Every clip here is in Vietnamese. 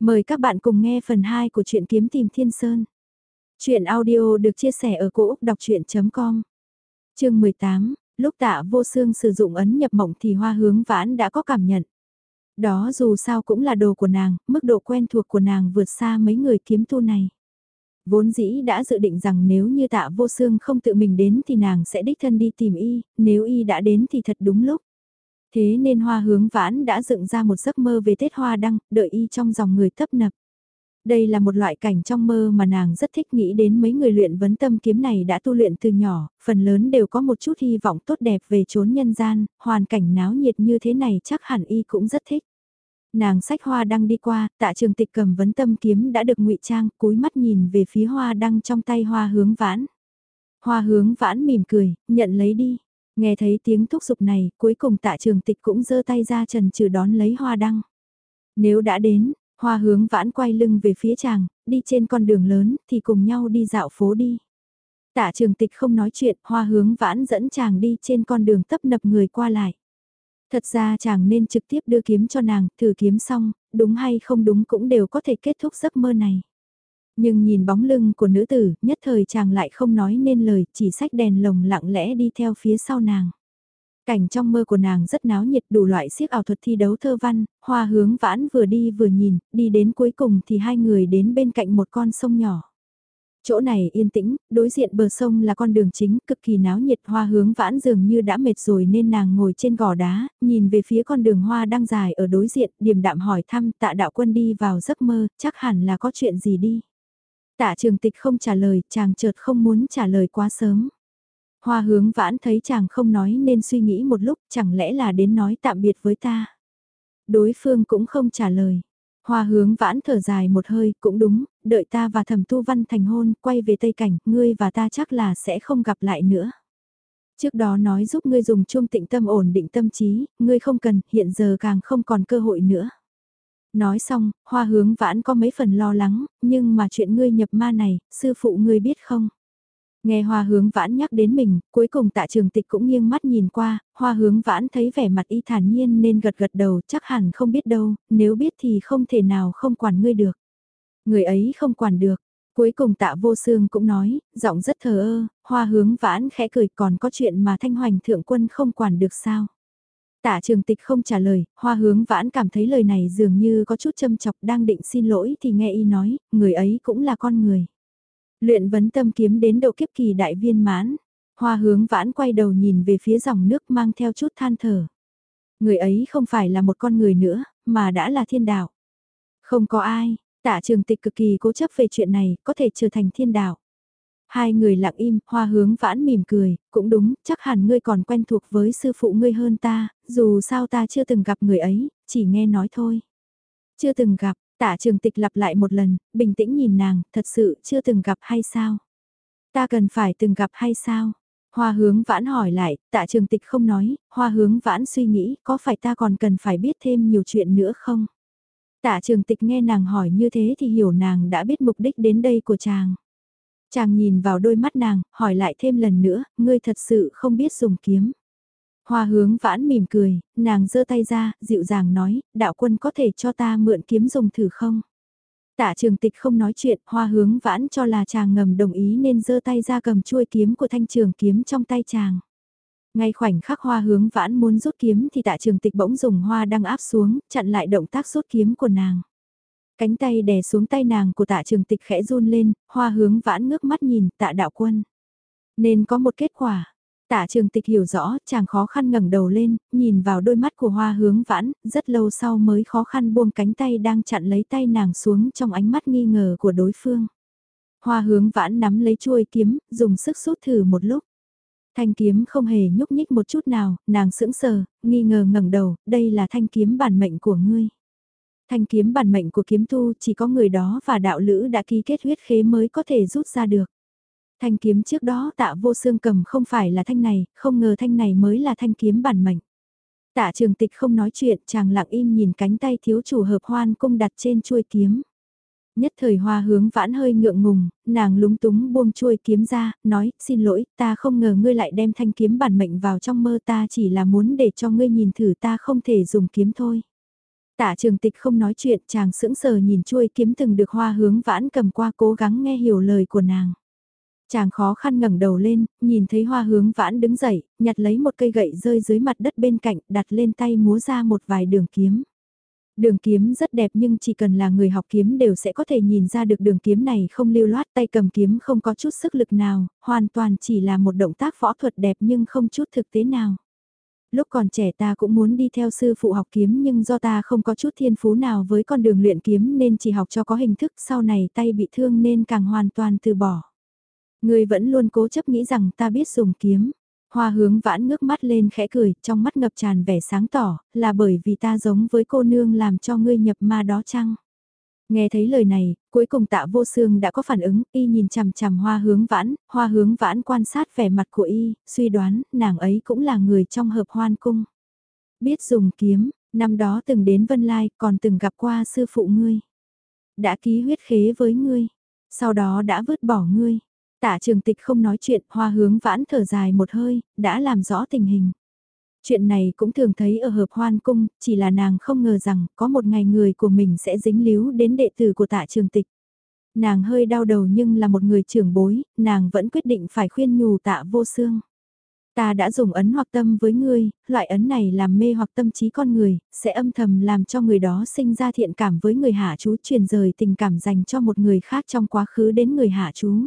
Mời các bạn cùng nghe phần 2 của truyện Kiếm Tìm Thiên Sơn. Chuyện audio được chia sẻ ở cỗ đọc chuyện.com Chương 18, lúc tạ vô xương sử dụng ấn nhập mộng thì hoa hướng vãn đã có cảm nhận. Đó dù sao cũng là đồ của nàng, mức độ quen thuộc của nàng vượt xa mấy người kiếm tu này. Vốn dĩ đã dự định rằng nếu như tạ vô xương không tự mình đến thì nàng sẽ đích thân đi tìm y, nếu y đã đến thì thật đúng lúc. Thế nên hoa hướng vãn đã dựng ra một giấc mơ về Tết Hoa Đăng, đợi y trong dòng người tấp nập. Đây là một loại cảnh trong mơ mà nàng rất thích nghĩ đến mấy người luyện vấn tâm kiếm này đã tu luyện từ nhỏ, phần lớn đều có một chút hy vọng tốt đẹp về chốn nhân gian, hoàn cảnh náo nhiệt như thế này chắc hẳn y cũng rất thích. Nàng sách hoa đăng đi qua, tạ trường tịch cầm vấn tâm kiếm đã được ngụy trang, cúi mắt nhìn về phía hoa đăng trong tay hoa hướng vãn. Hoa hướng vãn mỉm cười, nhận lấy đi. Nghe thấy tiếng thúc giục này, cuối cùng tạ trường tịch cũng giơ tay ra trần trừ đón lấy hoa đăng. Nếu đã đến, hoa hướng vãn quay lưng về phía chàng, đi trên con đường lớn, thì cùng nhau đi dạo phố đi. Tạ trường tịch không nói chuyện, hoa hướng vãn dẫn chàng đi trên con đường tấp nập người qua lại. Thật ra chàng nên trực tiếp đưa kiếm cho nàng, thử kiếm xong, đúng hay không đúng cũng đều có thể kết thúc giấc mơ này. Nhưng nhìn bóng lưng của nữ tử, nhất thời chàng lại không nói nên lời, chỉ sách đèn lồng lặng lẽ đi theo phía sau nàng. Cảnh trong mơ của nàng rất náo nhiệt đủ loại siếc ảo thuật thi đấu thơ văn, hoa hướng vãn vừa đi vừa nhìn, đi đến cuối cùng thì hai người đến bên cạnh một con sông nhỏ. Chỗ này yên tĩnh, đối diện bờ sông là con đường chính, cực kỳ náo nhiệt hoa hướng vãn dường như đã mệt rồi nên nàng ngồi trên gò đá, nhìn về phía con đường hoa đang dài ở đối diện, điềm đạm hỏi thăm tạ đạo quân đi vào giấc mơ, chắc hẳn là có chuyện gì đi. Tạ trường tịch không trả lời, chàng chợt không muốn trả lời quá sớm. Hoa hướng vãn thấy chàng không nói nên suy nghĩ một lúc, chẳng lẽ là đến nói tạm biệt với ta. Đối phương cũng không trả lời. Hoa hướng vãn thở dài một hơi, cũng đúng, đợi ta và thẩm tu văn thành hôn, quay về Tây Cảnh, ngươi và ta chắc là sẽ không gặp lại nữa. Trước đó nói giúp ngươi dùng chung tịnh tâm ổn định tâm trí, ngươi không cần, hiện giờ càng không còn cơ hội nữa. Nói xong, hoa hướng vãn có mấy phần lo lắng, nhưng mà chuyện ngươi nhập ma này, sư phụ ngươi biết không? Nghe hoa hướng vãn nhắc đến mình, cuối cùng tạ trường tịch cũng nghiêng mắt nhìn qua, hoa hướng vãn thấy vẻ mặt y thản nhiên nên gật gật đầu chắc hẳn không biết đâu, nếu biết thì không thể nào không quản ngươi được. Người ấy không quản được. Cuối cùng tạ vô xương cũng nói, giọng rất thờ ơ, hoa hướng vãn khẽ cười còn có chuyện mà thanh hoành thượng quân không quản được sao. Tạ trường tịch không trả lời, hoa hướng vãn cảm thấy lời này dường như có chút châm chọc đang định xin lỗi thì nghe y nói, người ấy cũng là con người. Luyện vấn tâm kiếm đến độ kiếp kỳ đại viên mãn, hoa hướng vãn quay đầu nhìn về phía dòng nước mang theo chút than thở. Người ấy không phải là một con người nữa, mà đã là thiên đạo. Không có ai, tạ trường tịch cực kỳ cố chấp về chuyện này, có thể trở thành thiên đạo. Hai người lặng im, hoa hướng vãn mỉm cười, cũng đúng, chắc hẳn ngươi còn quen thuộc với sư phụ ngươi hơn ta, dù sao ta chưa từng gặp người ấy, chỉ nghe nói thôi. Chưa từng gặp, tạ trường tịch lặp lại một lần, bình tĩnh nhìn nàng, thật sự chưa từng gặp hay sao? Ta cần phải từng gặp hay sao? Hoa hướng vãn hỏi lại, tạ trường tịch không nói, hoa hướng vãn suy nghĩ, có phải ta còn cần phải biết thêm nhiều chuyện nữa không? Tạ trường tịch nghe nàng hỏi như thế thì hiểu nàng đã biết mục đích đến đây của chàng. Chàng nhìn vào đôi mắt nàng, hỏi lại thêm lần nữa, ngươi thật sự không biết dùng kiếm. Hoa hướng vãn mỉm cười, nàng giơ tay ra, dịu dàng nói, đạo quân có thể cho ta mượn kiếm dùng thử không? Tạ trường tịch không nói chuyện, hoa hướng vãn cho là chàng ngầm đồng ý nên giơ tay ra cầm chuôi kiếm của thanh trường kiếm trong tay chàng. Ngay khoảnh khắc hoa hướng vãn muốn rút kiếm thì tạ trường tịch bỗng dùng hoa đang áp xuống, chặn lại động tác rút kiếm của nàng. Cánh tay đè xuống tay nàng của tạ trường tịch khẽ run lên, hoa hướng vãn ngước mắt nhìn tạ đạo quân. Nên có một kết quả. Tạ trường tịch hiểu rõ, chàng khó khăn ngẩng đầu lên, nhìn vào đôi mắt của hoa hướng vãn, rất lâu sau mới khó khăn buông cánh tay đang chặn lấy tay nàng xuống trong ánh mắt nghi ngờ của đối phương. Hoa hướng vãn nắm lấy chuôi kiếm, dùng sức rút thử một lúc. Thanh kiếm không hề nhúc nhích một chút nào, nàng sững sờ, nghi ngờ ngẩng đầu, đây là thanh kiếm bản mệnh của ngươi. Thanh kiếm bản mệnh của kiếm tu chỉ có người đó và đạo lữ đã ký kết huyết khế mới có thể rút ra được. Thanh kiếm trước đó tạ vô xương cầm không phải là thanh này, không ngờ thanh này mới là thanh kiếm bản mệnh. Tạ trường tịch không nói chuyện, chàng lặng im nhìn cánh tay thiếu chủ hợp hoan cung đặt trên chuôi kiếm. Nhất thời hoa hướng vãn hơi ngượng ngùng, nàng lúng túng buông chuôi kiếm ra, nói, xin lỗi, ta không ngờ ngươi lại đem thanh kiếm bản mệnh vào trong mơ ta chỉ là muốn để cho ngươi nhìn thử ta không thể dùng kiếm thôi. Tạ trường tịch không nói chuyện chàng sững sờ nhìn chuôi kiếm từng được hoa hướng vãn cầm qua cố gắng nghe hiểu lời của nàng. Chàng khó khăn ngẩng đầu lên, nhìn thấy hoa hướng vãn đứng dậy, nhặt lấy một cây gậy rơi dưới mặt đất bên cạnh, đặt lên tay múa ra một vài đường kiếm. Đường kiếm rất đẹp nhưng chỉ cần là người học kiếm đều sẽ có thể nhìn ra được đường kiếm này không lưu loát tay cầm kiếm không có chút sức lực nào, hoàn toàn chỉ là một động tác võ thuật đẹp nhưng không chút thực tế nào. Lúc còn trẻ ta cũng muốn đi theo sư phụ học kiếm nhưng do ta không có chút thiên phú nào với con đường luyện kiếm nên chỉ học cho có hình thức sau này tay bị thương nên càng hoàn toàn từ bỏ. Người vẫn luôn cố chấp nghĩ rằng ta biết dùng kiếm. Hoa hướng vãn ngước mắt lên khẽ cười, trong mắt ngập tràn vẻ sáng tỏ, là bởi vì ta giống với cô nương làm cho ngươi nhập ma đó chăng? Nghe thấy lời này, cuối cùng tạ vô xương đã có phản ứng, y nhìn chằm chằm hoa hướng vãn, hoa hướng vãn quan sát vẻ mặt của y, suy đoán, nàng ấy cũng là người trong hợp hoan cung. Biết dùng kiếm, năm đó từng đến Vân Lai, còn từng gặp qua sư phụ ngươi. Đã ký huyết khế với ngươi, sau đó đã vứt bỏ ngươi. Tạ trường tịch không nói chuyện, hoa hướng vãn thở dài một hơi, đã làm rõ tình hình. Chuyện này cũng thường thấy ở hợp hoan cung, chỉ là nàng không ngờ rằng có một ngày người của mình sẽ dính líu đến đệ tử của tạ trường tịch. Nàng hơi đau đầu nhưng là một người trưởng bối, nàng vẫn quyết định phải khuyên nhủ tạ vô xương. Ta đã dùng ấn hoặc tâm với ngươi, loại ấn này làm mê hoặc tâm trí con người, sẽ âm thầm làm cho người đó sinh ra thiện cảm với người hạ chú truyền rời tình cảm dành cho một người khác trong quá khứ đến người hạ chú.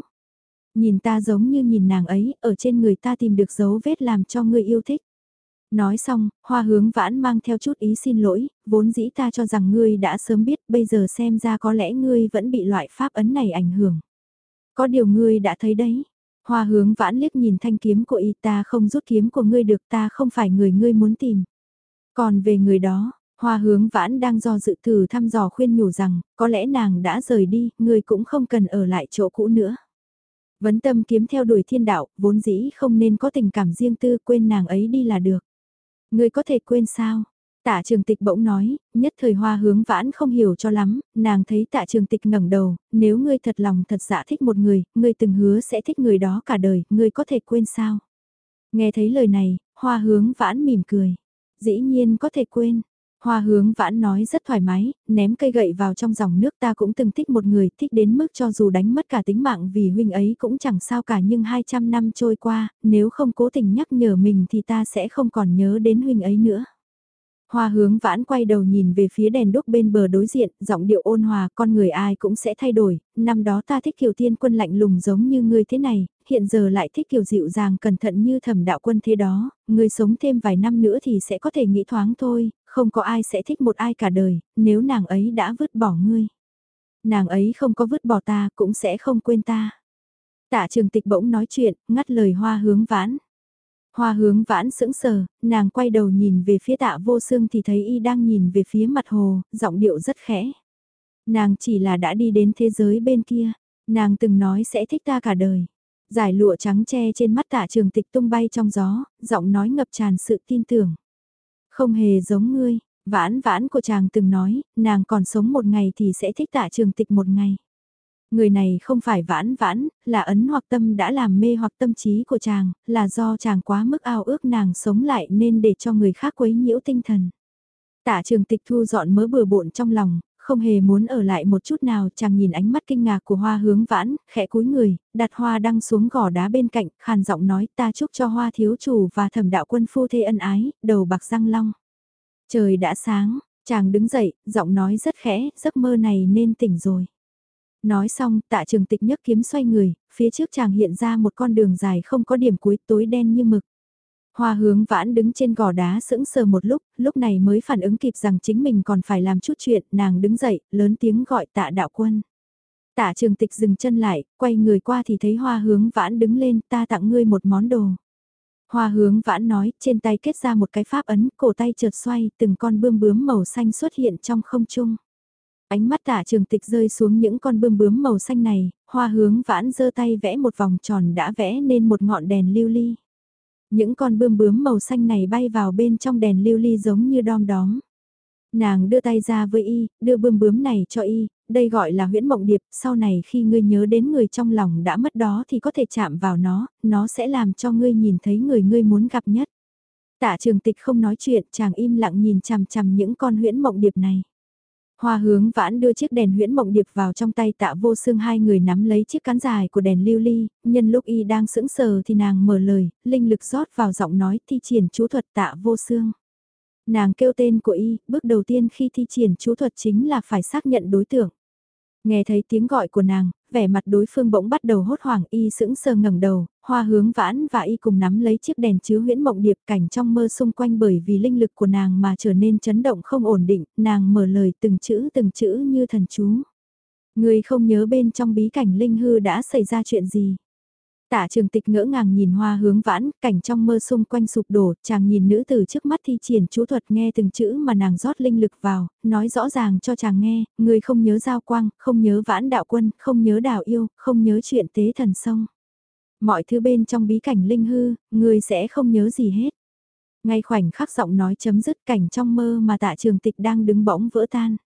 Nhìn ta giống như nhìn nàng ấy, ở trên người ta tìm được dấu vết làm cho ngươi yêu thích. Nói xong, hoa hướng vãn mang theo chút ý xin lỗi, vốn dĩ ta cho rằng ngươi đã sớm biết, bây giờ xem ra có lẽ ngươi vẫn bị loại pháp ấn này ảnh hưởng. Có điều ngươi đã thấy đấy. Hoa hướng vãn liếc nhìn thanh kiếm của y ta không rút kiếm của ngươi được ta không phải người ngươi muốn tìm. Còn về người đó, hoa hướng vãn đang do dự thử thăm dò khuyên nhủ rằng, có lẽ nàng đã rời đi, ngươi cũng không cần ở lại chỗ cũ nữa. Vấn tâm kiếm theo đuổi thiên đạo, vốn dĩ không nên có tình cảm riêng tư quên nàng ấy đi là được. Ngươi có thể quên sao? Tạ trường tịch bỗng nói, nhất thời hoa hướng vãn không hiểu cho lắm, nàng thấy tạ trường tịch ngẩng đầu, nếu ngươi thật lòng thật dạ thích một người, ngươi từng hứa sẽ thích người đó cả đời, ngươi có thể quên sao? Nghe thấy lời này, hoa hướng vãn mỉm cười. Dĩ nhiên có thể quên, Hoa hướng vãn nói rất thoải mái, ném cây gậy vào trong dòng nước ta cũng từng thích một người, thích đến mức cho dù đánh mất cả tính mạng vì huynh ấy cũng chẳng sao cả nhưng 200 năm trôi qua, nếu không cố tình nhắc nhở mình thì ta sẽ không còn nhớ đến huynh ấy nữa. Hoa hướng vãn quay đầu nhìn về phía đèn đúc bên bờ đối diện, giọng điệu ôn hòa, con người ai cũng sẽ thay đổi, năm đó ta thích kiều tiên quân lạnh lùng giống như ngươi thế này, hiện giờ lại thích kiều dịu dàng cẩn thận như thẩm đạo quân thế đó, ngươi sống thêm vài năm nữa thì sẽ có thể nghĩ thoáng thôi, không có ai sẽ thích một ai cả đời, nếu nàng ấy đã vứt bỏ ngươi. Nàng ấy không có vứt bỏ ta, cũng sẽ không quên ta. Tạ trường tịch bỗng nói chuyện, ngắt lời hoa hướng vãn. Hoa hướng vãn sững sờ, nàng quay đầu nhìn về phía tạ vô xương thì thấy y đang nhìn về phía mặt hồ, giọng điệu rất khẽ. Nàng chỉ là đã đi đến thế giới bên kia, nàng từng nói sẽ thích ta cả đời. Giải lụa trắng che trên mắt tạ trường tịch tung bay trong gió, giọng nói ngập tràn sự tin tưởng. Không hề giống ngươi, vãn vãn của chàng từng nói, nàng còn sống một ngày thì sẽ thích tạ trường tịch một ngày. Người này không phải vãn vãn, là ấn hoặc tâm đã làm mê hoặc tâm trí của chàng, là do chàng quá mức ao ước nàng sống lại nên để cho người khác quấy nhiễu tinh thần. Tả trường tịch thu dọn mớ bừa bộn trong lòng, không hề muốn ở lại một chút nào, chàng nhìn ánh mắt kinh ngạc của hoa hướng vãn, khẽ cúi người, đặt hoa đăng xuống gò đá bên cạnh, khàn giọng nói ta chúc cho hoa thiếu chủ và thẩm đạo quân phu thê ân ái, đầu bạc răng long. Trời đã sáng, chàng đứng dậy, giọng nói rất khẽ, giấc mơ này nên tỉnh rồi. Nói xong, tạ trường tịch nhấc kiếm xoay người, phía trước chàng hiện ra một con đường dài không có điểm cuối tối đen như mực. Hoa hướng vãn đứng trên gò đá sững sờ một lúc, lúc này mới phản ứng kịp rằng chính mình còn phải làm chút chuyện, nàng đứng dậy, lớn tiếng gọi tạ đạo quân. Tạ trường tịch dừng chân lại, quay người qua thì thấy hoa hướng vãn đứng lên, ta tặng ngươi một món đồ. Hoa hướng vãn nói, trên tay kết ra một cái pháp ấn, cổ tay chợt xoay, từng con bươm bướm màu xanh xuất hiện trong không trung. Ánh mắt tạ trường tịch rơi xuống những con bươm bướm màu xanh này, hoa hướng vãn giơ tay vẽ một vòng tròn đã vẽ nên một ngọn đèn lưu ly. Những con bươm bướm màu xanh này bay vào bên trong đèn lưu ly giống như đom đóm. Nàng đưa tay ra với y, đưa bươm bướm này cho y, đây gọi là huyễn mộng điệp, sau này khi ngươi nhớ đến người trong lòng đã mất đó thì có thể chạm vào nó, nó sẽ làm cho ngươi nhìn thấy người ngươi muốn gặp nhất. Tạ trường tịch không nói chuyện, chàng im lặng nhìn chằm chằm những con huyễn mộng điệp này. Hoa hướng vãn đưa chiếc đèn huyễn mộng điệp vào trong tay tạ vô xương hai người nắm lấy chiếc cán dài của đèn lưu ly, nhân lúc y đang sững sờ thì nàng mở lời, linh lực rót vào giọng nói thi triển chú thuật tạ vô xương. Nàng kêu tên của y, bước đầu tiên khi thi triển chú thuật chính là phải xác nhận đối tượng. Nghe thấy tiếng gọi của nàng, vẻ mặt đối phương bỗng bắt đầu hốt hoảng y sững sờ ngẩng đầu, hoa hướng vãn và y cùng nắm lấy chiếc đèn chứa huyễn mộng điệp cảnh trong mơ xung quanh bởi vì linh lực của nàng mà trở nên chấn động không ổn định, nàng mở lời từng chữ từng chữ như thần chú. Người không nhớ bên trong bí cảnh linh hư đã xảy ra chuyện gì. Tạ trường tịch ngỡ ngàng nhìn hoa hướng vãn, cảnh trong mơ xung quanh sụp đổ, chàng nhìn nữ từ trước mắt thi triển chú thuật nghe từng chữ mà nàng rót linh lực vào, nói rõ ràng cho chàng nghe, người không nhớ giao quang, không nhớ vãn đạo quân, không nhớ đạo yêu, không nhớ chuyện tế thần sông. Mọi thứ bên trong bí cảnh linh hư, người sẽ không nhớ gì hết. Ngay khoảnh khắc giọng nói chấm dứt cảnh trong mơ mà tạ trường tịch đang đứng bỗng vỡ tan.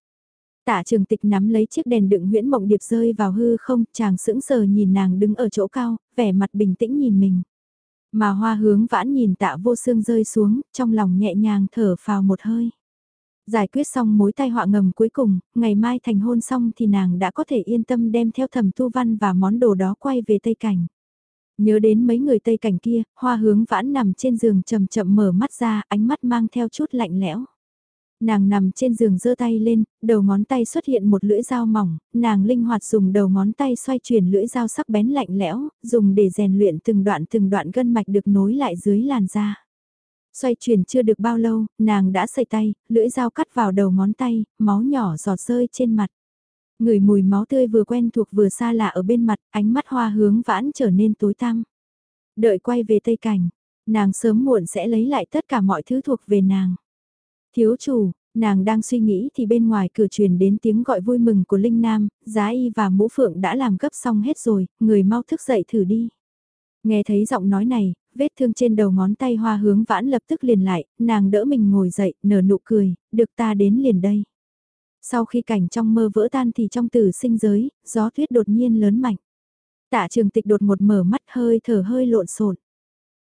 Tạ trường tịch nắm lấy chiếc đèn đựng huyễn mộng điệp rơi vào hư không, chàng sững sờ nhìn nàng đứng ở chỗ cao, vẻ mặt bình tĩnh nhìn mình. Mà hoa hướng vãn nhìn tạ vô xương rơi xuống, trong lòng nhẹ nhàng thở phào một hơi. Giải quyết xong mối tai họa ngầm cuối cùng, ngày mai thành hôn xong thì nàng đã có thể yên tâm đem theo thầm tu văn và món đồ đó quay về Tây Cảnh. Nhớ đến mấy người Tây Cảnh kia, hoa hướng vãn nằm trên giường chậm chậm mở mắt ra, ánh mắt mang theo chút lạnh lẽo. Nàng nằm trên giường giơ tay lên, đầu ngón tay xuất hiện một lưỡi dao mỏng, nàng linh hoạt dùng đầu ngón tay xoay chuyển lưỡi dao sắc bén lạnh lẽo, dùng để rèn luyện từng đoạn từng đoạn gân mạch được nối lại dưới làn da. Xoay chuyển chưa được bao lâu, nàng đã xây tay, lưỡi dao cắt vào đầu ngón tay, máu nhỏ giọt rơi trên mặt. Người mùi máu tươi vừa quen thuộc vừa xa lạ ở bên mặt, ánh mắt hoa hướng vãn trở nên tối tăm. Đợi quay về Tây Cảnh, nàng sớm muộn sẽ lấy lại tất cả mọi thứ thuộc về nàng. Thiếu chủ, nàng đang suy nghĩ thì bên ngoài cửa truyền đến tiếng gọi vui mừng của Linh Nam, giá y và mũ phượng đã làm gấp xong hết rồi, người mau thức dậy thử đi. Nghe thấy giọng nói này, vết thương trên đầu ngón tay hoa hướng vãn lập tức liền lại, nàng đỡ mình ngồi dậy, nở nụ cười, được ta đến liền đây. Sau khi cảnh trong mơ vỡ tan thì trong tử sinh giới, gió tuyết đột nhiên lớn mạnh. Tạ trường tịch đột một mở mắt hơi thở hơi lộn xộn.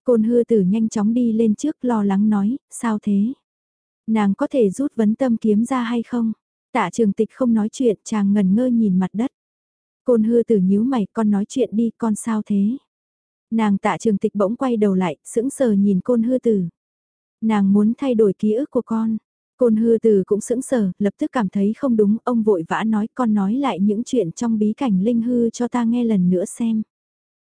Côn hư tử nhanh chóng đi lên trước lo lắng nói, sao thế? Nàng có thể rút vấn tâm kiếm ra hay không? Tạ trường tịch không nói chuyện, chàng ngần ngơ nhìn mặt đất. Côn hư tử nhíu mày, con nói chuyện đi, con sao thế? Nàng tạ trường tịch bỗng quay đầu lại, sững sờ nhìn côn hư tử. Nàng muốn thay đổi ký ức của con. Côn hư tử cũng sững sờ, lập tức cảm thấy không đúng, ông vội vã nói con nói lại những chuyện trong bí cảnh linh hư cho ta nghe lần nữa xem.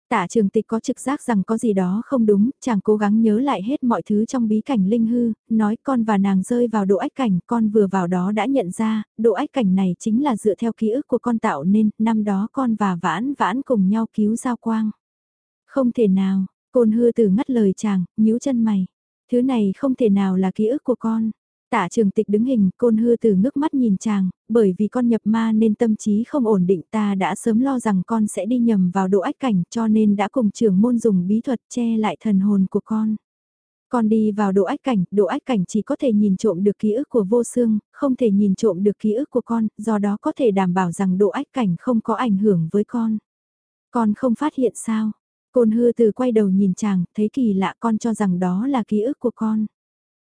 Tạ trường tịch có trực giác rằng có gì đó không đúng, chàng cố gắng nhớ lại hết mọi thứ trong bí cảnh linh hư, nói con và nàng rơi vào độ ách cảnh, con vừa vào đó đã nhận ra, độ ách cảnh này chính là dựa theo ký ức của con tạo nên, năm đó con và vãn vãn cùng nhau cứu giao quang. Không thể nào, côn hư tử ngắt lời chàng, nhíu chân mày. Thứ này không thể nào là ký ức của con. Tạ trường tịch đứng hình, côn hư từ ngước mắt nhìn chàng, bởi vì con nhập ma nên tâm trí không ổn định ta đã sớm lo rằng con sẽ đi nhầm vào độ ách cảnh cho nên đã cùng trưởng môn dùng bí thuật che lại thần hồn của con. Con đi vào độ ách cảnh, độ ách cảnh chỉ có thể nhìn trộm được ký ức của vô xương, không thể nhìn trộm được ký ức của con, do đó có thể đảm bảo rằng độ ách cảnh không có ảnh hưởng với con. Con không phát hiện sao? Côn hư từ quay đầu nhìn chàng, thấy kỳ lạ con cho rằng đó là ký ức của con.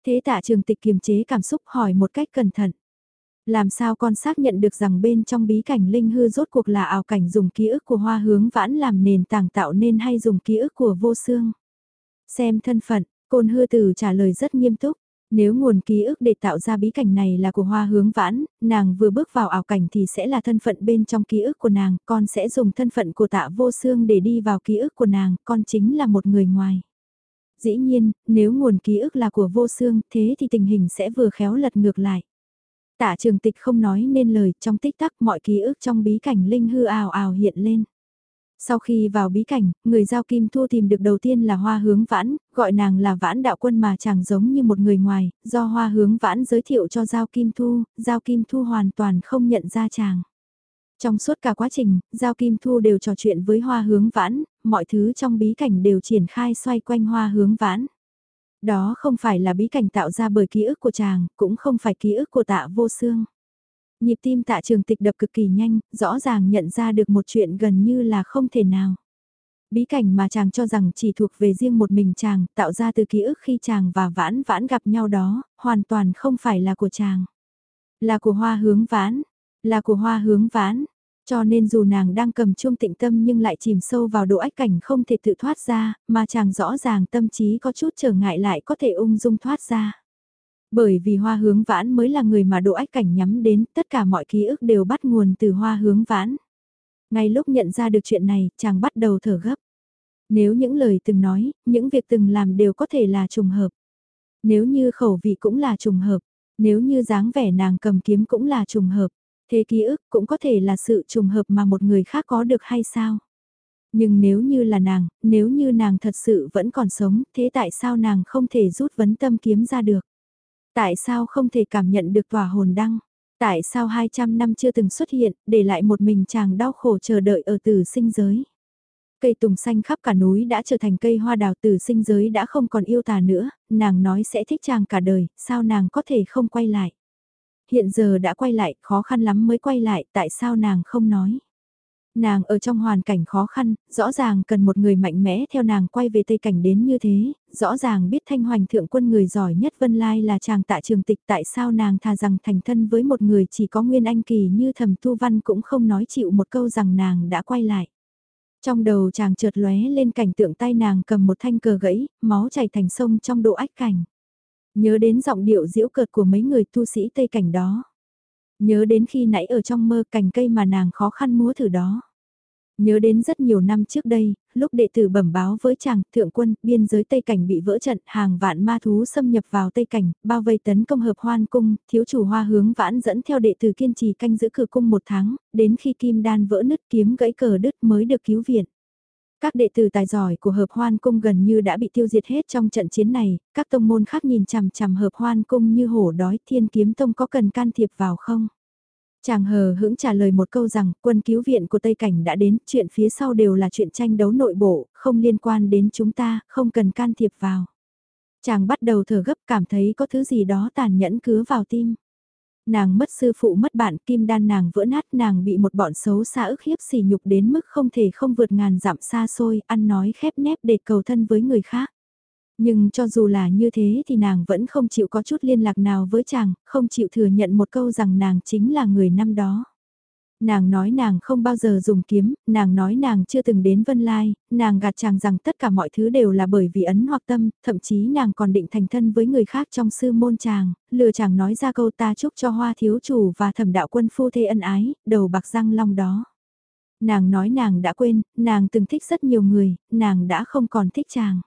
Thế tạ trường tịch kiềm chế cảm xúc hỏi một cách cẩn thận. Làm sao con xác nhận được rằng bên trong bí cảnh linh hư rốt cuộc là ảo cảnh dùng ký ức của hoa hướng vãn làm nền tảng tạo nên hay dùng ký ức của vô xương? Xem thân phận, côn hư tử trả lời rất nghiêm túc. Nếu nguồn ký ức để tạo ra bí cảnh này là của hoa hướng vãn, nàng vừa bước vào ảo cảnh thì sẽ là thân phận bên trong ký ức của nàng, con sẽ dùng thân phận của tạ vô xương để đi vào ký ức của nàng, con chính là một người ngoài. Dĩ nhiên, nếu nguồn ký ức là của vô xương, thế thì tình hình sẽ vừa khéo lật ngược lại. Tạ trường tịch không nói nên lời, trong tích tắc mọi ký ức trong bí cảnh linh hư ào ào hiện lên. Sau khi vào bí cảnh, người giao kim thu tìm được đầu tiên là hoa hướng vãn, gọi nàng là vãn đạo quân mà chàng giống như một người ngoài, do hoa hướng vãn giới thiệu cho giao kim thu, giao kim thu hoàn toàn không nhận ra chàng. Trong suốt cả quá trình, Giao Kim Thu đều trò chuyện với hoa hướng vãn, mọi thứ trong bí cảnh đều triển khai xoay quanh hoa hướng vãn. Đó không phải là bí cảnh tạo ra bởi ký ức của chàng, cũng không phải ký ức của tạ vô xương. Nhịp tim tạ trường tịch đập cực kỳ nhanh, rõ ràng nhận ra được một chuyện gần như là không thể nào. Bí cảnh mà chàng cho rằng chỉ thuộc về riêng một mình chàng, tạo ra từ ký ức khi chàng và vãn vãn gặp nhau đó, hoàn toàn không phải là của chàng. Là của hoa hướng vãn, là của hoa hướng vãn. Cho nên dù nàng đang cầm chuông tịnh tâm nhưng lại chìm sâu vào độ ách cảnh không thể tự thoát ra, mà chàng rõ ràng tâm trí có chút trở ngại lại có thể ung dung thoát ra. Bởi vì hoa hướng vãn mới là người mà độ ách cảnh nhắm đến, tất cả mọi ký ức đều bắt nguồn từ hoa hướng vãn. Ngay lúc nhận ra được chuyện này, chàng bắt đầu thở gấp. Nếu những lời từng nói, những việc từng làm đều có thể là trùng hợp. Nếu như khẩu vị cũng là trùng hợp, nếu như dáng vẻ nàng cầm kiếm cũng là trùng hợp, thế ký ức cũng có thể là sự trùng hợp mà một người khác có được hay sao? Nhưng nếu như là nàng, nếu như nàng thật sự vẫn còn sống, thế tại sao nàng không thể rút vấn tâm kiếm ra được? Tại sao không thể cảm nhận được tòa hồn đăng? Tại sao 200 năm chưa từng xuất hiện, để lại một mình chàng đau khổ chờ đợi ở tử sinh giới? Cây tùng xanh khắp cả núi đã trở thành cây hoa đào tử sinh giới đã không còn yêu tà nữa, nàng nói sẽ thích chàng cả đời, sao nàng có thể không quay lại? Hiện giờ đã quay lại, khó khăn lắm mới quay lại, tại sao nàng không nói? Nàng ở trong hoàn cảnh khó khăn, rõ ràng cần một người mạnh mẽ theo nàng quay về Tây Cảnh đến như thế, rõ ràng biết thanh hoành thượng quân người giỏi nhất Vân Lai là chàng tạ trường tịch tại sao nàng thà rằng thành thân với một người chỉ có nguyên anh kỳ như thầm tu văn cũng không nói chịu một câu rằng nàng đã quay lại. Trong đầu chàng trượt lóe lên cảnh tượng tay nàng cầm một thanh cờ gãy, máu chảy thành sông trong độ ách cảnh. Nhớ đến giọng điệu diễu cợt của mấy người tu sĩ Tây Cảnh đó. Nhớ đến khi nãy ở trong mơ cành cây mà nàng khó khăn múa thử đó. Nhớ đến rất nhiều năm trước đây, lúc đệ tử bẩm báo với chàng, thượng quân, biên giới Tây Cảnh bị vỡ trận, hàng vạn ma thú xâm nhập vào Tây Cảnh, bao vây tấn công hợp hoan cung, thiếu chủ hoa hướng vãn dẫn theo đệ tử kiên trì canh giữ cửa cung một tháng, đến khi kim đan vỡ nứt kiếm gãy cờ đứt mới được cứu viện. Các đệ tử tài giỏi của hợp hoan cung gần như đã bị tiêu diệt hết trong trận chiến này, các tông môn khác nhìn chằm chằm hợp hoan cung như hổ đói thiên kiếm tông có cần can thiệp vào không? Chàng hờ hững trả lời một câu rằng quân cứu viện của Tây Cảnh đã đến, chuyện phía sau đều là chuyện tranh đấu nội bộ, không liên quan đến chúng ta, không cần can thiệp vào. Chàng bắt đầu thở gấp cảm thấy có thứ gì đó tàn nhẫn cứa vào tim. Nàng mất sư phụ mất bạn kim đan nàng vỡ nát nàng bị một bọn xấu xa ức hiếp xỉ nhục đến mức không thể không vượt ngàn dặm xa xôi, ăn nói khép nép để cầu thân với người khác. Nhưng cho dù là như thế thì nàng vẫn không chịu có chút liên lạc nào với chàng, không chịu thừa nhận một câu rằng nàng chính là người năm đó. Nàng nói nàng không bao giờ dùng kiếm, nàng nói nàng chưa từng đến Vân Lai, nàng gạt chàng rằng tất cả mọi thứ đều là bởi vì ấn hoặc tâm, thậm chí nàng còn định thành thân với người khác trong sư môn chàng, lừa chàng nói ra câu ta chúc cho hoa thiếu chủ và thẩm đạo quân phu thê ân ái, đầu bạc răng long đó. Nàng nói nàng đã quên, nàng từng thích rất nhiều người, nàng đã không còn thích chàng.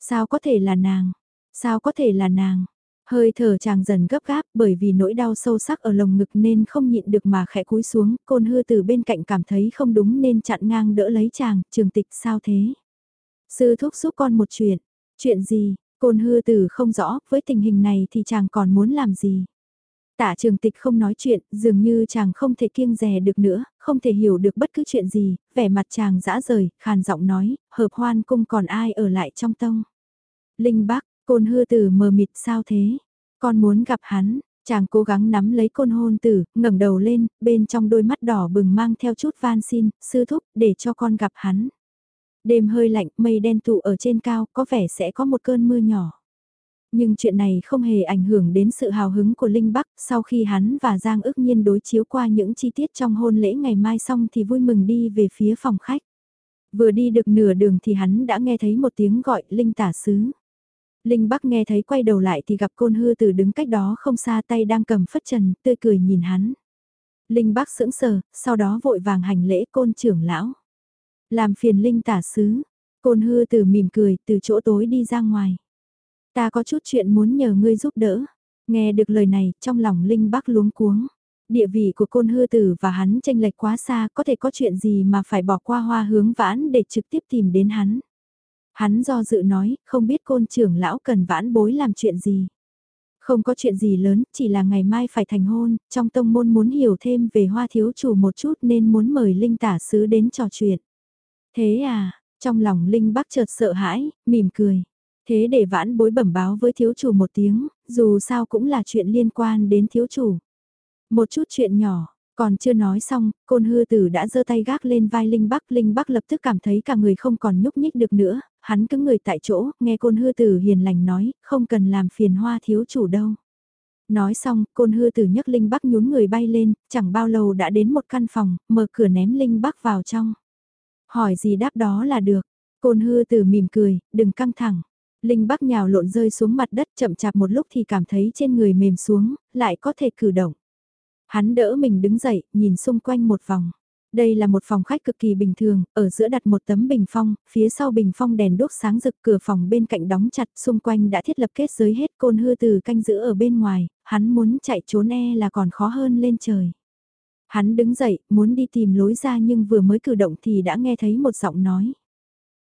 Sao có thể là nàng? Sao có thể là nàng? Hơi thở chàng dần gấp gáp bởi vì nỗi đau sâu sắc ở lồng ngực nên không nhịn được mà khẽ cúi xuống, côn hư từ bên cạnh cảm thấy không đúng nên chặn ngang đỡ lấy chàng, trường tịch sao thế? Sư thúc giúp con một chuyện, chuyện gì, côn hư từ không rõ, với tình hình này thì chàng còn muốn làm gì? tả trường tịch không nói chuyện, dường như chàng không thể kiêng rè được nữa, không thể hiểu được bất cứ chuyện gì, vẻ mặt chàng dã rời, khàn giọng nói, hợp hoan cung còn ai ở lại trong tông. Linh bác, côn hư tử mờ mịt sao thế? Con muốn gặp hắn, chàng cố gắng nắm lấy côn hôn tử, ngẩng đầu lên, bên trong đôi mắt đỏ bừng mang theo chút van xin, sư thúc, để cho con gặp hắn. Đêm hơi lạnh, mây đen tụ ở trên cao, có vẻ sẽ có một cơn mưa nhỏ. Nhưng chuyện này không hề ảnh hưởng đến sự hào hứng của Linh Bắc, sau khi hắn và Giang ước nhiên đối chiếu qua những chi tiết trong hôn lễ ngày mai xong thì vui mừng đi về phía phòng khách. Vừa đi được nửa đường thì hắn đã nghe thấy một tiếng gọi Linh tả sứ. Linh Bắc nghe thấy quay đầu lại thì gặp côn hư từ đứng cách đó không xa tay đang cầm phất trần, tươi cười nhìn hắn. Linh Bắc sững sờ, sau đó vội vàng hành lễ côn trưởng lão. Làm phiền Linh tả sứ, côn hư từ mỉm cười từ chỗ tối đi ra ngoài. Ta có chút chuyện muốn nhờ ngươi giúp đỡ. Nghe được lời này, trong lòng Linh Bắc luống cuống. Địa vị của côn hư tử và hắn tranh lệch quá xa, có thể có chuyện gì mà phải bỏ qua hoa hướng vãn để trực tiếp tìm đến hắn. Hắn do dự nói, không biết côn trưởng lão cần vãn bối làm chuyện gì. Không có chuyện gì lớn, chỉ là ngày mai phải thành hôn, trong tông môn muốn hiểu thêm về hoa thiếu chủ một chút nên muốn mời Linh tả sứ đến trò chuyện. Thế à, trong lòng Linh Bắc chợt sợ hãi, mỉm cười. Thế để vãn bối bẩm báo với thiếu chủ một tiếng, dù sao cũng là chuyện liên quan đến thiếu chủ. Một chút chuyện nhỏ, Còn chưa nói xong, côn hư tử đã giơ tay gác lên vai Linh Bắc, Linh Bắc lập tức cảm thấy cả người không còn nhúc nhích được nữa, hắn cứ người tại chỗ, nghe côn hư tử hiền lành nói, không cần làm phiền hoa thiếu chủ đâu. Nói xong, côn hư tử nhấc Linh Bắc nhún người bay lên, chẳng bao lâu đã đến một căn phòng, mở cửa ném Linh Bắc vào trong. Hỏi gì đáp đó là được. Côn hư tử mỉm cười, đừng căng thẳng. Linh Bắc nhào lộn rơi xuống mặt đất chậm chạp một lúc thì cảm thấy trên người mềm xuống, lại có thể cử động. Hắn đỡ mình đứng dậy, nhìn xung quanh một vòng. Đây là một phòng khách cực kỳ bình thường, ở giữa đặt một tấm bình phong, phía sau bình phong đèn đốt sáng rực cửa phòng bên cạnh đóng chặt, xung quanh đã thiết lập kết giới hết côn hư từ canh giữ ở bên ngoài, hắn muốn chạy trốn e là còn khó hơn lên trời. Hắn đứng dậy, muốn đi tìm lối ra nhưng vừa mới cử động thì đã nghe thấy một giọng nói.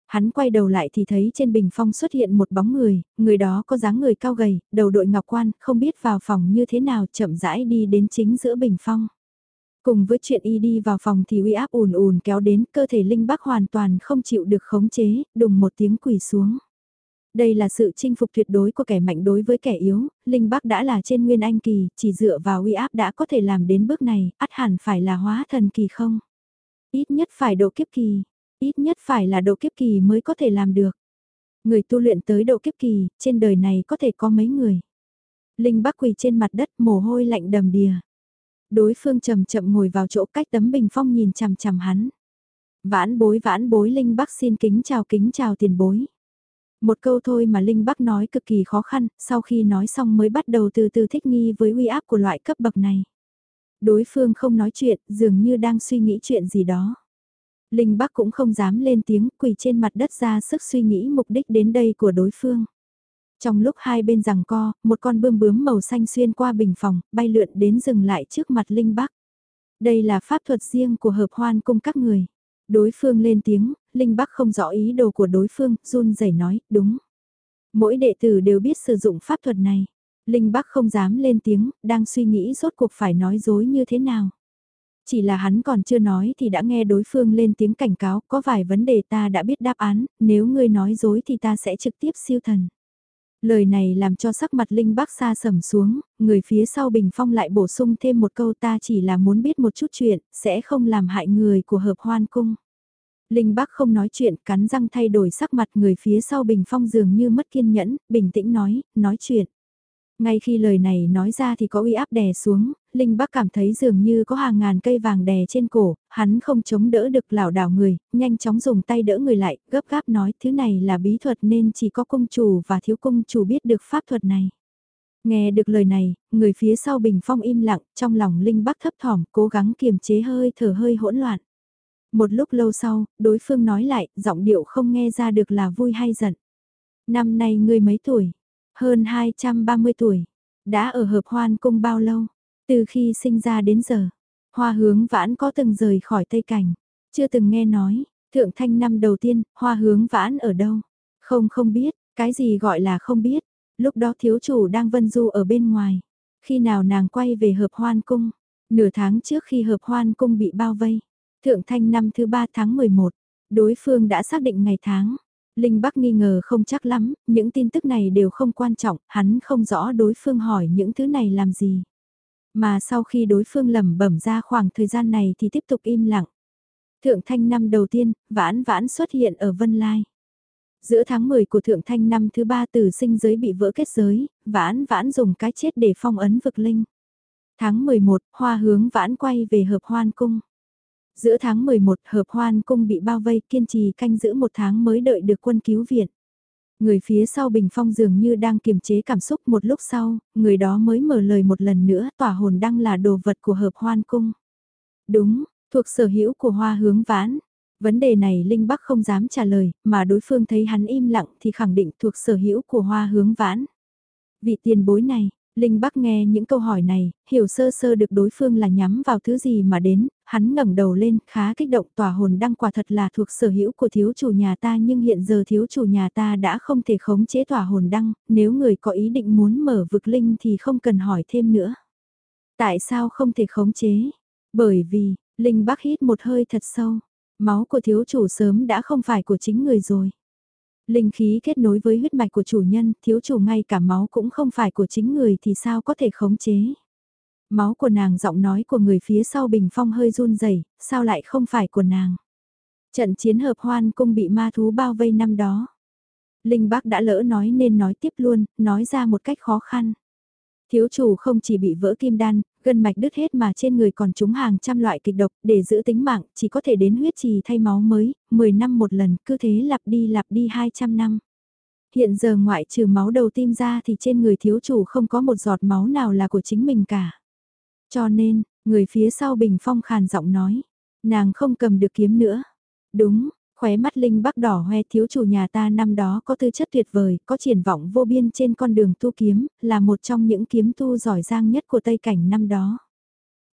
Hắn quay đầu lại thì thấy trên bình phong xuất hiện một bóng người, người đó có dáng người cao gầy, đầu đội ngọc quan, không biết vào phòng như thế nào chậm rãi đi đến chính giữa bình phong. Cùng với chuyện y đi vào phòng thì uy áp ùn ùn kéo đến cơ thể Linh Bắc hoàn toàn không chịu được khống chế, đùng một tiếng quỳ xuống. Đây là sự chinh phục tuyệt đối của kẻ mạnh đối với kẻ yếu, Linh Bắc đã là trên nguyên anh kỳ, chỉ dựa vào uy áp đã có thể làm đến bước này, ắt hẳn phải là hóa thần kỳ không? Ít nhất phải độ kiếp kỳ, ít nhất phải là độ kiếp kỳ mới có thể làm được. Người tu luyện tới độ kiếp kỳ, trên đời này có thể có mấy người. Linh Bắc quỳ trên mặt đất mồ hôi lạnh đầm đìa. Đối phương chậm chậm ngồi vào chỗ cách tấm bình phong nhìn chằm chằm hắn. Vãn bối vãn bối Linh Bắc xin kính chào kính chào tiền bối. Một câu thôi mà Linh Bắc nói cực kỳ khó khăn, sau khi nói xong mới bắt đầu từ từ thích nghi với uy áp của loại cấp bậc này. Đối phương không nói chuyện, dường như đang suy nghĩ chuyện gì đó. Linh Bắc cũng không dám lên tiếng quỳ trên mặt đất ra sức suy nghĩ mục đích đến đây của đối phương. Trong lúc hai bên rằng co, một con bươm bướm màu xanh xuyên qua bình phòng, bay lượn đến dừng lại trước mặt Linh Bắc. Đây là pháp thuật riêng của hợp hoan cung các người. Đối phương lên tiếng, Linh Bắc không rõ ý đồ của đối phương, run rẩy nói, đúng. Mỗi đệ tử đều biết sử dụng pháp thuật này. Linh Bắc không dám lên tiếng, đang suy nghĩ rốt cuộc phải nói dối như thế nào. Chỉ là hắn còn chưa nói thì đã nghe đối phương lên tiếng cảnh cáo, có vài vấn đề ta đã biết đáp án, nếu ngươi nói dối thì ta sẽ trực tiếp siêu thần. Lời này làm cho sắc mặt Linh Bắc xa sầm xuống, người phía sau bình phong lại bổ sung thêm một câu ta chỉ là muốn biết một chút chuyện, sẽ không làm hại người của hợp hoan cung. Linh Bắc không nói chuyện, cắn răng thay đổi sắc mặt người phía sau bình phong dường như mất kiên nhẫn, bình tĩnh nói, nói chuyện. Ngay khi lời này nói ra thì có uy áp đè xuống, Linh Bắc cảm thấy dường như có hàng ngàn cây vàng đè trên cổ, hắn không chống đỡ được lảo đảo người, nhanh chóng dùng tay đỡ người lại, gấp gáp nói thứ này là bí thuật nên chỉ có công chủ và thiếu công chủ biết được pháp thuật này. Nghe được lời này, người phía sau bình phong im lặng, trong lòng Linh Bắc thấp thỏm, cố gắng kiềm chế hơi thở hơi hỗn loạn. Một lúc lâu sau, đối phương nói lại, giọng điệu không nghe ra được là vui hay giận. Năm nay ngươi mấy tuổi? Hơn 230 tuổi. Đã ở hợp hoan cung bao lâu? Từ khi sinh ra đến giờ. Hoa hướng vãn có từng rời khỏi Tây Cảnh. Chưa từng nghe nói. Thượng thanh năm đầu tiên, hoa hướng vãn ở đâu? Không không biết, cái gì gọi là không biết. Lúc đó thiếu chủ đang vân du ở bên ngoài. Khi nào nàng quay về hợp hoan cung? Nửa tháng trước khi hợp hoan cung bị bao vây. Thượng thanh năm thứ ba tháng 11. Đối phương đã xác định ngày tháng. Linh Bắc nghi ngờ không chắc lắm, những tin tức này đều không quan trọng, hắn không rõ đối phương hỏi những thứ này làm gì. Mà sau khi đối phương lẩm bẩm ra khoảng thời gian này thì tiếp tục im lặng. Thượng thanh năm đầu tiên, vãn vãn xuất hiện ở Vân Lai. Giữa tháng 10 của thượng thanh năm thứ ba từ sinh giới bị vỡ kết giới, vãn vãn dùng cái chết để phong ấn vực linh. Tháng 11, hoa hướng vãn quay về hợp hoan cung. Giữa tháng 11 hợp hoan cung bị bao vây kiên trì canh giữ một tháng mới đợi được quân cứu viện. Người phía sau bình phong dường như đang kiềm chế cảm xúc một lúc sau, người đó mới mở lời một lần nữa tỏa hồn đăng là đồ vật của hợp hoan cung. Đúng, thuộc sở hữu của hoa hướng vãn. Vấn đề này Linh Bắc không dám trả lời, mà đối phương thấy hắn im lặng thì khẳng định thuộc sở hữu của hoa hướng vãn. Vị tiền bối này, Linh Bắc nghe những câu hỏi này, hiểu sơ sơ được đối phương là nhắm vào thứ gì mà đến, hắn ngẩng đầu lên, khá kích động tòa hồn đăng quả thật là thuộc sở hữu của thiếu chủ nhà ta nhưng hiện giờ thiếu chủ nhà ta đã không thể khống chế tòa hồn đăng, nếu người có ý định muốn mở vực linh thì không cần hỏi thêm nữa. Tại sao không thể khống chế? Bởi vì, Linh Bắc hít một hơi thật sâu, máu của thiếu chủ sớm đã không phải của chính người rồi. Linh khí kết nối với huyết mạch của chủ nhân, thiếu chủ ngay cả máu cũng không phải của chính người thì sao có thể khống chế. Máu của nàng giọng nói của người phía sau bình phong hơi run rẩy sao lại không phải của nàng. Trận chiến hợp hoan cung bị ma thú bao vây năm đó. Linh Bác đã lỡ nói nên nói tiếp luôn, nói ra một cách khó khăn. Thiếu chủ không chỉ bị vỡ kim đan, gân mạch đứt hết mà trên người còn trúng hàng trăm loại kịch độc, để giữ tính mạng, chỉ có thể đến huyết trì thay máu mới, 10 năm một lần, cứ thế lặp đi lặp đi 200 năm. Hiện giờ ngoại trừ máu đầu tim ra thì trên người thiếu chủ không có một giọt máu nào là của chính mình cả. Cho nên, người phía sau bình phong khàn giọng nói, nàng không cầm được kiếm nữa. Đúng, khóe mắt Linh Bắc đỏ hoe thiếu chủ nhà ta năm đó có tư chất tuyệt vời, có triển vọng vô biên trên con đường tu kiếm, là một trong những kiếm tu giỏi giang nhất của Tây Cảnh năm đó.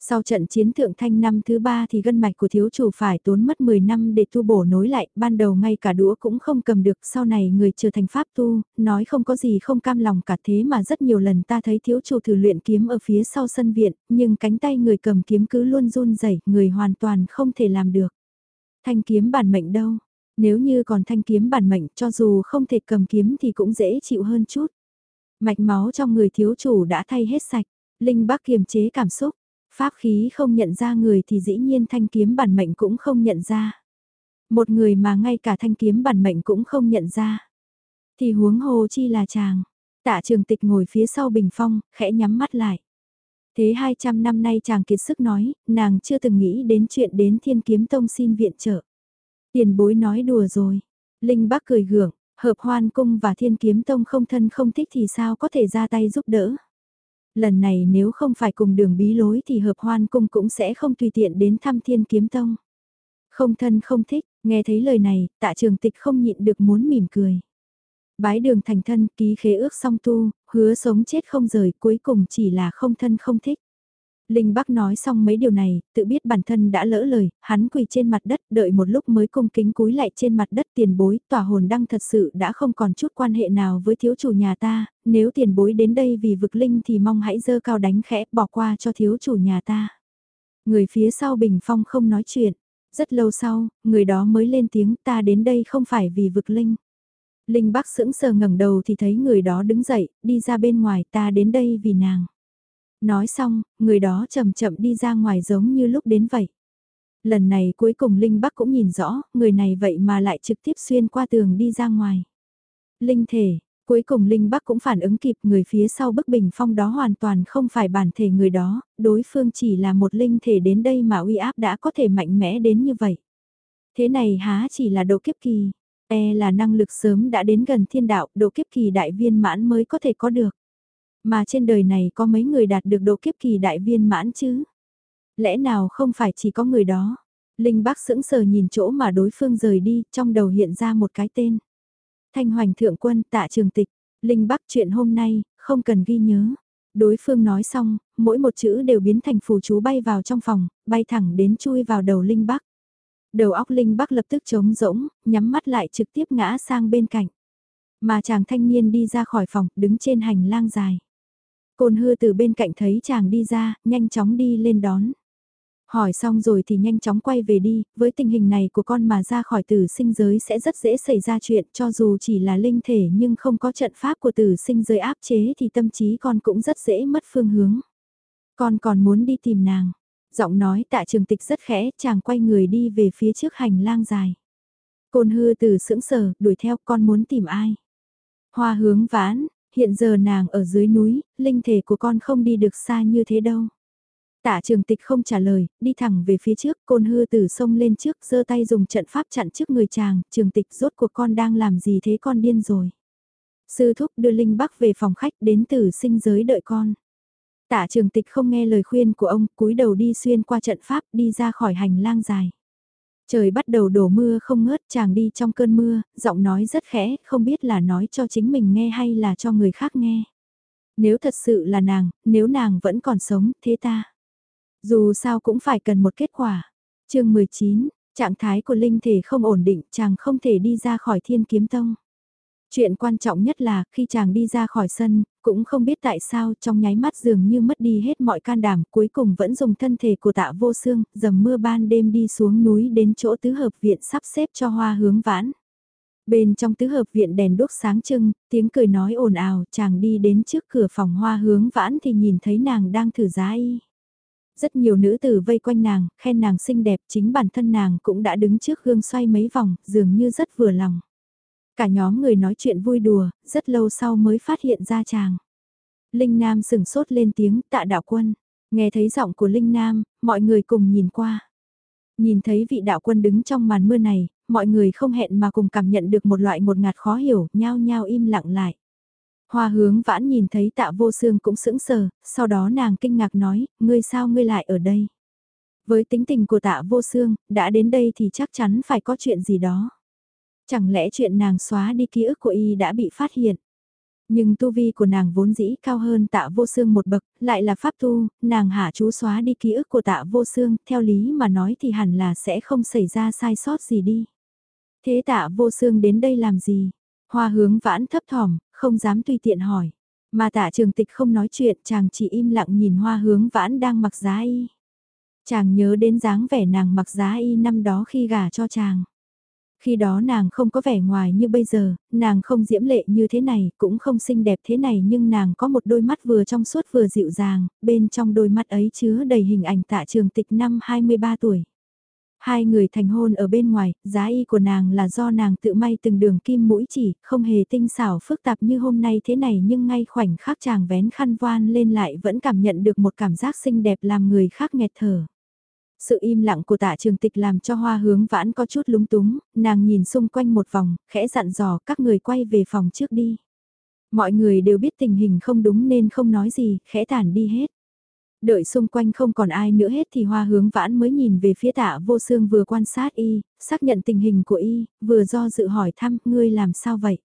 Sau trận chiến thượng thanh năm thứ ba thì gân mạch của thiếu chủ phải tốn mất 10 năm để tu bổ nối lại, ban đầu ngay cả đũa cũng không cầm được, sau này người trở thành pháp tu, nói không có gì không cam lòng cả thế mà rất nhiều lần ta thấy thiếu chủ thử luyện kiếm ở phía sau sân viện, nhưng cánh tay người cầm kiếm cứ luôn run rẩy người hoàn toàn không thể làm được. Thanh kiếm bản mệnh đâu? Nếu như còn thanh kiếm bản mệnh cho dù không thể cầm kiếm thì cũng dễ chịu hơn chút. Mạch máu trong người thiếu chủ đã thay hết sạch, Linh bác kiềm chế cảm xúc, pháp khí không nhận ra người thì dĩ nhiên thanh kiếm bản mệnh cũng không nhận ra. Một người mà ngay cả thanh kiếm bản mệnh cũng không nhận ra. Thì huống hồ chi là chàng. Tạ trường tịch ngồi phía sau bình phong, khẽ nhắm mắt lại. Thế 200 năm nay chàng kiệt sức nói, nàng chưa từng nghĩ đến chuyện đến thiên kiếm tông xin viện trợ. Tiền bối nói đùa rồi. Linh bác cười gượng, hợp hoan cung và thiên kiếm tông không thân không thích thì sao có thể ra tay giúp đỡ. Lần này nếu không phải cùng đường bí lối thì hợp hoan cung cũng sẽ không tùy tiện đến thăm thiên kiếm tông. Không thân không thích, nghe thấy lời này, tạ trường tịch không nhịn được muốn mỉm cười. Bái đường thành thân, ký khế ước song tu, hứa sống chết không rời, cuối cùng chỉ là không thân không thích. Linh Bắc nói xong mấy điều này, tự biết bản thân đã lỡ lời, hắn quỳ trên mặt đất đợi một lúc mới cung kính cúi lại trên mặt đất tiền bối, tòa hồn đăng thật sự đã không còn chút quan hệ nào với thiếu chủ nhà ta, nếu tiền bối đến đây vì vực Linh thì mong hãy dơ cao đánh khẽ bỏ qua cho thiếu chủ nhà ta. Người phía sau bình phong không nói chuyện, rất lâu sau, người đó mới lên tiếng ta đến đây không phải vì vực Linh. Linh Bắc sững sờ ngẩng đầu thì thấy người đó đứng dậy, đi ra bên ngoài ta đến đây vì nàng. Nói xong, người đó chậm chậm đi ra ngoài giống như lúc đến vậy. Lần này cuối cùng Linh Bắc cũng nhìn rõ, người này vậy mà lại trực tiếp xuyên qua tường đi ra ngoài. Linh thể, cuối cùng Linh Bắc cũng phản ứng kịp người phía sau bức bình phong đó hoàn toàn không phải bản thể người đó, đối phương chỉ là một linh thể đến đây mà uy áp đã có thể mạnh mẽ đến như vậy. Thế này há chỉ là độ kiếp kỳ, e là năng lực sớm đã đến gần thiên đạo, độ kiếp kỳ đại viên mãn mới có thể có được. Mà trên đời này có mấy người đạt được độ kiếp kỳ đại viên mãn chứ? Lẽ nào không phải chỉ có người đó? Linh bác sững sờ nhìn chỗ mà đối phương rời đi, trong đầu hiện ra một cái tên. Thanh hoành thượng quân tạ trường tịch, Linh bác chuyện hôm nay, không cần ghi nhớ. Đối phương nói xong, mỗi một chữ đều biến thành phù chú bay vào trong phòng, bay thẳng đến chui vào đầu Linh Bắc. Đầu óc Linh Bắc lập tức trống rỗng, nhắm mắt lại trực tiếp ngã sang bên cạnh. Mà chàng thanh niên đi ra khỏi phòng, đứng trên hành lang dài. Côn hư từ bên cạnh thấy chàng đi ra, nhanh chóng đi lên đón. Hỏi xong rồi thì nhanh chóng quay về đi, với tình hình này của con mà ra khỏi tử sinh giới sẽ rất dễ xảy ra chuyện cho dù chỉ là linh thể nhưng không có trận pháp của tử sinh giới áp chế thì tâm trí con cũng rất dễ mất phương hướng. Con còn muốn đi tìm nàng. Giọng nói tạ trường tịch rất khẽ, chàng quay người đi về phía trước hành lang dài. Côn hư từ sững sờ, đuổi theo con muốn tìm ai. Hoa hướng vãn, hiện giờ nàng ở dưới núi, linh thể của con không đi được xa như thế đâu. Tạ trường tịch không trả lời, đi thẳng về phía trước, côn hư từ sông lên trước, giơ tay dùng trận pháp chặn trước người chàng, trường tịch rốt cuộc con đang làm gì thế con điên rồi. Sư thúc đưa Linh Bắc về phòng khách đến từ sinh giới đợi con. Tạ trường tịch không nghe lời khuyên của ông, cúi đầu đi xuyên qua trận pháp, đi ra khỏi hành lang dài. Trời bắt đầu đổ mưa không ngớt chàng đi trong cơn mưa, giọng nói rất khẽ, không biết là nói cho chính mình nghe hay là cho người khác nghe. Nếu thật sự là nàng, nếu nàng vẫn còn sống, thế ta. Dù sao cũng phải cần một kết quả. chương 19, trạng thái của linh thể không ổn định, chàng không thể đi ra khỏi thiên kiếm tông. Chuyện quan trọng nhất là khi chàng đi ra khỏi sân, cũng không biết tại sao trong nháy mắt dường như mất đi hết mọi can đảm cuối cùng vẫn dùng thân thể của tạ vô xương, dầm mưa ban đêm đi xuống núi đến chỗ tứ hợp viện sắp xếp cho hoa hướng vãn. Bên trong tứ hợp viện đèn đốt sáng trưng, tiếng cười nói ồn ào, chàng đi đến trước cửa phòng hoa hướng vãn thì nhìn thấy nàng đang thử giá y. Rất nhiều nữ tử vây quanh nàng, khen nàng xinh đẹp, chính bản thân nàng cũng đã đứng trước gương xoay mấy vòng, dường như rất vừa lòng. Cả nhóm người nói chuyện vui đùa, rất lâu sau mới phát hiện ra chàng. Linh Nam sừng sốt lên tiếng tạ đạo quân. Nghe thấy giọng của Linh Nam, mọi người cùng nhìn qua. Nhìn thấy vị đạo quân đứng trong màn mưa này, mọi người không hẹn mà cùng cảm nhận được một loại một ngạt khó hiểu, nhao nhao im lặng lại. Hoa hướng vãn nhìn thấy tạ vô xương cũng sững sờ, sau đó nàng kinh ngạc nói, ngươi sao ngươi lại ở đây? Với tính tình của tạ vô xương, đã đến đây thì chắc chắn phải có chuyện gì đó. Chẳng lẽ chuyện nàng xóa đi ký ức của y đã bị phát hiện? Nhưng tu vi của nàng vốn dĩ cao hơn tạ vô xương một bậc, lại là pháp tu, nàng hạ chú xóa đi ký ức của tạ vô xương, theo lý mà nói thì hẳn là sẽ không xảy ra sai sót gì đi. Thế tạ vô xương đến đây làm gì? Hoa hướng vãn thấp thỏm, không dám tùy tiện hỏi. Mà tạ trường tịch không nói chuyện, chàng chỉ im lặng nhìn hoa hướng vãn đang mặc giá y. Chàng nhớ đến dáng vẻ nàng mặc giá y năm đó khi gả cho chàng. Khi đó nàng không có vẻ ngoài như bây giờ, nàng không diễm lệ như thế này, cũng không xinh đẹp thế này nhưng nàng có một đôi mắt vừa trong suốt vừa dịu dàng, bên trong đôi mắt ấy chứa đầy hình ảnh tạ trường tịch năm 23 tuổi. Hai người thành hôn ở bên ngoài, giá y của nàng là do nàng tự may từng đường kim mũi chỉ, không hề tinh xảo phức tạp như hôm nay thế này nhưng ngay khoảnh khắc chàng vén khăn voan lên lại vẫn cảm nhận được một cảm giác xinh đẹp làm người khác nghẹt thở. Sự im lặng của tạ trường tịch làm cho hoa hướng vãn có chút lúng túng, nàng nhìn xung quanh một vòng, khẽ dặn dò các người quay về phòng trước đi. Mọi người đều biết tình hình không đúng nên không nói gì, khẽ tản đi hết. Đợi xung quanh không còn ai nữa hết thì hoa hướng vãn mới nhìn về phía tạ vô xương vừa quan sát y, xác nhận tình hình của y, vừa do dự hỏi thăm, ngươi làm sao vậy?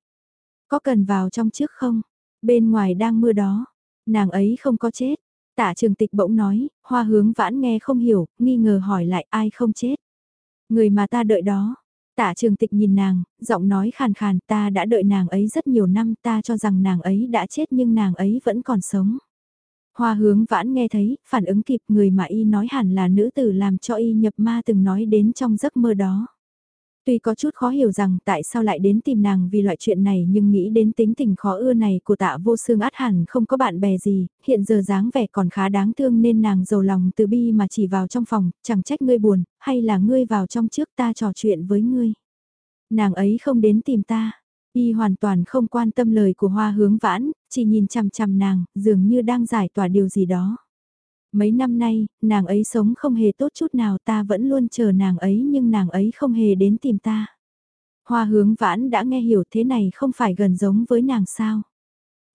Có cần vào trong trước không? Bên ngoài đang mưa đó, nàng ấy không có chết. Tạ trường tịch bỗng nói, hoa hướng vãn nghe không hiểu, nghi ngờ hỏi lại ai không chết. Người mà ta đợi đó. Tạ trường tịch nhìn nàng, giọng nói khàn khàn ta đã đợi nàng ấy rất nhiều năm ta cho rằng nàng ấy đã chết nhưng nàng ấy vẫn còn sống. Hoa hướng vãn nghe thấy, phản ứng kịp người mà y nói hẳn là nữ tử làm cho y nhập ma từng nói đến trong giấc mơ đó. Tuy có chút khó hiểu rằng tại sao lại đến tìm nàng vì loại chuyện này nhưng nghĩ đến tính tình khó ưa này của tạ vô xương át hẳn không có bạn bè gì, hiện giờ dáng vẻ còn khá đáng thương nên nàng giàu lòng từ bi mà chỉ vào trong phòng, chẳng trách ngươi buồn, hay là ngươi vào trong trước ta trò chuyện với ngươi. Nàng ấy không đến tìm ta, y hoàn toàn không quan tâm lời của hoa hướng vãn, chỉ nhìn chằm chằm nàng, dường như đang giải tỏa điều gì đó. Mấy năm nay, nàng ấy sống không hề tốt chút nào ta vẫn luôn chờ nàng ấy nhưng nàng ấy không hề đến tìm ta. Hoa hướng vãn đã nghe hiểu thế này không phải gần giống với nàng sao.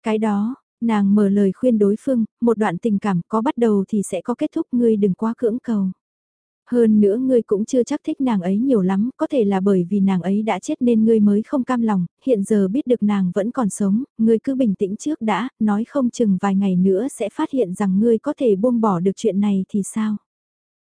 Cái đó, nàng mở lời khuyên đối phương, một đoạn tình cảm có bắt đầu thì sẽ có kết thúc ngươi đừng quá cưỡng cầu. Hơn nữa ngươi cũng chưa chắc thích nàng ấy nhiều lắm, có thể là bởi vì nàng ấy đã chết nên ngươi mới không cam lòng, hiện giờ biết được nàng vẫn còn sống, ngươi cứ bình tĩnh trước đã, nói không chừng vài ngày nữa sẽ phát hiện rằng ngươi có thể buông bỏ được chuyện này thì sao?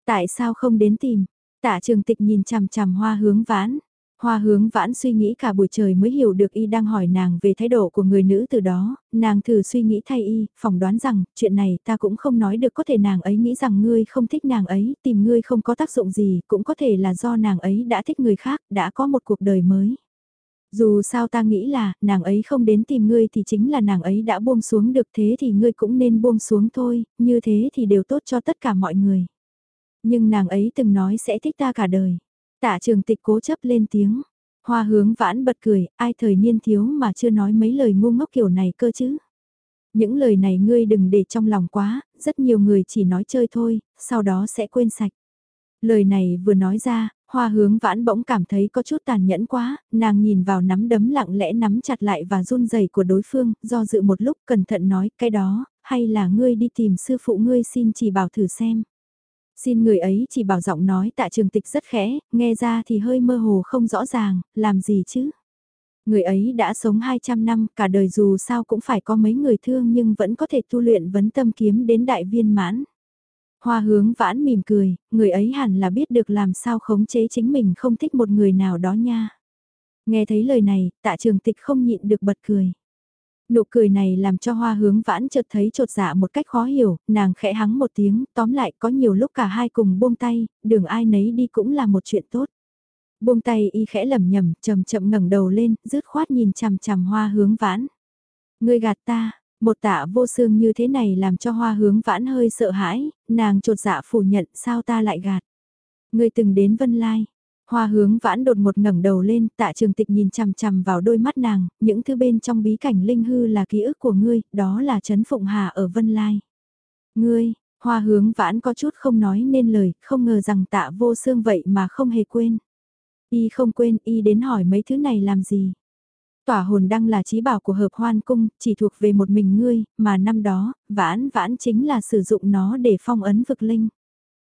Tại sao không đến tìm? Tạ trường tịch nhìn chằm chằm hoa hướng vãn, Hoa hướng vãn suy nghĩ cả buổi trời mới hiểu được y đang hỏi nàng về thái độ của người nữ từ đó, nàng thử suy nghĩ thay y, phỏng đoán rằng, chuyện này ta cũng không nói được có thể nàng ấy nghĩ rằng ngươi không thích nàng ấy, tìm ngươi không có tác dụng gì, cũng có thể là do nàng ấy đã thích người khác, đã có một cuộc đời mới. Dù sao ta nghĩ là, nàng ấy không đến tìm ngươi thì chính là nàng ấy đã buông xuống được thế thì ngươi cũng nên buông xuống thôi, như thế thì đều tốt cho tất cả mọi người. Nhưng nàng ấy từng nói sẽ thích ta cả đời. Tạ trường tịch cố chấp lên tiếng. Hoa hướng vãn bật cười, ai thời niên thiếu mà chưa nói mấy lời ngu ngốc kiểu này cơ chứ. Những lời này ngươi đừng để trong lòng quá, rất nhiều người chỉ nói chơi thôi, sau đó sẽ quên sạch. Lời này vừa nói ra, hoa hướng vãn bỗng cảm thấy có chút tàn nhẫn quá, nàng nhìn vào nắm đấm lặng lẽ nắm chặt lại và run rẩy của đối phương, do dự một lúc cẩn thận nói cái đó, hay là ngươi đi tìm sư phụ ngươi xin chỉ bảo thử xem. Xin người ấy chỉ bảo giọng nói tạ trường tịch rất khẽ, nghe ra thì hơi mơ hồ không rõ ràng, làm gì chứ? Người ấy đã sống 200 năm, cả đời dù sao cũng phải có mấy người thương nhưng vẫn có thể tu luyện vấn tâm kiếm đến đại viên mãn. Hoa hướng vãn mỉm cười, người ấy hẳn là biết được làm sao khống chế chính mình không thích một người nào đó nha. Nghe thấy lời này, tạ trường tịch không nhịn được bật cười. Nụ cười này làm cho hoa hướng vãn chợt thấy trột dạ một cách khó hiểu, nàng khẽ hắng một tiếng, tóm lại có nhiều lúc cả hai cùng buông tay, đường ai nấy đi cũng là một chuyện tốt. Buông tay y khẽ lẩm nhẩm, chậm chậm ngẩng đầu lên, rứt khoát nhìn chằm chằm hoa hướng vãn. Ngươi gạt ta, một tạ vô xương như thế này làm cho hoa hướng vãn hơi sợ hãi, nàng trột dạ phủ nhận sao ta lại gạt. Ngươi từng đến Vân Lai. Hoa hướng vãn đột một ngẩng đầu lên, tạ trường tịch nhìn chằm chằm vào đôi mắt nàng, những thứ bên trong bí cảnh linh hư là ký ức của ngươi, đó là Trấn Phụng Hà ở Vân Lai. Ngươi, hoa hướng vãn có chút không nói nên lời, không ngờ rằng tạ vô xương vậy mà không hề quên. Y không quên, y đến hỏi mấy thứ này làm gì. Tỏa hồn đăng là trí bảo của hợp hoan cung, chỉ thuộc về một mình ngươi, mà năm đó, vãn vãn chính là sử dụng nó để phong ấn vực linh.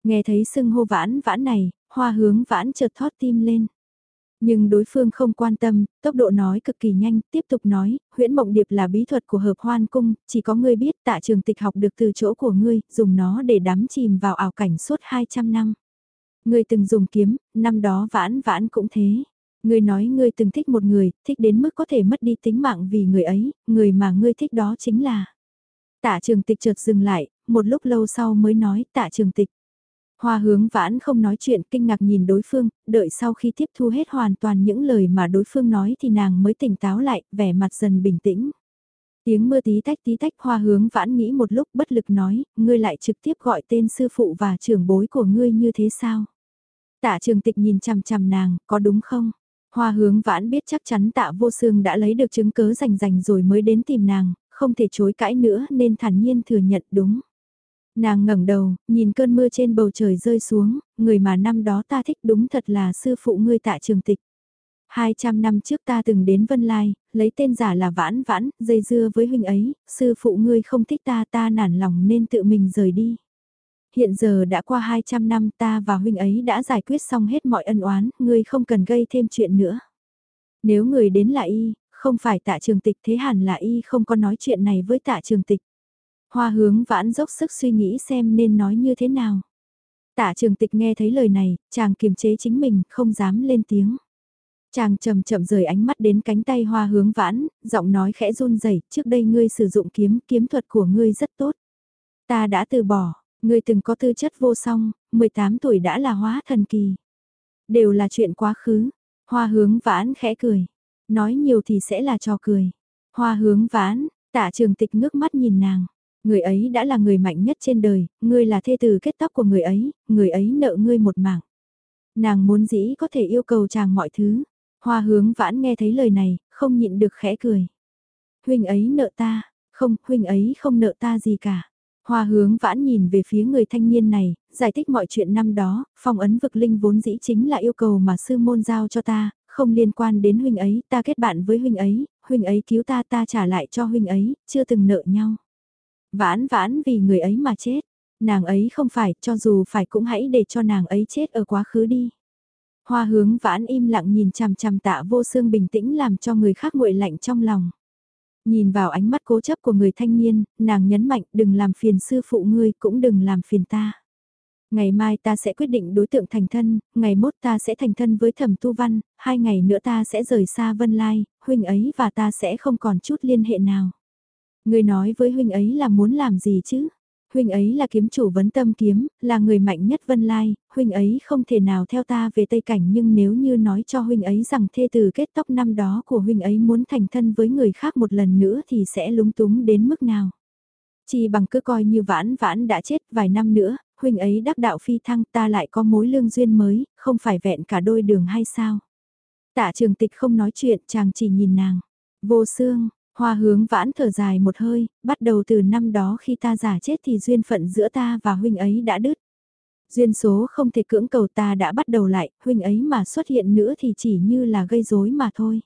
Nghe thấy sưng hô vãn vãn này, hoa hướng vãn chợt thót tim lên. Nhưng đối phương không quan tâm, tốc độ nói cực kỳ nhanh, tiếp tục nói, huyễn mộng điệp là bí thuật của hợp hoan cung, chỉ có ngươi biết tạ trường tịch học được từ chỗ của ngươi, dùng nó để đắm chìm vào ảo cảnh suốt 200 năm. Ngươi từng dùng kiếm, năm đó vãn vãn cũng thế. Ngươi nói ngươi từng thích một người, thích đến mức có thể mất đi tính mạng vì người ấy, người mà ngươi thích đó chính là. Tạ trường tịch chợt dừng lại, một lúc lâu sau mới nói tạ trường tịch. Hoa hướng vãn không nói chuyện kinh ngạc nhìn đối phương, đợi sau khi tiếp thu hết hoàn toàn những lời mà đối phương nói thì nàng mới tỉnh táo lại, vẻ mặt dần bình tĩnh. Tiếng mưa tí tách tí tách hoa hướng vãn nghĩ một lúc bất lực nói, ngươi lại trực tiếp gọi tên sư phụ và trưởng bối của ngươi như thế sao? Tạ trường tịch nhìn chằm chằm nàng, có đúng không? Hoa hướng vãn biết chắc chắn tạ vô xương đã lấy được chứng cớ rành rành rồi mới đến tìm nàng, không thể chối cãi nữa nên thản nhiên thừa nhận đúng. Nàng ngẩng đầu, nhìn cơn mưa trên bầu trời rơi xuống, người mà năm đó ta thích đúng thật là sư phụ ngươi tạ trường tịch. 200 năm trước ta từng đến Vân Lai, lấy tên giả là Vãn Vãn, dây dưa với huynh ấy, sư phụ ngươi không thích ta ta nản lòng nên tự mình rời đi. Hiện giờ đã qua 200 năm ta và huynh ấy đã giải quyết xong hết mọi ân oán, ngươi không cần gây thêm chuyện nữa. Nếu người đến là y, không phải tạ trường tịch thế hẳn là y không có nói chuyện này với tạ trường tịch. Hoa hướng vãn dốc sức suy nghĩ xem nên nói như thế nào. Tạ trường tịch nghe thấy lời này, chàng kiềm chế chính mình, không dám lên tiếng. Chàng chậm chậm rời ánh mắt đến cánh tay hoa hướng vãn, giọng nói khẽ run rẩy trước đây ngươi sử dụng kiếm, kiếm thuật của ngươi rất tốt. Ta đã từ bỏ, ngươi từng có tư chất vô song, 18 tuổi đã là hóa thần kỳ. Đều là chuyện quá khứ, hoa hướng vãn khẽ cười, nói nhiều thì sẽ là trò cười. Hoa hướng vãn, tạ trường tịch ngước mắt nhìn nàng, Người ấy đã là người mạnh nhất trên đời, ngươi là thê tử kết tóc của người ấy, người ấy nợ ngươi một mạng. Nàng muốn dĩ có thể yêu cầu chàng mọi thứ. Hoa hướng vãn nghe thấy lời này, không nhịn được khẽ cười. Huynh ấy nợ ta, không, huynh ấy không nợ ta gì cả. Hoa hướng vãn nhìn về phía người thanh niên này, giải thích mọi chuyện năm đó, phong ấn vực linh vốn dĩ chính là yêu cầu mà sư môn giao cho ta, không liên quan đến huynh ấy, ta kết bạn với huynh ấy, huynh ấy cứu ta ta trả lại cho huynh ấy, chưa từng nợ nhau. Vãn vãn vì người ấy mà chết. Nàng ấy không phải, cho dù phải cũng hãy để cho nàng ấy chết ở quá khứ đi. Hoa hướng vãn im lặng nhìn chằm chằm tạ vô xương bình tĩnh làm cho người khác nguội lạnh trong lòng. Nhìn vào ánh mắt cố chấp của người thanh niên, nàng nhấn mạnh đừng làm phiền sư phụ ngươi cũng đừng làm phiền ta. Ngày mai ta sẽ quyết định đối tượng thành thân, ngày mốt ta sẽ thành thân với thẩm tu văn, hai ngày nữa ta sẽ rời xa vân lai, huynh ấy và ta sẽ không còn chút liên hệ nào. Người nói với huynh ấy là muốn làm gì chứ? Huynh ấy là kiếm chủ vấn tâm kiếm, là người mạnh nhất vân lai, huynh ấy không thể nào theo ta về Tây Cảnh nhưng nếu như nói cho huynh ấy rằng thê từ kết tóc năm đó của huynh ấy muốn thành thân với người khác một lần nữa thì sẽ lúng túng đến mức nào? Chỉ bằng cứ coi như vãn vãn đã chết vài năm nữa, huynh ấy đắc đạo phi thăng ta lại có mối lương duyên mới, không phải vẹn cả đôi đường hay sao? Tạ trường tịch không nói chuyện chàng chỉ nhìn nàng. Vô xương, Hoa hướng vãn thở dài một hơi, bắt đầu từ năm đó khi ta giả chết thì duyên phận giữa ta và huynh ấy đã đứt. Duyên số không thể cưỡng cầu ta đã bắt đầu lại, huynh ấy mà xuất hiện nữa thì chỉ như là gây rối mà thôi.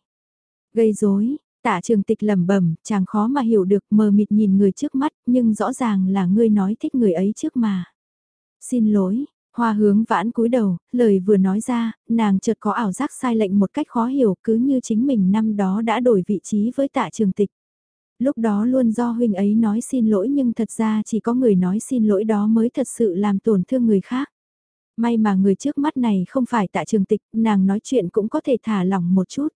Gây rối, tạ trường tịch lẩm bẩm chàng khó mà hiểu được mờ mịt nhìn người trước mắt nhưng rõ ràng là ngươi nói thích người ấy trước mà. Xin lỗi, Hoa hướng vãn cúi đầu, lời vừa nói ra, nàng chợt có ảo giác sai lệnh một cách khó hiểu cứ như chính mình năm đó đã đổi vị trí với tạ trường tịch. Lúc đó luôn do huynh ấy nói xin lỗi nhưng thật ra chỉ có người nói xin lỗi đó mới thật sự làm tổn thương người khác. May mà người trước mắt này không phải tạ trường tịch, nàng nói chuyện cũng có thể thả lỏng một chút.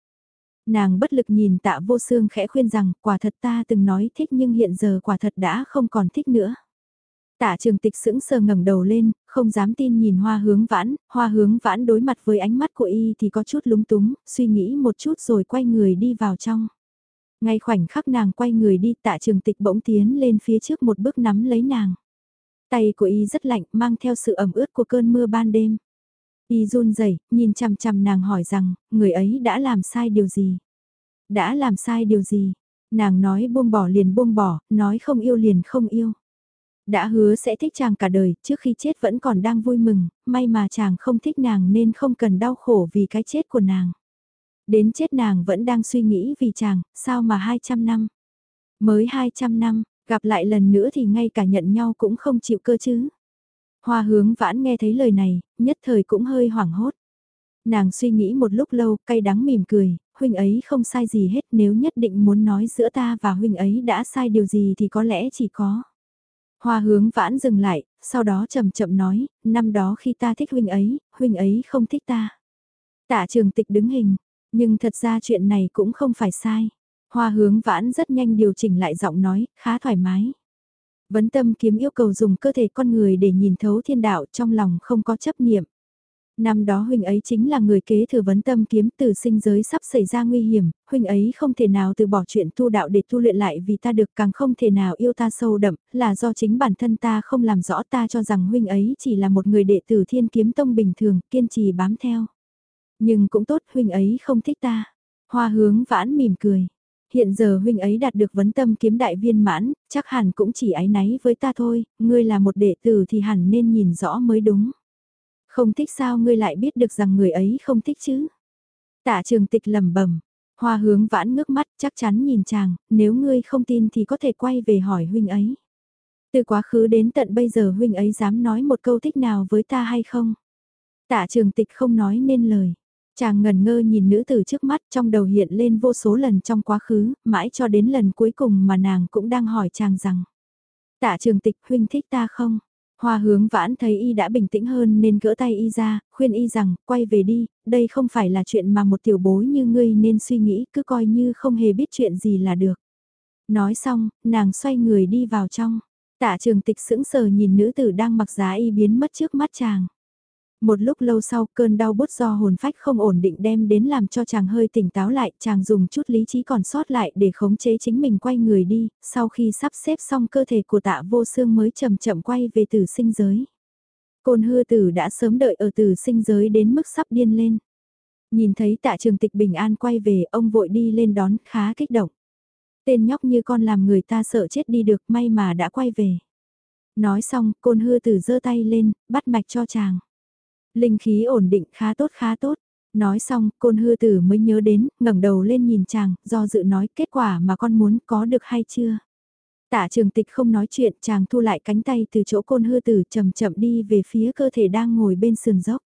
Nàng bất lực nhìn tạ vô xương khẽ khuyên rằng quả thật ta từng nói thích nhưng hiện giờ quả thật đã không còn thích nữa. Tạ trường tịch sững sờ ngẩng đầu lên, không dám tin nhìn hoa hướng vãn, hoa hướng vãn đối mặt với ánh mắt của y thì có chút lúng túng, suy nghĩ một chút rồi quay người đi vào trong. Ngay khoảnh khắc nàng quay người đi tạ trường tịch bỗng tiến lên phía trước một bước nắm lấy nàng. Tay của y rất lạnh mang theo sự ẩm ướt của cơn mưa ban đêm. Y run rẩy nhìn chằm chằm nàng hỏi rằng, người ấy đã làm sai điều gì? Đã làm sai điều gì? Nàng nói buông bỏ liền buông bỏ, nói không yêu liền không yêu. Đã hứa sẽ thích chàng cả đời, trước khi chết vẫn còn đang vui mừng, may mà chàng không thích nàng nên không cần đau khổ vì cái chết của nàng. Đến chết nàng vẫn đang suy nghĩ vì chàng, sao mà 200 năm? Mới 200 năm, gặp lại lần nữa thì ngay cả nhận nhau cũng không chịu cơ chứ. Hoa hướng vãn nghe thấy lời này, nhất thời cũng hơi hoảng hốt. Nàng suy nghĩ một lúc lâu, cay đắng mỉm cười, huynh ấy không sai gì hết nếu nhất định muốn nói giữa ta và huynh ấy đã sai điều gì thì có lẽ chỉ có. Hoa hướng vãn dừng lại, sau đó chậm chậm nói, năm đó khi ta thích huynh ấy, huynh ấy không thích ta. Tạ trường tịch đứng hình, nhưng thật ra chuyện này cũng không phải sai. Hoa hướng vãn rất nhanh điều chỉnh lại giọng nói, khá thoải mái. Vấn tâm kiếm yêu cầu dùng cơ thể con người để nhìn thấu thiên đạo trong lòng không có chấp niệm. Năm đó huynh ấy chính là người kế thừa vấn tâm kiếm từ sinh giới sắp xảy ra nguy hiểm, huynh ấy không thể nào từ bỏ chuyện tu đạo để tu luyện lại vì ta được càng không thể nào yêu ta sâu đậm, là do chính bản thân ta không làm rõ ta cho rằng huynh ấy chỉ là một người đệ tử thiên kiếm tông bình thường, kiên trì bám theo. Nhưng cũng tốt huynh ấy không thích ta. Hoa hướng vãn mỉm cười. Hiện giờ huynh ấy đạt được vấn tâm kiếm đại viên mãn, chắc hẳn cũng chỉ ái náy với ta thôi, ngươi là một đệ tử thì hẳn nên nhìn rõ mới đúng. Không thích sao ngươi lại biết được rằng người ấy không thích chứ? Tạ trường tịch lầm bẩm hoa hướng vãn ngước mắt chắc chắn nhìn chàng, nếu ngươi không tin thì có thể quay về hỏi huynh ấy. Từ quá khứ đến tận bây giờ huynh ấy dám nói một câu thích nào với ta hay không? Tạ trường tịch không nói nên lời. Chàng ngần ngơ nhìn nữ tử trước mắt trong đầu hiện lên vô số lần trong quá khứ, mãi cho đến lần cuối cùng mà nàng cũng đang hỏi chàng rằng. Tạ trường tịch huynh thích ta không? Hoa hướng vãn thấy y đã bình tĩnh hơn nên gỡ tay y ra, khuyên y rằng, quay về đi, đây không phải là chuyện mà một tiểu bối như ngươi nên suy nghĩ, cứ coi như không hề biết chuyện gì là được. Nói xong, nàng xoay người đi vào trong. Tạ trường tịch sững sờ nhìn nữ tử đang mặc giá y biến mất trước mắt chàng. Một lúc lâu sau cơn đau bút do hồn phách không ổn định đem đến làm cho chàng hơi tỉnh táo lại, chàng dùng chút lý trí còn sót lại để khống chế chính mình quay người đi, sau khi sắp xếp xong cơ thể của tạ vô xương mới chậm chậm quay về tử sinh giới. Côn hư tử đã sớm đợi ở tử sinh giới đến mức sắp điên lên. Nhìn thấy tạ trường tịch bình an quay về, ông vội đi lên đón, khá kích động. Tên nhóc như con làm người ta sợ chết đi được, may mà đã quay về. Nói xong, côn hư tử giơ tay lên, bắt mạch cho chàng. Linh khí ổn định khá tốt khá tốt. Nói xong, côn hư tử mới nhớ đến, ngẩng đầu lên nhìn chàng, do dự nói kết quả mà con muốn có được hay chưa. Tạ trường tịch không nói chuyện, chàng thu lại cánh tay từ chỗ côn hư tử chậm chậm đi về phía cơ thể đang ngồi bên sườn dốc.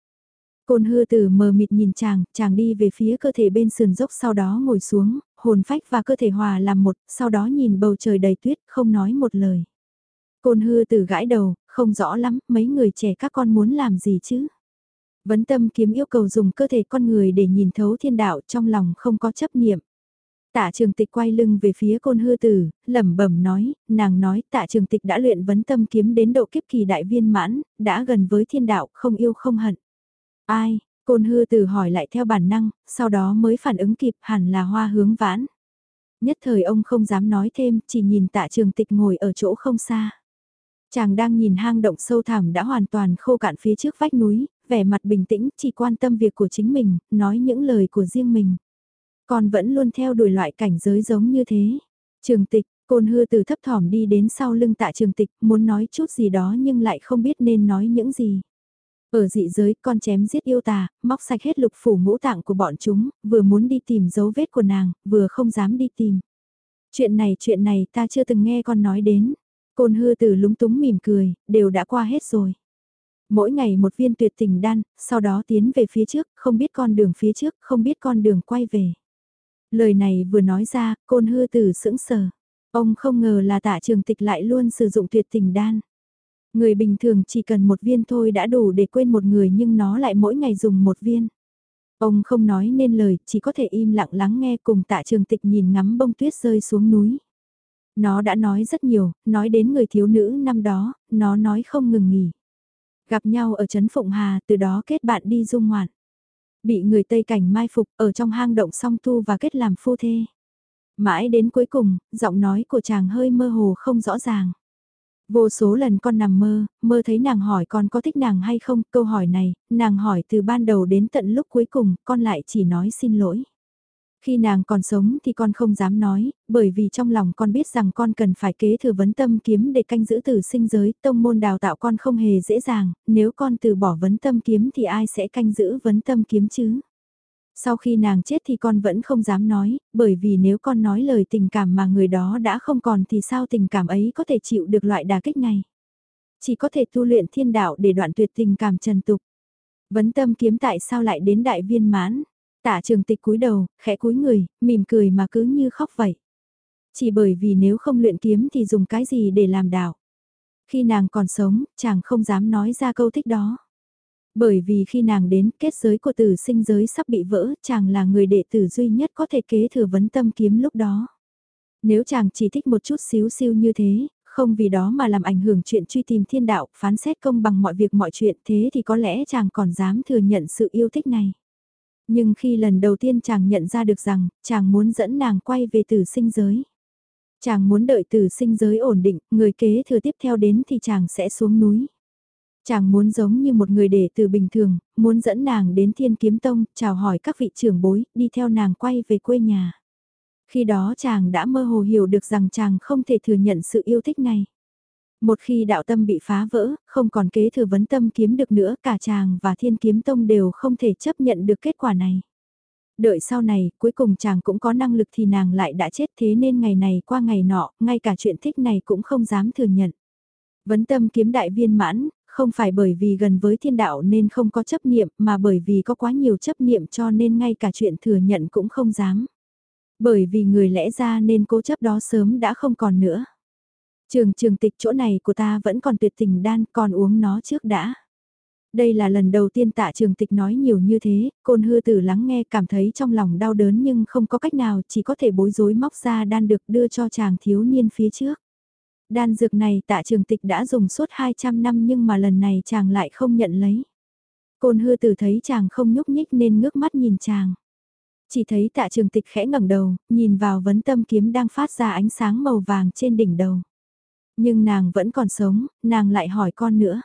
Côn hư tử mờ mịt nhìn chàng, chàng đi về phía cơ thể bên sườn dốc sau đó ngồi xuống, hồn phách và cơ thể hòa làm một, sau đó nhìn bầu trời đầy tuyết, không nói một lời. Côn hư tử gãi đầu, không rõ lắm, mấy người trẻ các con muốn làm gì chứ? Vấn tâm kiếm yêu cầu dùng cơ thể con người để nhìn thấu thiên đạo trong lòng không có chấp niệm. Tạ trường tịch quay lưng về phía côn hư tử, lẩm bẩm nói, nàng nói tạ trường tịch đã luyện vấn tâm kiếm đến độ kiếp kỳ đại viên mãn, đã gần với thiên đạo, không yêu không hận. Ai, côn hư tử hỏi lại theo bản năng, sau đó mới phản ứng kịp hẳn là hoa hướng vãn. Nhất thời ông không dám nói thêm, chỉ nhìn tạ trường tịch ngồi ở chỗ không xa. Chàng đang nhìn hang động sâu thẳm đã hoàn toàn khô cạn phía trước vách núi, vẻ mặt bình tĩnh, chỉ quan tâm việc của chính mình, nói những lời của riêng mình. Còn vẫn luôn theo đuổi loại cảnh giới giống như thế. Trường tịch, côn hư từ thấp thỏm đi đến sau lưng tạ trường tịch, muốn nói chút gì đó nhưng lại không biết nên nói những gì. Ở dị giới, con chém giết yêu tà, móc sạch hết lục phủ ngũ tạng của bọn chúng, vừa muốn đi tìm dấu vết của nàng, vừa không dám đi tìm. Chuyện này chuyện này ta chưa từng nghe con nói đến. Côn hư từ lúng túng mỉm cười, đều đã qua hết rồi. Mỗi ngày một viên tuyệt tình đan, sau đó tiến về phía trước, không biết con đường phía trước, không biết con đường quay về. Lời này vừa nói ra, côn hư tử sững sờ. Ông không ngờ là tạ trường tịch lại luôn sử dụng tuyệt tình đan. Người bình thường chỉ cần một viên thôi đã đủ để quên một người nhưng nó lại mỗi ngày dùng một viên. Ông không nói nên lời, chỉ có thể im lặng lắng nghe cùng tạ trường tịch nhìn ngắm bông tuyết rơi xuống núi. Nó đã nói rất nhiều, nói đến người thiếu nữ năm đó, nó nói không ngừng nghỉ. Gặp nhau ở Trấn Phụng Hà, từ đó kết bạn đi dung ngoạn. Bị người Tây Cảnh mai phục ở trong hang động song tu và kết làm phu thê. Mãi đến cuối cùng, giọng nói của chàng hơi mơ hồ không rõ ràng. Vô số lần con nằm mơ, mơ thấy nàng hỏi con có thích nàng hay không, câu hỏi này, nàng hỏi từ ban đầu đến tận lúc cuối cùng, con lại chỉ nói xin lỗi. Khi nàng còn sống thì con không dám nói, bởi vì trong lòng con biết rằng con cần phải kế thừa vấn tâm kiếm để canh giữ tử sinh giới, tông môn đào tạo con không hề dễ dàng, nếu con từ bỏ vấn tâm kiếm thì ai sẽ canh giữ vấn tâm kiếm chứ? Sau khi nàng chết thì con vẫn không dám nói, bởi vì nếu con nói lời tình cảm mà người đó đã không còn thì sao tình cảm ấy có thể chịu được loại đà kích này? Chỉ có thể tu luyện thiên đạo để đoạn tuyệt tình cảm trần tục. Vấn tâm kiếm tại sao lại đến đại viên mãn? Tạ trường tịch cúi đầu, khẽ cúi người, mỉm cười mà cứ như khóc vậy. Chỉ bởi vì nếu không luyện kiếm thì dùng cái gì để làm đạo. Khi nàng còn sống, chàng không dám nói ra câu thích đó. Bởi vì khi nàng đến, kết giới của tử sinh giới sắp bị vỡ, chàng là người đệ tử duy nhất có thể kế thừa vấn tâm kiếm lúc đó. Nếu chàng chỉ thích một chút xíu siêu như thế, không vì đó mà làm ảnh hưởng chuyện truy tìm thiên đạo, phán xét công bằng mọi việc mọi chuyện thế thì có lẽ chàng còn dám thừa nhận sự yêu thích này. Nhưng khi lần đầu tiên chàng nhận ra được rằng, chàng muốn dẫn nàng quay về tử sinh giới. Chàng muốn đợi tử sinh giới ổn định, người kế thừa tiếp theo đến thì chàng sẽ xuống núi. Chàng muốn giống như một người đệ tử bình thường, muốn dẫn nàng đến thiên kiếm tông, chào hỏi các vị trưởng bối, đi theo nàng quay về quê nhà. Khi đó chàng đã mơ hồ hiểu được rằng chàng không thể thừa nhận sự yêu thích này. Một khi đạo tâm bị phá vỡ, không còn kế thừa vấn tâm kiếm được nữa, cả chàng và thiên kiếm tông đều không thể chấp nhận được kết quả này. Đợi sau này, cuối cùng chàng cũng có năng lực thì nàng lại đã chết thế nên ngày này qua ngày nọ, ngay cả chuyện thích này cũng không dám thừa nhận. Vấn tâm kiếm đại viên mãn, không phải bởi vì gần với thiên đạo nên không có chấp niệm mà bởi vì có quá nhiều chấp niệm cho nên ngay cả chuyện thừa nhận cũng không dám. Bởi vì người lẽ ra nên cố chấp đó sớm đã không còn nữa. Trường trường tịch chỗ này của ta vẫn còn tuyệt tình đan còn uống nó trước đã. Đây là lần đầu tiên tạ trường tịch nói nhiều như thế, côn hư tử lắng nghe cảm thấy trong lòng đau đớn nhưng không có cách nào chỉ có thể bối rối móc ra đan được đưa cho chàng thiếu niên phía trước. Đan dược này tạ trường tịch đã dùng suốt 200 năm nhưng mà lần này chàng lại không nhận lấy. Côn hư tử thấy chàng không nhúc nhích nên ngước mắt nhìn chàng. Chỉ thấy tạ trường tịch khẽ ngẩng đầu, nhìn vào vấn tâm kiếm đang phát ra ánh sáng màu vàng trên đỉnh đầu. Nhưng nàng vẫn còn sống, nàng lại hỏi con nữa.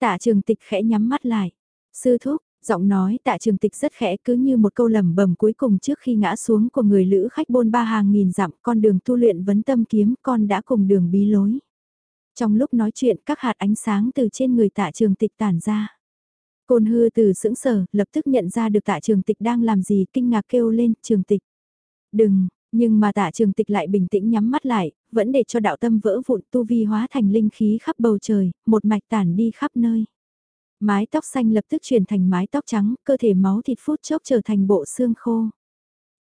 Tạ trường tịch khẽ nhắm mắt lại. Sư thúc, giọng nói tạ trường tịch rất khẽ cứ như một câu lẩm bẩm cuối cùng trước khi ngã xuống của người lữ khách bôn ba hàng nghìn dặm con đường tu luyện vấn tâm kiếm con đã cùng đường bí lối. Trong lúc nói chuyện các hạt ánh sáng từ trên người tạ trường tịch tản ra. Côn hư từ sững sờ, lập tức nhận ra được tạ trường tịch đang làm gì kinh ngạc kêu lên trường tịch. Đừng, nhưng mà tạ trường tịch lại bình tĩnh nhắm mắt lại, vẫn để cho đạo tâm vỡ vụn tu vi hóa thành linh khí khắp bầu trời, một mạch tản đi khắp nơi. Mái tóc xanh lập tức chuyển thành mái tóc trắng, cơ thể máu thịt phút chốc trở thành bộ xương khô.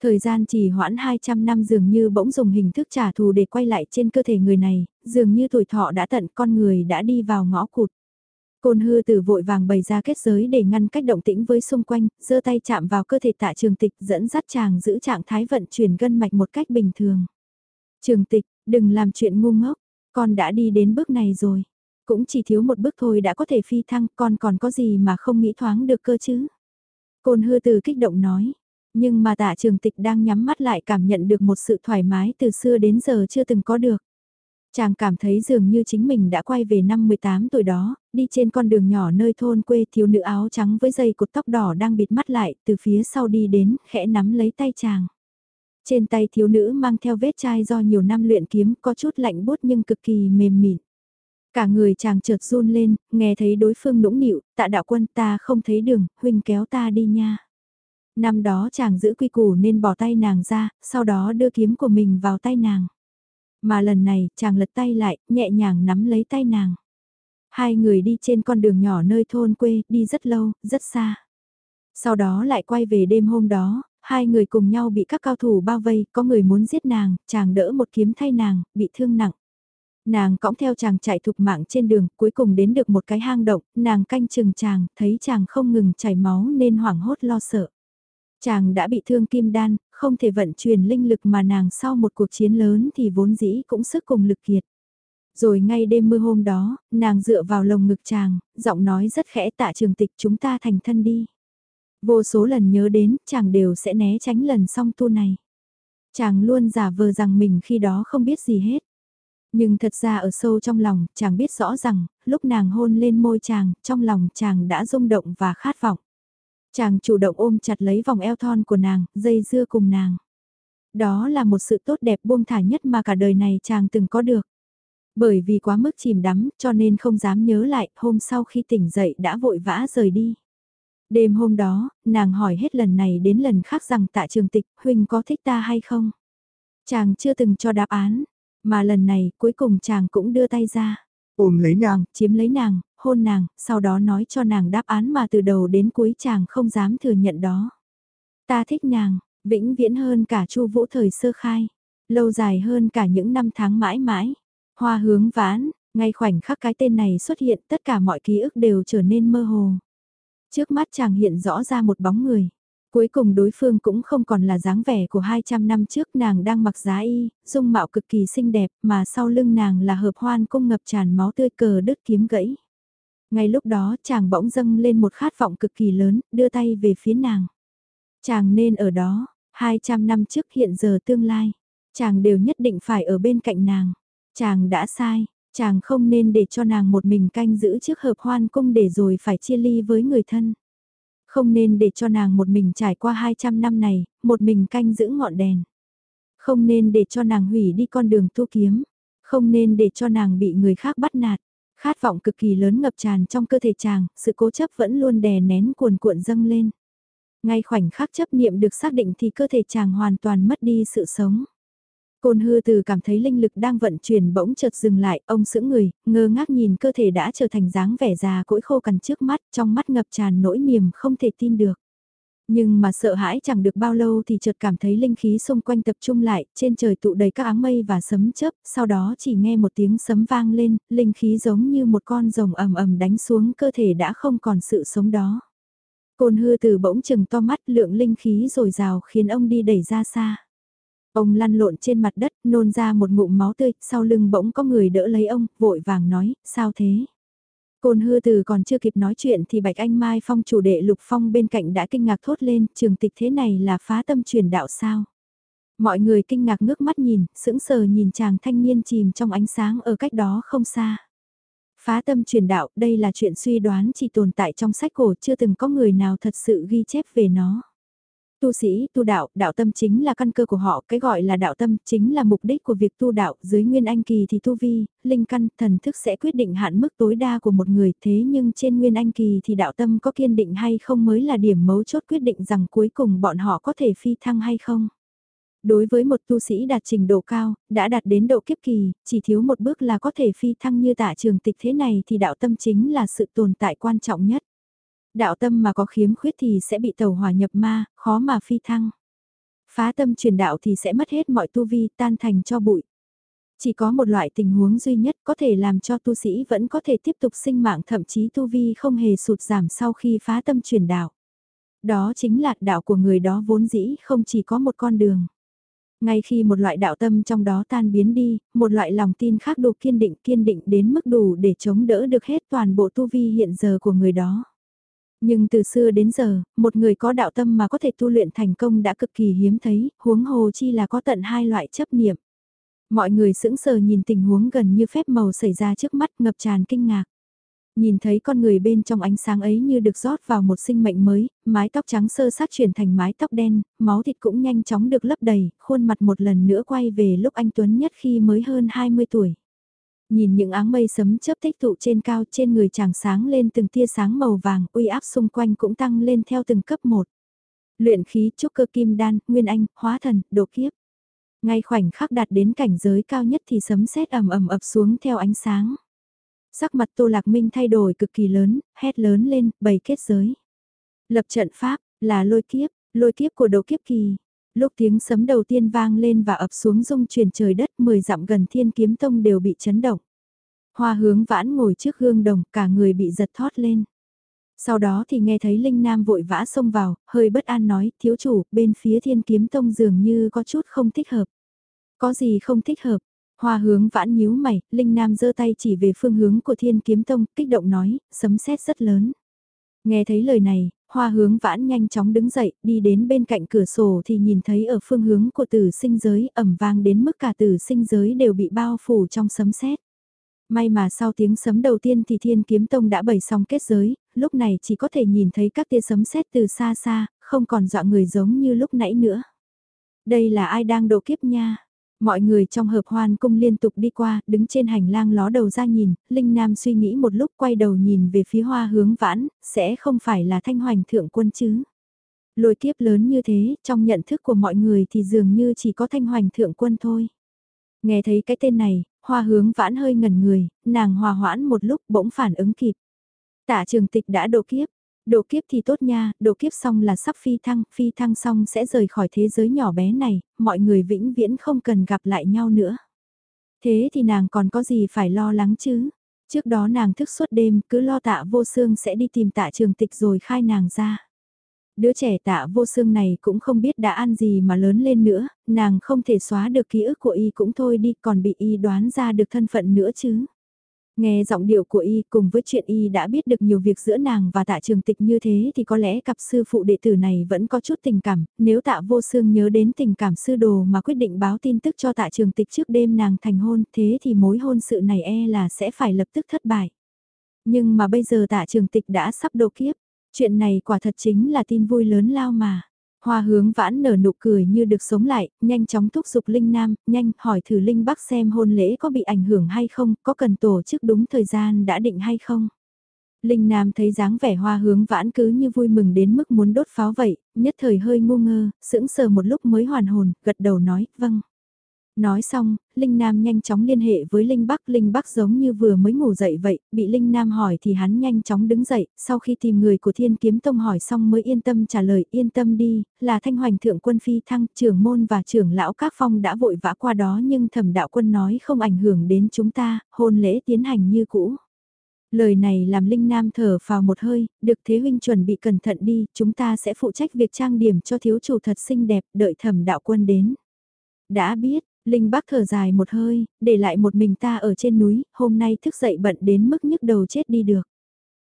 Thời gian chỉ hoãn 200 năm dường như bỗng dùng hình thức trả thù để quay lại trên cơ thể người này, dường như tuổi thọ đã tận con người đã đi vào ngõ cụt. Côn hư tử vội vàng bày ra kết giới để ngăn cách động tĩnh với xung quanh, giơ tay chạm vào cơ thể tạ trường tịch dẫn dắt chàng giữ trạng thái vận chuyển gân mạch một cách bình thường. Trường tịch, đừng làm chuyện ngu ngốc, con đã đi đến bước này rồi. Cũng chỉ thiếu một bước thôi đã có thể phi thăng, con còn có gì mà không nghĩ thoáng được cơ chứ. Côn hư tử kích động nói, nhưng mà tạ trường tịch đang nhắm mắt lại cảm nhận được một sự thoải mái từ xưa đến giờ chưa từng có được. Chàng cảm thấy dường như chính mình đã quay về năm 18 tuổi đó, đi trên con đường nhỏ nơi thôn quê thiếu nữ áo trắng với dây cột tóc đỏ đang bịt mắt lại, từ phía sau đi đến, khẽ nắm lấy tay chàng. Trên tay thiếu nữ mang theo vết chai do nhiều năm luyện kiếm có chút lạnh bút nhưng cực kỳ mềm mịn. Cả người chàng chợt run lên, nghe thấy đối phương nũng nịu, tạ đạo quân ta không thấy đường, huynh kéo ta đi nha. Năm đó chàng giữ quy củ nên bỏ tay nàng ra, sau đó đưa kiếm của mình vào tay nàng. Mà lần này, chàng lật tay lại, nhẹ nhàng nắm lấy tay nàng. Hai người đi trên con đường nhỏ nơi thôn quê, đi rất lâu, rất xa. Sau đó lại quay về đêm hôm đó, hai người cùng nhau bị các cao thủ bao vây, có người muốn giết nàng, chàng đỡ một kiếm thay nàng, bị thương nặng. Nàng cõng theo chàng chạy thục mạng trên đường, cuối cùng đến được một cái hang động, nàng canh chừng chàng, thấy chàng không ngừng chảy máu nên hoảng hốt lo sợ. Chàng đã bị thương kim đan, không thể vận chuyển linh lực mà nàng sau một cuộc chiến lớn thì vốn dĩ cũng sức cùng lực kiệt. Rồi ngay đêm mưa hôm đó, nàng dựa vào lồng ngực chàng, giọng nói rất khẽ tạ trường tịch chúng ta thành thân đi. Vô số lần nhớ đến, chàng đều sẽ né tránh lần song tu này. Chàng luôn giả vờ rằng mình khi đó không biết gì hết. Nhưng thật ra ở sâu trong lòng, chàng biết rõ rằng, lúc nàng hôn lên môi chàng, trong lòng chàng đã rung động và khát vọng. Chàng chủ động ôm chặt lấy vòng eo thon của nàng, dây dưa cùng nàng. Đó là một sự tốt đẹp buông thả nhất mà cả đời này chàng từng có được. Bởi vì quá mức chìm đắm cho nên không dám nhớ lại, hôm sau khi tỉnh dậy đã vội vã rời đi. Đêm hôm đó, nàng hỏi hết lần này đến lần khác rằng tạ trường tịch, huynh có thích ta hay không? Chàng chưa từng cho đáp án, mà lần này cuối cùng chàng cũng đưa tay ra. Ôm lấy nàng, chiếm lấy nàng, hôn nàng, sau đó nói cho nàng đáp án mà từ đầu đến cuối chàng không dám thừa nhận đó. Ta thích nàng, vĩnh viễn hơn cả chu vũ thời sơ khai, lâu dài hơn cả những năm tháng mãi mãi. Hoa hướng vãn, ngay khoảnh khắc cái tên này xuất hiện tất cả mọi ký ức đều trở nên mơ hồ. Trước mắt chàng hiện rõ ra một bóng người. Cuối cùng đối phương cũng không còn là dáng vẻ của 200 năm trước nàng đang mặc giá y, dung mạo cực kỳ xinh đẹp mà sau lưng nàng là hợp hoan cung ngập tràn máu tươi cờ đứt kiếm gãy. Ngay lúc đó chàng bỗng dâng lên một khát vọng cực kỳ lớn, đưa tay về phía nàng. Chàng nên ở đó, 200 năm trước hiện giờ tương lai, chàng đều nhất định phải ở bên cạnh nàng. Chàng đã sai, chàng không nên để cho nàng một mình canh giữ trước hợp hoan cung để rồi phải chia ly với người thân. Không nên để cho nàng một mình trải qua 200 năm này, một mình canh giữ ngọn đèn. Không nên để cho nàng hủy đi con đường tu kiếm. Không nên để cho nàng bị người khác bắt nạt. Khát vọng cực kỳ lớn ngập tràn trong cơ thể chàng, sự cố chấp vẫn luôn đè nén cuồn cuộn dâng lên. Ngay khoảnh khắc chấp niệm được xác định thì cơ thể chàng hoàn toàn mất đi sự sống. Côn hư từ cảm thấy linh lực đang vận chuyển bỗng chợt dừng lại, ông sững người, ngơ ngác nhìn cơ thể đã trở thành dáng vẻ già cỗi khô cằn trước mắt, trong mắt ngập tràn nỗi niềm không thể tin được. Nhưng mà sợ hãi chẳng được bao lâu thì chợt cảm thấy linh khí xung quanh tập trung lại, trên trời tụ đầy các áng mây và sấm chớp, sau đó chỉ nghe một tiếng sấm vang lên, linh khí giống như một con rồng ầm ầm đánh xuống cơ thể đã không còn sự sống đó. Côn hư từ bỗng chừng to mắt lượng linh khí rồi rào khiến ông đi đẩy ra xa. Ông lăn lộn trên mặt đất, nôn ra một ngụm máu tươi, sau lưng bỗng có người đỡ lấy ông, vội vàng nói, sao thế? Côn hư từ còn chưa kịp nói chuyện thì Bạch Anh Mai Phong chủ đệ Lục Phong bên cạnh đã kinh ngạc thốt lên, trường tịch thế này là phá tâm truyền đạo sao? Mọi người kinh ngạc ngước mắt nhìn, sững sờ nhìn chàng thanh niên chìm trong ánh sáng ở cách đó không xa. Phá tâm truyền đạo, đây là chuyện suy đoán chỉ tồn tại trong sách cổ chưa từng có người nào thật sự ghi chép về nó. Tu sĩ, tu đạo, đạo tâm chính là căn cơ của họ, cái gọi là đạo tâm chính là mục đích của việc tu đạo, dưới nguyên anh kỳ thì tu vi, linh căn, thần thức sẽ quyết định hạn mức tối đa của một người, thế nhưng trên nguyên anh kỳ thì đạo tâm có kiên định hay không mới là điểm mấu chốt quyết định rằng cuối cùng bọn họ có thể phi thăng hay không. Đối với một tu sĩ đạt trình độ cao, đã đạt đến độ kiếp kỳ, chỉ thiếu một bước là có thể phi thăng như tạ trường tịch thế này thì đạo tâm chính là sự tồn tại quan trọng nhất. Đạo tâm mà có khiếm khuyết thì sẽ bị tàu hỏa nhập ma, khó mà phi thăng. Phá tâm truyền đạo thì sẽ mất hết mọi tu vi tan thành cho bụi. Chỉ có một loại tình huống duy nhất có thể làm cho tu sĩ vẫn có thể tiếp tục sinh mạng thậm chí tu vi không hề sụt giảm sau khi phá tâm truyền đạo. Đó chính là đạo của người đó vốn dĩ không chỉ có một con đường. Ngay khi một loại đạo tâm trong đó tan biến đi, một loại lòng tin khác đủ kiên định kiên định đến mức đủ để chống đỡ được hết toàn bộ tu vi hiện giờ của người đó. Nhưng từ xưa đến giờ, một người có đạo tâm mà có thể tu luyện thành công đã cực kỳ hiếm thấy, huống hồ chi là có tận hai loại chấp niệm. Mọi người sững sờ nhìn tình huống gần như phép màu xảy ra trước mắt ngập tràn kinh ngạc. Nhìn thấy con người bên trong ánh sáng ấy như được rót vào một sinh mệnh mới, mái tóc trắng sơ sát chuyển thành mái tóc đen, máu thịt cũng nhanh chóng được lấp đầy, khuôn mặt một lần nữa quay về lúc anh Tuấn nhất khi mới hơn 20 tuổi. Nhìn những áng mây sấm chớp tích tụ trên cao trên người chàng sáng lên từng tia sáng màu vàng, uy áp xung quanh cũng tăng lên theo từng cấp một. Luyện khí trúc cơ kim đan, nguyên anh, hóa thần, độ kiếp. Ngay khoảnh khắc đạt đến cảnh giới cao nhất thì sấm sét ầm ầm ập xuống theo ánh sáng. Sắc mặt Tô Lạc Minh thay đổi cực kỳ lớn, hét lớn lên, bày kết giới. Lập trận pháp, là lôi kiếp, lôi kiếp của độ kiếp kỳ, Lúc tiếng sấm đầu tiên vang lên và ập xuống rung truyền trời đất mười dặm gần thiên kiếm tông đều bị chấn động. Hoa hướng vãn ngồi trước gương đồng, cả người bị giật thót lên. Sau đó thì nghe thấy Linh Nam vội vã xông vào, hơi bất an nói, thiếu chủ, bên phía thiên kiếm tông dường như có chút không thích hợp. Có gì không thích hợp? Hoa hướng vãn nhíu mày, Linh Nam giơ tay chỉ về phương hướng của thiên kiếm tông, kích động nói, sấm sét rất lớn. Nghe thấy lời này, hoa hướng vãn nhanh chóng đứng dậy, đi đến bên cạnh cửa sổ thì nhìn thấy ở phương hướng của tử sinh giới ẩm vang đến mức cả tử sinh giới đều bị bao phủ trong sấm sét. May mà sau tiếng sấm đầu tiên thì thiên kiếm tông đã bày xong kết giới, lúc này chỉ có thể nhìn thấy các tia sấm sét từ xa xa, không còn dọa người giống như lúc nãy nữa. Đây là ai đang độ kiếp nha? Mọi người trong hợp hoan cung liên tục đi qua, đứng trên hành lang ló đầu ra nhìn, Linh Nam suy nghĩ một lúc quay đầu nhìn về phía hoa hướng vãn, sẽ không phải là thanh hoành thượng quân chứ. Lôi kiếp lớn như thế, trong nhận thức của mọi người thì dường như chỉ có thanh hoành thượng quân thôi. Nghe thấy cái tên này, hoa hướng vãn hơi ngẩn người, nàng hòa hoãn một lúc bỗng phản ứng kịp. Tạ trường tịch đã độ kiếp, độ kiếp thì tốt nha, độ kiếp xong là sắp phi thăng, phi thăng xong sẽ rời khỏi thế giới nhỏ bé này, mọi người vĩnh viễn không cần gặp lại nhau nữa. Thế thì nàng còn có gì phải lo lắng chứ? Trước đó nàng thức suốt đêm cứ lo tạ vô xương sẽ đi tìm tạ trường tịch rồi khai nàng ra. Đứa trẻ tạ vô xương này cũng không biết đã ăn gì mà lớn lên nữa, nàng không thể xóa được ký ức của y cũng thôi đi còn bị y đoán ra được thân phận nữa chứ. Nghe giọng điệu của y cùng với chuyện y đã biết được nhiều việc giữa nàng và tạ trường tịch như thế thì có lẽ cặp sư phụ đệ tử này vẫn có chút tình cảm, nếu tạ vô xương nhớ đến tình cảm sư đồ mà quyết định báo tin tức cho tạ trường tịch trước đêm nàng thành hôn thế thì mối hôn sự này e là sẽ phải lập tức thất bại. Nhưng mà bây giờ tạ trường tịch đã sắp độ kiếp, chuyện này quả thật chính là tin vui lớn lao mà. Hoa hướng vãn nở nụ cười như được sống lại, nhanh chóng thúc giục Linh Nam, nhanh hỏi thử Linh Bắc xem hôn lễ có bị ảnh hưởng hay không, có cần tổ chức đúng thời gian đã định hay không. Linh Nam thấy dáng vẻ hoa hướng vãn cứ như vui mừng đến mức muốn đốt pháo vậy, nhất thời hơi ngu ngơ, sững sờ một lúc mới hoàn hồn, gật đầu nói, vâng. Nói xong, Linh Nam nhanh chóng liên hệ với Linh Bắc. Linh Bắc giống như vừa mới ngủ dậy vậy, bị Linh Nam hỏi thì hắn nhanh chóng đứng dậy, sau khi tìm người của Thiên Kiếm Tông hỏi xong mới yên tâm trả lời yên tâm đi, là thanh hoành thượng quân phi thăng, trưởng môn và trưởng lão các phong đã vội vã qua đó nhưng thẩm đạo quân nói không ảnh hưởng đến chúng ta, hôn lễ tiến hành như cũ. Lời này làm Linh Nam thở vào một hơi, được thế huynh chuẩn bị cẩn thận đi, chúng ta sẽ phụ trách việc trang điểm cho thiếu chủ thật xinh đẹp, đợi thẩm đạo quân đến. Đã biết, Linh Bắc thở dài một hơi, để lại một mình ta ở trên núi, hôm nay thức dậy bận đến mức nhức đầu chết đi được.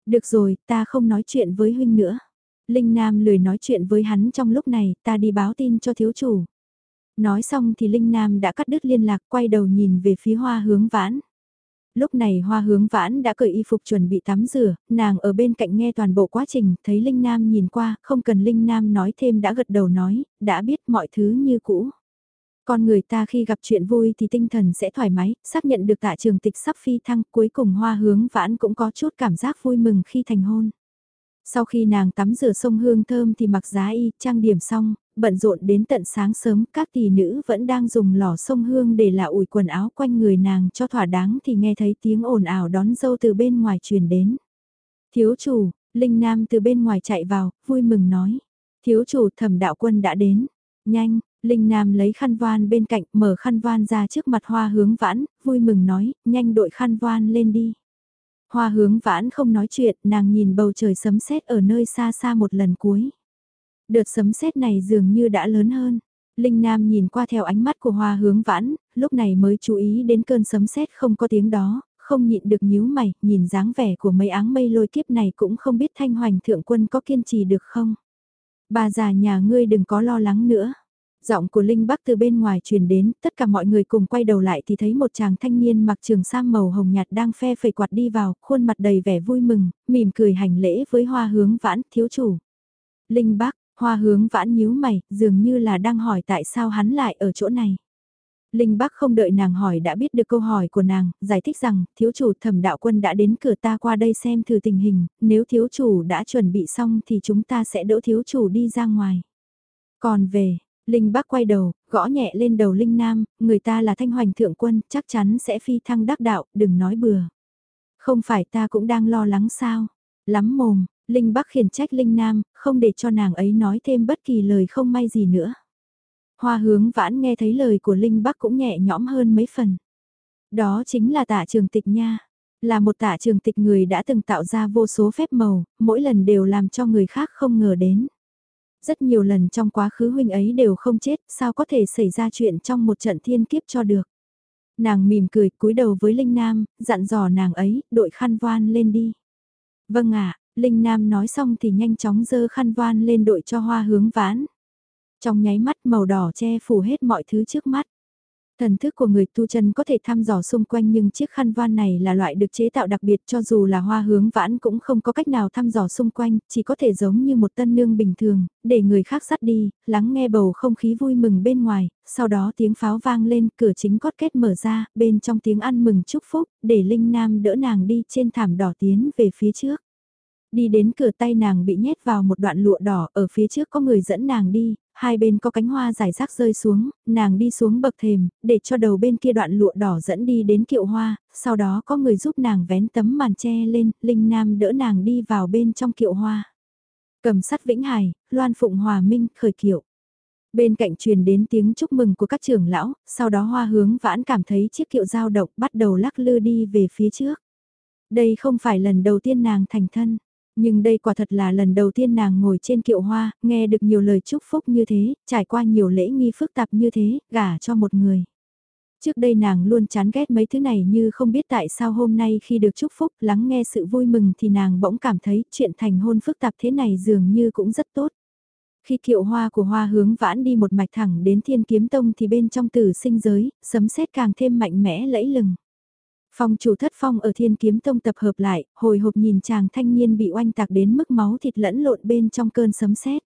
Được rồi, ta không nói chuyện với huynh nữa. Linh Nam lười nói chuyện với hắn trong lúc này, ta đi báo tin cho thiếu chủ. Nói xong thì Linh Nam đã cắt đứt liên lạc quay đầu nhìn về phía hoa hướng vãn. Lúc này hoa hướng vãn đã cởi y phục chuẩn bị tắm rửa, nàng ở bên cạnh nghe toàn bộ quá trình, thấy Linh Nam nhìn qua, không cần Linh Nam nói thêm đã gật đầu nói, đã biết mọi thứ như cũ. Con người ta khi gặp chuyện vui thì tinh thần sẽ thoải mái, xác nhận được tạ trường tịch sắp phi thăng, cuối cùng hoa hướng vãn cũng có chút cảm giác vui mừng khi thành hôn. Sau khi nàng tắm rửa sông hương thơm thì mặc giá y, trang điểm xong, bận rộn đến tận sáng sớm, các tỷ nữ vẫn đang dùng lò sông hương để là ủi quần áo quanh người nàng cho thỏa đáng thì nghe thấy tiếng ồn ào đón dâu từ bên ngoài truyền đến. Thiếu chủ, Linh Nam từ bên ngoài chạy vào, vui mừng nói. Thiếu chủ thẩm đạo quân đã đến. Nhanh, Linh Nam lấy khăn voan bên cạnh, mở khăn voan ra trước mặt hoa hướng vãn, vui mừng nói, nhanh đội khăn voan lên đi. Hoa hướng vãn không nói chuyện, nàng nhìn bầu trời sấm sét ở nơi xa xa một lần cuối. Đợt sấm sét này dường như đã lớn hơn. Linh Nam nhìn qua theo ánh mắt của hoa hướng vãn, lúc này mới chú ý đến cơn sấm sét không có tiếng đó, không nhịn được nhíu mày, nhìn dáng vẻ của mấy áng mây lôi kiếp này cũng không biết thanh hoành thượng quân có kiên trì được không. Bà già nhà ngươi đừng có lo lắng nữa. Giọng của Linh Bắc từ bên ngoài truyền đến, tất cả mọi người cùng quay đầu lại thì thấy một chàng thanh niên mặc trường sam màu hồng nhạt đang phe phẩy quạt đi vào, khuôn mặt đầy vẻ vui mừng, mỉm cười hành lễ với hoa hướng vãn, thiếu chủ. Linh Bắc, hoa hướng vãn nhíu mày, dường như là đang hỏi tại sao hắn lại ở chỗ này. Linh Bắc không đợi nàng hỏi đã biết được câu hỏi của nàng, giải thích rằng, thiếu chủ thẩm đạo quân đã đến cửa ta qua đây xem thử tình hình, nếu thiếu chủ đã chuẩn bị xong thì chúng ta sẽ đỡ thiếu chủ đi ra ngoài. Còn về, Linh Bắc quay đầu, gõ nhẹ lên đầu Linh Nam, người ta là thanh hoành thượng quân, chắc chắn sẽ phi thăng đắc đạo, đừng nói bừa. Không phải ta cũng đang lo lắng sao? Lắm mồm, Linh Bắc khiển trách Linh Nam, không để cho nàng ấy nói thêm bất kỳ lời không may gì nữa. Hoa hướng vãn nghe thấy lời của Linh Bắc cũng nhẹ nhõm hơn mấy phần. Đó chính là tạ trường tịch nha. Là một tạ trường tịch người đã từng tạo ra vô số phép màu, mỗi lần đều làm cho người khác không ngờ đến. Rất nhiều lần trong quá khứ huynh ấy đều không chết, sao có thể xảy ra chuyện trong một trận thiên kiếp cho được. Nàng mỉm cười cúi đầu với Linh Nam, dặn dò nàng ấy, đội khăn voan lên đi. Vâng ạ, Linh Nam nói xong thì nhanh chóng dơ khăn voan lên đội cho hoa hướng vãn. Trong nháy mắt màu đỏ che phủ hết mọi thứ trước mắt. Thần thức của người tu chân có thể thăm dò xung quanh nhưng chiếc khăn van này là loại được chế tạo đặc biệt cho dù là hoa hướng vãn cũng không có cách nào thăm dò xung quanh, chỉ có thể giống như một tân nương bình thường, để người khác dắt đi, lắng nghe bầu không khí vui mừng bên ngoài, sau đó tiếng pháo vang lên, cửa chính cót kết mở ra, bên trong tiếng ăn mừng chúc phúc, để Linh Nam đỡ nàng đi trên thảm đỏ tiến về phía trước. Đi đến cửa tay nàng bị nhét vào một đoạn lụa đỏ, ở phía trước có người dẫn nàng đi, hai bên có cánh hoa giải rác rơi xuống, nàng đi xuống bậc thềm, để cho đầu bên kia đoạn lụa đỏ dẫn đi đến kiệu hoa, sau đó có người giúp nàng vén tấm màn che lên, Linh Nam đỡ nàng đi vào bên trong kiệu hoa. Cầm sắt Vĩnh Hải, Loan Phụng Hòa Minh, khởi kiệu. Bên cạnh truyền đến tiếng chúc mừng của các trưởng lão, sau đó hoa hướng vãn cảm thấy chiếc kiệu dao động bắt đầu lắc lư đi về phía trước. Đây không phải lần đầu tiên nàng thành thân. Nhưng đây quả thật là lần đầu tiên nàng ngồi trên kiệu hoa, nghe được nhiều lời chúc phúc như thế, trải qua nhiều lễ nghi phức tạp như thế, gả cho một người. Trước đây nàng luôn chán ghét mấy thứ này như không biết tại sao hôm nay khi được chúc phúc lắng nghe sự vui mừng thì nàng bỗng cảm thấy chuyện thành hôn phức tạp thế này dường như cũng rất tốt. Khi kiệu hoa của hoa hướng vãn đi một mạch thẳng đến thiên kiếm tông thì bên trong tử sinh giới, sấm sét càng thêm mạnh mẽ lẫy lừng. Phong chủ thất phong ở thiên kiếm tông tập hợp lại, hồi hộp nhìn chàng thanh niên bị oanh tạc đến mức máu thịt lẫn lộn bên trong cơn sấm sét.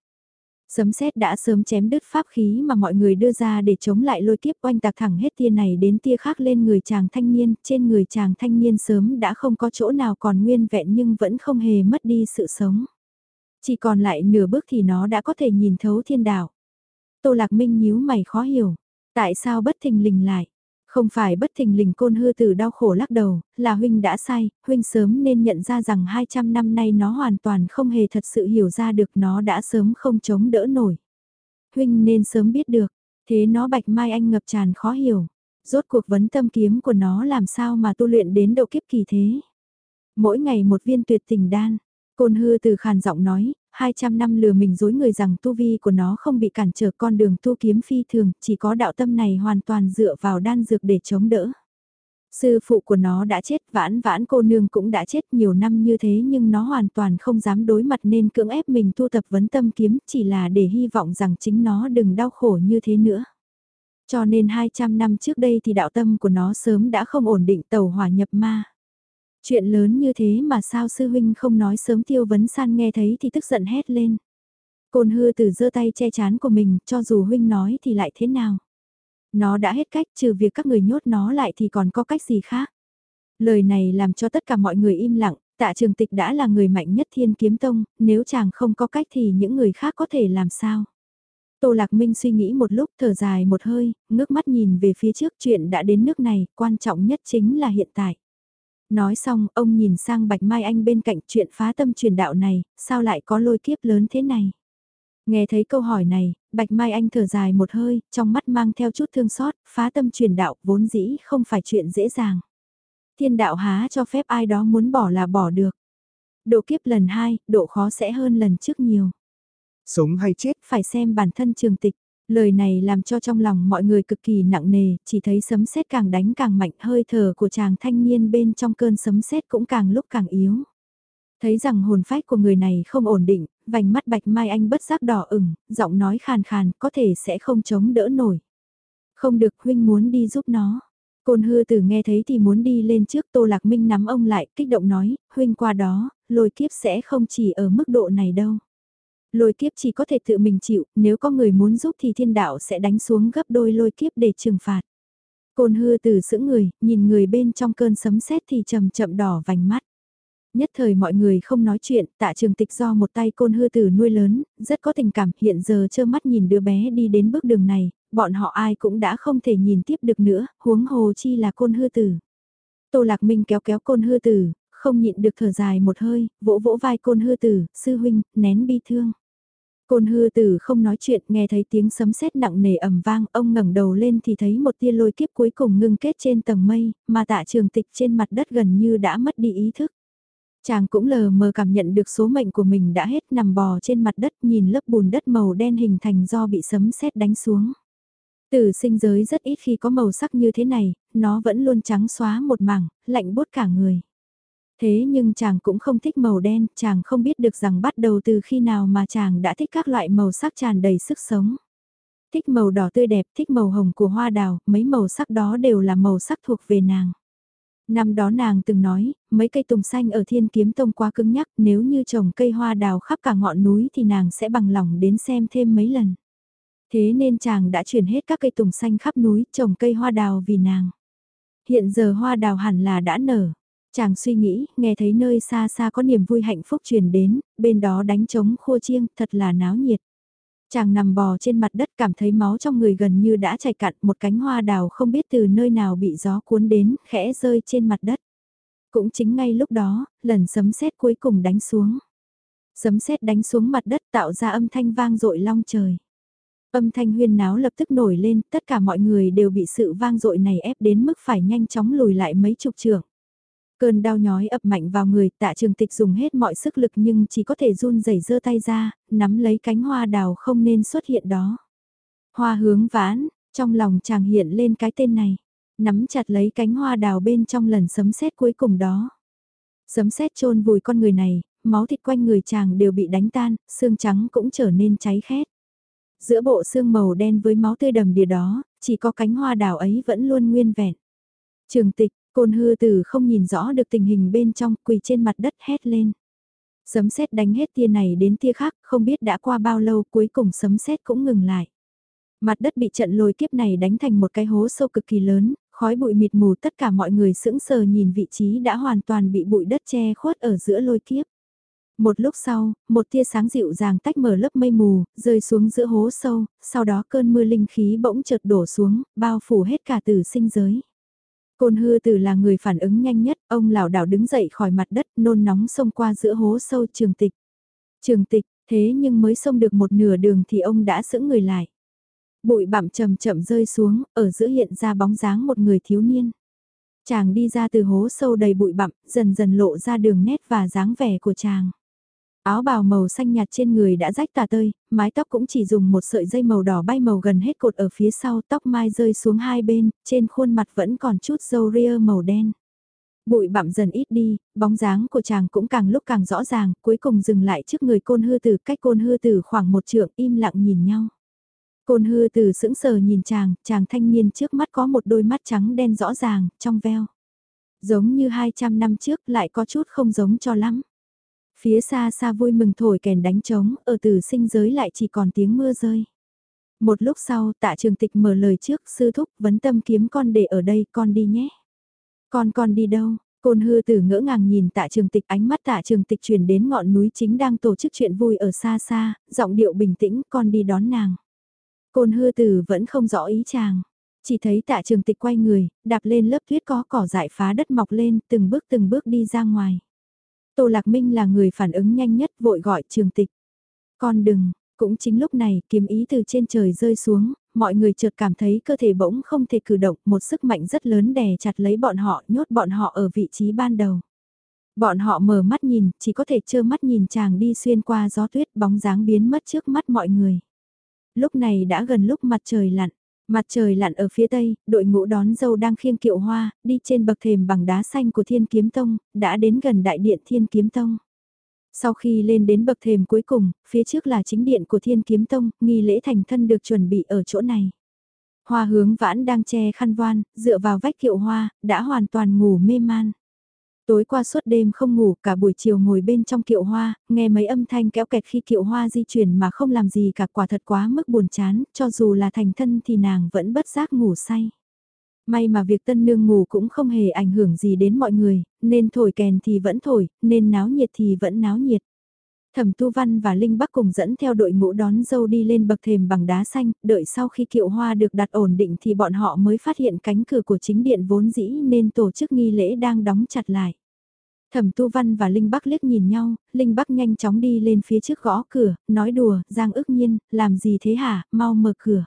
Sấm sét đã sớm chém đứt pháp khí mà mọi người đưa ra để chống lại lôi kiếp oanh tạc thẳng hết tia này đến tia khác lên người chàng thanh niên, trên người chàng thanh niên sớm đã không có chỗ nào còn nguyên vẹn nhưng vẫn không hề mất đi sự sống. Chỉ còn lại nửa bước thì nó đã có thể nhìn thấu thiên đạo. Tô Lạc Minh nhíu mày khó hiểu, tại sao bất thình lình lại? Không phải bất thình lình côn hư tử đau khổ lắc đầu, là huynh đã sai, huynh sớm nên nhận ra rằng 200 năm nay nó hoàn toàn không hề thật sự hiểu ra được nó đã sớm không chống đỡ nổi. Huynh nên sớm biết được, thế nó bạch mai anh ngập tràn khó hiểu. Rốt cuộc vấn tâm kiếm của nó làm sao mà tu luyện đến độ kiếp kỳ thế. Mỗi ngày một viên tuyệt tình đan, Côn hư từ khàn giọng nói, 200 năm lừa mình dối người rằng tu vi của nó không bị cản trở con đường tu kiếm phi thường, chỉ có đạo tâm này hoàn toàn dựa vào đan dược để chống đỡ. Sư phụ của nó đã chết, vãn vãn cô nương cũng đã chết nhiều năm như thế nhưng nó hoàn toàn không dám đối mặt nên cưỡng ép mình tu tập vấn tâm kiếm chỉ là để hy vọng rằng chính nó đừng đau khổ như thế nữa. Cho nên 200 năm trước đây thì đạo tâm của nó sớm đã không ổn định tàu hỏa nhập ma. Chuyện lớn như thế mà sao sư huynh không nói sớm tiêu vấn san nghe thấy thì tức giận hét lên. Côn hư từ giơ tay che chán của mình, cho dù huynh nói thì lại thế nào. Nó đã hết cách trừ việc các người nhốt nó lại thì còn có cách gì khác. Lời này làm cho tất cả mọi người im lặng, tạ trường tịch đã là người mạnh nhất thiên kiếm tông, nếu chàng không có cách thì những người khác có thể làm sao. Tô Lạc Minh suy nghĩ một lúc thở dài một hơi, ngước mắt nhìn về phía trước chuyện đã đến nước này, quan trọng nhất chính là hiện tại. Nói xong, ông nhìn sang Bạch Mai Anh bên cạnh chuyện phá tâm truyền đạo này, sao lại có lôi kiếp lớn thế này? Nghe thấy câu hỏi này, Bạch Mai Anh thở dài một hơi, trong mắt mang theo chút thương xót, phá tâm truyền đạo vốn dĩ không phải chuyện dễ dàng. Thiên đạo há cho phép ai đó muốn bỏ là bỏ được. Độ kiếp lần hai, độ khó sẽ hơn lần trước nhiều. Sống hay chết? Phải xem bản thân trường tịch. Lời này làm cho trong lòng mọi người cực kỳ nặng nề, chỉ thấy sấm sét càng đánh càng mạnh, hơi thở của chàng thanh niên bên trong cơn sấm sét cũng càng lúc càng yếu. Thấy rằng hồn phách của người này không ổn định, vành mắt bạch mai anh bất giác đỏ ửng, giọng nói khàn khàn, có thể sẽ không chống đỡ nổi. Không được huynh muốn đi giúp nó. Côn hư tử nghe thấy thì muốn đi lên trước Tô Lạc Minh nắm ông lại, kích động nói, huynh qua đó, lôi kiếp sẽ không chỉ ở mức độ này đâu. Lôi kiếp chỉ có thể tự mình chịu, nếu có người muốn giúp thì thiên đạo sẽ đánh xuống gấp đôi lôi kiếp để trừng phạt. Côn hư từ sững người, nhìn người bên trong cơn sấm sét thì chậm chậm đỏ vành mắt. Nhất thời mọi người không nói chuyện, tạ trường tịch do một tay côn hư tử nuôi lớn, rất có tình cảm, hiện giờ trơ mắt nhìn đứa bé đi đến bước đường này, bọn họ ai cũng đã không thể nhìn tiếp được nữa, huống hồ chi là côn hư tử. Tô Lạc Minh kéo kéo côn hư tử, không nhịn được thở dài một hơi, vỗ vỗ vai côn hư tử, sư huynh, nén bi thương. Côn hư tử không nói chuyện, nghe thấy tiếng sấm sét nặng nề ầm vang, ông ngẩng đầu lên thì thấy một tia lôi kiếp cuối cùng ngưng kết trên tầng mây, mà tạ trường tịch trên mặt đất gần như đã mất đi ý thức. Chàng cũng lờ mờ cảm nhận được số mệnh của mình đã hết nằm bò trên mặt đất nhìn lớp bùn đất màu đen hình thành do bị sấm sét đánh xuống. Tử sinh giới rất ít khi có màu sắc như thế này, nó vẫn luôn trắng xóa một mảng, lạnh bốt cả người. Thế nhưng chàng cũng không thích màu đen, chàng không biết được rằng bắt đầu từ khi nào mà chàng đã thích các loại màu sắc tràn đầy sức sống. Thích màu đỏ tươi đẹp, thích màu hồng của hoa đào, mấy màu sắc đó đều là màu sắc thuộc về nàng. Năm đó nàng từng nói, mấy cây tùng xanh ở thiên kiếm tông quá cứng nhắc, nếu như trồng cây hoa đào khắp cả ngọn núi thì nàng sẽ bằng lòng đến xem thêm mấy lần. Thế nên chàng đã chuyển hết các cây tùng xanh khắp núi trồng cây hoa đào vì nàng. Hiện giờ hoa đào hẳn là đã nở. Chàng suy nghĩ, nghe thấy nơi xa xa có niềm vui hạnh phúc truyền đến, bên đó đánh trống khua chiêng, thật là náo nhiệt. Chàng nằm bò trên mặt đất cảm thấy máu trong người gần như đã chảy cạn một cánh hoa đào không biết từ nơi nào bị gió cuốn đến, khẽ rơi trên mặt đất. Cũng chính ngay lúc đó, lần sấm sét cuối cùng đánh xuống. Sấm sét đánh xuống mặt đất tạo ra âm thanh vang dội long trời. Âm thanh huyên náo lập tức nổi lên, tất cả mọi người đều bị sự vang dội này ép đến mức phải nhanh chóng lùi lại mấy chục trường. Cơn đau nhói ập mạnh vào người, tạ trường tịch dùng hết mọi sức lực nhưng chỉ có thể run rẩy giơ tay ra, nắm lấy cánh hoa đào không nên xuất hiện đó. Hoa hướng vãn, trong lòng chàng hiện lên cái tên này, nắm chặt lấy cánh hoa đào bên trong lần sấm sét cuối cùng đó. Sấm sét chôn vùi con người này, máu thịt quanh người chàng đều bị đánh tan, xương trắng cũng trở nên cháy khét. Giữa bộ xương màu đen với máu tươi đầm đìa đó, chỉ có cánh hoa đào ấy vẫn luôn nguyên vẹn. Trường tịch, côn hư tử không nhìn rõ được tình hình bên trong, quỳ trên mặt đất hét lên. Sấm sét đánh hết tia này đến tia khác, không biết đã qua bao lâu cuối cùng sấm sét cũng ngừng lại. Mặt đất bị trận lôi kiếp này đánh thành một cái hố sâu cực kỳ lớn, khói bụi mịt mù tất cả mọi người sững sờ nhìn vị trí đã hoàn toàn bị bụi đất che khuất ở giữa lôi kiếp. Một lúc sau, một tia sáng dịu dàng tách mở lớp mây mù, rơi xuống giữa hố sâu, sau đó cơn mưa linh khí bỗng chợt đổ xuống, bao phủ hết cả tử sinh giới. Côn hư tử là người phản ứng nhanh nhất, ông lảo đảo đứng dậy khỏi mặt đất nôn nóng xông qua giữa hố sâu trường tịch. Trường tịch, thế nhưng mới xông được một nửa đường thì ông đã sững người lại. Bụi bặm chậm chậm rơi xuống, ở giữa hiện ra bóng dáng một người thiếu niên. Chàng đi ra từ hố sâu đầy bụi bặm, dần dần lộ ra đường nét và dáng vẻ của chàng. Áo bào màu xanh nhạt trên người đã rách tà tơi, mái tóc cũng chỉ dùng một sợi dây màu đỏ bay màu gần hết cột ở phía sau tóc mai rơi xuống hai bên, trên khuôn mặt vẫn còn chút dâu ria màu đen. Bụi bặm dần ít đi, bóng dáng của chàng cũng càng lúc càng rõ ràng, cuối cùng dừng lại trước người côn hư tử cách côn hư tử khoảng một trượng im lặng nhìn nhau. Côn hư tử sững sờ nhìn chàng, chàng thanh niên trước mắt có một đôi mắt trắng đen rõ ràng, trong veo. Giống như 200 năm trước lại có chút không giống cho lắm. Phía xa xa vui mừng thổi kèn đánh trống, ở từ sinh giới lại chỉ còn tiếng mưa rơi. Một lúc sau tạ trường tịch mở lời trước sư thúc vấn tâm kiếm con để ở đây con đi nhé. Con con đi đâu? Côn hư tử ngỡ ngàng nhìn tạ trường tịch ánh mắt tạ trường tịch chuyển đến ngọn núi chính đang tổ chức chuyện vui ở xa xa, giọng điệu bình tĩnh con đi đón nàng. Côn hư tử vẫn không rõ ý chàng. Chỉ thấy tạ trường tịch quay người, đạp lên lớp tuyết có cỏ dại phá đất mọc lên, từng bước từng bước đi ra ngoài. Tô Lạc Minh là người phản ứng nhanh nhất vội gọi trường tịch. Con đừng, cũng chính lúc này kiếm ý từ trên trời rơi xuống, mọi người chợt cảm thấy cơ thể bỗng không thể cử động, một sức mạnh rất lớn đè chặt lấy bọn họ, nhốt bọn họ ở vị trí ban đầu. Bọn họ mở mắt nhìn, chỉ có thể trơ mắt nhìn chàng đi xuyên qua gió tuyết bóng dáng biến mất trước mắt mọi người. Lúc này đã gần lúc mặt trời lặn, Mặt trời lặn ở phía tây, đội ngũ đón dâu đang khiêng kiệu hoa, đi trên bậc thềm bằng đá xanh của Thiên Kiếm Tông, đã đến gần đại điện Thiên Kiếm Tông. Sau khi lên đến bậc thềm cuối cùng, phía trước là chính điện của Thiên Kiếm Tông, nghi lễ thành thân được chuẩn bị ở chỗ này. Hoa hướng vãn đang che khăn voan, dựa vào vách kiệu hoa, đã hoàn toàn ngủ mê man. Tối qua suốt đêm không ngủ cả buổi chiều ngồi bên trong kiệu hoa, nghe mấy âm thanh kéo kẹt khi kiệu hoa di chuyển mà không làm gì cả quả thật quá mức buồn chán, cho dù là thành thân thì nàng vẫn bất giác ngủ say. May mà việc tân nương ngủ cũng không hề ảnh hưởng gì đến mọi người, nên thổi kèn thì vẫn thổi, nên náo nhiệt thì vẫn náo nhiệt. Thẩm Tu Văn và Linh Bắc cùng dẫn theo đội ngũ đón dâu đi lên bậc thềm bằng đá xanh, đợi sau khi kiệu hoa được đặt ổn định thì bọn họ mới phát hiện cánh cửa của chính điện vốn dĩ nên tổ chức nghi lễ đang đóng chặt lại. Thẩm Tu Văn và Linh Bắc liếc nhìn nhau, Linh Bắc nhanh chóng đi lên phía trước gõ cửa, nói đùa, Giang ức nhiên, làm gì thế hả, mau mở cửa.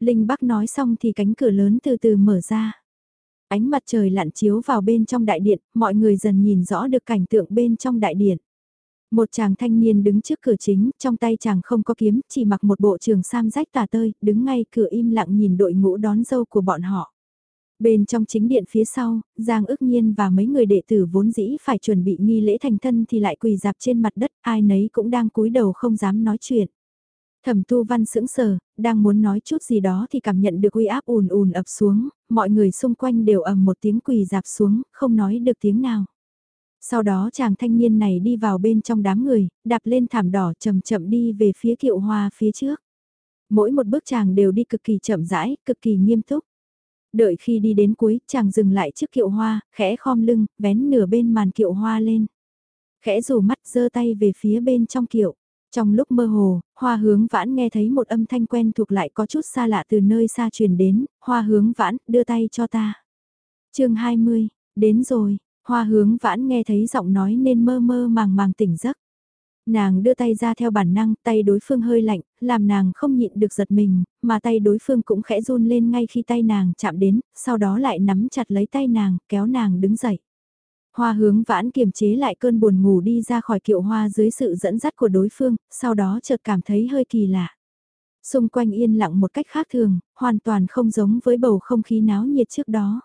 Linh Bắc nói xong thì cánh cửa lớn từ từ mở ra. Ánh mặt trời lặn chiếu vào bên trong đại điện, mọi người dần nhìn rõ được cảnh tượng bên trong đại điện. Một chàng thanh niên đứng trước cửa chính, trong tay chàng không có kiếm, chỉ mặc một bộ trường sam rách tà tơi, đứng ngay cửa im lặng nhìn đội ngũ đón dâu của bọn họ. Bên trong chính điện phía sau, Giang ước nhiên và mấy người đệ tử vốn dĩ phải chuẩn bị nghi lễ thành thân thì lại quỳ dạp trên mặt đất, ai nấy cũng đang cúi đầu không dám nói chuyện. Thẩm tu văn sững sờ, đang muốn nói chút gì đó thì cảm nhận được uy áp ùn ùn ập xuống, mọi người xung quanh đều ầm một tiếng quỳ dạp xuống, không nói được tiếng nào. Sau đó chàng thanh niên này đi vào bên trong đám người, đạp lên thảm đỏ chậm chậm đi về phía kiệu hoa phía trước. Mỗi một bước chàng đều đi cực kỳ chậm rãi, cực kỳ nghiêm túc. Đợi khi đi đến cuối, chàng dừng lại trước kiệu hoa, khẽ khom lưng, vén nửa bên màn kiệu hoa lên. Khẽ rủ mắt giơ tay về phía bên trong kiệu. Trong lúc mơ hồ, hoa hướng vãn nghe thấy một âm thanh quen thuộc lại có chút xa lạ từ nơi xa truyền đến, hoa hướng vãn, đưa tay cho ta. chương 20, đến rồi, hoa hướng vãn nghe thấy giọng nói nên mơ mơ màng màng tỉnh giấc. Nàng đưa tay ra theo bản năng, tay đối phương hơi lạnh, làm nàng không nhịn được giật mình, mà tay đối phương cũng khẽ run lên ngay khi tay nàng chạm đến, sau đó lại nắm chặt lấy tay nàng, kéo nàng đứng dậy. Hoa hướng vãn kiềm chế lại cơn buồn ngủ đi ra khỏi kiệu hoa dưới sự dẫn dắt của đối phương, sau đó chợt cảm thấy hơi kỳ lạ. Xung quanh yên lặng một cách khác thường, hoàn toàn không giống với bầu không khí náo nhiệt trước đó.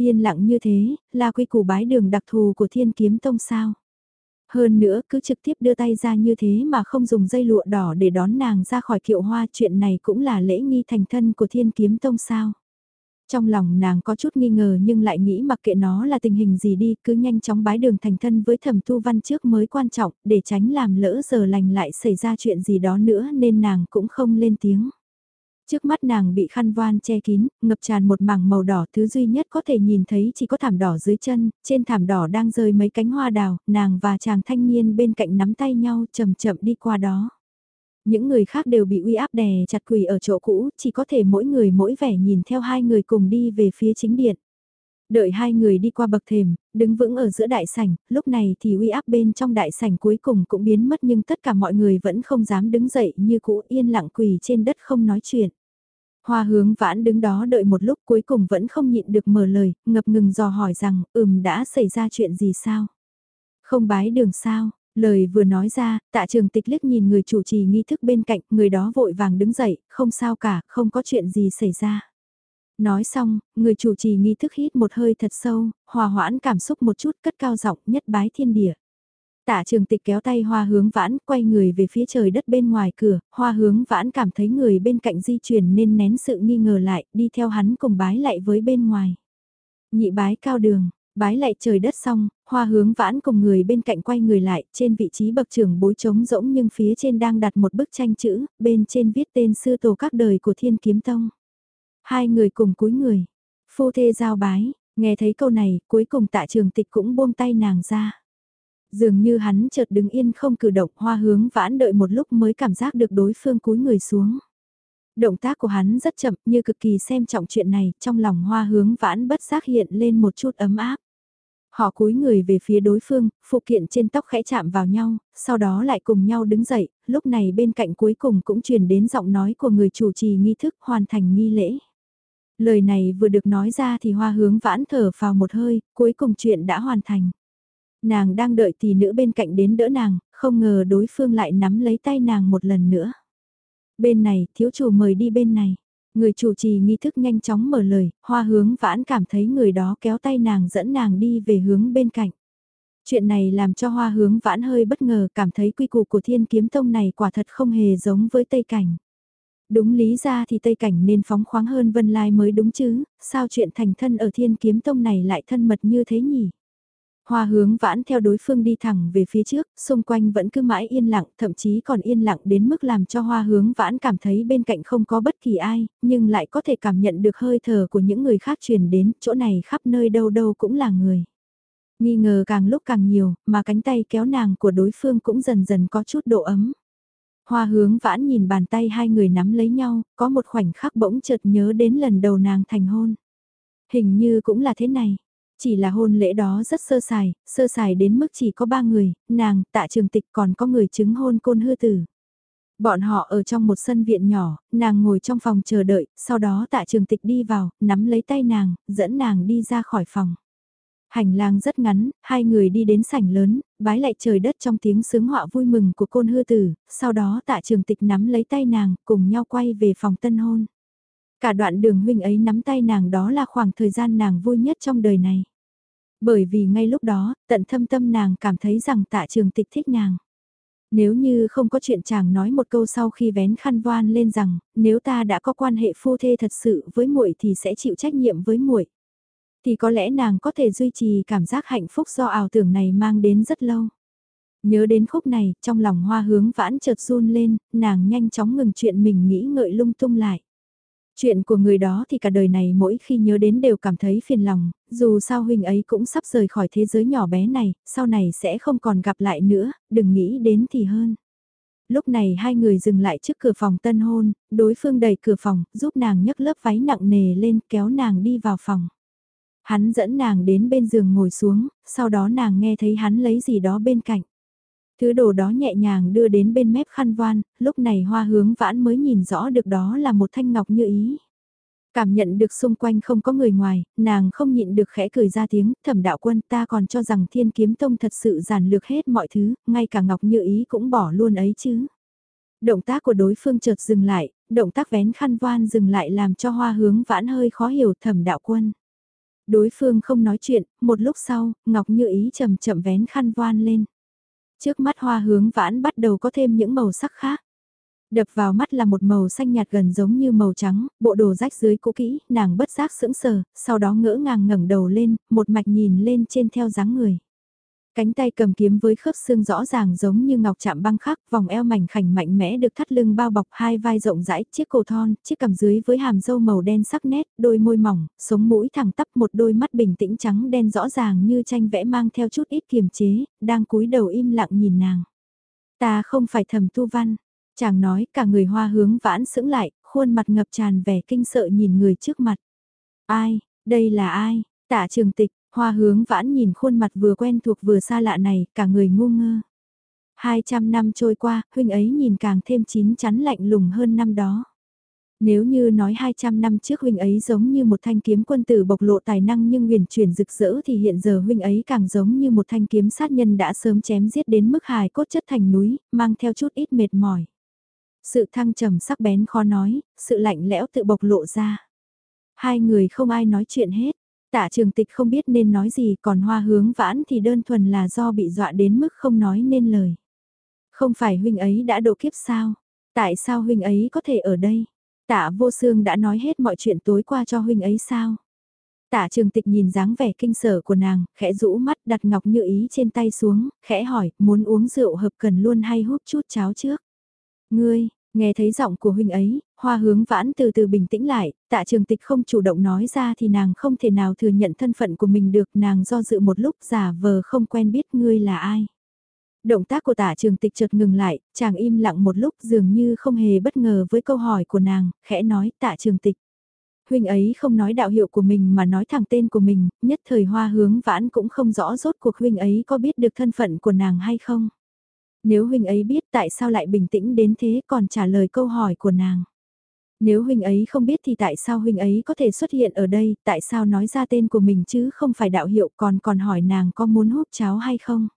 Yên lặng như thế, là quy củ bái đường đặc thù của thiên kiếm tông sao. Hơn nữa cứ trực tiếp đưa tay ra như thế mà không dùng dây lụa đỏ để đón nàng ra khỏi kiệu hoa chuyện này cũng là lễ nghi thành thân của thiên kiếm tông sao. Trong lòng nàng có chút nghi ngờ nhưng lại nghĩ mặc kệ nó là tình hình gì đi cứ nhanh chóng bái đường thành thân với thẩm tu văn trước mới quan trọng để tránh làm lỡ giờ lành lại xảy ra chuyện gì đó nữa nên nàng cũng không lên tiếng. Trước mắt nàng bị khăn voan che kín, ngập tràn một mảng màu đỏ thứ duy nhất có thể nhìn thấy chỉ có thảm đỏ dưới chân, trên thảm đỏ đang rơi mấy cánh hoa đào, nàng và chàng thanh niên bên cạnh nắm tay nhau chậm chậm đi qua đó. Những người khác đều bị uy áp đè chặt quỳ ở chỗ cũ, chỉ có thể mỗi người mỗi vẻ nhìn theo hai người cùng đi về phía chính điện. Đợi hai người đi qua bậc thềm, đứng vững ở giữa đại sảnh, lúc này thì uy áp bên trong đại sảnh cuối cùng cũng biến mất nhưng tất cả mọi người vẫn không dám đứng dậy như cũ yên lặng quỳ trên đất không nói chuyện. Hoa hướng vãn đứng đó đợi một lúc cuối cùng vẫn không nhịn được mở lời, ngập ngừng dò hỏi rằng, ừm đã xảy ra chuyện gì sao? Không bái đường sao? Lời vừa nói ra, tạ trường tịch liếc nhìn người chủ trì nghi thức bên cạnh, người đó vội vàng đứng dậy, không sao cả, không có chuyện gì xảy ra. Nói xong, người chủ trì nghi thức hít một hơi thật sâu, hòa hoãn cảm xúc một chút cất cao giọng nhất bái thiên địa. Tạ trường tịch kéo tay hoa hướng vãn, quay người về phía trời đất bên ngoài cửa, hoa hướng vãn cảm thấy người bên cạnh di chuyển nên nén sự nghi ngờ lại, đi theo hắn cùng bái lại với bên ngoài. Nhị bái cao đường, bái lại trời đất xong, hoa hướng vãn cùng người bên cạnh quay người lại, trên vị trí bậc trưởng bối trống rỗng nhưng phía trên đang đặt một bức tranh chữ, bên trên viết tên sư tổ các đời của thiên kiếm tông. Hai người cùng cúi người, phu thê giao bái, nghe thấy câu này, cuối cùng tạ trường tịch cũng buông tay nàng ra. Dường như hắn chợt đứng yên không cử động hoa hướng vãn đợi một lúc mới cảm giác được đối phương cúi người xuống. Động tác của hắn rất chậm như cực kỳ xem trọng chuyện này, trong lòng hoa hướng vãn bất giác hiện lên một chút ấm áp. Họ cúi người về phía đối phương, phụ kiện trên tóc khẽ chạm vào nhau, sau đó lại cùng nhau đứng dậy, lúc này bên cạnh cuối cùng cũng truyền đến giọng nói của người chủ trì nghi thức hoàn thành nghi lễ. Lời này vừa được nói ra thì hoa hướng vãn thở vào một hơi, cuối cùng chuyện đã hoàn thành. Nàng đang đợi tỷ nữ bên cạnh đến đỡ nàng, không ngờ đối phương lại nắm lấy tay nàng một lần nữa. Bên này, thiếu chủ mời đi bên này. Người chủ trì nghi thức nhanh chóng mở lời, hoa hướng vãn cảm thấy người đó kéo tay nàng dẫn nàng đi về hướng bên cạnh. Chuyện này làm cho hoa hướng vãn hơi bất ngờ cảm thấy quy củ của thiên kiếm tông này quả thật không hề giống với Tây Cảnh. Đúng lý ra thì Tây Cảnh nên phóng khoáng hơn Vân Lai mới đúng chứ, sao chuyện thành thân ở thiên kiếm tông này lại thân mật như thế nhỉ? Hoa hướng vãn theo đối phương đi thẳng về phía trước, xung quanh vẫn cứ mãi yên lặng, thậm chí còn yên lặng đến mức làm cho hoa hướng vãn cảm thấy bên cạnh không có bất kỳ ai, nhưng lại có thể cảm nhận được hơi thở của những người khác truyền đến, chỗ này khắp nơi đâu đâu cũng là người. Nghi ngờ càng lúc càng nhiều, mà cánh tay kéo nàng của đối phương cũng dần dần có chút độ ấm. Hoa hướng vãn nhìn bàn tay hai người nắm lấy nhau, có một khoảnh khắc bỗng chợt nhớ đến lần đầu nàng thành hôn. Hình như cũng là thế này. Chỉ là hôn lễ đó rất sơ sài, sơ sài đến mức chỉ có ba người, nàng, tạ trường tịch còn có người chứng hôn côn hư tử. Bọn họ ở trong một sân viện nhỏ, nàng ngồi trong phòng chờ đợi, sau đó tạ trường tịch đi vào, nắm lấy tay nàng, dẫn nàng đi ra khỏi phòng. Hành lang rất ngắn, hai người đi đến sảnh lớn, bái lại trời đất trong tiếng sướng họa vui mừng của côn hư tử, sau đó tạ trường tịch nắm lấy tay nàng, cùng nhau quay về phòng tân hôn. Cả đoạn đường huynh ấy nắm tay nàng đó là khoảng thời gian nàng vui nhất trong đời này. Bởi vì ngay lúc đó, tận thâm tâm nàng cảm thấy rằng tạ trường tịch thích nàng. Nếu như không có chuyện chàng nói một câu sau khi vén khăn voan lên rằng, nếu ta đã có quan hệ phu thê thật sự với muội thì sẽ chịu trách nhiệm với muội. Thì có lẽ nàng có thể duy trì cảm giác hạnh phúc do ảo tưởng này mang đến rất lâu. Nhớ đến khúc này, trong lòng hoa hướng vãn chợt run lên, nàng nhanh chóng ngừng chuyện mình nghĩ ngợi lung tung lại. Chuyện của người đó thì cả đời này mỗi khi nhớ đến đều cảm thấy phiền lòng, dù sao huynh ấy cũng sắp rời khỏi thế giới nhỏ bé này, sau này sẽ không còn gặp lại nữa, đừng nghĩ đến thì hơn. Lúc này hai người dừng lại trước cửa phòng tân hôn, đối phương đẩy cửa phòng, giúp nàng nhấc lớp váy nặng nề lên kéo nàng đi vào phòng. Hắn dẫn nàng đến bên giường ngồi xuống, sau đó nàng nghe thấy hắn lấy gì đó bên cạnh. Thứ đồ đó nhẹ nhàng đưa đến bên mép khăn voan, lúc này hoa hướng vãn mới nhìn rõ được đó là một thanh ngọc như ý. Cảm nhận được xung quanh không có người ngoài, nàng không nhịn được khẽ cười ra tiếng, thẩm đạo quân ta còn cho rằng thiên kiếm tông thật sự giản lược hết mọi thứ, ngay cả ngọc như ý cũng bỏ luôn ấy chứ. Động tác của đối phương chợt dừng lại, động tác vén khăn voan dừng lại làm cho hoa hướng vãn hơi khó hiểu thẩm đạo quân. Đối phương không nói chuyện, một lúc sau, ngọc như ý chậm chậm vén khăn voan lên. Trước mắt hoa hướng vãn bắt đầu có thêm những màu sắc khác. Đập vào mắt là một màu xanh nhạt gần giống như màu trắng, bộ đồ rách dưới cũ kỹ, nàng bất giác sững sờ, sau đó ngỡ ngàng ngẩng đầu lên, một mạch nhìn lên trên theo dáng người. Cánh tay cầm kiếm với khớp xương rõ ràng giống như ngọc chạm băng khắc, vòng eo mảnh khảnh mạnh mẽ được thắt lưng bao bọc hai vai rộng rãi, chiếc cổ thon, chiếc cằm dưới với hàm râu màu đen sắc nét, đôi môi mỏng, sống mũi thẳng tắp một đôi mắt bình tĩnh trắng đen rõ ràng như tranh vẽ mang theo chút ít kiềm chế, đang cúi đầu im lặng nhìn nàng. Ta không phải thầm tu văn, chàng nói cả người hoa hướng vãn sững lại, khuôn mặt ngập tràn vẻ kinh sợ nhìn người trước mặt. Ai, đây là ai? Tạ trường tịch, Hoa hướng vãn nhìn khuôn mặt vừa quen thuộc vừa xa lạ này, cả người ngu ngơ. 200 năm trôi qua, huynh ấy nhìn càng thêm chín chắn lạnh lùng hơn năm đó. Nếu như nói 200 năm trước huynh ấy giống như một thanh kiếm quân tử bộc lộ tài năng nhưng huyền chuyển rực rỡ thì hiện giờ huynh ấy càng giống như một thanh kiếm sát nhân đã sớm chém giết đến mức hài cốt chất thành núi, mang theo chút ít mệt mỏi. Sự thăng trầm sắc bén khó nói, sự lạnh lẽo tự bộc lộ ra. Hai người không ai nói chuyện hết, Tạ trường tịch không biết nên nói gì còn hoa hướng vãn thì đơn thuần là do bị dọa đến mức không nói nên lời. Không phải huynh ấy đã độ kiếp sao? Tại sao huynh ấy có thể ở đây? Tạ vô xương đã nói hết mọi chuyện tối qua cho huynh ấy sao? Tạ trường tịch nhìn dáng vẻ kinh sở của nàng, khẽ rũ mắt đặt ngọc như ý trên tay xuống, khẽ hỏi, muốn uống rượu hợp cần luôn hay hút chút cháo trước? Ngươi, Nghe thấy giọng của huynh ấy, hoa hướng vãn từ từ bình tĩnh lại, tạ trường tịch không chủ động nói ra thì nàng không thể nào thừa nhận thân phận của mình được nàng do dự một lúc giả vờ không quen biết ngươi là ai. Động tác của tạ trường tịch chợt ngừng lại, chàng im lặng một lúc dường như không hề bất ngờ với câu hỏi của nàng, khẽ nói tạ trường tịch. Huynh ấy không nói đạo hiệu của mình mà nói thẳng tên của mình, nhất thời hoa hướng vãn cũng không rõ rốt cuộc huynh ấy có biết được thân phận của nàng hay không. Nếu huynh ấy biết tại sao lại bình tĩnh đến thế còn trả lời câu hỏi của nàng. Nếu huynh ấy không biết thì tại sao huynh ấy có thể xuất hiện ở đây, tại sao nói ra tên của mình chứ không phải đạo hiệu còn còn hỏi nàng có muốn hút cháo hay không.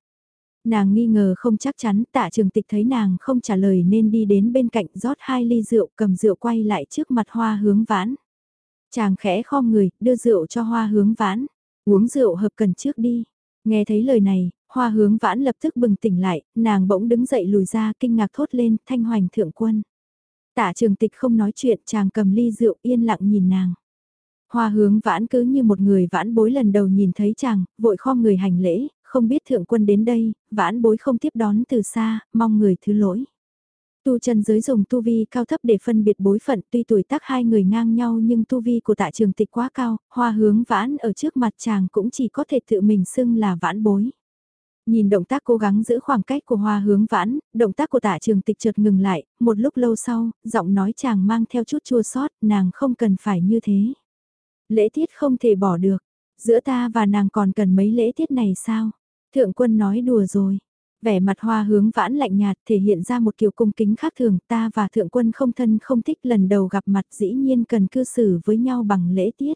Nàng nghi ngờ không chắc chắn tạ trường tịch thấy nàng không trả lời nên đi đến bên cạnh rót hai ly rượu cầm rượu quay lại trước mặt hoa hướng vãn. Chàng khẽ khom người, đưa rượu cho hoa hướng vãn. Uống rượu hợp cần trước đi. Nghe thấy lời này, Hoa hướng vãn lập tức bừng tỉnh lại, nàng bỗng đứng dậy lùi ra kinh ngạc thốt lên, thanh hoành thượng quân. Tả trường tịch không nói chuyện, chàng cầm ly rượu yên lặng nhìn nàng. Hoa hướng vãn cứ như một người vãn bối lần đầu nhìn thấy chàng, vội kho người hành lễ, không biết thượng quân đến đây, vãn bối không tiếp đón từ xa, mong người thứ lỗi. Tu chân giới dùng tu vi cao thấp để phân biệt bối phận tuy tuổi tác hai người ngang nhau nhưng tu vi của tạ trường tịch quá cao, hoa hướng vãn ở trước mặt chàng cũng chỉ có thể tự mình xưng là vãn bối. Nhìn động tác cố gắng giữ khoảng cách của hoa hướng vãn, động tác của tạ trường tịch chợt ngừng lại, một lúc lâu sau, giọng nói chàng mang theo chút chua sót, nàng không cần phải như thế. Lễ tiết không thể bỏ được, Giữa ta và nàng còn cần mấy lễ tiết này sao? Thượng quân nói đùa rồi. Vẻ mặt hoa hướng vãn lạnh nhạt thể hiện ra một kiểu cung kính khác thường ta và thượng quân không thân không thích lần đầu gặp mặt dĩ nhiên cần cư xử với nhau bằng lễ tiết.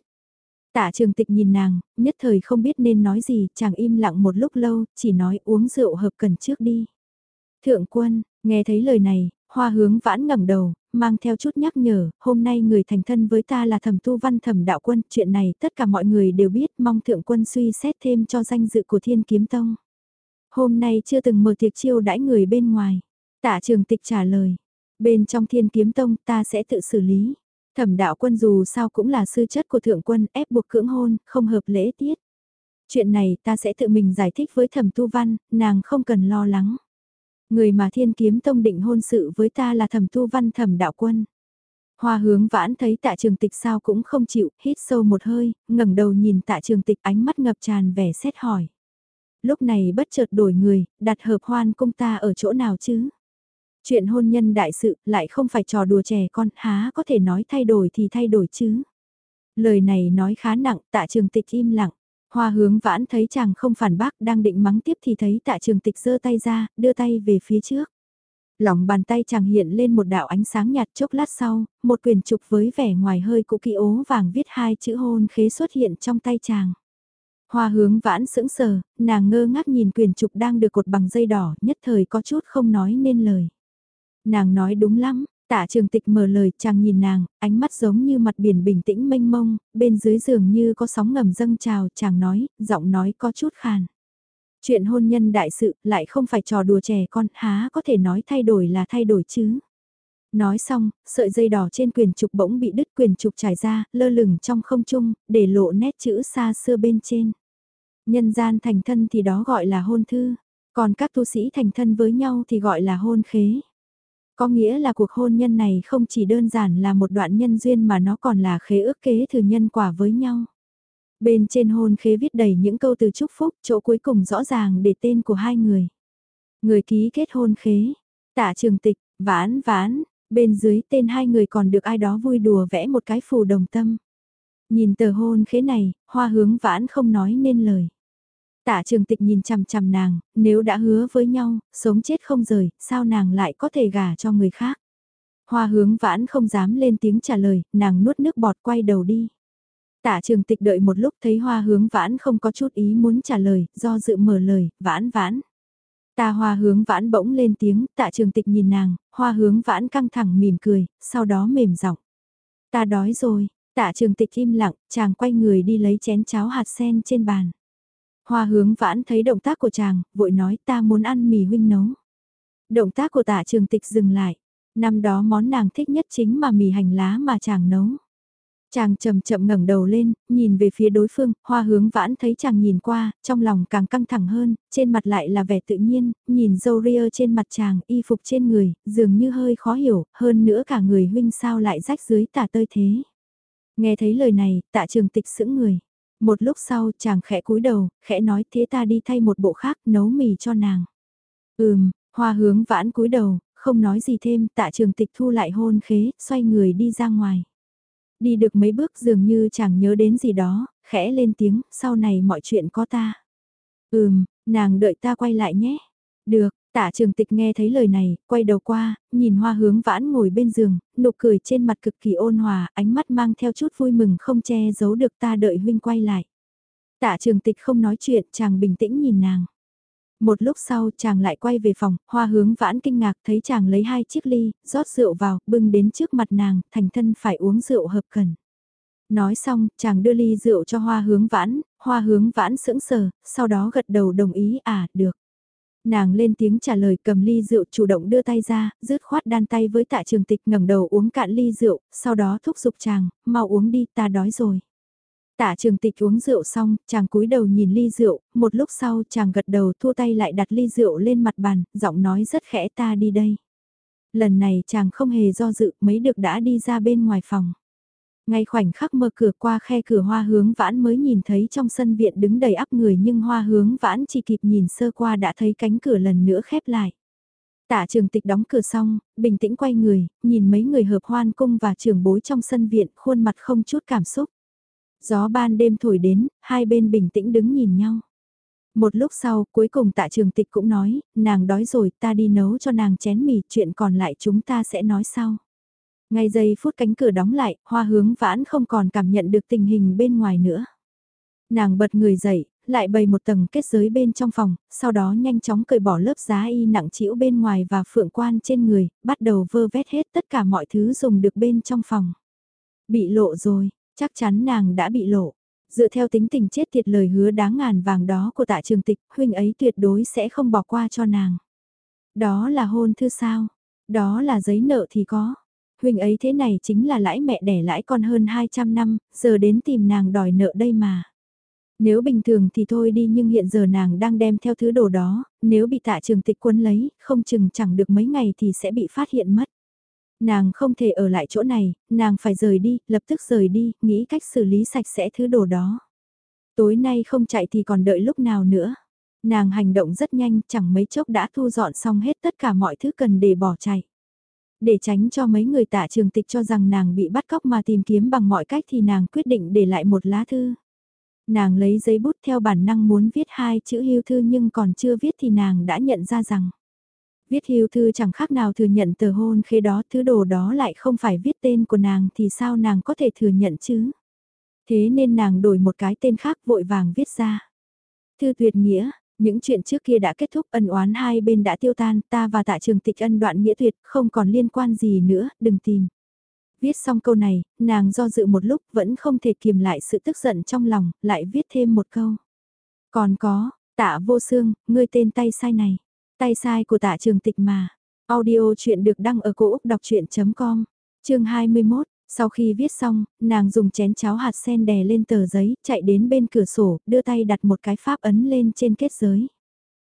Tạ trường tịch nhìn nàng, nhất thời không biết nên nói gì, chàng im lặng một lúc lâu, chỉ nói uống rượu hợp cần trước đi. Thượng quân, nghe thấy lời này, hoa hướng vãn ngẩng đầu, mang theo chút nhắc nhở, hôm nay người thành thân với ta là thẩm tu văn thẩm đạo quân, chuyện này tất cả mọi người đều biết, mong thượng quân suy xét thêm cho danh dự của thiên kiếm tông. Hôm nay chưa từng mở tiệc chiêu đãi người bên ngoài. Tạ trường tịch trả lời, bên trong thiên kiếm tông ta sẽ tự xử lý. Thẩm đạo quân dù sao cũng là sư chất của thượng quân ép buộc cưỡng hôn, không hợp lễ tiết. Chuyện này ta sẽ tự mình giải thích với thẩm tu văn, nàng không cần lo lắng. Người mà thiên kiếm tông định hôn sự với ta là thẩm tu văn thẩm đạo quân. Hoa hướng vãn thấy tạ trường tịch sao cũng không chịu, hít sâu một hơi, ngẩng đầu nhìn tạ trường tịch ánh mắt ngập tràn vẻ xét hỏi. Lúc này bất chợt đổi người, đặt hợp hoan cung ta ở chỗ nào chứ? Chuyện hôn nhân đại sự lại không phải trò đùa trẻ con, há có thể nói thay đổi thì thay đổi chứ. Lời này nói khá nặng, tạ trường tịch im lặng. Hoa hướng vãn thấy chàng không phản bác đang định mắng tiếp thì thấy tạ trường tịch giơ tay ra, đưa tay về phía trước. Lòng bàn tay chàng hiện lên một đạo ánh sáng nhạt chốc lát sau, một quyền trục với vẻ ngoài hơi cũ kỹ ố vàng viết hai chữ hôn khế xuất hiện trong tay chàng. Hoa hướng vãn sững sờ, nàng ngơ ngác nhìn quyền trục đang được cột bằng dây đỏ, nhất thời có chút không nói nên lời. Nàng nói đúng lắm, tạ trường tịch mở lời chàng nhìn nàng, ánh mắt giống như mặt biển bình tĩnh mênh mông, bên dưới giường như có sóng ngầm dâng trào, chàng nói, giọng nói có chút khàn. Chuyện hôn nhân đại sự lại không phải trò đùa trẻ con, há có thể nói thay đổi là thay đổi chứ. Nói xong, sợi dây đỏ trên quyền trục bỗng bị đứt quyền trục trải ra, lơ lửng trong không trung, để lộ nét chữ xa xưa bên trên. Nhân gian thành thân thì đó gọi là hôn thư, còn các tu sĩ thành thân với nhau thì gọi là hôn khế. Có nghĩa là cuộc hôn nhân này không chỉ đơn giản là một đoạn nhân duyên mà nó còn là khế ước kế thừa nhân quả với nhau. Bên trên hôn khế viết đầy những câu từ chúc phúc, chỗ cuối cùng rõ ràng để tên của hai người. Người ký kết hôn khế, tạ trường tịch, vãn vãn, bên dưới tên hai người còn được ai đó vui đùa vẽ một cái phù đồng tâm. Nhìn tờ hôn khế này, hoa hướng vãn không nói nên lời. Tạ trường tịch nhìn chằm chằm nàng, nếu đã hứa với nhau, sống chết không rời, sao nàng lại có thể gả cho người khác? Hoa hướng vãn không dám lên tiếng trả lời, nàng nuốt nước bọt quay đầu đi. Tạ trường tịch đợi một lúc thấy hoa hướng vãn không có chút ý muốn trả lời, do dự mở lời, vãn vãn. Ta hoa hướng vãn bỗng lên tiếng, tạ trường tịch nhìn nàng, hoa hướng vãn căng thẳng mỉm cười, sau đó mềm giọng. Ta đói rồi, tạ trường tịch im lặng, chàng quay người đi lấy chén cháo hạt sen trên bàn. Hoa hướng vãn thấy động tác của chàng, vội nói ta muốn ăn mì huynh nấu. Động tác của tạ trường tịch dừng lại. Năm đó món nàng thích nhất chính mà mì hành lá mà chàng nấu. Chàng chậm chậm ngẩng đầu lên, nhìn về phía đối phương, hoa hướng vãn thấy chàng nhìn qua, trong lòng càng căng thẳng hơn, trên mặt lại là vẻ tự nhiên, nhìn dâu ria trên mặt chàng, y phục trên người, dường như hơi khó hiểu, hơn nữa cả người huynh sao lại rách dưới tả tơi thế. Nghe thấy lời này, tạ trường tịch sững người. Một lúc sau chàng khẽ cúi đầu, khẽ nói thế ta đi thay một bộ khác nấu mì cho nàng. Ừm, hoa hướng vãn cúi đầu, không nói gì thêm, tạ trường tịch thu lại hôn khế, xoay người đi ra ngoài. Đi được mấy bước dường như chàng nhớ đến gì đó, khẽ lên tiếng, sau này mọi chuyện có ta. Ừm, nàng đợi ta quay lại nhé. Được, Tạ trường tịch nghe thấy lời này, quay đầu qua, nhìn hoa hướng vãn ngồi bên giường, nụ cười trên mặt cực kỳ ôn hòa, ánh mắt mang theo chút vui mừng không che giấu được ta đợi huynh quay lại. Tạ trường tịch không nói chuyện, chàng bình tĩnh nhìn nàng. Một lúc sau chàng lại quay về phòng, hoa hướng vãn kinh ngạc thấy chàng lấy hai chiếc ly, rót rượu vào, bưng đến trước mặt nàng, thành thân phải uống rượu hợp cần. Nói xong, chàng đưa ly rượu cho hoa hướng vãn, hoa hướng vãn sững sờ, sau đó gật đầu đồng ý à, được. Nàng lên tiếng trả lời cầm ly rượu chủ động đưa tay ra, rứt khoát đan tay với tạ trường tịch ngẩng đầu uống cạn ly rượu, sau đó thúc giục chàng, mau uống đi ta đói rồi. Tạ trường tịch uống rượu xong, chàng cúi đầu nhìn ly rượu, một lúc sau chàng gật đầu thua tay lại đặt ly rượu lên mặt bàn, giọng nói rất khẽ ta đi đây. Lần này chàng không hề do dự, mấy được đã đi ra bên ngoài phòng. Ngay khoảnh khắc mở cửa qua khe cửa hoa hướng vãn mới nhìn thấy trong sân viện đứng đầy ắp người nhưng hoa hướng vãn chỉ kịp nhìn sơ qua đã thấy cánh cửa lần nữa khép lại. Tạ trường tịch đóng cửa xong, bình tĩnh quay người, nhìn mấy người hợp hoan cung và trường bối trong sân viện khuôn mặt không chút cảm xúc. Gió ban đêm thổi đến, hai bên bình tĩnh đứng nhìn nhau. Một lúc sau, cuối cùng tạ trường tịch cũng nói, nàng đói rồi, ta đi nấu cho nàng chén mì, chuyện còn lại chúng ta sẽ nói sau. Ngay giây phút cánh cửa đóng lại, hoa hướng vãn không còn cảm nhận được tình hình bên ngoài nữa. Nàng bật người dậy, lại bày một tầng kết giới bên trong phòng, sau đó nhanh chóng cởi bỏ lớp giá y nặng chĩu bên ngoài và phượng quan trên người, bắt đầu vơ vét hết tất cả mọi thứ dùng được bên trong phòng. Bị lộ rồi, chắc chắn nàng đã bị lộ. Dựa theo tính tình chết tiệt lời hứa đáng ngàn vàng đó của tạ trường tịch, huynh ấy tuyệt đối sẽ không bỏ qua cho nàng. Đó là hôn thư sao? Đó là giấy nợ thì có. Huynh ấy thế này chính là lãi mẹ đẻ lãi con hơn 200 năm, giờ đến tìm nàng đòi nợ đây mà. Nếu bình thường thì thôi đi nhưng hiện giờ nàng đang đem theo thứ đồ đó, nếu bị tạ trường tịch quân lấy, không chừng chẳng được mấy ngày thì sẽ bị phát hiện mất. Nàng không thể ở lại chỗ này, nàng phải rời đi, lập tức rời đi, nghĩ cách xử lý sạch sẽ thứ đồ đó. Tối nay không chạy thì còn đợi lúc nào nữa. Nàng hành động rất nhanh, chẳng mấy chốc đã thu dọn xong hết tất cả mọi thứ cần để bỏ chạy. Để tránh cho mấy người tạ trường tịch cho rằng nàng bị bắt cóc mà tìm kiếm bằng mọi cách thì nàng quyết định để lại một lá thư. Nàng lấy giấy bút theo bản năng muốn viết hai chữ hưu thư nhưng còn chưa viết thì nàng đã nhận ra rằng viết hưu thư chẳng khác nào thừa nhận tờ hôn khế đó, thứ đồ đó lại không phải viết tên của nàng thì sao nàng có thể thừa nhận chứ? Thế nên nàng đổi một cái tên khác vội vàng viết ra. Thư tuyệt nghĩa, những chuyện trước kia đã kết thúc ân oán hai bên đã tiêu tan, ta và tạ trường tịch ân đoạn nghĩa tuyệt, không còn liên quan gì nữa, đừng tìm. Viết xong câu này, nàng do dự một lúc vẫn không thể kiềm lại sự tức giận trong lòng, lại viết thêm một câu. Còn có, tạ vô xương, ngươi tên tay sai này. Tay sai của tạ trường tịch mà. Audio chuyện được đăng ở cổ Úc đọc chuyện.com, chương 21. Sau khi viết xong, nàng dùng chén cháo hạt sen đè lên tờ giấy, chạy đến bên cửa sổ, đưa tay đặt một cái pháp ấn lên trên kết giới.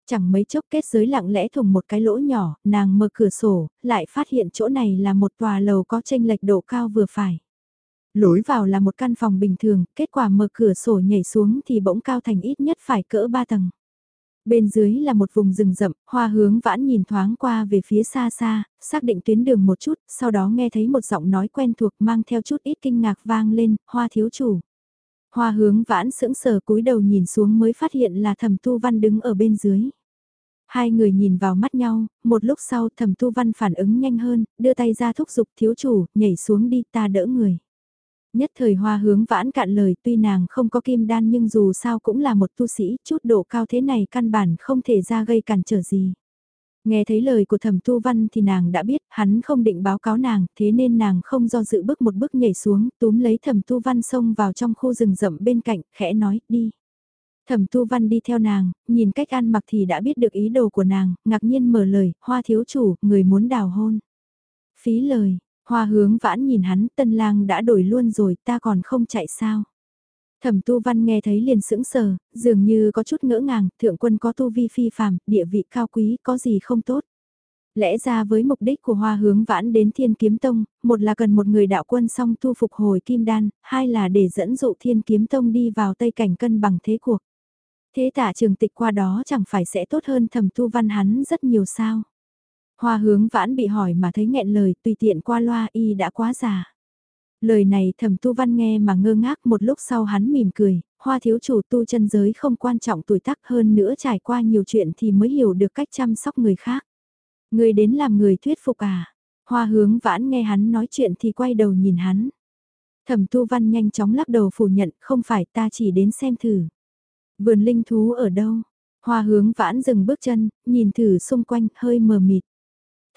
Chẳng mấy chốc kết giới lặng lẽ thùng một cái lỗ nhỏ, nàng mở cửa sổ, lại phát hiện chỗ này là một tòa lầu có tranh lệch độ cao vừa phải. Lối vào là một căn phòng bình thường, kết quả mở cửa sổ nhảy xuống thì bỗng cao thành ít nhất phải cỡ ba tầng. Bên dưới là một vùng rừng rậm, hoa hướng vãn nhìn thoáng qua về phía xa xa, xác định tuyến đường một chút, sau đó nghe thấy một giọng nói quen thuộc mang theo chút ít kinh ngạc vang lên, hoa thiếu chủ. Hoa hướng vãn sững sờ cúi đầu nhìn xuống mới phát hiện là thẩm tu văn đứng ở bên dưới. Hai người nhìn vào mắt nhau, một lúc sau thẩm tu văn phản ứng nhanh hơn, đưa tay ra thúc giục thiếu chủ, nhảy xuống đi ta đỡ người. Nhất thời hoa hướng vãn cạn lời tuy nàng không có kim đan nhưng dù sao cũng là một tu sĩ, chút độ cao thế này căn bản không thể ra gây cản trở gì. Nghe thấy lời của thẩm tu văn thì nàng đã biết hắn không định báo cáo nàng, thế nên nàng không do dự bước một bước nhảy xuống, túm lấy thẩm tu văn xông vào trong khu rừng rậm bên cạnh, khẽ nói, đi. Thẩm tu văn đi theo nàng, nhìn cách ăn mặc thì đã biết được ý đồ của nàng, ngạc nhiên mở lời, hoa thiếu chủ, người muốn đào hôn. Phí lời, Hoa hướng vãn nhìn hắn, tân lang đã đổi luôn rồi, ta còn không chạy sao. Thẩm tu văn nghe thấy liền sững sờ, dường như có chút ngỡ ngàng, thượng quân có tu vi phi phàm, địa vị cao quý, có gì không tốt. Lẽ ra với mục đích của hoa hướng vãn đến thiên kiếm tông, một là cần một người đạo quân song tu phục hồi kim đan, hai là để dẫn dụ thiên kiếm tông đi vào tây cảnh cân bằng thế cuộc. Thế tả trường tịch qua đó chẳng phải sẽ tốt hơn thẩm tu văn hắn rất nhiều sao. Hoa hướng vãn bị hỏi mà thấy nghẹn lời tùy tiện qua loa y đã quá già. Lời này thẩm tu văn nghe mà ngơ ngác một lúc sau hắn mỉm cười, hoa thiếu chủ tu chân giới không quan trọng tuổi tác hơn nữa trải qua nhiều chuyện thì mới hiểu được cách chăm sóc người khác. Người đến làm người thuyết phục à? Hoa hướng vãn nghe hắn nói chuyện thì quay đầu nhìn hắn. Thẩm tu văn nhanh chóng lắc đầu phủ nhận không phải ta chỉ đến xem thử. Vườn linh thú ở đâu? Hoa hướng vãn dừng bước chân, nhìn thử xung quanh hơi mờ mịt.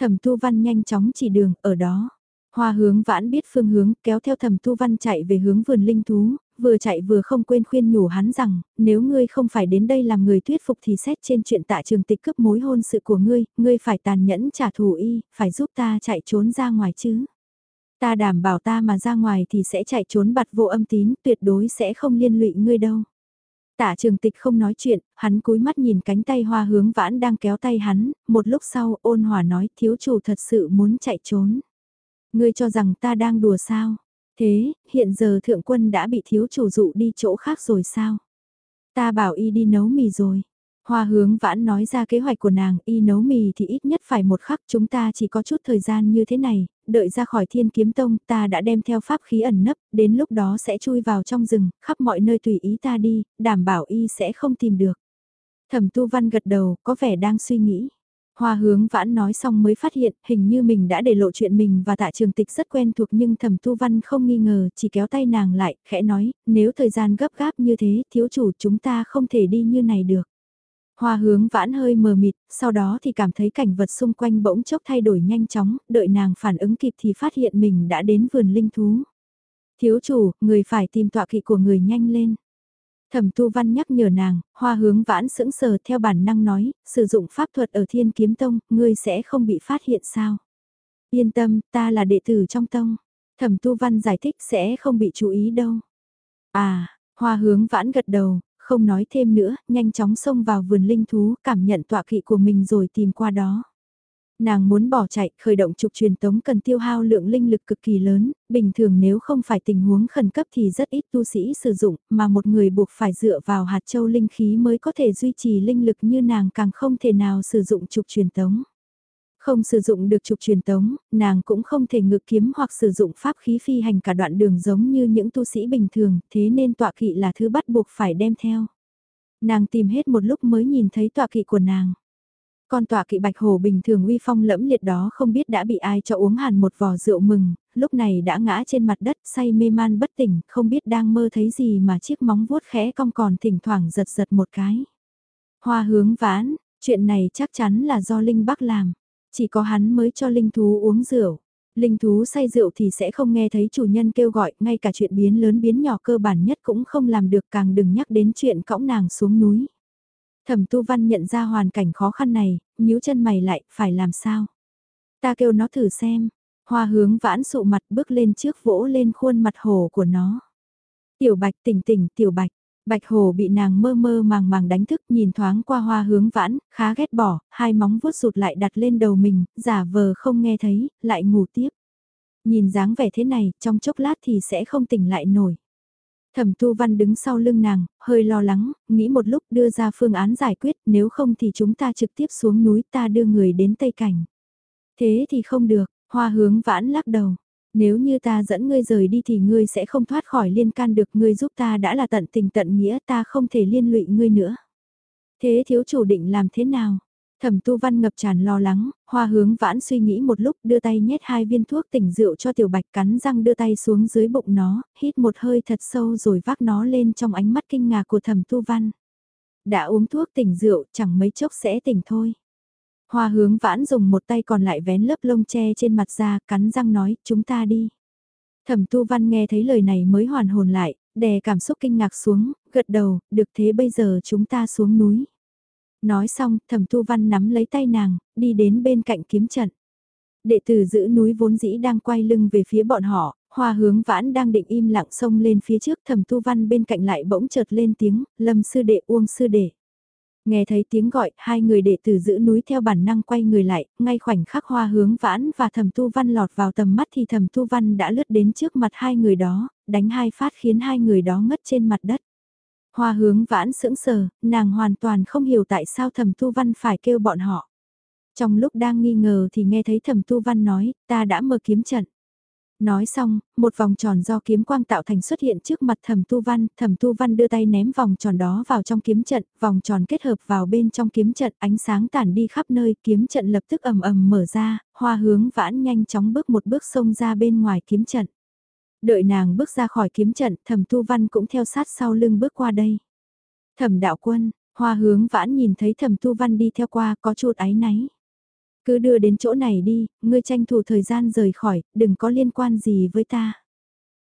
Thẩm Tu Văn nhanh chóng chỉ đường, ở đó. Hoa hướng vãn biết phương hướng, kéo theo thẩm Tu Văn chạy về hướng vườn linh thú, vừa chạy vừa không quên khuyên nhủ hắn rằng, nếu ngươi không phải đến đây làm người thuyết phục thì xét trên chuyện tạ trường tịch cướp mối hôn sự của ngươi, ngươi phải tàn nhẫn trả thù y, phải giúp ta chạy trốn ra ngoài chứ. Ta đảm bảo ta mà ra ngoài thì sẽ chạy trốn bặt vô âm tín, tuyệt đối sẽ không liên lụy ngươi đâu. Tạ trường tịch không nói chuyện, hắn cúi mắt nhìn cánh tay hoa hướng vãn đang kéo tay hắn, một lúc sau ôn hòa nói thiếu chủ thật sự muốn chạy trốn. Ngươi cho rằng ta đang đùa sao? Thế, hiện giờ thượng quân đã bị thiếu chủ dụ đi chỗ khác rồi sao? Ta bảo y đi nấu mì rồi. Hoa hướng vãn nói ra kế hoạch của nàng, y nấu mì thì ít nhất phải một khắc chúng ta chỉ có chút thời gian như thế này, đợi ra khỏi thiên kiếm tông ta đã đem theo pháp khí ẩn nấp, đến lúc đó sẽ chui vào trong rừng, khắp mọi nơi tùy ý ta đi, đảm bảo y sẽ không tìm được. Thẩm tu văn gật đầu, có vẻ đang suy nghĩ. Hoa hướng vãn nói xong mới phát hiện, hình như mình đã để lộ chuyện mình và tạ trường tịch rất quen thuộc nhưng thẩm tu văn không nghi ngờ, chỉ kéo tay nàng lại, khẽ nói, nếu thời gian gấp gáp như thế, thiếu chủ chúng ta không thể đi như này được. Hoa hướng vãn hơi mờ mịt, sau đó thì cảm thấy cảnh vật xung quanh bỗng chốc thay đổi nhanh chóng, đợi nàng phản ứng kịp thì phát hiện mình đã đến vườn linh thú. Thiếu chủ, người phải tìm tọa kỵ của người nhanh lên. Thẩm tu văn nhắc nhở nàng, hoa hướng vãn sững sờ theo bản năng nói, sử dụng pháp thuật ở thiên kiếm tông, ngươi sẽ không bị phát hiện sao. Yên tâm, ta là đệ tử trong tông. Thẩm tu văn giải thích sẽ không bị chú ý đâu. À, hoa hướng vãn gật đầu, không nói thêm nữa, nhanh chóng xông vào vườn linh thú, cảm nhận tọa kỵ của mình rồi tìm qua đó. Nàng muốn bỏ chạy, khởi động trục truyền tống cần tiêu hao lượng linh lực cực kỳ lớn, bình thường nếu không phải tình huống khẩn cấp thì rất ít tu sĩ sử dụng, mà một người buộc phải dựa vào hạt châu linh khí mới có thể duy trì linh lực như nàng càng không thể nào sử dụng trục truyền tống. Không sử dụng được trục truyền tống, nàng cũng không thể ngự kiếm hoặc sử dụng pháp khí phi hành cả đoạn đường giống như những tu sĩ bình thường, thế nên tọa kỵ là thứ bắt buộc phải đem theo. Nàng tìm hết một lúc mới nhìn thấy tọa kỵ của nàng. Con tọa kỵ bạch hồ bình thường uy phong lẫm liệt đó không biết đã bị ai cho uống hàn một vò rượu mừng, lúc này đã ngã trên mặt đất say mê man bất tỉnh, không biết đang mơ thấy gì mà chiếc móng vuốt khẽ cong còn thỉnh thoảng giật giật một cái. Hoa hướng vãn, chuyện này chắc chắn là do Linh Bắc làm. Chỉ có hắn mới cho linh thú uống rượu. Linh thú say rượu thì sẽ không nghe thấy chủ nhân kêu gọi, ngay cả chuyện biến lớn biến nhỏ cơ bản nhất cũng không làm được càng đừng nhắc đến chuyện cõng nàng xuống núi. Thẩm tu văn nhận ra hoàn cảnh khó khăn này, nhíu chân mày lại, phải làm sao? Ta kêu nó thử xem. Hoa hướng vãn sụ mặt bước lên trước vỗ lên khuôn mặt hồ của nó. Tiểu bạch tỉnh tỉnh tiểu bạch, Bạch Hồ bị nàng mơ mơ màng màng đánh thức nhìn thoáng qua hoa hướng vãn, khá ghét bỏ, hai móng vuốt rụt lại đặt lên đầu mình, giả vờ không nghe thấy, lại ngủ tiếp. Nhìn dáng vẻ thế này, trong chốc lát thì sẽ không tỉnh lại nổi. Thẩm Tu Văn đứng sau lưng nàng, hơi lo lắng, nghĩ một lúc đưa ra phương án giải quyết, nếu không thì chúng ta trực tiếp xuống núi ta đưa người đến Tây Cảnh. Thế thì không được, hoa hướng vãn lắc đầu, nếu như ta dẫn ngươi rời đi thì ngươi sẽ không thoát khỏi liên can được ngươi giúp ta đã là tận tình tận nghĩa ta không thể liên lụy ngươi nữa. Thế thiếu chủ định làm thế nào? Thẩm tu văn ngập tràn lo lắng, hoa hướng vãn suy nghĩ một lúc đưa tay nhét hai viên thuốc tỉnh rượu cho tiểu bạch cắn răng đưa tay xuống dưới bụng nó, hít một hơi thật sâu rồi vác nó lên trong ánh mắt kinh ngạc của thẩm tu văn. Đã uống thuốc tỉnh rượu chẳng mấy chốc sẽ tỉnh thôi. Hoa hướng vãn dùng một tay còn lại vén lớp lông che trên mặt ra, cắn răng nói, chúng ta đi. Thẩm tu văn nghe thấy lời này mới hoàn hồn lại, đè cảm xúc kinh ngạc xuống, gật đầu, được thế bây giờ chúng ta xuống núi. Nói xong, thẩm tu văn nắm lấy tay nàng, đi đến bên cạnh kiếm trận. Đệ tử giữ núi vốn dĩ đang quay lưng về phía bọn họ, hoa hướng vãn đang định im lặng xông lên phía trước thẩm tu văn bên cạnh lại bỗng chợt lên tiếng, lâm sư đệ uông sư đệ. Nghe thấy tiếng gọi, hai người đệ tử giữ núi theo bản năng quay người lại, ngay khoảnh khắc hoa hướng vãn và thẩm tu văn lọt vào tầm mắt thì thẩm tu văn đã lướt đến trước mặt hai người đó, đánh hai phát khiến hai người đó ngất trên mặt đất. Hoa hướng vãn sững sờ, nàng hoàn toàn không hiểu tại sao thẩm tu văn phải kêu bọn họ. Trong lúc đang nghi ngờ thì nghe thấy thẩm tu văn nói, ta đã mở kiếm trận. Nói xong, một vòng tròn do kiếm quang tạo thành xuất hiện trước mặt thẩm tu văn, thẩm tu văn đưa tay ném vòng tròn đó vào trong kiếm trận, vòng tròn kết hợp vào bên trong kiếm trận, ánh sáng tản đi khắp nơi, kiếm trận lập tức ầm ầm mở ra, hoa hướng vãn nhanh chóng bước một bước xông ra bên ngoài kiếm trận. Đợi nàng bước ra khỏi kiếm trận, thẩm tu văn cũng theo sát sau lưng bước qua đây. Thẩm đạo quân, hoa hướng vãn nhìn thấy thẩm tu văn đi theo qua có chút áy náy. Cứ đưa đến chỗ này đi, ngươi tranh thủ thời gian rời khỏi, đừng có liên quan gì với ta.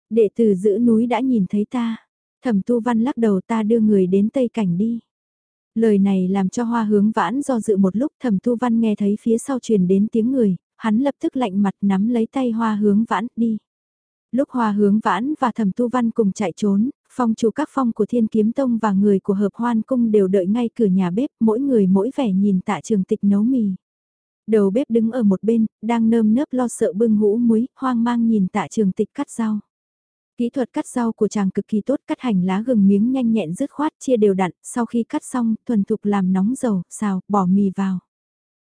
Đệ tử giữ núi đã nhìn thấy ta. Thẩm tu văn lắc đầu ta đưa người đến Tây Cảnh đi. Lời này làm cho hoa hướng vãn do dự một lúc thẩm tu văn nghe thấy phía sau truyền đến tiếng người, hắn lập tức lạnh mặt nắm lấy tay hoa hướng vãn đi. Lúc hoa hướng vãn và thẩm tu văn cùng chạy trốn, phong chủ các phong của thiên kiếm tông và người của hợp hoan cung đều đợi ngay cửa nhà bếp mỗi người mỗi vẻ nhìn tạ trường tịch nấu mì. Đầu bếp đứng ở một bên, đang nơm nớp lo sợ bưng hũ muối, hoang mang nhìn tạ trường tịch cắt rau. Kỹ thuật cắt rau của chàng cực kỳ tốt, cắt hành lá gừng miếng nhanh nhẹn dứt khoát chia đều đặn, sau khi cắt xong, thuần thục làm nóng dầu, xào, bỏ mì vào.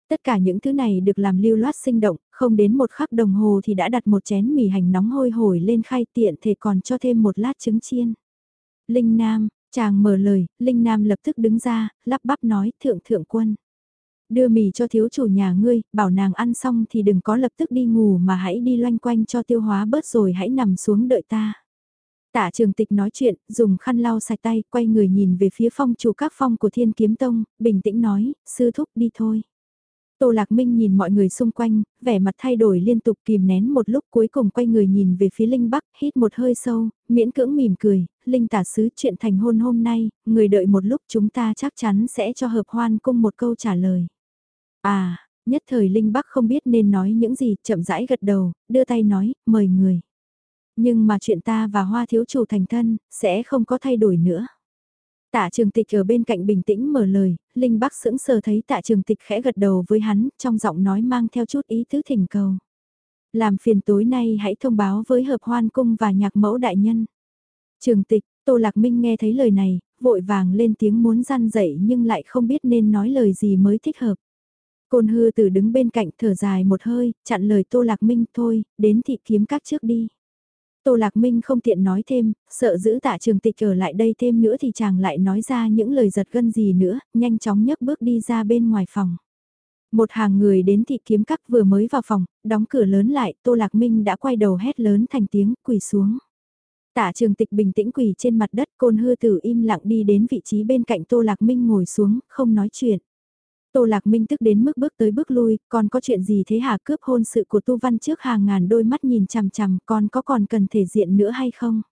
Tất cả những thứ này được làm lưu loát sinh động, không đến một khắc đồng hồ thì đã đặt một chén mì hành nóng hôi hổi lên khay tiện thể còn cho thêm một lát trứng chiên. Linh Nam, chàng mở lời, Linh Nam lập tức đứng ra, lắp bắp nói, thượng thượng quân. Đưa mì cho thiếu chủ nhà ngươi, bảo nàng ăn xong thì đừng có lập tức đi ngủ mà hãy đi loanh quanh cho tiêu hóa bớt rồi hãy nằm xuống đợi ta. Tạ trường tịch nói chuyện, dùng khăn lau sạch tay, quay người nhìn về phía phong chủ các phong của thiên kiếm tông, bình tĩnh nói, sư thúc đi thôi. Tô Lạc Minh nhìn mọi người xung quanh, vẻ mặt thay đổi liên tục kìm nén một lúc cuối cùng quay người nhìn về phía Linh Bắc, hít một hơi sâu, miễn cưỡng mỉm cười, Linh tả sứ chuyện thành hôn hôm nay, người đợi một lúc chúng ta chắc chắn sẽ cho hợp hoan cung một câu trả lời. À, nhất thời Linh Bắc không biết nên nói những gì, chậm rãi gật đầu, đưa tay nói, mời người. Nhưng mà chuyện ta và hoa thiếu chủ thành thân, sẽ không có thay đổi nữa. Tạ trường tịch ở bên cạnh bình tĩnh mở lời, Linh Bắc sững sờ thấy tạ trường tịch khẽ gật đầu với hắn, trong giọng nói mang theo chút ý tứ thỉnh cầu. Làm phiền tối nay hãy thông báo với hợp hoan cung và nhạc mẫu đại nhân. Trường tịch, Tô Lạc Minh nghe thấy lời này, vội vàng lên tiếng muốn gian dậy nhưng lại không biết nên nói lời gì mới thích hợp. Côn hư tử đứng bên cạnh thở dài một hơi, chặn lời Tô Lạc Minh thôi, đến thị kiếm các trước đi. Tô Lạc Minh không tiện nói thêm, sợ giữ tạ trường tịch ở lại đây thêm nữa thì chàng lại nói ra những lời giật gân gì nữa, nhanh chóng nhấc bước đi ra bên ngoài phòng. Một hàng người đến thị kiếm các vừa mới vào phòng, đóng cửa lớn lại, Tô Lạc Minh đã quay đầu hét lớn thành tiếng, quỳ xuống. Tạ trường tịch bình tĩnh quỳ trên mặt đất, côn hư tử im lặng đi đến vị trí bên cạnh Tô Lạc Minh ngồi xuống, không nói chuyện. Tô Lạc Minh tức đến mức bước tới bước lui, còn có chuyện gì thế hả cướp hôn sự của Tu Văn trước hàng ngàn đôi mắt nhìn chằm chằm, còn có còn cần thể diện nữa hay không?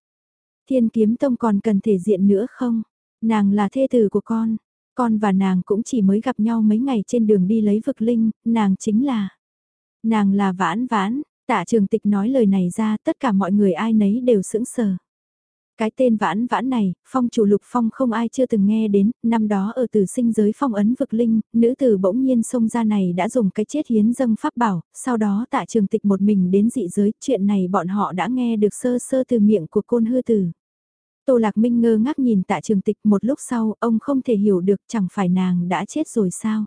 Thiên kiếm tông còn cần thể diện nữa không? Nàng là thê tử của con, con và nàng cũng chỉ mới gặp nhau mấy ngày trên đường đi lấy vực linh, nàng chính là... Nàng là vãn vãn, tạ trường tịch nói lời này ra tất cả mọi người ai nấy đều sững sờ. Cái tên vãn vãn này, phong chủ lục phong không ai chưa từng nghe đến, năm đó ở tử sinh giới phong ấn vực linh, nữ tử bỗng nhiên xông ra này đã dùng cái chết hiến dâng pháp bảo, sau đó tạ trường tịch một mình đến dị giới, chuyện này bọn họ đã nghe được sơ sơ từ miệng của côn hư tử. Tô Lạc Minh ngơ ngác nhìn tạ trường tịch một lúc sau, ông không thể hiểu được chẳng phải nàng đã chết rồi sao.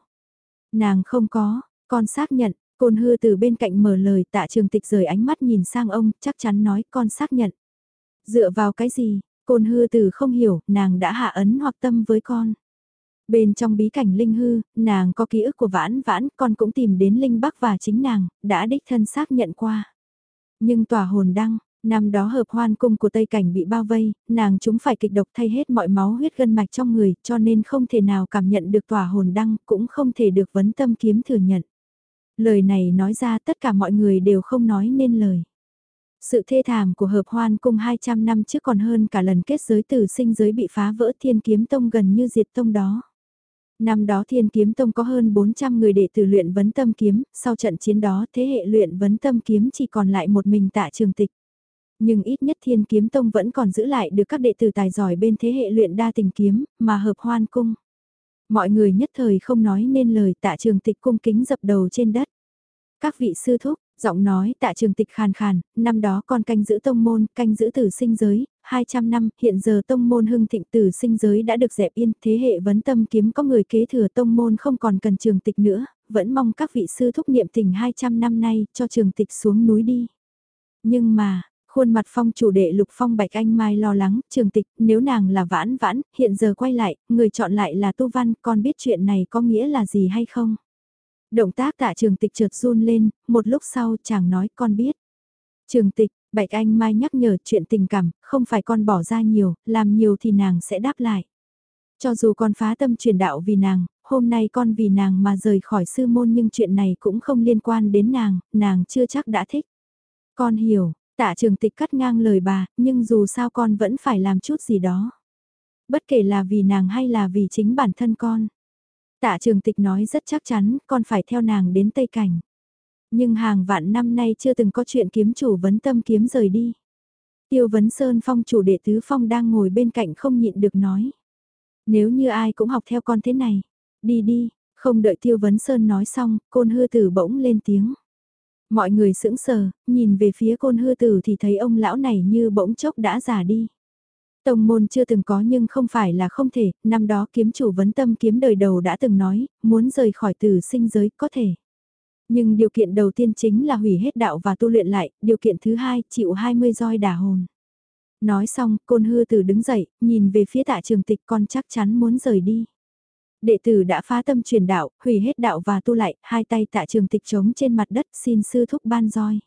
Nàng không có, con xác nhận, côn hư từ bên cạnh mở lời tạ trường tịch rời ánh mắt nhìn sang ông, chắc chắn nói con xác nhận. Dựa vào cái gì, côn hư từ không hiểu, nàng đã hạ ấn hoặc tâm với con. Bên trong bí cảnh linh hư, nàng có ký ức của vãn vãn, con cũng tìm đến linh bắc và chính nàng, đã đích thân xác nhận qua. Nhưng tòa hồn đăng, năm đó hợp hoan cung của Tây Cảnh bị bao vây, nàng chúng phải kịch độc thay hết mọi máu huyết gân mạch trong người, cho nên không thể nào cảm nhận được tòa hồn đăng, cũng không thể được vấn tâm kiếm thừa nhận. Lời này nói ra tất cả mọi người đều không nói nên lời. Sự thê thảm của hợp hoan cung 200 năm trước còn hơn cả lần kết giới tử sinh giới bị phá vỡ thiên kiếm tông gần như diệt tông đó. Năm đó thiên kiếm tông có hơn 400 người đệ tử luyện vấn tâm kiếm, sau trận chiến đó thế hệ luyện vấn tâm kiếm chỉ còn lại một mình tạ trường tịch. Nhưng ít nhất thiên kiếm tông vẫn còn giữ lại được các đệ tử tài giỏi bên thế hệ luyện đa tình kiếm, mà hợp hoan cung. Mọi người nhất thời không nói nên lời tạ trường tịch cung kính dập đầu trên đất. Các vị sư thúc, Giọng nói tạ trường tịch khàn khàn, năm đó con canh giữ tông môn, canh giữ tử sinh giới, 200 năm, hiện giờ tông môn hưng thịnh tử sinh giới đã được dẹp yên, thế hệ vấn tâm kiếm có người kế thừa tông môn không còn cần trường tịch nữa, vẫn mong các vị sư thúc niệm tình 200 năm nay cho trường tịch xuống núi đi. Nhưng mà, khuôn mặt phong chủ đệ lục phong bạch anh mai lo lắng, trường tịch, nếu nàng là vãn vãn, hiện giờ quay lại, người chọn lại là tu văn, con biết chuyện này có nghĩa là gì hay không? Động tác tạ trường tịch trượt run lên, một lúc sau chàng nói con biết. Trường tịch, Bạch Anh Mai nhắc nhở chuyện tình cảm, không phải con bỏ ra nhiều, làm nhiều thì nàng sẽ đáp lại. Cho dù con phá tâm truyền đạo vì nàng, hôm nay con vì nàng mà rời khỏi sư môn nhưng chuyện này cũng không liên quan đến nàng, nàng chưa chắc đã thích. Con hiểu, tạ trường tịch cắt ngang lời bà, nhưng dù sao con vẫn phải làm chút gì đó. Bất kể là vì nàng hay là vì chính bản thân con. Tạ trường tịch nói rất chắc chắn, con phải theo nàng đến Tây Cảnh. Nhưng hàng vạn năm nay chưa từng có chuyện kiếm chủ vấn tâm kiếm rời đi. Tiêu vấn Sơn Phong chủ đệ tứ Phong đang ngồi bên cạnh không nhịn được nói. Nếu như ai cũng học theo con thế này, đi đi, không đợi Tiêu vấn Sơn nói xong, côn hư tử bỗng lên tiếng. Mọi người sững sờ, nhìn về phía côn hư tử thì thấy ông lão này như bỗng chốc đã già đi. Tông môn chưa từng có nhưng không phải là không thể, năm đó kiếm chủ vấn tâm kiếm đời đầu đã từng nói, muốn rời khỏi tử sinh giới có thể. Nhưng điều kiện đầu tiên chính là hủy hết đạo và tu luyện lại, điều kiện thứ hai chịu 20 roi đả hồn. Nói xong, côn hư tử đứng dậy, nhìn về phía tạ trường tịch con chắc chắn muốn rời đi. Đệ tử đã phá tâm truyền đạo, hủy hết đạo và tu lại, hai tay tạ trường tịch trống trên mặt đất xin sư thúc ban roi.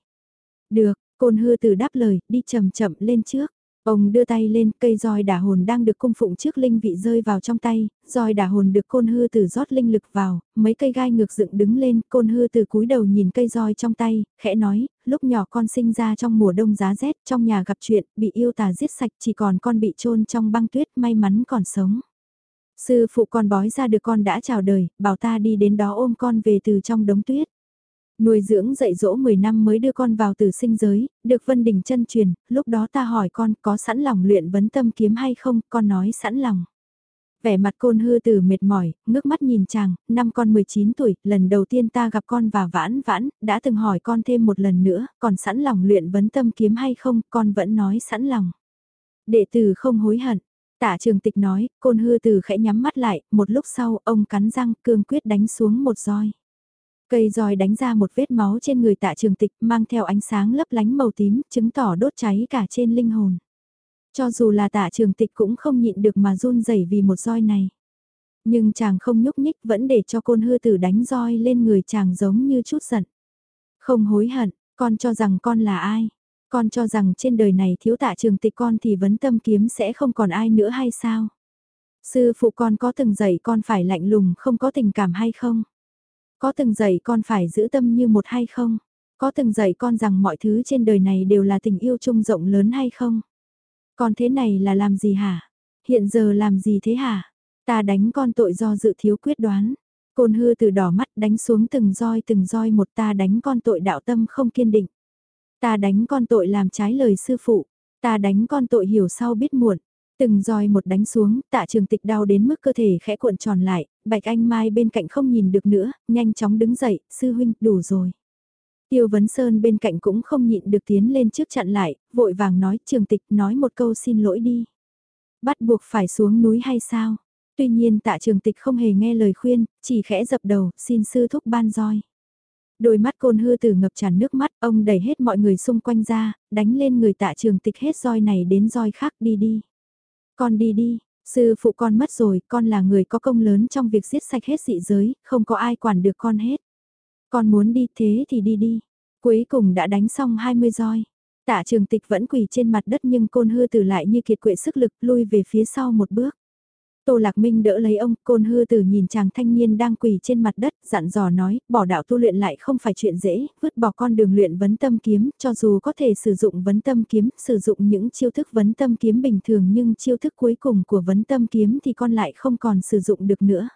Được, côn hư tử đáp lời, đi chậm chậm lên trước. Ông đưa tay lên, cây roi đả hồn đang được cung phụng trước linh vị rơi vào trong tay, roi đả hồn được côn hư tử rót linh lực vào, mấy cây gai ngược dựng đứng lên, côn hư tử cúi đầu nhìn cây roi trong tay, khẽ nói, lúc nhỏ con sinh ra trong mùa đông giá rét, trong nhà gặp chuyện, bị yêu tà giết sạch, chỉ còn con bị chôn trong băng tuyết, may mắn còn sống. Sư phụ con bói ra được con đã chào đời, bảo ta đi đến đó ôm con về từ trong đống tuyết. Nuôi dưỡng dạy dỗ 10 năm mới đưa con vào từ sinh giới, được Vân Đình chân truyền, lúc đó ta hỏi con có sẵn lòng luyện vấn tâm kiếm hay không, con nói sẵn lòng. Vẻ mặt côn hư từ mệt mỏi, ngước mắt nhìn chàng, năm con 19 tuổi, lần đầu tiên ta gặp con và vãn vãn, đã từng hỏi con thêm một lần nữa, còn sẵn lòng luyện vấn tâm kiếm hay không, con vẫn nói sẵn lòng. Đệ tử không hối hận, Tạ trường tịch nói, côn hư từ khẽ nhắm mắt lại, một lúc sau ông cắn răng cương quyết đánh xuống một roi. Cây roi đánh ra một vết máu trên người tạ trường tịch mang theo ánh sáng lấp lánh màu tím, chứng tỏ đốt cháy cả trên linh hồn. Cho dù là tạ trường tịch cũng không nhịn được mà run rẩy vì một roi này. Nhưng chàng không nhúc nhích vẫn để cho côn hư tử đánh roi lên người chàng giống như chút giận. Không hối hận, con cho rằng con là ai? Con cho rằng trên đời này thiếu tạ trường tịch con thì vấn tâm kiếm sẽ không còn ai nữa hay sao? Sư phụ con có từng dạy con phải lạnh lùng không có tình cảm hay không? Có từng dạy con phải giữ tâm như một hay không? Có từng dạy con rằng mọi thứ trên đời này đều là tình yêu chung rộng lớn hay không? Con thế này là làm gì hả? Hiện giờ làm gì thế hả? Ta đánh con tội do dự thiếu quyết đoán. Côn hư từ đỏ mắt đánh xuống từng roi từng roi một ta đánh con tội đạo tâm không kiên định. Ta đánh con tội làm trái lời sư phụ. Ta đánh con tội hiểu sau biết muộn. Từng roi một đánh xuống, tạ trường tịch đau đến mức cơ thể khẽ cuộn tròn lại, bạch anh mai bên cạnh không nhìn được nữa, nhanh chóng đứng dậy, sư huynh, đủ rồi. Tiêu Vấn Sơn bên cạnh cũng không nhịn được tiến lên trước chặn lại, vội vàng nói trường tịch nói một câu xin lỗi đi. Bắt buộc phải xuống núi hay sao? Tuy nhiên tạ trường tịch không hề nghe lời khuyên, chỉ khẽ dập đầu, xin sư thúc ban roi. Đôi mắt côn hư từ ngập tràn nước mắt, ông đẩy hết mọi người xung quanh ra, đánh lên người tạ trường tịch hết roi này đến roi khác đi đi. Con đi đi, sư phụ con mất rồi, con là người có công lớn trong việc giết sạch hết dị giới, không có ai quản được con hết. Con muốn đi thế thì đi đi. Cuối cùng đã đánh xong 20 roi. Tạ trường tịch vẫn quỳ trên mặt đất nhưng côn hư từ lại như kiệt quệ sức lực lui về phía sau một bước. Tô Lạc Minh đỡ lấy ông, côn hư tử nhìn chàng thanh niên đang quỳ trên mặt đất, dặn dò nói, bỏ đạo tu luyện lại không phải chuyện dễ, vứt bỏ con đường luyện vấn tâm kiếm, cho dù có thể sử dụng vấn tâm kiếm, sử dụng những chiêu thức vấn tâm kiếm bình thường nhưng chiêu thức cuối cùng của vấn tâm kiếm thì con lại không còn sử dụng được nữa.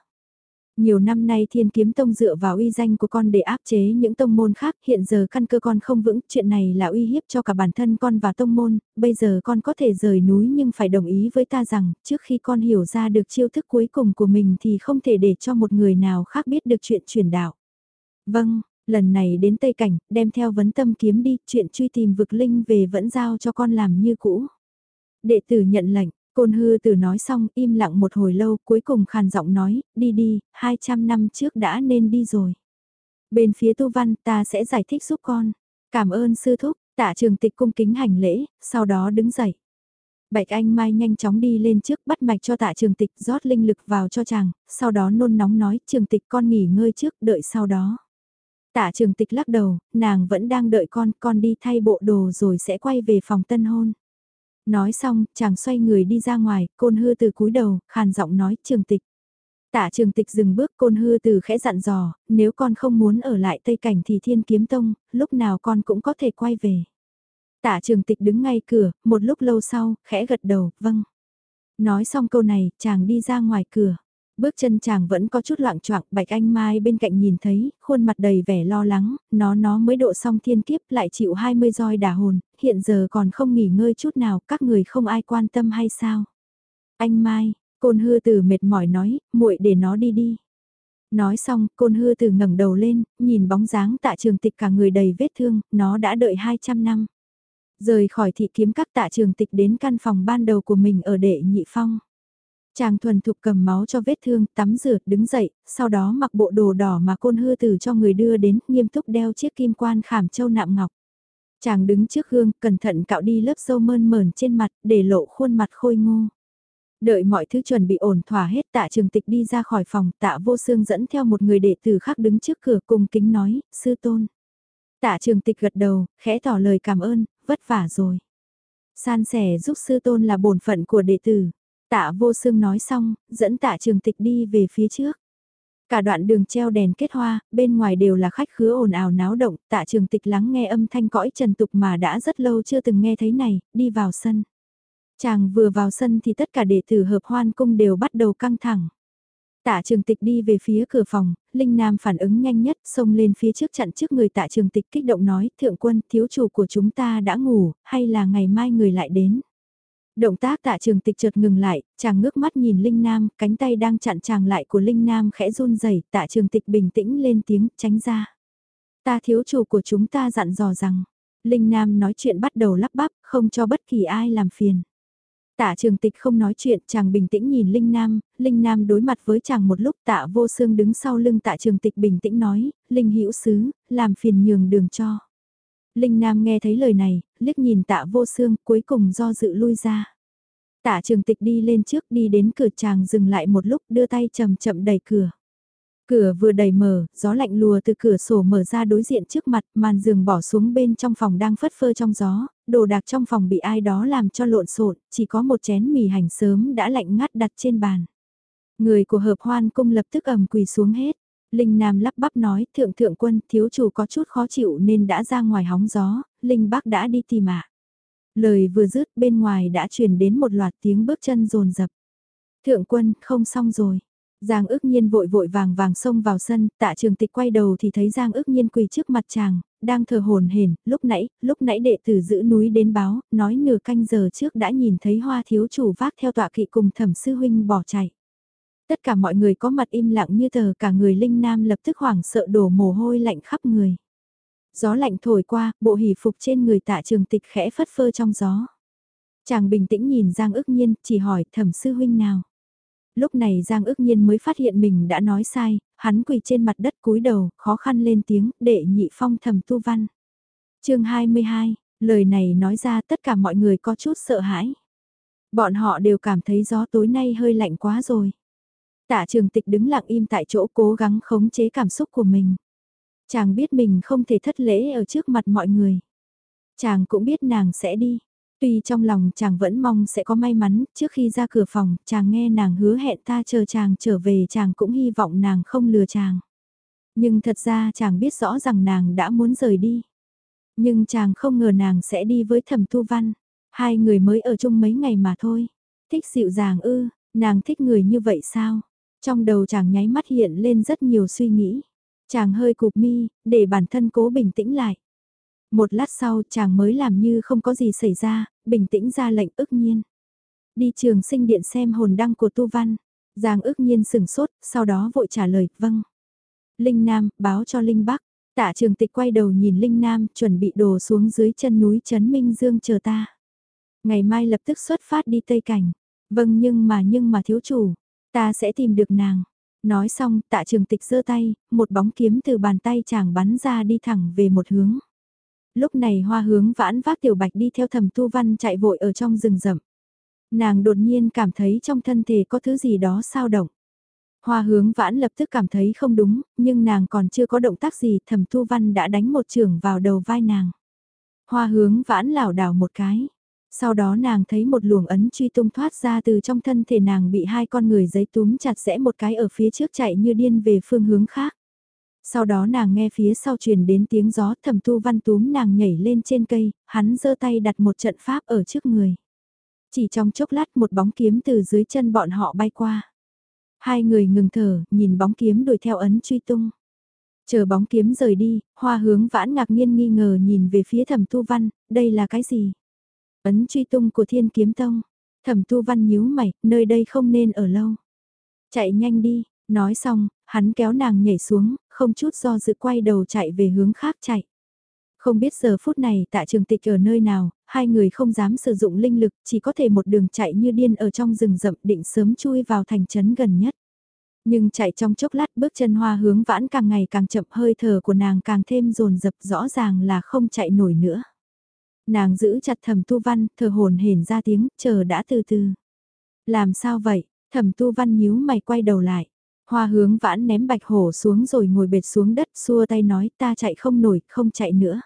Nhiều năm nay thiên kiếm tông dựa vào uy danh của con để áp chế những tông môn khác, hiện giờ căn cơ con không vững, chuyện này là uy hiếp cho cả bản thân con và tông môn, bây giờ con có thể rời núi nhưng phải đồng ý với ta rằng, trước khi con hiểu ra được chiêu thức cuối cùng của mình thì không thể để cho một người nào khác biết được chuyện truyền đạo. Vâng, lần này đến Tây Cảnh, đem theo vấn tâm kiếm đi, chuyện truy tìm vực linh về vẫn giao cho con làm như cũ. Đệ tử nhận lệnh, Côn hư từ nói xong im lặng một hồi lâu cuối cùng khàn giọng nói, đi đi, 200 năm trước đã nên đi rồi. Bên phía tu văn ta sẽ giải thích giúp con. Cảm ơn sư thúc, tạ trường tịch cung kính hành lễ, sau đó đứng dậy. Bạch Anh Mai nhanh chóng đi lên trước bắt mạch cho tạ trường tịch rót linh lực vào cho chàng, sau đó nôn nóng nói trường tịch con nghỉ ngơi trước đợi sau đó. Tạ trường tịch lắc đầu, nàng vẫn đang đợi con, con đi thay bộ đồ rồi sẽ quay về phòng tân hôn. Nói xong, chàng xoay người đi ra ngoài, côn hư từ cúi đầu, khàn giọng nói trường tịch. Tạ trường tịch dừng bước côn hư từ khẽ dặn dò, nếu con không muốn ở lại Tây Cảnh thì thiên kiếm tông, lúc nào con cũng có thể quay về. Tạ trường tịch đứng ngay cửa, một lúc lâu sau, khẽ gật đầu, vâng. Nói xong câu này, chàng đi ra ngoài cửa. Bước chân chàng vẫn có chút loạn choạng Bạch Anh Mai bên cạnh nhìn thấy, khuôn mặt đầy vẻ lo lắng, nó nó mới độ xong thiên kiếp lại chịu 20 roi đả hồn, hiện giờ còn không nghỉ ngơi chút nào, các người không ai quan tâm hay sao? Anh Mai, côn hư tử mệt mỏi nói, muội để nó đi đi. Nói xong, côn hư từ ngẩng đầu lên, nhìn bóng dáng tạ trường tịch cả người đầy vết thương, nó đã đợi 200 năm. Rời khỏi thị kiếm các tạ trường tịch đến căn phòng ban đầu của mình ở đệ nhị phong. Chàng thuần thục cầm máu cho vết thương, tắm rửa, đứng dậy, sau đó mặc bộ đồ đỏ mà côn hư từ cho người đưa đến, nghiêm túc đeo chiếc kim quan khảm châu nạm ngọc. Chàng đứng trước gương, cẩn thận cạo đi lớp dâu mơn mờn trên mặt, để lộ khuôn mặt khôi ngô. Đợi mọi thứ chuẩn bị ổn thỏa hết tạ trường tịch đi ra khỏi phòng, tạ vô xương dẫn theo một người đệ tử khác đứng trước cửa cùng kính nói, sư tôn. Tạ trường tịch gật đầu, khẽ tỏ lời cảm ơn, vất vả rồi. San sẻ giúp sư tôn là bổn phận của đệ tử. Tạ vô xương nói xong, dẫn tạ trường tịch đi về phía trước. Cả đoạn đường treo đèn kết hoa, bên ngoài đều là khách khứa ồn ào náo động, tạ trường tịch lắng nghe âm thanh cõi trần tục mà đã rất lâu chưa từng nghe thấy này, đi vào sân. Chàng vừa vào sân thì tất cả đệ tử hợp hoan cung đều bắt đầu căng thẳng. Tạ trường tịch đi về phía cửa phòng, Linh Nam phản ứng nhanh nhất xông lên phía trước chặn trước người tạ trường tịch kích động nói thượng quân thiếu chủ của chúng ta đã ngủ, hay là ngày mai người lại đến. Động tác tạ trường tịch chợt ngừng lại, chàng ngước mắt nhìn Linh Nam, cánh tay đang chặn chàng lại của Linh Nam khẽ run rẩy tạ trường tịch bình tĩnh lên tiếng, tránh ra. Ta thiếu chủ của chúng ta dặn dò rằng, Linh Nam nói chuyện bắt đầu lắp bắp, không cho bất kỳ ai làm phiền. Tạ trường tịch không nói chuyện, chàng bình tĩnh nhìn Linh Nam, Linh Nam đối mặt với chàng một lúc tạ vô xương đứng sau lưng tạ trường tịch bình tĩnh nói, Linh hữu sứ, làm phiền nhường đường cho. Linh Nam nghe thấy lời này, liếc nhìn tạ vô xương, cuối cùng do dự lui ra. Tạ trường tịch đi lên trước đi đến cửa chàng dừng lại một lúc đưa tay chậm chậm đẩy cửa. Cửa vừa đẩy mở, gió lạnh lùa từ cửa sổ mở ra đối diện trước mặt, màn giường bỏ xuống bên trong phòng đang phất phơ trong gió, đồ đạc trong phòng bị ai đó làm cho lộn xộn, chỉ có một chén mì hành sớm đã lạnh ngắt đặt trên bàn. Người của hợp hoan cung lập tức ầm quỳ xuống hết. Linh Nam lắp bắp nói, thượng thượng quân, thiếu chủ có chút khó chịu nên đã ra ngoài hóng gió, Linh Bắc đã đi tìm ạ. Lời vừa dứt bên ngoài đã truyền đến một loạt tiếng bước chân rồn rập. Thượng quân, không xong rồi. Giang ước nhiên vội vội vàng vàng xông vào sân, tạ trường tịch quay đầu thì thấy Giang ước nhiên quỳ trước mặt chàng, đang thờ hồn hển lúc nãy, lúc nãy đệ tử giữ núi đến báo, nói nửa canh giờ trước đã nhìn thấy hoa thiếu chủ vác theo tọa kỵ cùng thẩm sư huynh bỏ chạy. Tất cả mọi người có mặt im lặng như tờ cả người linh nam lập tức hoảng sợ đổ mồ hôi lạnh khắp người. Gió lạnh thổi qua, bộ hỷ phục trên người tạ trường tịch khẽ phất phơ trong gió. Chàng bình tĩnh nhìn Giang ước nhiên, chỉ hỏi thẩm sư huynh nào. Lúc này Giang ước nhiên mới phát hiện mình đã nói sai, hắn quỳ trên mặt đất cúi đầu, khó khăn lên tiếng, đệ nhị phong thẩm tu văn. chương 22, lời này nói ra tất cả mọi người có chút sợ hãi. Bọn họ đều cảm thấy gió tối nay hơi lạnh quá rồi. Tạ trường tịch đứng lặng im tại chỗ cố gắng khống chế cảm xúc của mình. Chàng biết mình không thể thất lễ ở trước mặt mọi người. Chàng cũng biết nàng sẽ đi. Tuy trong lòng chàng vẫn mong sẽ có may mắn, trước khi ra cửa phòng, chàng nghe nàng hứa hẹn ta chờ chàng trở về chàng cũng hy vọng nàng không lừa chàng. Nhưng thật ra chàng biết rõ rằng nàng đã muốn rời đi. Nhưng chàng không ngờ nàng sẽ đi với thẩm tu văn. Hai người mới ở chung mấy ngày mà thôi. Thích dịu dàng ư, nàng thích người như vậy sao? Trong đầu chàng nháy mắt hiện lên rất nhiều suy nghĩ. Chàng hơi cụp mi, để bản thân cố bình tĩnh lại. Một lát sau chàng mới làm như không có gì xảy ra, bình tĩnh ra lệnh ức nhiên. Đi trường sinh điện xem hồn đăng của Tu Văn. Giang ức nhiên sừng sốt, sau đó vội trả lời, vâng. Linh Nam, báo cho Linh Bắc. Tạ trường tịch quay đầu nhìn Linh Nam, chuẩn bị đồ xuống dưới chân núi Trấn Minh Dương chờ ta. Ngày mai lập tức xuất phát đi Tây Cảnh. Vâng nhưng mà nhưng mà thiếu chủ, ta sẽ tìm được nàng. Nói xong, tạ trường tịch giơ tay, một bóng kiếm từ bàn tay chàng bắn ra đi thẳng về một hướng. Lúc này hoa hướng vãn vác tiểu bạch đi theo thầm tu văn chạy vội ở trong rừng rậm. Nàng đột nhiên cảm thấy trong thân thể có thứ gì đó sao động. Hoa hướng vãn lập tức cảm thấy không đúng, nhưng nàng còn chưa có động tác gì thầm tu văn đã đánh một trường vào đầu vai nàng. Hoa hướng vãn lảo đảo một cái. Sau đó nàng thấy một luồng ấn truy tung thoát ra từ trong thân thể nàng bị hai con người giấy túm chặt rẽ một cái ở phía trước chạy như điên về phương hướng khác. Sau đó nàng nghe phía sau truyền đến tiếng gió thầm tu văn túm nàng nhảy lên trên cây, hắn giơ tay đặt một trận pháp ở trước người. Chỉ trong chốc lát một bóng kiếm từ dưới chân bọn họ bay qua. Hai người ngừng thở, nhìn bóng kiếm đuổi theo ấn truy tung. Chờ bóng kiếm rời đi, hoa hướng vãn ngạc nhiên nghi ngờ nhìn về phía thẩm tu văn, đây là cái gì? Ấn truy tung của thiên kiếm tông. Thẩm tu văn nhíu mày, nơi đây không nên ở lâu. Chạy nhanh đi, nói xong, Hắn kéo nàng nhảy xuống, không chút do dự quay đầu chạy về hướng khác chạy. Không biết giờ phút này tạ trường tịch ở nơi nào, hai người không dám sử dụng linh lực, chỉ có thể một đường chạy như điên ở trong rừng rậm định sớm chui vào thành trấn gần nhất. Nhưng chạy trong chốc lát bước chân hoa hướng vãn càng ngày càng chậm hơi thở của nàng càng thêm rồn rập rõ ràng là không chạy nổi nữa. Nàng giữ chặt thẩm tu văn, thở hồn hển ra tiếng, chờ đã từ từ. Làm sao vậy? Thẩm tu văn nhíu mày quay đầu lại. Hoa hướng vãn ném bạch hổ xuống rồi ngồi bệt xuống đất xua tay nói ta chạy không nổi, không chạy nữa.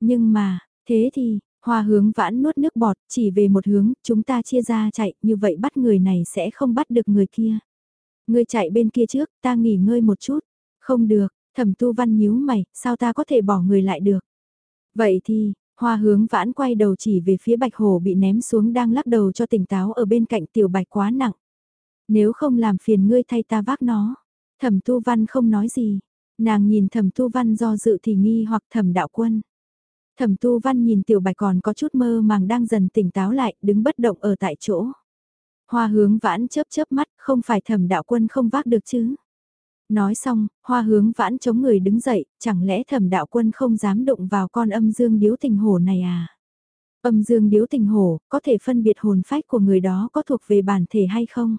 Nhưng mà, thế thì, hoa hướng vãn nuốt nước bọt, chỉ về một hướng, chúng ta chia ra chạy, như vậy bắt người này sẽ không bắt được người kia. Người chạy bên kia trước, ta nghỉ ngơi một chút. Không được, thẩm tu văn nhíu mày, sao ta có thể bỏ người lại được. Vậy thì, hoa hướng vãn quay đầu chỉ về phía bạch hồ bị ném xuống đang lắc đầu cho tỉnh táo ở bên cạnh tiểu bạch quá nặng. Nếu không làm phiền ngươi thay ta vác nó. Thẩm tu văn không nói gì. Nàng nhìn thẩm tu văn do dự thì nghi hoặc thẩm đạo quân. Thẩm tu văn nhìn tiểu bạch còn có chút mơ màng đang dần tỉnh táo lại, đứng bất động ở tại chỗ. Hoa hướng vãn chớp chớp mắt, không phải thẩm đạo quân không vác được chứ. Nói xong, hoa hướng vãn chống người đứng dậy, chẳng lẽ thẩm đạo quân không dám đụng vào con âm dương điếu tình hổ này à? Âm dương điếu tình hổ, có thể phân biệt hồn phách của người đó có thuộc về bản thể hay không?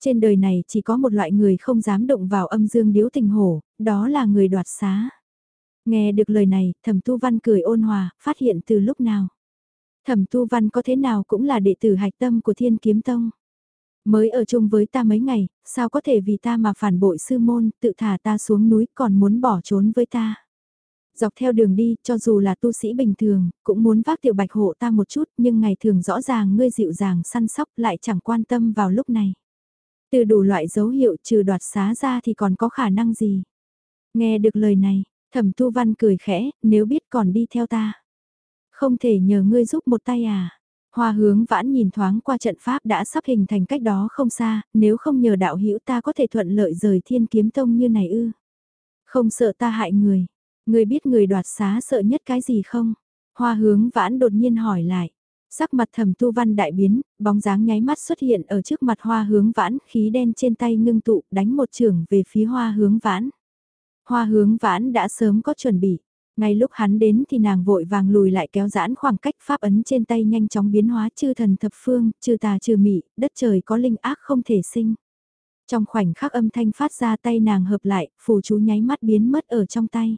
Trên đời này chỉ có một loại người không dám động vào âm dương điếu tình hổ, đó là người đoạt xá. Nghe được lời này, thẩm tu văn cười ôn hòa, phát hiện từ lúc nào. Thẩm tu văn có thế nào cũng là đệ tử hạch tâm của thiên kiếm tông. Mới ở chung với ta mấy ngày, sao có thể vì ta mà phản bội sư môn, tự thả ta xuống núi còn muốn bỏ trốn với ta. Dọc theo đường đi, cho dù là tu sĩ bình thường, cũng muốn vác tiểu bạch hộ ta một chút, nhưng ngày thường rõ ràng ngươi dịu dàng săn sóc lại chẳng quan tâm vào lúc này. Từ đủ loại dấu hiệu trừ đoạt xá ra thì còn có khả năng gì? Nghe được lời này, thẩm tu văn cười khẽ, nếu biết còn đi theo ta. Không thể nhờ ngươi giúp một tay à? Hoa hướng vãn nhìn thoáng qua trận pháp đã sắp hình thành cách đó không xa, nếu không nhờ đạo hữu ta có thể thuận lợi rời thiên kiếm tông như này ư. Không sợ ta hại người. Ngươi biết người đoạt xá sợ nhất cái gì không? Hoa hướng vãn đột nhiên hỏi lại. Sắc mặt thầm tu văn đại biến, bóng dáng nháy mắt xuất hiện ở trước mặt hoa hướng vãn, khí đen trên tay ngưng tụ, đánh một trường về phía hoa hướng vãn. Hoa hướng vãn đã sớm có chuẩn bị. Ngay lúc hắn đến thì nàng vội vàng lùi lại kéo giãn khoảng cách pháp ấn trên tay nhanh chóng biến hóa chư thần thập phương, chư tà chư mị, đất trời có linh ác không thể sinh. Trong khoảnh khắc âm thanh phát ra tay nàng hợp lại, phù chú nháy mắt biến mất ở trong tay.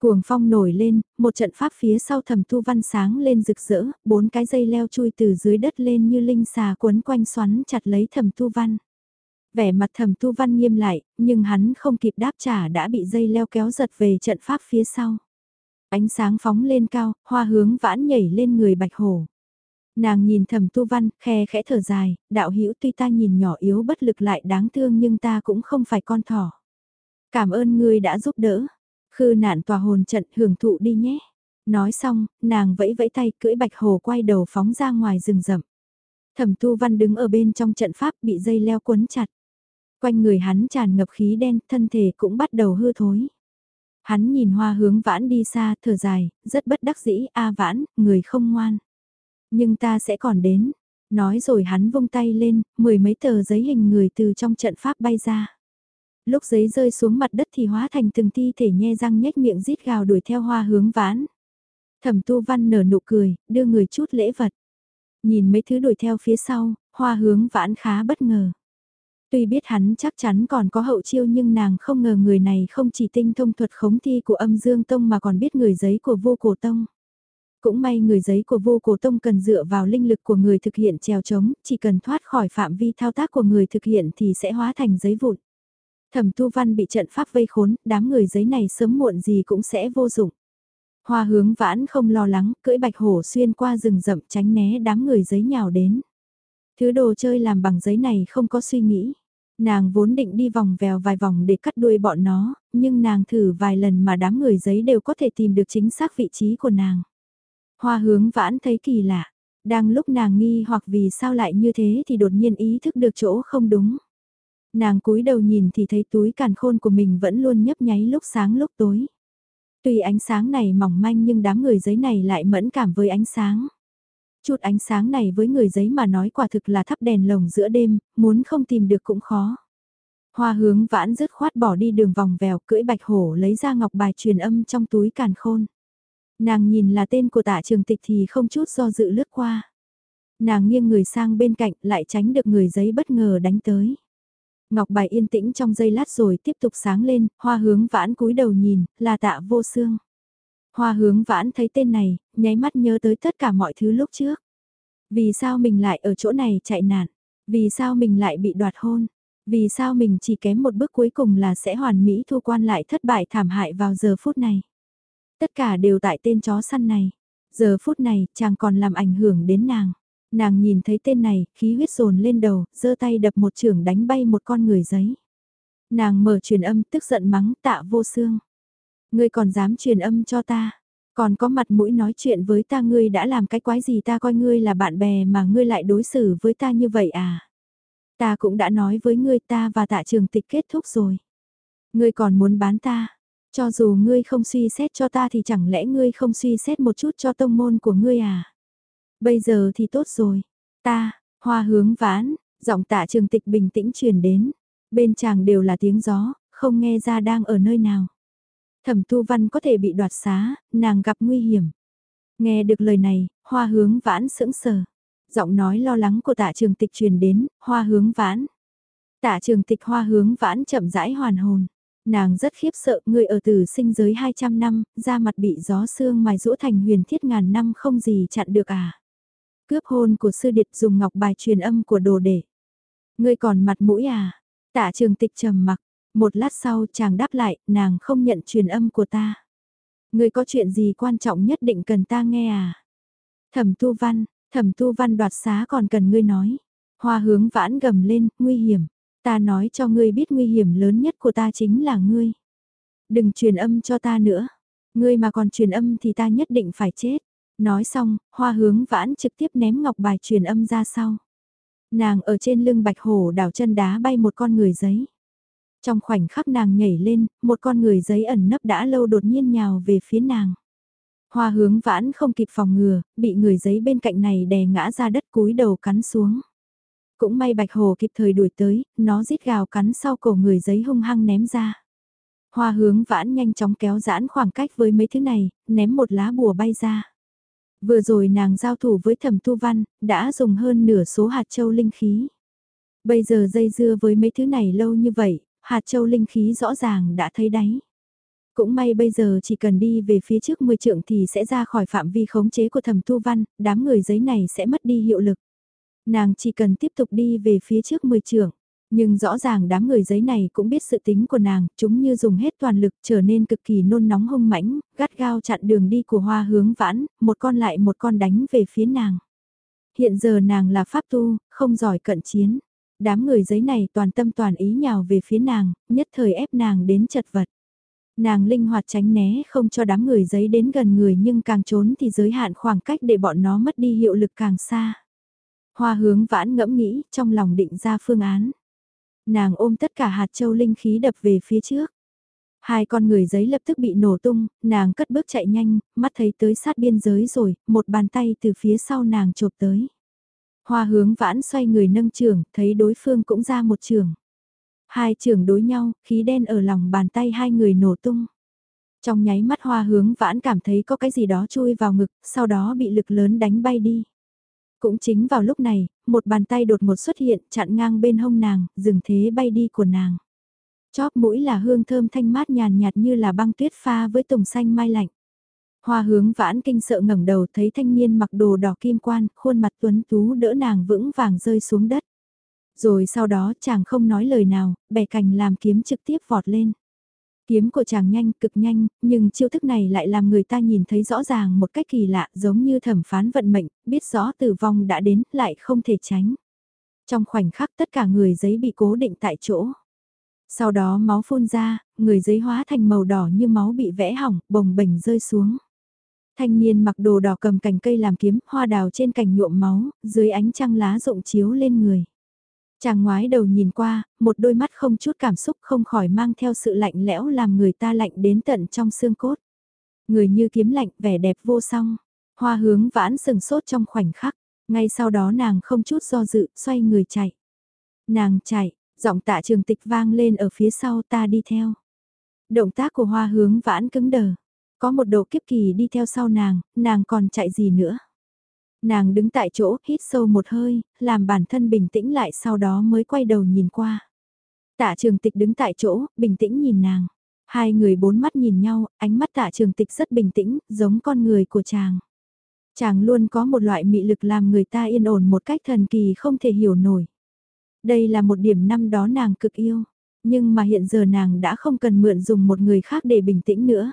Cuồng phong nổi lên, một trận pháp phía sau thầm tu văn sáng lên rực rỡ, bốn cái dây leo chui từ dưới đất lên như linh xà quấn quanh xoắn chặt lấy thầm tu văn. Vẻ mặt thầm tu văn nghiêm lại, nhưng hắn không kịp đáp trả đã bị dây leo kéo giật về trận pháp phía sau. Ánh sáng phóng lên cao, hoa hướng vãn nhảy lên người bạch hổ. Nàng nhìn thầm tu văn, khe khẽ thở dài, đạo hữu tuy ta nhìn nhỏ yếu bất lực lại đáng thương nhưng ta cũng không phải con thỏ. Cảm ơn ngươi đã giúp đỡ. Khư nạn tòa hồn trận hưởng thụ đi nhé. Nói xong, nàng vẫy vẫy tay cưỡi bạch hồ quay đầu phóng ra ngoài rừng rậm. Thẩm tu văn đứng ở bên trong trận pháp bị dây leo quấn chặt. Quanh người hắn tràn ngập khí đen, thân thể cũng bắt đầu hư thối. Hắn nhìn hoa hướng vãn đi xa, thở dài, rất bất đắc dĩ, a vãn, người không ngoan. Nhưng ta sẽ còn đến. Nói rồi hắn vung tay lên, mười mấy tờ giấy hình người từ trong trận pháp bay ra lúc giấy rơi xuống mặt đất thì hóa thành từng thi thể nhe răng nhếch miệng rít gào đuổi theo hoa hướng vãn. Thẩm tu văn nở nụ cười, đưa người chút lễ vật. Nhìn mấy thứ đuổi theo phía sau, hoa hướng vãn khá bất ngờ. Tuy biết hắn chắc chắn còn có hậu chiêu nhưng nàng không ngờ người này không chỉ tinh thông thuật khống thi của âm dương tông mà còn biết người giấy của vô cổ tông. Cũng may người giấy của vô cổ tông cần dựa vào linh lực của người thực hiện trèo trống, chỉ cần thoát khỏi phạm vi thao tác của người thực hiện thì sẽ hóa thành giấy vụn. Thẩm tu văn bị trận pháp vây khốn, đám người giấy này sớm muộn gì cũng sẽ vô dụng. Hoa hướng vãn không lo lắng, cưỡi bạch hổ xuyên qua rừng rậm tránh né đám người giấy nhào đến. Thứ đồ chơi làm bằng giấy này không có suy nghĩ. Nàng vốn định đi vòng vèo vài vòng để cắt đuôi bọn nó, nhưng nàng thử vài lần mà đám người giấy đều có thể tìm được chính xác vị trí của nàng. Hoa hướng vãn thấy kỳ lạ, đang lúc nàng nghi hoặc vì sao lại như thế thì đột nhiên ý thức được chỗ không đúng. Nàng cúi đầu nhìn thì thấy túi càn khôn của mình vẫn luôn nhấp nháy lúc sáng lúc tối. Tuy ánh sáng này mỏng manh nhưng đám người giấy này lại mẫn cảm với ánh sáng. Chút ánh sáng này với người giấy mà nói quả thực là thắp đèn lồng giữa đêm, muốn không tìm được cũng khó. Hoa hướng vãn dứt khoát bỏ đi đường vòng vèo cưỡi bạch hổ lấy ra ngọc bài truyền âm trong túi càn khôn. Nàng nhìn là tên của tạ trường tịch thì không chút do dự lướt qua. Nàng nghiêng người sang bên cạnh lại tránh được người giấy bất ngờ đánh tới. Ngọc bài yên tĩnh trong giây lát rồi tiếp tục sáng lên, hoa hướng vãn cúi đầu nhìn, là tạ vô xương. Hoa hướng vãn thấy tên này, nháy mắt nhớ tới tất cả mọi thứ lúc trước. Vì sao mình lại ở chỗ này chạy nạn? Vì sao mình lại bị đoạt hôn? Vì sao mình chỉ kém một bước cuối cùng là sẽ hoàn mỹ thu quan lại thất bại thảm hại vào giờ phút này? Tất cả đều tại tên chó săn này. Giờ phút này, chàng còn làm ảnh hưởng đến nàng. Nàng nhìn thấy tên này, khí huyết dồn lên đầu, giơ tay đập một trường đánh bay một con người giấy. Nàng mở truyền âm tức giận mắng tạ vô xương. Ngươi còn dám truyền âm cho ta. Còn có mặt mũi nói chuyện với ta ngươi đã làm cái quái gì ta coi ngươi là bạn bè mà ngươi lại đối xử với ta như vậy à. Ta cũng đã nói với ngươi ta và tạ trường tịch kết thúc rồi. Ngươi còn muốn bán ta. Cho dù ngươi không suy xét cho ta thì chẳng lẽ ngươi không suy xét một chút cho tông môn của ngươi à? Bây giờ thì tốt rồi. Ta, hoa hướng vãn, giọng tạ trường tịch bình tĩnh truyền đến. Bên chàng đều là tiếng gió, không nghe ra đang ở nơi nào. Thẩm tu văn có thể bị đoạt xá, nàng gặp nguy hiểm. Nghe được lời này, hoa hướng vãn sững sờ. Giọng nói lo lắng của tạ trường tịch truyền đến, hoa hướng vãn. Tạ trường tịch hoa hướng vãn chậm rãi hoàn hồn. Nàng rất khiếp sợ người ở tử sinh giới 200 năm, da mặt bị gió sương mài rũ thành huyền thiết ngàn năm không gì chặn được à. Cướp hôn của sư điệt dùng ngọc bài truyền âm của đồ để. Ngươi còn mặt mũi à? Tạ trường tịch trầm mặc, một lát sau chàng đáp lại, nàng không nhận truyền âm của ta. người có chuyện gì quan trọng nhất định cần ta nghe à? Thẩm tu văn, thẩm tu văn đoạt xá còn cần ngươi nói. Hoa hướng vãn gầm lên, nguy hiểm. Ta nói cho ngươi biết nguy hiểm lớn nhất của ta chính là ngươi. Đừng truyền âm cho ta nữa. Ngươi mà còn truyền âm thì ta nhất định phải chết. Nói xong, hoa hướng vãn trực tiếp ném ngọc bài truyền âm ra sau. Nàng ở trên lưng bạch hổ đảo chân đá bay một con người giấy. Trong khoảnh khắc nàng nhảy lên, một con người giấy ẩn nấp đã lâu đột nhiên nhào về phía nàng. Hoa hướng vãn không kịp phòng ngừa, bị người giấy bên cạnh này đè ngã ra đất cúi đầu cắn xuống. Cũng may bạch hồ kịp thời đuổi tới, nó rít gào cắn sau cổ người giấy hung hăng ném ra. Hoa hướng vãn nhanh chóng kéo giãn khoảng cách với mấy thứ này, ném một lá bùa bay ra. Vừa rồi nàng giao thủ với thẩm tu văn, đã dùng hơn nửa số hạt châu linh khí. Bây giờ dây dưa với mấy thứ này lâu như vậy, hạt châu linh khí rõ ràng đã thấy đáy. Cũng may bây giờ chỉ cần đi về phía trước 10 trượng thì sẽ ra khỏi phạm vi khống chế của thẩm tu văn, đám người giấy này sẽ mất đi hiệu lực. Nàng chỉ cần tiếp tục đi về phía trước 10 trượng. Nhưng rõ ràng đám người giấy này cũng biết sự tính của nàng, chúng như dùng hết toàn lực trở nên cực kỳ nôn nóng hung mãnh, gắt gao chặn đường đi của hoa hướng vãn, một con lại một con đánh về phía nàng. Hiện giờ nàng là pháp tu, không giỏi cận chiến. Đám người giấy này toàn tâm toàn ý nhào về phía nàng, nhất thời ép nàng đến chật vật. Nàng linh hoạt tránh né không cho đám người giấy đến gần người nhưng càng trốn thì giới hạn khoảng cách để bọn nó mất đi hiệu lực càng xa. Hoa hướng vãn ngẫm nghĩ trong lòng định ra phương án nàng ôm tất cả hạt châu linh khí đập về phía trước. Hai con người giấy lập tức bị nổ tung, nàng cất bước chạy nhanh, mắt thấy tới sát biên giới rồi, một bàn tay từ phía sau nàng chộp tới. Hoa hướng vãn xoay người nâng trường, thấy đối phương cũng ra một trường. Hai trường đối nhau, khí đen ở lòng bàn tay hai người nổ tung. Trong nháy mắt hoa hướng vãn cảm thấy có cái gì đó chui vào ngực, sau đó bị lực lớn đánh bay đi. Cũng chính vào lúc này, một bàn tay đột ngột xuất hiện chặn ngang bên hông nàng, dừng thế bay đi của nàng. Chóp mũi là hương thơm thanh mát nhàn nhạt như là băng tuyết pha với tùng xanh mai lạnh. Hoa hướng vãn kinh sợ ngẩng đầu thấy thanh niên mặc đồ đỏ kim quan, khuôn mặt tuấn tú đỡ nàng vững vàng rơi xuống đất. Rồi sau đó chàng không nói lời nào, bẻ cành làm kiếm trực tiếp vọt lên. Kiếm của chàng nhanh, cực nhanh, nhưng chiêu thức này lại làm người ta nhìn thấy rõ ràng một cách kỳ lạ giống như thẩm phán vận mệnh, biết rõ tử vong đã đến, lại không thể tránh. Trong khoảnh khắc tất cả người giấy bị cố định tại chỗ. Sau đó máu phun ra, người giấy hóa thành màu đỏ như máu bị vẽ hỏng, bồng bềnh rơi xuống. Thanh niên mặc đồ đỏ cầm cành cây làm kiếm, hoa đào trên cành nhuộm máu, dưới ánh trăng lá rụng chiếu lên người. Chàng ngoái đầu nhìn qua, một đôi mắt không chút cảm xúc không khỏi mang theo sự lạnh lẽo làm người ta lạnh đến tận trong xương cốt. Người như kiếm lạnh vẻ đẹp vô song, hoa hướng vãn sừng sốt trong khoảnh khắc, ngay sau đó nàng không chút do dự, xoay người chạy. Nàng chạy, Giọng tạ trường tịch vang lên ở phía sau ta đi theo. Động tác của hoa hướng vãn cứng đờ. Có một đầu kiếp kỳ đi theo sau nàng, nàng còn chạy gì nữa. Nàng đứng tại chỗ, hít sâu một hơi, làm bản thân bình tĩnh lại sau đó mới quay đầu nhìn qua. Tạ trường tịch đứng tại chỗ, bình tĩnh nhìn nàng. Hai người bốn mắt nhìn nhau, ánh mắt tạ trường tịch rất bình tĩnh, giống con người của chàng. Chàng luôn có một loại mị lực làm người ta yên ổn một cách thần kỳ không thể hiểu nổi. Đây là một điểm năm đó nàng cực yêu, nhưng mà hiện giờ nàng đã không cần mượn dùng một người khác để bình tĩnh nữa.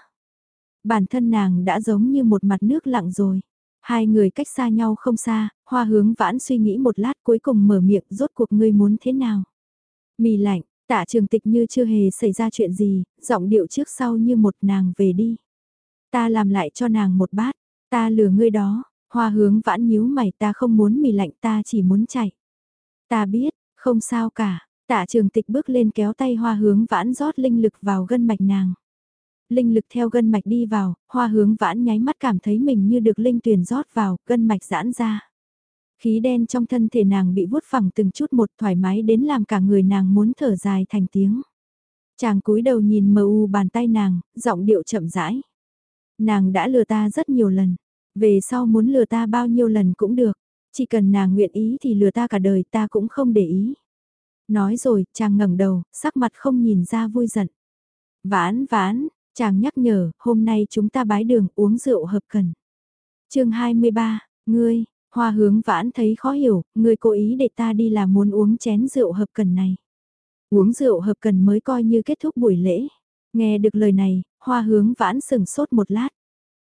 Bản thân nàng đã giống như một mặt nước lặng rồi. Hai người cách xa nhau không xa, hoa hướng vãn suy nghĩ một lát cuối cùng mở miệng rốt cuộc ngươi muốn thế nào. Mì lạnh, Tạ trường tịch như chưa hề xảy ra chuyện gì, giọng điệu trước sau như một nàng về đi. Ta làm lại cho nàng một bát, ta lừa ngươi đó, hoa hướng vãn nhíu mày ta không muốn mì lạnh ta chỉ muốn chạy. Ta biết, không sao cả, tạ trường tịch bước lên kéo tay hoa hướng vãn rót linh lực vào gân mạch nàng. Linh lực theo gân mạch đi vào, hoa hướng vãn nháy mắt cảm thấy mình như được linh tuyển rót vào, gân mạch giãn ra. Khí đen trong thân thể nàng bị vuốt phẳng từng chút một thoải mái đến làm cả người nàng muốn thở dài thành tiếng. Chàng cúi đầu nhìn mờ u bàn tay nàng, giọng điệu chậm rãi. Nàng đã lừa ta rất nhiều lần, về sau muốn lừa ta bao nhiêu lần cũng được, chỉ cần nàng nguyện ý thì lừa ta cả đời ta cũng không để ý. Nói rồi, chàng ngẩng đầu, sắc mặt không nhìn ra vui giận. Vãn vãn, chàng nhắc nhở, hôm nay chúng ta bái đường uống rượu hợp cần. chương 23, ngươi, Hoa hướng vãn thấy khó hiểu, ngươi cố ý để ta đi là muốn uống chén rượu hợp cần này. Uống rượu hợp cần mới coi như kết thúc buổi lễ. Nghe được lời này, hoa hướng vãn sừng sốt một lát.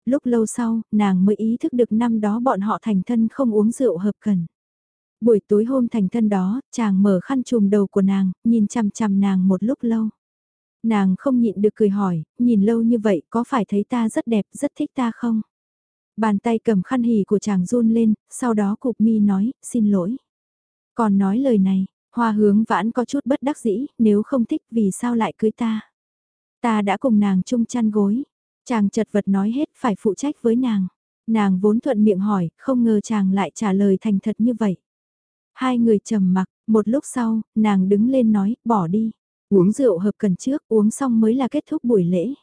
Lúc lâu sau, nàng mới ý thức được năm đó bọn họ thành thân không uống rượu hợp cần. Buổi tối hôm thành thân đó, chàng mở khăn trùm đầu của nàng, nhìn chằm chằm nàng một lúc lâu. Nàng không nhịn được cười hỏi, nhìn lâu như vậy có phải thấy ta rất đẹp, rất thích ta không? Bàn tay cầm khăn hỉ của chàng run lên, sau đó cục mi nói, xin lỗi. Còn nói lời này, hoa hướng vãn có chút bất đắc dĩ, nếu không thích vì sao lại cưới ta. Ta đã cùng nàng chung chăn gối. Chàng chật vật nói hết phải phụ trách với nàng. Nàng vốn thuận miệng hỏi, không ngờ chàng lại trả lời thành thật như vậy. Hai người trầm mặc, một lúc sau, nàng đứng lên nói, bỏ đi. Uống rượu hợp cần trước, uống xong mới là kết thúc buổi lễ.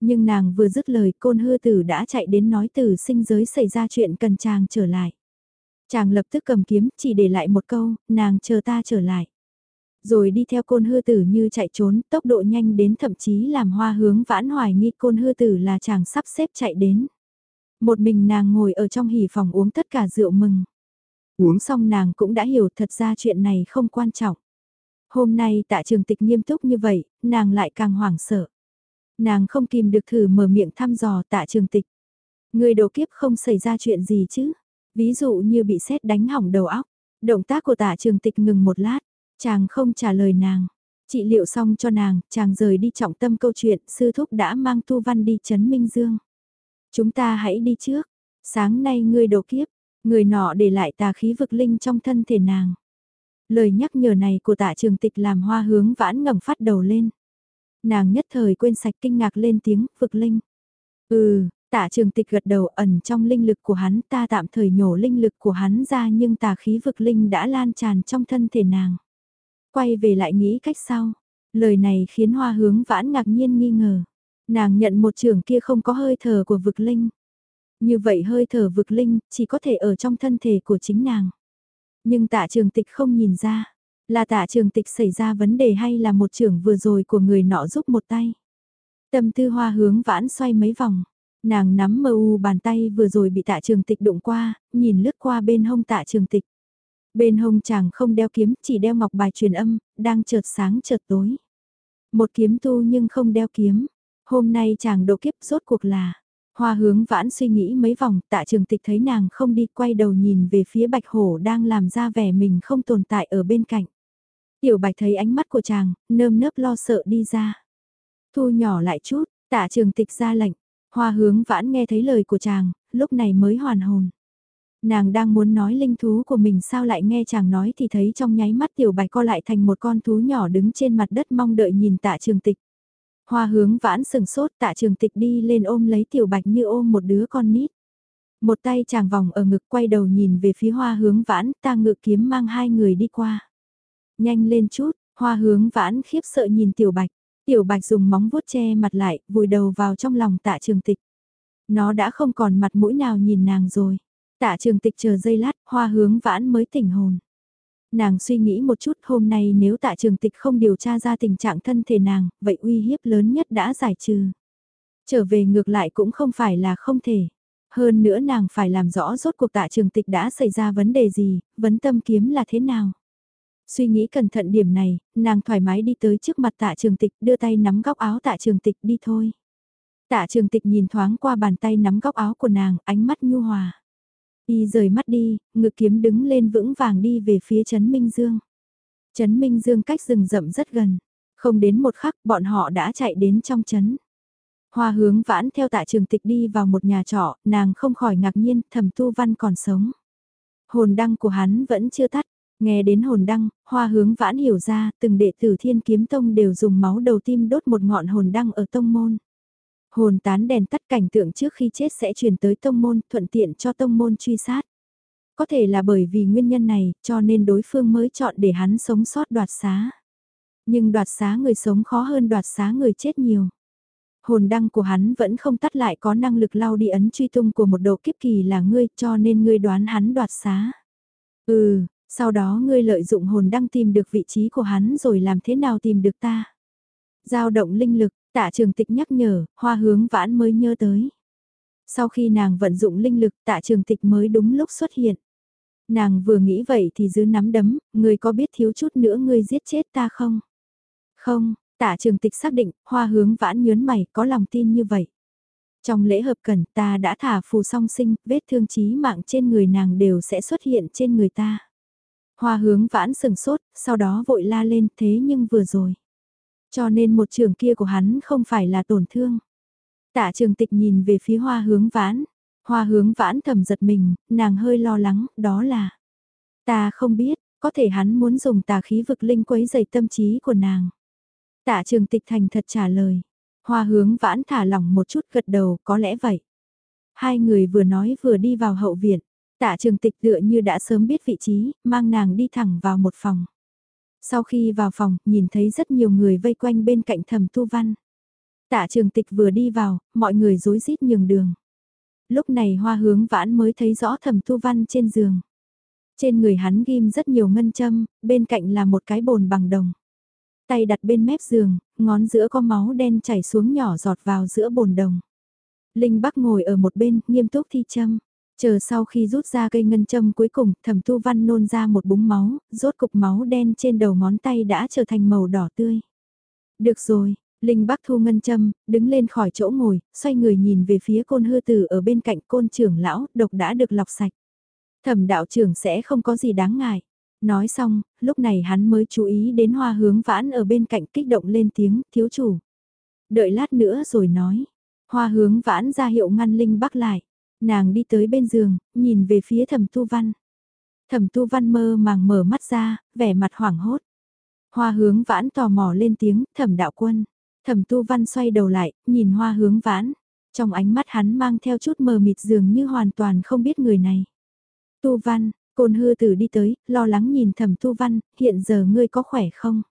Nhưng nàng vừa dứt lời côn hư tử đã chạy đến nói từ sinh giới xảy ra chuyện cần chàng trở lại. Chàng lập tức cầm kiếm chỉ để lại một câu, nàng chờ ta trở lại. Rồi đi theo côn hư tử như chạy trốn, tốc độ nhanh đến thậm chí làm hoa hướng vãn hoài nghi côn hư tử là chàng sắp xếp chạy đến. Một mình nàng ngồi ở trong hỉ phòng uống tất cả rượu mừng. Uống xong nàng cũng đã hiểu thật ra chuyện này không quan trọng. Hôm nay tạ trường tịch nghiêm túc như vậy, nàng lại càng hoảng sợ. Nàng không kìm được thử mở miệng thăm dò tạ trường tịch. Người đầu kiếp không xảy ra chuyện gì chứ. Ví dụ như bị xét đánh hỏng đầu óc. Động tác của tạ trường tịch ngừng một lát. Chàng không trả lời nàng. Trị liệu xong cho nàng, chàng rời đi trọng tâm câu chuyện, sư thúc đã mang tu văn đi chấn Minh Dương. Chúng ta hãy đi trước. Sáng nay ngươi đầu kiếp, người nọ để lại tà khí vực linh trong thân thể nàng. Lời nhắc nhở này của tạ trường tịch làm hoa hướng vãn ngẩng phát đầu lên. Nàng nhất thời quên sạch kinh ngạc lên tiếng, vực linh. Ừ, tạ trường tịch gật đầu ẩn trong linh lực của hắn ta tạm thời nhổ linh lực của hắn ra nhưng tà khí vực linh đã lan tràn trong thân thể nàng. Quay về lại nghĩ cách sau. Lời này khiến hoa hướng vãn ngạc nhiên nghi ngờ. Nàng nhận một trường kia không có hơi thở của vực linh. Như vậy hơi thở vực linh chỉ có thể ở trong thân thể của chính nàng. Nhưng tạ trường tịch không nhìn ra. Là tạ trường tịch xảy ra vấn đề hay là một trưởng vừa rồi của người nọ giúp một tay. Tâm tư hoa hướng vãn xoay mấy vòng. Nàng nắm mơ u bàn tay vừa rồi bị tạ trường tịch đụng qua, nhìn lướt qua bên hông tạ trường tịch. Bên hông chàng không đeo kiếm, chỉ đeo ngọc bài truyền âm, đang chợt sáng chợt tối. Một kiếm tu nhưng không đeo kiếm. Hôm nay chàng độ kiếp rốt cuộc là. Hoa hướng vãn suy nghĩ mấy vòng, tạ trường tịch thấy nàng không đi quay đầu nhìn về phía bạch hổ đang làm ra vẻ mình không tồn tại ở bên cạnh. Tiểu bạch thấy ánh mắt của chàng, nơm nớp lo sợ đi ra. Thu nhỏ lại chút, tạ trường tịch ra lệnh. Hoa hướng vãn nghe thấy lời của chàng, lúc này mới hoàn hồn. Nàng đang muốn nói linh thú của mình sao lại nghe chàng nói thì thấy trong nháy mắt tiểu bạch co lại thành một con thú nhỏ đứng trên mặt đất mong đợi nhìn tạ trường tịch. Hoa hướng vãn sừng sốt tạ trường tịch đi lên ôm lấy tiểu bạch như ôm một đứa con nít. Một tay chàng vòng ở ngực quay đầu nhìn về phía hoa hướng vãn ta ngự kiếm mang hai người đi qua. Nhanh lên chút, Hoa hướng vãn khiếp sợ nhìn tiểu bạch, tiểu bạch dùng móng vuốt che mặt lại, vùi đầu vào trong lòng tạ trường tịch. Nó đã không còn mặt mũi nào nhìn nàng rồi. Tạ trường tịch chờ giây lát, hoa hướng vãn mới tỉnh hồn. Nàng suy nghĩ một chút hôm nay nếu tạ trường tịch không điều tra ra tình trạng thân thể nàng, vậy uy hiếp lớn nhất đã giải trừ. Trở về ngược lại cũng không phải là không thể. Hơn nữa nàng phải làm rõ rốt cuộc tạ trường tịch đã xảy ra vấn đề gì, vấn tâm kiếm là thế nào. Suy nghĩ cẩn thận điểm này, nàng thoải mái đi tới trước mặt tạ trường tịch đưa tay nắm góc áo tạ trường tịch đi thôi. Tạ trường tịch nhìn thoáng qua bàn tay nắm góc áo của nàng, ánh mắt nhu hòa. Y rời mắt đi, ngực kiếm đứng lên vững vàng đi về phía Trấn Minh Dương. Trấn Minh Dương cách rừng rậm rất gần. Không đến một khắc bọn họ đã chạy đến trong trấn. Hoa hướng vãn theo tạ trường tịch đi vào một nhà trọ, nàng không khỏi ngạc nhiên, thẩm tu văn còn sống. Hồn đăng của hắn vẫn chưa tắt, nghe đến hồn đăng, hoa hướng vãn hiểu ra, từng đệ tử thiên kiếm tông đều dùng máu đầu tim đốt một ngọn hồn đăng ở tông môn. Hồn tán đèn tắt cảnh tượng trước khi chết sẽ truyền tới tông môn, thuận tiện cho tông môn truy sát. Có thể là bởi vì nguyên nhân này, cho nên đối phương mới chọn để hắn sống sót đoạt xá. Nhưng đoạt xá người sống khó hơn đoạt xá người chết nhiều hồn đăng của hắn vẫn không tắt lại có năng lực lau đi ấn truy tung của một độ kiếp kỳ là ngươi cho nên ngươi đoán hắn đoạt xá. Ừ, sau đó ngươi lợi dụng hồn đăng tìm được vị trí của hắn rồi làm thế nào tìm được ta. Giao động linh lực, tạ trường tịch nhắc nhở, hoa hướng vãn mới nhớ tới. Sau khi nàng vận dụng linh lực tạ trường tịch mới đúng lúc xuất hiện. Nàng vừa nghĩ vậy thì giữ nắm đấm, người có biết thiếu chút nữa ngươi giết chết ta không? Không, Tạ trường tịch xác định, hoa hướng vãn nhớn mày, có lòng tin như vậy. Trong lễ hợp cẩn ta đã thả phù song sinh, vết thương chí mạng trên người nàng đều sẽ xuất hiện trên người ta. Hoa hướng vãn sừng sốt, sau đó vội la lên thế nhưng vừa rồi. Cho nên một trường kia của hắn không phải là tổn thương. Tạ trường tịch nhìn về phía hoa hướng vãn. Hoa hướng vãn thầm giật mình, nàng hơi lo lắng, đó là. Ta không biết, có thể hắn muốn dùng tà khí vực linh quấy dày tâm trí của nàng. Tạ trường tịch thành thật trả lời. Hoa hướng vãn thả lỏng một chút gật đầu có lẽ vậy. Hai người vừa nói vừa đi vào hậu viện. Tạ trường tịch tựa như đã sớm biết vị trí, mang nàng đi thẳng vào một phòng. Sau khi vào phòng, nhìn thấy rất nhiều người vây quanh bên cạnh thầm tu văn. Tạ trường tịch vừa đi vào, mọi người rối rít nhường đường. Lúc này hoa hướng vãn mới thấy rõ thầm tu văn trên giường. Trên người hắn ghim rất nhiều ngân châm, bên cạnh là một cái bồn bằng đồng. Tay đặt bên mép giường, ngón giữa có máu đen chảy xuống nhỏ giọt vào giữa bồn đồng. Linh Bắc ngồi ở một bên, nghiêm túc thi châm. Chờ sau khi rút ra cây ngân châm cuối cùng, thẩm tu văn nôn ra một búng máu, rốt cục máu đen trên đầu ngón tay đã trở thành màu đỏ tươi. Được rồi, Linh Bắc thu ngân châm, đứng lên khỏi chỗ ngồi, xoay người nhìn về phía côn hư tử ở bên cạnh côn trưởng lão, độc đã được lọc sạch. Thẩm đạo trưởng sẽ không có gì đáng ngại. Nói xong, lúc này hắn mới chú ý đến hoa hướng vãn ở bên cạnh kích động lên tiếng, thiếu chủ. Đợi lát nữa rồi nói. Hoa hướng vãn ra hiệu ngăn Linh Bắc lại. Nàng đi tới bên giường, nhìn về phía thẩm tu văn. Thẩm tu văn mơ màng mở mắt ra, vẻ mặt hoảng hốt. Hoa hướng vãn tò mò lên tiếng, thẩm đạo quân. Thẩm tu văn xoay đầu lại, nhìn hoa hướng vãn. Trong ánh mắt hắn mang theo chút mờ mịt dường như hoàn toàn không biết người này. Tu văn, Côn hư tử đi tới, lo lắng nhìn thẩm tu văn, hiện giờ ngươi có khỏe không?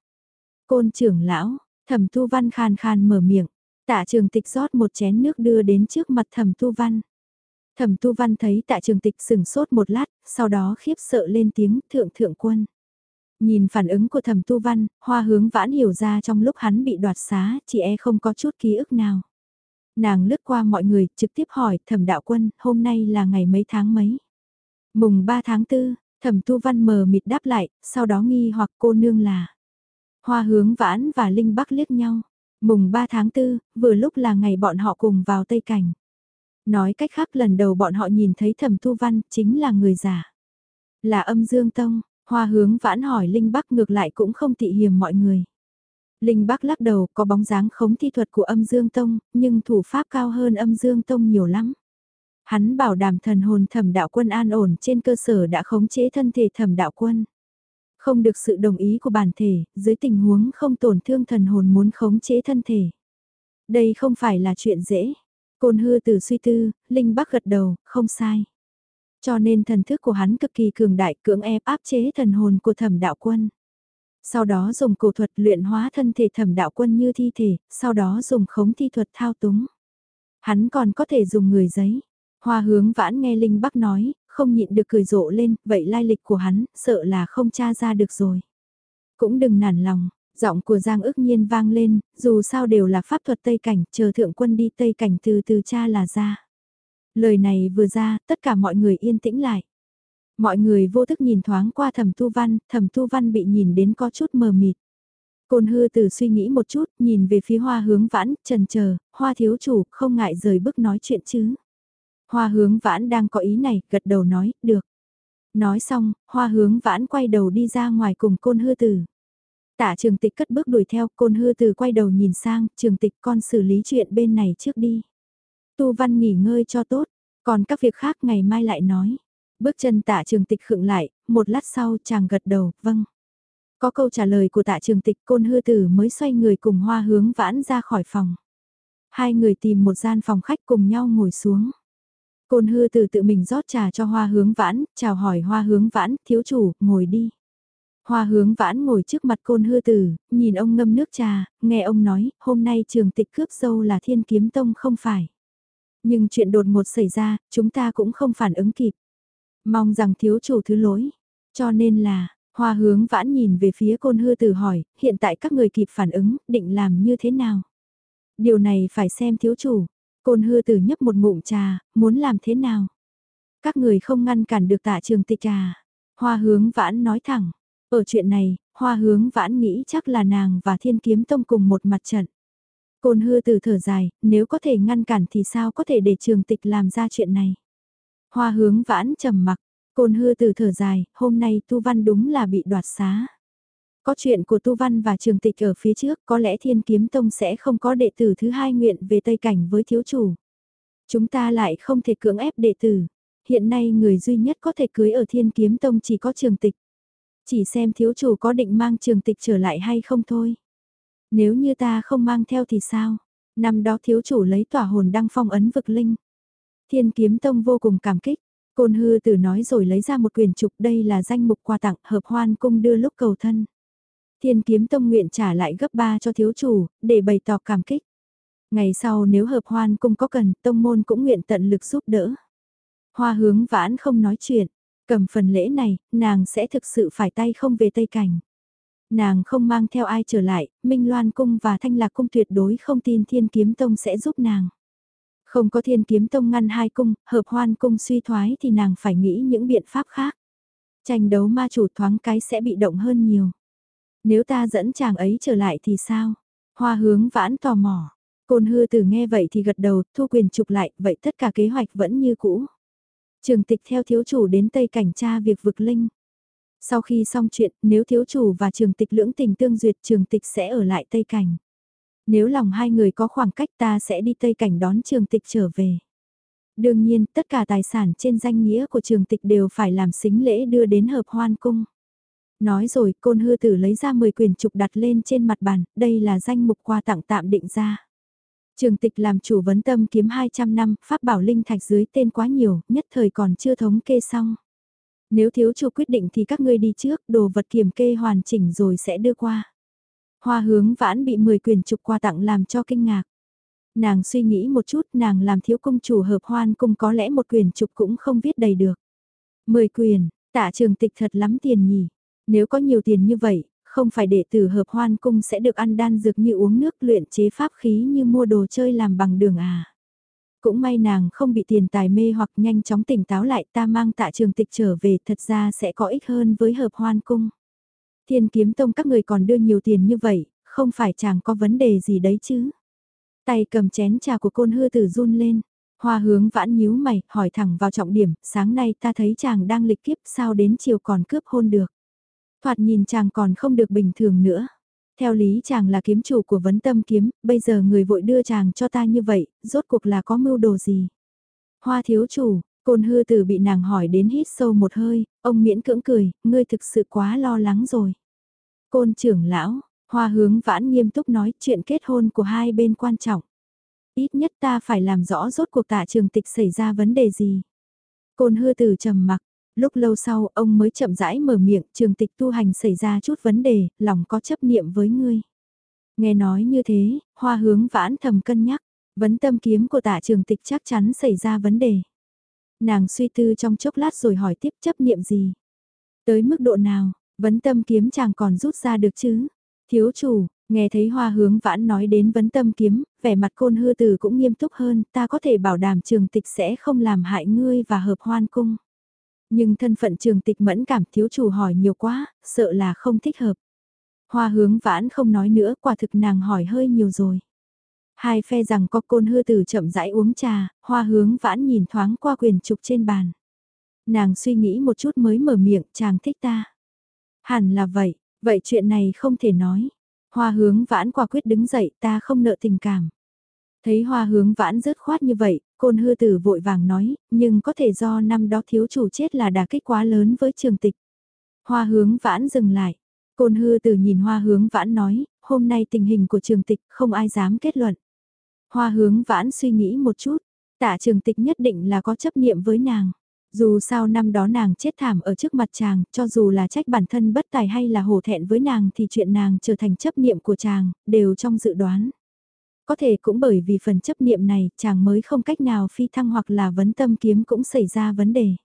Côn trưởng lão, thẩm tu văn khàn khàn mở miệng, tạ trường tịch rót một chén nước đưa đến trước mặt thẩm tu văn. Thẩm tu văn thấy tạ trường tịch sừng sốt một lát, sau đó khiếp sợ lên tiếng thượng thượng quân. Nhìn phản ứng của thẩm tu văn, hoa hướng vãn hiểu ra trong lúc hắn bị đoạt xá, chị e không có chút ký ức nào. Nàng lướt qua mọi người, trực tiếp hỏi thẩm đạo quân, hôm nay là ngày mấy tháng mấy. Mùng 3 tháng 4, thẩm tu văn mờ mịt đáp lại, sau đó nghi hoặc cô nương là. Hoa hướng vãn và Linh Bắc liếc nhau. Mùng 3 tháng 4, vừa lúc là ngày bọn họ cùng vào Tây Cảnh. Nói cách khác lần đầu bọn họ nhìn thấy thẩm tu văn chính là người giả. Là âm dương tông, hoa hướng vãn hỏi Linh Bắc ngược lại cũng không tị hiềm mọi người. Linh Bắc lắc đầu có bóng dáng khống thi thuật của âm dương tông, nhưng thủ pháp cao hơn âm dương tông nhiều lắm. Hắn bảo đảm thần hồn thẩm đạo quân an ổn trên cơ sở đã khống chế thân thể thẩm đạo quân. Không được sự đồng ý của bản thể, dưới tình huống không tổn thương thần hồn muốn khống chế thân thể. Đây không phải là chuyện dễ. Côn hư từ suy tư, Linh Bắc gật đầu, không sai. Cho nên thần thức của hắn cực kỳ cường đại cưỡng ép áp chế thần hồn của thẩm đạo quân. Sau đó dùng cổ thuật luyện hóa thân thể thẩm đạo quân như thi thể, sau đó dùng khống thi thuật thao túng. Hắn còn có thể dùng người giấy. Hoa hướng vãn nghe Linh Bắc nói, không nhịn được cười rộ lên, vậy lai lịch của hắn, sợ là không tra ra được rồi. Cũng đừng nản lòng, giọng của Giang ước nhiên vang lên, dù sao đều là pháp thuật Tây Cảnh, chờ thượng quân đi Tây Cảnh từ từ cha là ra. Lời này vừa ra, tất cả mọi người yên tĩnh lại. Mọi người vô thức nhìn thoáng qua thẩm tu văn, thẩm tu văn bị nhìn đến có chút mờ mịt. Côn hư từ suy nghĩ một chút, nhìn về phía hoa hướng vãn, trần chờ hoa thiếu chủ, không ngại rời bước nói chuyện chứ. Hoa hướng vãn đang có ý này, gật đầu nói, được. Nói xong, hoa hướng vãn quay đầu đi ra ngoài cùng côn hư tử. Tạ trường tịch cất bước đuổi theo, côn hư tử quay đầu nhìn sang, trường tịch con xử lý chuyện bên này trước đi. Tu văn nghỉ ngơi cho tốt, còn các việc khác ngày mai lại nói. Bước chân tạ trường tịch khựng lại, một lát sau chàng gật đầu, vâng. Có câu trả lời của tạ trường tịch côn hư tử mới xoay người cùng hoa hướng vãn ra khỏi phòng. Hai người tìm một gian phòng khách cùng nhau ngồi xuống. Côn hư tử tự mình rót trà cho hoa hướng vãn, chào hỏi hoa hướng vãn, thiếu chủ, ngồi đi. Hoa hướng vãn ngồi trước mặt côn hư tử, nhìn ông ngâm nước trà, nghe ông nói, hôm nay trường tịch cướp dâu là thiên kiếm tông không phải. Nhưng chuyện đột ngột xảy ra, chúng ta cũng không phản ứng kịp. Mong rằng thiếu chủ thứ lỗi. Cho nên là, hoa hướng vãn nhìn về phía côn hư tử hỏi, hiện tại các người kịp phản ứng, định làm như thế nào? Điều này phải xem thiếu chủ. Côn hư tử nhấp một ngụm trà, muốn làm thế nào? Các người không ngăn cản được tạ trường tịch trà. Hoa hướng vãn nói thẳng. Ở chuyện này, hoa hướng vãn nghĩ chắc là nàng và thiên kiếm tông cùng một mặt trận. Côn hư tử thở dài, nếu có thể ngăn cản thì sao có thể để trường tịch làm ra chuyện này? Hoa hướng vãn trầm mặc, côn hư từ thở dài, hôm nay Tu Văn đúng là bị đoạt xá. Có chuyện của Tu Văn và Trường Tịch ở phía trước, có lẽ Thiên Kiếm Tông sẽ không có đệ tử thứ hai nguyện về Tây Cảnh với thiếu chủ. Chúng ta lại không thể cưỡng ép đệ tử. Hiện nay người duy nhất có thể cưới ở Thiên Kiếm Tông chỉ có Trường Tịch. Chỉ xem thiếu chủ có định mang Trường Tịch trở lại hay không thôi. Nếu như ta không mang theo thì sao? Năm đó thiếu chủ lấy tỏa hồn đăng phong ấn vực linh. Thiên kiếm tông vô cùng cảm kích. Côn hư tử nói rồi lấy ra một quyển trục đây là danh mục quà tặng hợp hoan cung đưa lúc cầu thân. Thiên kiếm tông nguyện trả lại gấp 3 cho thiếu chủ, để bày tỏ cảm kích. Ngày sau nếu hợp hoan cung có cần, tông môn cũng nguyện tận lực giúp đỡ. Hoa hướng vãn không nói chuyện, cầm phần lễ này, nàng sẽ thực sự phải tay không về Tây Cảnh. Nàng không mang theo ai trở lại, Minh Loan Cung và Thanh Lạc Cung tuyệt đối không tin Thiên Kiếm Tông sẽ giúp nàng. Không có thiên kiếm tông ngăn hai cung, hợp hoan cung suy thoái thì nàng phải nghĩ những biện pháp khác. Tranh đấu ma chủ thoáng cái sẽ bị động hơn nhiều. Nếu ta dẫn chàng ấy trở lại thì sao? Hoa hướng vãn tò mò. Côn hư từ nghe vậy thì gật đầu, thu quyền trục lại, vậy tất cả kế hoạch vẫn như cũ. Trường tịch theo thiếu chủ đến Tây Cảnh tra việc vực linh. Sau khi xong chuyện, nếu thiếu chủ và trường tịch lưỡng tình tương duyệt trường tịch sẽ ở lại Tây Cảnh. Nếu lòng hai người có khoảng cách ta sẽ đi Tây Cảnh đón trường tịch trở về. Đương nhiên, tất cả tài sản trên danh nghĩa của trường tịch đều phải làm xính lễ đưa đến hợp hoan cung. Nói rồi, côn hư tử lấy ra 10 quyền trục đặt lên trên mặt bàn, đây là danh mục quà tặng tạm định ra. Trường tịch làm chủ vấn tâm kiếm 200 năm, pháp bảo linh thạch dưới tên quá nhiều, nhất thời còn chưa thống kê xong. Nếu thiếu chủ quyết định thì các ngươi đi trước, đồ vật kiểm kê hoàn chỉnh rồi sẽ đưa qua. Hoa hướng vãn bị 10 quyền trục quà tặng làm cho kinh ngạc. Nàng suy nghĩ một chút nàng làm thiếu công chủ hợp hoan cung có lẽ một quyền trục cũng không viết đầy được. 10 quyền, tạ trường tịch thật lắm tiền nhỉ. Nếu có nhiều tiền như vậy, không phải đệ tử hợp hoan cung sẽ được ăn đan dược như uống nước luyện chế pháp khí như mua đồ chơi làm bằng đường à. Cũng may nàng không bị tiền tài mê hoặc nhanh chóng tỉnh táo lại ta mang tạ trường tịch trở về thật ra sẽ có ích hơn với hợp hoan cung. Thiên kiếm tông các người còn đưa nhiều tiền như vậy, không phải chàng có vấn đề gì đấy chứ. Tay cầm chén trà của côn hư tử run lên. Hoa hướng vãn nhíu mày, hỏi thẳng vào trọng điểm, sáng nay ta thấy chàng đang lịch kiếp sao đến chiều còn cướp hôn được. Thoạt nhìn chàng còn không được bình thường nữa. Theo lý chàng là kiếm chủ của vấn tâm kiếm, bây giờ người vội đưa chàng cho ta như vậy, rốt cuộc là có mưu đồ gì. Hoa thiếu chủ, côn hư tử bị nàng hỏi đến hít sâu một hơi, ông miễn cưỡng cười, ngươi thực sự quá lo lắng rồi. Côn trưởng lão, hoa hướng vãn nghiêm túc nói chuyện kết hôn của hai bên quan trọng. Ít nhất ta phải làm rõ rốt cuộc tạ trường tịch xảy ra vấn đề gì. Côn hư tử trầm mặc, Lúc lâu sau ông mới chậm rãi mở miệng trường tịch tu hành xảy ra chút vấn đề, lòng có chấp niệm với ngươi. Nghe nói như thế, hoa hướng vãn thầm cân nhắc, vấn tâm kiếm của tạ trường tịch chắc chắn xảy ra vấn đề. Nàng suy tư trong chốc lát rồi hỏi tiếp chấp niệm gì. Tới mức độ nào, vấn tâm kiếm chàng còn rút ra được chứ? Thiếu chủ, nghe thấy hoa hướng vãn nói đến vấn tâm kiếm, vẻ mặt côn hư từ cũng nghiêm túc hơn, ta có thể bảo đảm trường tịch sẽ không làm hại ngươi và hợp hoan cung. Nhưng thân phận trường tịch mẫn cảm thiếu chủ hỏi nhiều quá, sợ là không thích hợp. Hoa hướng vãn không nói nữa, quả thực nàng hỏi hơi nhiều rồi. Hai phe rằng có côn hư tử chậm rãi uống trà, hoa hướng vãn nhìn thoáng qua quyền trục trên bàn. Nàng suy nghĩ một chút mới mở miệng, chàng thích ta. Hẳn là vậy, vậy chuyện này không thể nói. Hoa hướng vãn quả quyết đứng dậy ta không nợ tình cảm. Thấy hoa hướng vãn rớt khoát như vậy, côn hư tử vội vàng nói, nhưng có thể do năm đó thiếu chủ chết là đả kích quá lớn với trường tịch. Hoa hướng vãn dừng lại. Côn hư tử nhìn hoa hướng vãn nói, hôm nay tình hình của trường tịch không ai dám kết luận. Hoa hướng vãn suy nghĩ một chút, tạ trường tịch nhất định là có chấp niệm với nàng. Dù sao năm đó nàng chết thảm ở trước mặt chàng, cho dù là trách bản thân bất tài hay là hổ thẹn với nàng thì chuyện nàng trở thành chấp niệm của chàng, đều trong dự đoán. Có thể cũng bởi vì phần chấp niệm này, chàng mới không cách nào phi thăng hoặc là vấn tâm kiếm cũng xảy ra vấn đề.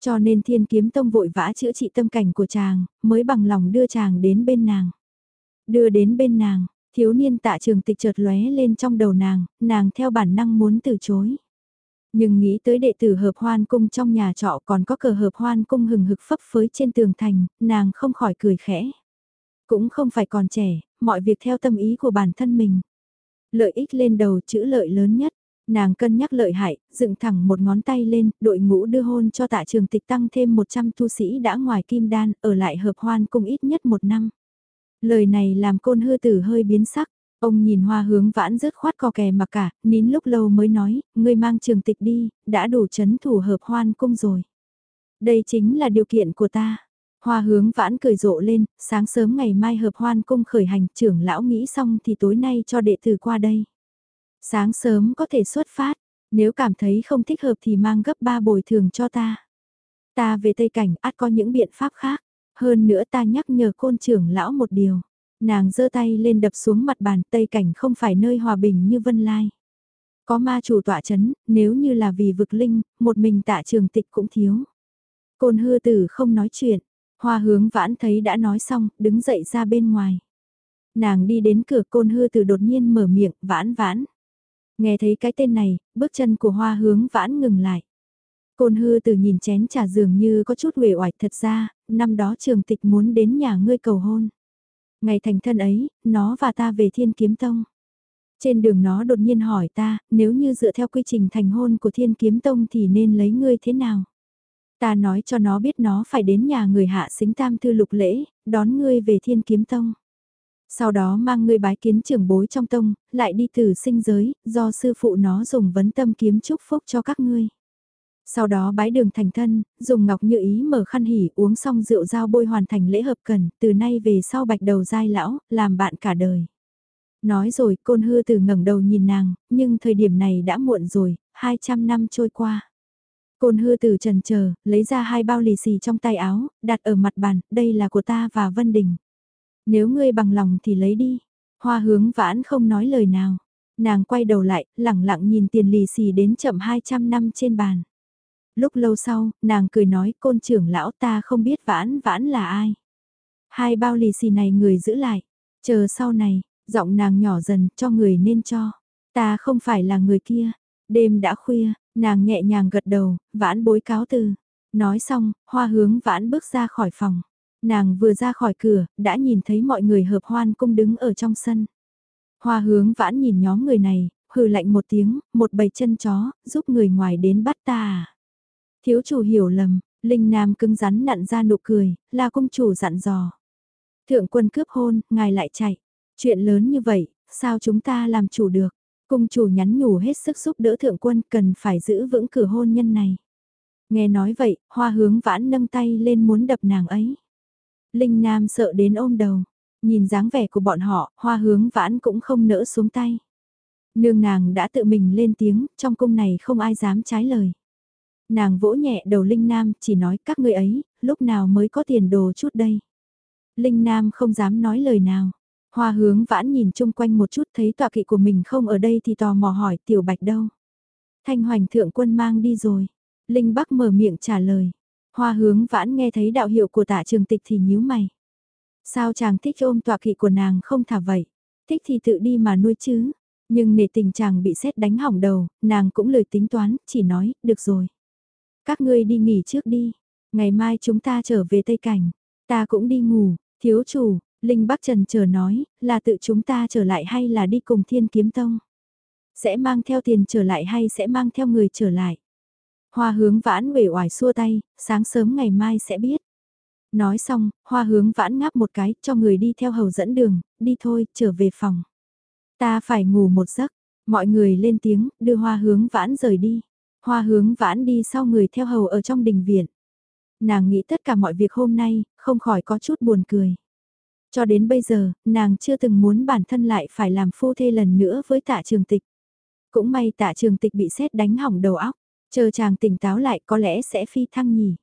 Cho nên thiên kiếm tông vội vã chữa trị tâm cảnh của chàng, mới bằng lòng đưa chàng đến bên nàng. Đưa đến bên nàng, thiếu niên tạ trường tịch chợt lóe lên trong đầu nàng, nàng theo bản năng muốn từ chối. Nhưng nghĩ tới đệ tử hợp hoan cung trong nhà trọ còn có cờ hợp hoan cung hừng hực phấp phới trên tường thành, nàng không khỏi cười khẽ. Cũng không phải còn trẻ, mọi việc theo tâm ý của bản thân mình. Lợi ích lên đầu chữ lợi lớn nhất. Nàng cân nhắc lợi hại, dựng thẳng một ngón tay lên, đội ngũ đưa hôn cho tạ trường tịch tăng thêm 100 tu sĩ đã ngoài kim đan, ở lại hợp hoan cung ít nhất một năm. Lời này làm côn hư tử hơi biến sắc, ông nhìn hoa hướng vãn rớt khoát co kè mà cả, nín lúc lâu mới nói, ngươi mang trường tịch đi, đã đủ chấn thủ hợp hoan cung rồi. Đây chính là điều kiện của ta. Hoa hướng vãn cười rộ lên, sáng sớm ngày mai hợp hoan cung khởi hành trưởng lão nghĩ xong thì tối nay cho đệ tử qua đây. Sáng sớm có thể xuất phát, nếu cảm thấy không thích hợp thì mang gấp ba bồi thường cho ta. Ta về Tây Cảnh át có những biện pháp khác, hơn nữa ta nhắc nhở côn trưởng lão một điều. Nàng giơ tay lên đập xuống mặt bàn Tây Cảnh không phải nơi hòa bình như Vân Lai. Có ma chủ tọa chấn, nếu như là vì vực linh, một mình tạ trường tịch cũng thiếu. Côn hư tử không nói chuyện, Hoa hướng vãn thấy đã nói xong, đứng dậy ra bên ngoài. Nàng đi đến cửa côn hư từ đột nhiên mở miệng, vãn vãn. Nghe thấy cái tên này, bước chân của hoa hướng vãn ngừng lại. Côn hư từ nhìn chén trà dường như có chút uể oải thật ra, năm đó trường tịch muốn đến nhà ngươi cầu hôn. Ngày thành thân ấy, nó và ta về thiên kiếm tông. Trên đường nó đột nhiên hỏi ta, nếu như dựa theo quy trình thành hôn của thiên kiếm tông thì nên lấy ngươi thế nào? Ta nói cho nó biết nó phải đến nhà người hạ xính tam thư lục lễ, đón ngươi về thiên kiếm tông. Sau đó mang ngươi bái kiến trưởng bối trong tông, lại đi từ sinh giới, do sư phụ nó dùng vấn tâm kiếm chúc phúc cho các ngươi. Sau đó bái đường thành thân, dùng ngọc như ý mở khăn hỉ uống xong rượu giao bôi hoàn thành lễ hợp cần, từ nay về sau bạch đầu giai lão, làm bạn cả đời. Nói rồi, côn hư từ ngẩng đầu nhìn nàng, nhưng thời điểm này đã muộn rồi, 200 năm trôi qua. Côn hư tử trần chờ lấy ra hai bao lì xì trong tay áo, đặt ở mặt bàn, đây là của ta và Vân Đình. Nếu ngươi bằng lòng thì lấy đi. Hoa hướng vãn không nói lời nào. Nàng quay đầu lại, lẳng lặng nhìn tiền lì xì đến chậm 200 năm trên bàn. Lúc lâu sau, nàng cười nói côn trưởng lão ta không biết vãn vãn là ai. Hai bao lì xì này người giữ lại. Chờ sau này, giọng nàng nhỏ dần cho người nên cho. Ta không phải là người kia. Đêm đã khuya, Nàng nhẹ nhàng gật đầu, vãn bối cáo từ. Nói xong, hoa hướng vãn bước ra khỏi phòng. Nàng vừa ra khỏi cửa, đã nhìn thấy mọi người hợp hoan cung đứng ở trong sân. Hoa hướng vãn nhìn nhóm người này, hừ lạnh một tiếng, một bầy chân chó, giúp người ngoài đến bắt ta. À? Thiếu chủ hiểu lầm, Linh Nam cứng rắn nặn ra nụ cười, là cung chủ dặn dò. Thượng quân cướp hôn, ngài lại chạy. Chuyện lớn như vậy, sao chúng ta làm chủ được? Cung chủ nhắn nhủ hết sức giúp đỡ thượng quân cần phải giữ vững cửa hôn nhân này. Nghe nói vậy, hoa hướng vãn nâng tay lên muốn đập nàng ấy. Linh Nam sợ đến ôm đầu. Nhìn dáng vẻ của bọn họ, hoa hướng vãn cũng không nỡ xuống tay. Nương nàng đã tự mình lên tiếng, trong cung này không ai dám trái lời. Nàng vỗ nhẹ đầu Linh Nam, chỉ nói các ngươi ấy, lúc nào mới có tiền đồ chút đây. Linh Nam không dám nói lời nào. Hoa hướng vãn nhìn chung quanh một chút thấy tọa kỵ của mình không ở đây thì tò mò hỏi tiểu bạch đâu. Thanh hoành thượng quân mang đi rồi. Linh Bắc mở miệng trả lời. Hoa hướng vãn nghe thấy đạo hiệu của tạ trường tịch thì nhíu mày. Sao chàng thích ôm tọa kỵ của nàng không thả vậy? Thích thì tự đi mà nuôi chứ. Nhưng nể tình chàng bị xét đánh hỏng đầu, nàng cũng lời tính toán, chỉ nói, được rồi. Các ngươi đi nghỉ trước đi. Ngày mai chúng ta trở về Tây Cảnh. Ta cũng đi ngủ, thiếu chủ, Linh Bắc Trần chờ nói, là tự chúng ta trở lại hay là đi cùng Thiên Kiếm Tông? Sẽ mang theo tiền trở lại hay sẽ mang theo người trở lại? Hoa hướng vãn uể oải xua tay, sáng sớm ngày mai sẽ biết. Nói xong, hoa hướng vãn ngáp một cái, cho người đi theo hầu dẫn đường, đi thôi, trở về phòng. Ta phải ngủ một giấc, mọi người lên tiếng, đưa hoa hướng vãn rời đi. Hoa hướng vãn đi sau người theo hầu ở trong đình viện. Nàng nghĩ tất cả mọi việc hôm nay, không khỏi có chút buồn cười. Cho đến bây giờ, nàng chưa từng muốn bản thân lại phải làm phu thê lần nữa với tạ trường tịch. Cũng may tạ trường tịch bị xét đánh hỏng đầu óc, chờ chàng tỉnh táo lại có lẽ sẽ phi thăng nhỉ.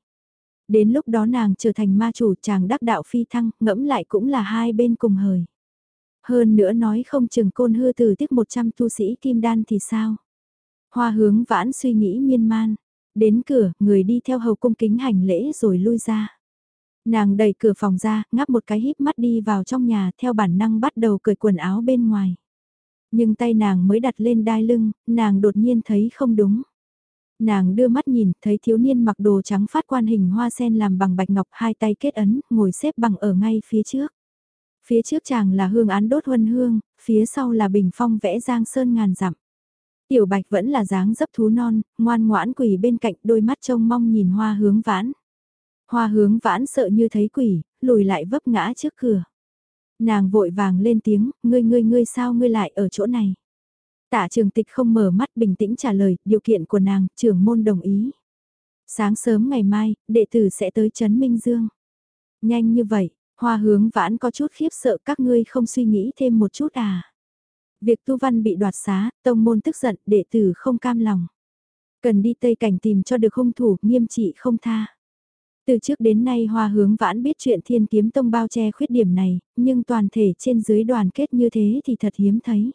Đến lúc đó nàng trở thành ma chủ chàng đắc đạo phi thăng, ngẫm lại cũng là hai bên cùng hời. Hơn nữa nói không chừng côn hư từ tiếc 100 tu sĩ kim đan thì sao? Hoa hướng vãn suy nghĩ miên man. Đến cửa, người đi theo hầu cung kính hành lễ rồi lui ra. Nàng đẩy cửa phòng ra, ngáp một cái híp mắt đi vào trong nhà theo bản năng bắt đầu cởi quần áo bên ngoài. Nhưng tay nàng mới đặt lên đai lưng, nàng đột nhiên thấy không đúng. Nàng đưa mắt nhìn, thấy thiếu niên mặc đồ trắng phát quan hình hoa sen làm bằng bạch ngọc hai tay kết ấn, ngồi xếp bằng ở ngay phía trước. Phía trước chàng là hương án đốt huân hương, phía sau là bình phong vẽ giang sơn ngàn dặm. Tiểu bạch vẫn là dáng dấp thú non, ngoan ngoãn quỷ bên cạnh đôi mắt trông mong nhìn hoa hướng vãn. Hoa hướng vãn sợ như thấy quỷ, lùi lại vấp ngã trước cửa. Nàng vội vàng lên tiếng, ngươi ngươi ngươi sao ngươi lại ở chỗ này. Tạ trường tịch không mở mắt bình tĩnh trả lời, điều kiện của nàng, trưởng môn đồng ý. Sáng sớm ngày mai, đệ tử sẽ tới Trấn Minh Dương. Nhanh như vậy, hoa hướng vãn có chút khiếp sợ các ngươi không suy nghĩ thêm một chút à. Việc tu văn bị đoạt xá, tông môn tức giận, đệ tử không cam lòng. Cần đi Tây Cảnh tìm cho được hung thủ, nghiêm trị không tha. Từ trước đến nay Hoa Hướng Vãn biết chuyện Thiên Kiếm Tông bao che khuyết điểm này, nhưng toàn thể trên dưới đoàn kết như thế thì thật hiếm thấy.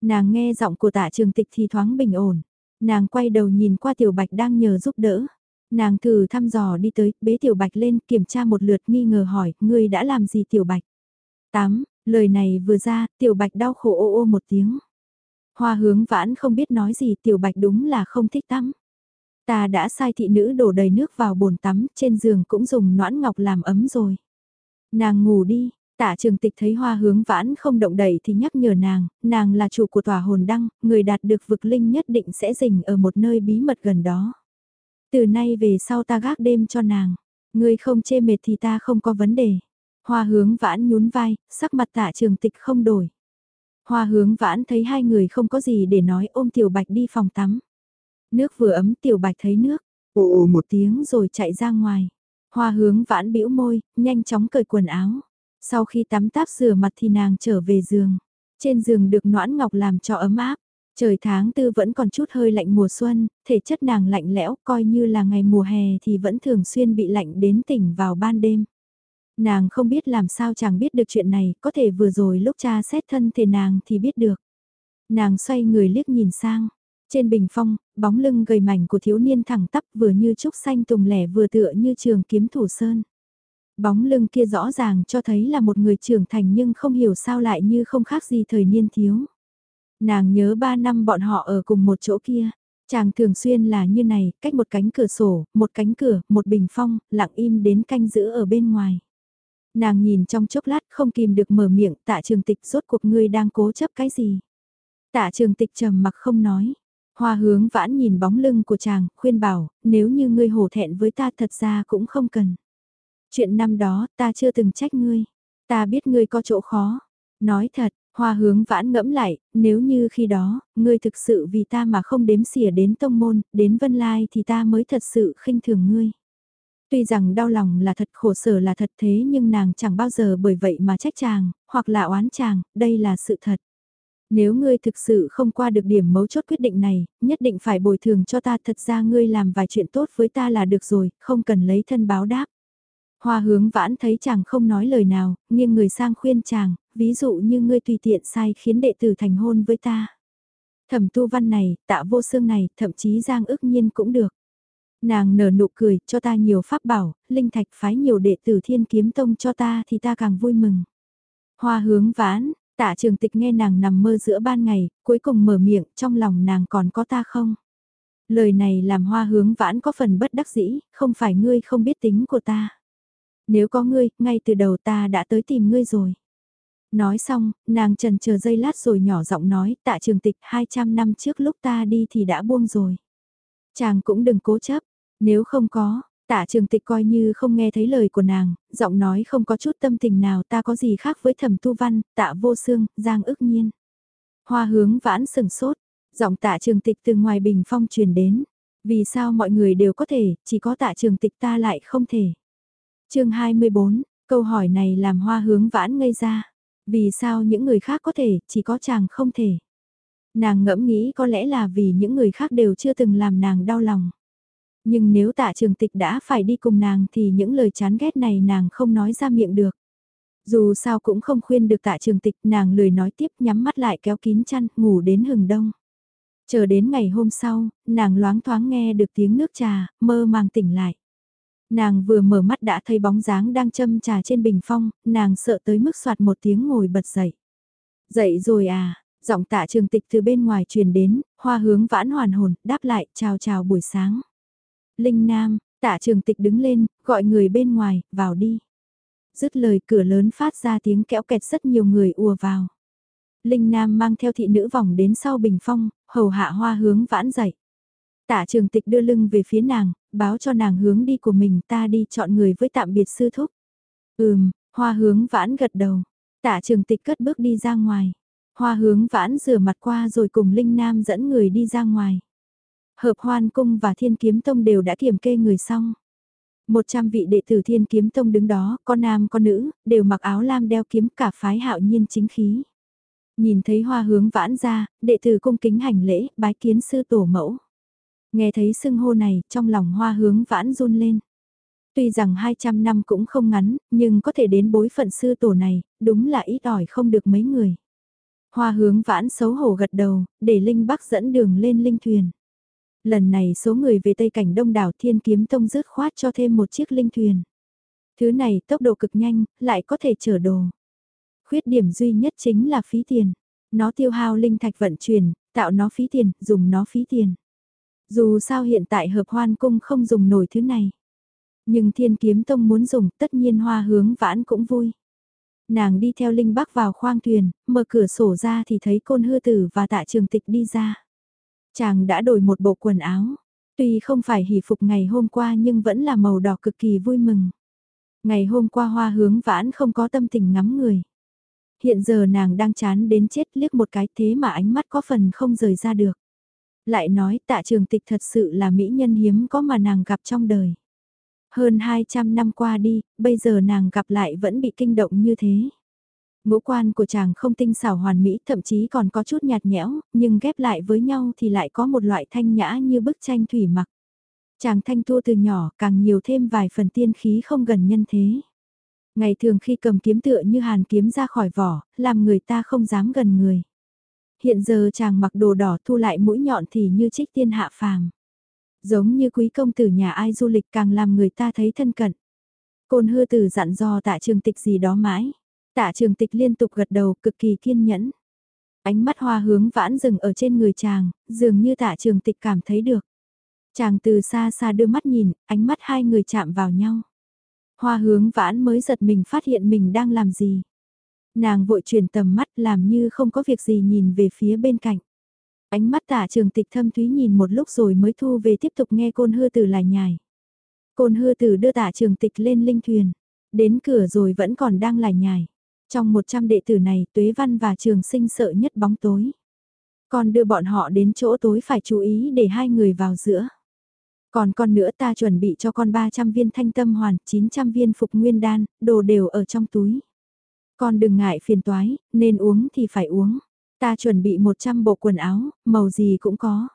Nàng nghe giọng của tạ trường tịch thì thoáng bình ổn. Nàng quay đầu nhìn qua Tiểu Bạch đang nhờ giúp đỡ. Nàng thử thăm dò đi tới, bế Tiểu Bạch lên kiểm tra một lượt nghi ngờ hỏi, ngươi đã làm gì Tiểu Bạch? 8. Lời này vừa ra, Tiểu Bạch đau khổ ô ô một tiếng. Hoa hướng vãn không biết nói gì Tiểu Bạch đúng là không thích tắm. Ta đã sai thị nữ đổ đầy nước vào bồn tắm, trên giường cũng dùng noãn ngọc làm ấm rồi. Nàng ngủ đi, Tạ trường tịch thấy hoa hướng vãn không động đậy thì nhắc nhở nàng, nàng là chủ của tòa hồn đăng, người đạt được vực linh nhất định sẽ rình ở một nơi bí mật gần đó. Từ nay về sau ta gác đêm cho nàng, người không chê mệt thì ta không có vấn đề. Hoa hướng vãn nhún vai, sắc mặt tạ trường tịch không đổi. Hoa hướng vãn thấy hai người không có gì để nói ôm tiểu bạch đi phòng tắm. Nước vừa ấm tiểu bạch thấy nước, ồ ồ một tiếng rồi chạy ra ngoài. Hoa hướng vãn bĩu môi, nhanh chóng cởi quần áo. Sau khi tắm táp rửa mặt thì nàng trở về giường. Trên giường được noãn ngọc làm cho ấm áp. Trời tháng tư vẫn còn chút hơi lạnh mùa xuân, thể chất nàng lạnh lẽo coi như là ngày mùa hè thì vẫn thường xuyên bị lạnh đến tỉnh vào ban đêm. Nàng không biết làm sao chàng biết được chuyện này, có thể vừa rồi lúc cha xét thân thể nàng thì biết được. Nàng xoay người liếc nhìn sang. Trên bình phong, bóng lưng gầy mảnh của thiếu niên thẳng tắp vừa như trúc xanh tùng lẻ vừa tựa như trường kiếm thủ sơn. Bóng lưng kia rõ ràng cho thấy là một người trưởng thành nhưng không hiểu sao lại như không khác gì thời niên thiếu. Nàng nhớ ba năm bọn họ ở cùng một chỗ kia. Chàng thường xuyên là như này, cách một cánh cửa sổ, một cánh cửa, một bình phong, lặng im đến canh giữ ở bên ngoài. Nàng nhìn trong chốc lát không kìm được mở miệng tạ trường tịch rốt cuộc ngươi đang cố chấp cái gì. Tạ trường tịch trầm mặc không nói. Hoa hướng vãn nhìn bóng lưng của chàng, khuyên bảo, nếu như ngươi hổ thẹn với ta thật ra cũng không cần. Chuyện năm đó ta chưa từng trách ngươi. Ta biết ngươi có chỗ khó. Nói thật, hoa hướng vãn ngẫm lại, nếu như khi đó, ngươi thực sự vì ta mà không đếm xỉa đến tông môn, đến vân lai thì ta mới thật sự khinh thường ngươi. Tuy rằng đau lòng là thật khổ sở là thật thế nhưng nàng chẳng bao giờ bởi vậy mà trách chàng, hoặc là oán chàng, đây là sự thật. Nếu ngươi thực sự không qua được điểm mấu chốt quyết định này, nhất định phải bồi thường cho ta thật ra ngươi làm vài chuyện tốt với ta là được rồi, không cần lấy thân báo đáp. Hoa hướng vãn thấy chàng không nói lời nào, nghiêng người sang khuyên chàng, ví dụ như ngươi tùy tiện sai khiến đệ tử thành hôn với ta. Thẩm tu văn này, tạ vô xương này, thậm chí giang ức nhiên cũng được. Nàng nở nụ cười, cho ta nhiều pháp bảo, linh thạch phái nhiều đệ tử thiên kiếm tông cho ta thì ta càng vui mừng. Hoa hướng vãn, tạ trường tịch nghe nàng nằm mơ giữa ban ngày, cuối cùng mở miệng, trong lòng nàng còn có ta không? Lời này làm hoa hướng vãn có phần bất đắc dĩ, không phải ngươi không biết tính của ta. Nếu có ngươi, ngay từ đầu ta đã tới tìm ngươi rồi. Nói xong, nàng trần chờ giây lát rồi nhỏ giọng nói, tạ trường tịch 200 năm trước lúc ta đi thì đã buông rồi. Chàng cũng đừng cố chấp, nếu không có, tạ trường tịch coi như không nghe thấy lời của nàng, giọng nói không có chút tâm tình nào ta có gì khác với thẩm tu văn, tạ vô xương, giang ức nhiên. Hoa hướng vãn sừng sốt, giọng tạ trường tịch từ ngoài bình phong truyền đến. Vì sao mọi người đều có thể, chỉ có tạ trường tịch ta lại không thể. chương 24, câu hỏi này làm hoa hướng vãn ngây ra. Vì sao những người khác có thể, chỉ có chàng không thể. Nàng ngẫm nghĩ có lẽ là vì những người khác đều chưa từng làm nàng đau lòng. Nhưng nếu tạ trường tịch đã phải đi cùng nàng thì những lời chán ghét này nàng không nói ra miệng được. Dù sao cũng không khuyên được tạ trường tịch nàng lười nói tiếp nhắm mắt lại kéo kín chăn ngủ đến hừng đông. Chờ đến ngày hôm sau, nàng loáng thoáng nghe được tiếng nước trà, mơ màng tỉnh lại. Nàng vừa mở mắt đã thấy bóng dáng đang châm trà trên bình phong, nàng sợ tới mức soạt một tiếng ngồi bật dậy. Dậy rồi à, giọng tạ trường tịch từ bên ngoài truyền đến, hoa hướng vãn hoàn hồn, đáp lại, chào chào buổi sáng. Linh Nam, tạ trường tịch đứng lên, gọi người bên ngoài, vào đi. Dứt lời cửa lớn phát ra tiếng kéo kẹt rất nhiều người ùa vào. Linh Nam mang theo thị nữ vòng đến sau bình phong, hầu hạ hoa hướng vãn dậy. Tạ trường tịch đưa lưng về phía nàng, báo cho nàng hướng đi của mình ta đi chọn người với tạm biệt sư thúc. Ừm, hoa hướng vãn gật đầu. Tạ trường tịch cất bước đi ra ngoài. Hoa hướng vãn rửa mặt qua rồi cùng Linh Nam dẫn người đi ra ngoài. Hợp hoan cung và thiên kiếm tông đều đã kiểm kê người xong. Một trăm vị đệ tử thiên kiếm tông đứng đó, con nam con nữ, đều mặc áo lam đeo kiếm cả phái hạo nhiên chính khí. Nhìn thấy hoa hướng vãn ra, đệ tử cung kính hành lễ, bái kiến sư tổ mẫu. Nghe thấy sưng hô này, trong lòng hoa hướng vãn run lên. Tuy rằng 200 năm cũng không ngắn, nhưng có thể đến bối phận sư tổ này, đúng là ít ỏi không được mấy người. Hoa hướng vãn xấu hổ gật đầu, để Linh Bắc dẫn đường lên Linh Thuyền. Lần này số người về Tây Cảnh Đông đảo Thiên Kiếm Tông rớt khoát cho thêm một chiếc Linh Thuyền. Thứ này tốc độ cực nhanh, lại có thể chở đồ. Khuyết điểm duy nhất chính là phí tiền. Nó tiêu hao linh thạch vận chuyển, tạo nó phí tiền, dùng nó phí tiền. Dù sao hiện tại hợp hoan cung không dùng nổi thứ này. Nhưng thiên kiếm tông muốn dùng tất nhiên hoa hướng vãn cũng vui. Nàng đi theo Linh Bắc vào khoang thuyền, mở cửa sổ ra thì thấy côn hư tử và tạ trường tịch đi ra. Chàng đã đổi một bộ quần áo. Tuy không phải hỷ phục ngày hôm qua nhưng vẫn là màu đỏ cực kỳ vui mừng. Ngày hôm qua hoa hướng vãn không có tâm tình ngắm người. Hiện giờ nàng đang chán đến chết liếc một cái thế mà ánh mắt có phần không rời ra được. Lại nói tạ trường tịch thật sự là mỹ nhân hiếm có mà nàng gặp trong đời. Hơn 200 năm qua đi, bây giờ nàng gặp lại vẫn bị kinh động như thế. Ngũ quan của chàng không tinh xảo hoàn mỹ thậm chí còn có chút nhạt nhẽo, nhưng ghép lại với nhau thì lại có một loại thanh nhã như bức tranh thủy mặc. Chàng thanh thua từ nhỏ càng nhiều thêm vài phần tiên khí không gần nhân thế. Ngày thường khi cầm kiếm tựa như hàn kiếm ra khỏi vỏ, làm người ta không dám gần người. Hiện giờ chàng mặc đồ đỏ thu lại mũi nhọn thì như trích tiên hạ phàm. Giống như quý công tử nhà ai du lịch càng làm người ta thấy thân cận. Côn hư tử dặn dò tạ trường tịch gì đó mãi. Tạ trường tịch liên tục gật đầu cực kỳ kiên nhẫn. Ánh mắt hoa hướng vãn rừng ở trên người chàng, dường như tạ trường tịch cảm thấy được. Chàng từ xa xa đưa mắt nhìn, ánh mắt hai người chạm vào nhau. Hoa hướng vãn mới giật mình phát hiện mình đang làm gì. Nàng vội chuyển tầm mắt làm như không có việc gì nhìn về phía bên cạnh. Ánh mắt tả trường tịch thâm thúy nhìn một lúc rồi mới thu về tiếp tục nghe côn hư tử lại nhài. Côn hư tử đưa tả trường tịch lên linh thuyền. Đến cửa rồi vẫn còn đang lải nhài. Trong 100 đệ tử này tuế văn và trường sinh sợ nhất bóng tối. Còn đưa bọn họ đến chỗ tối phải chú ý để hai người vào giữa. Còn con nữa ta chuẩn bị cho con 300 viên thanh tâm hoàn, 900 viên phục nguyên đan, đồ đều ở trong túi. Con đừng ngại phiền toái, nên uống thì phải uống. Ta chuẩn bị 100 bộ quần áo, màu gì cũng có.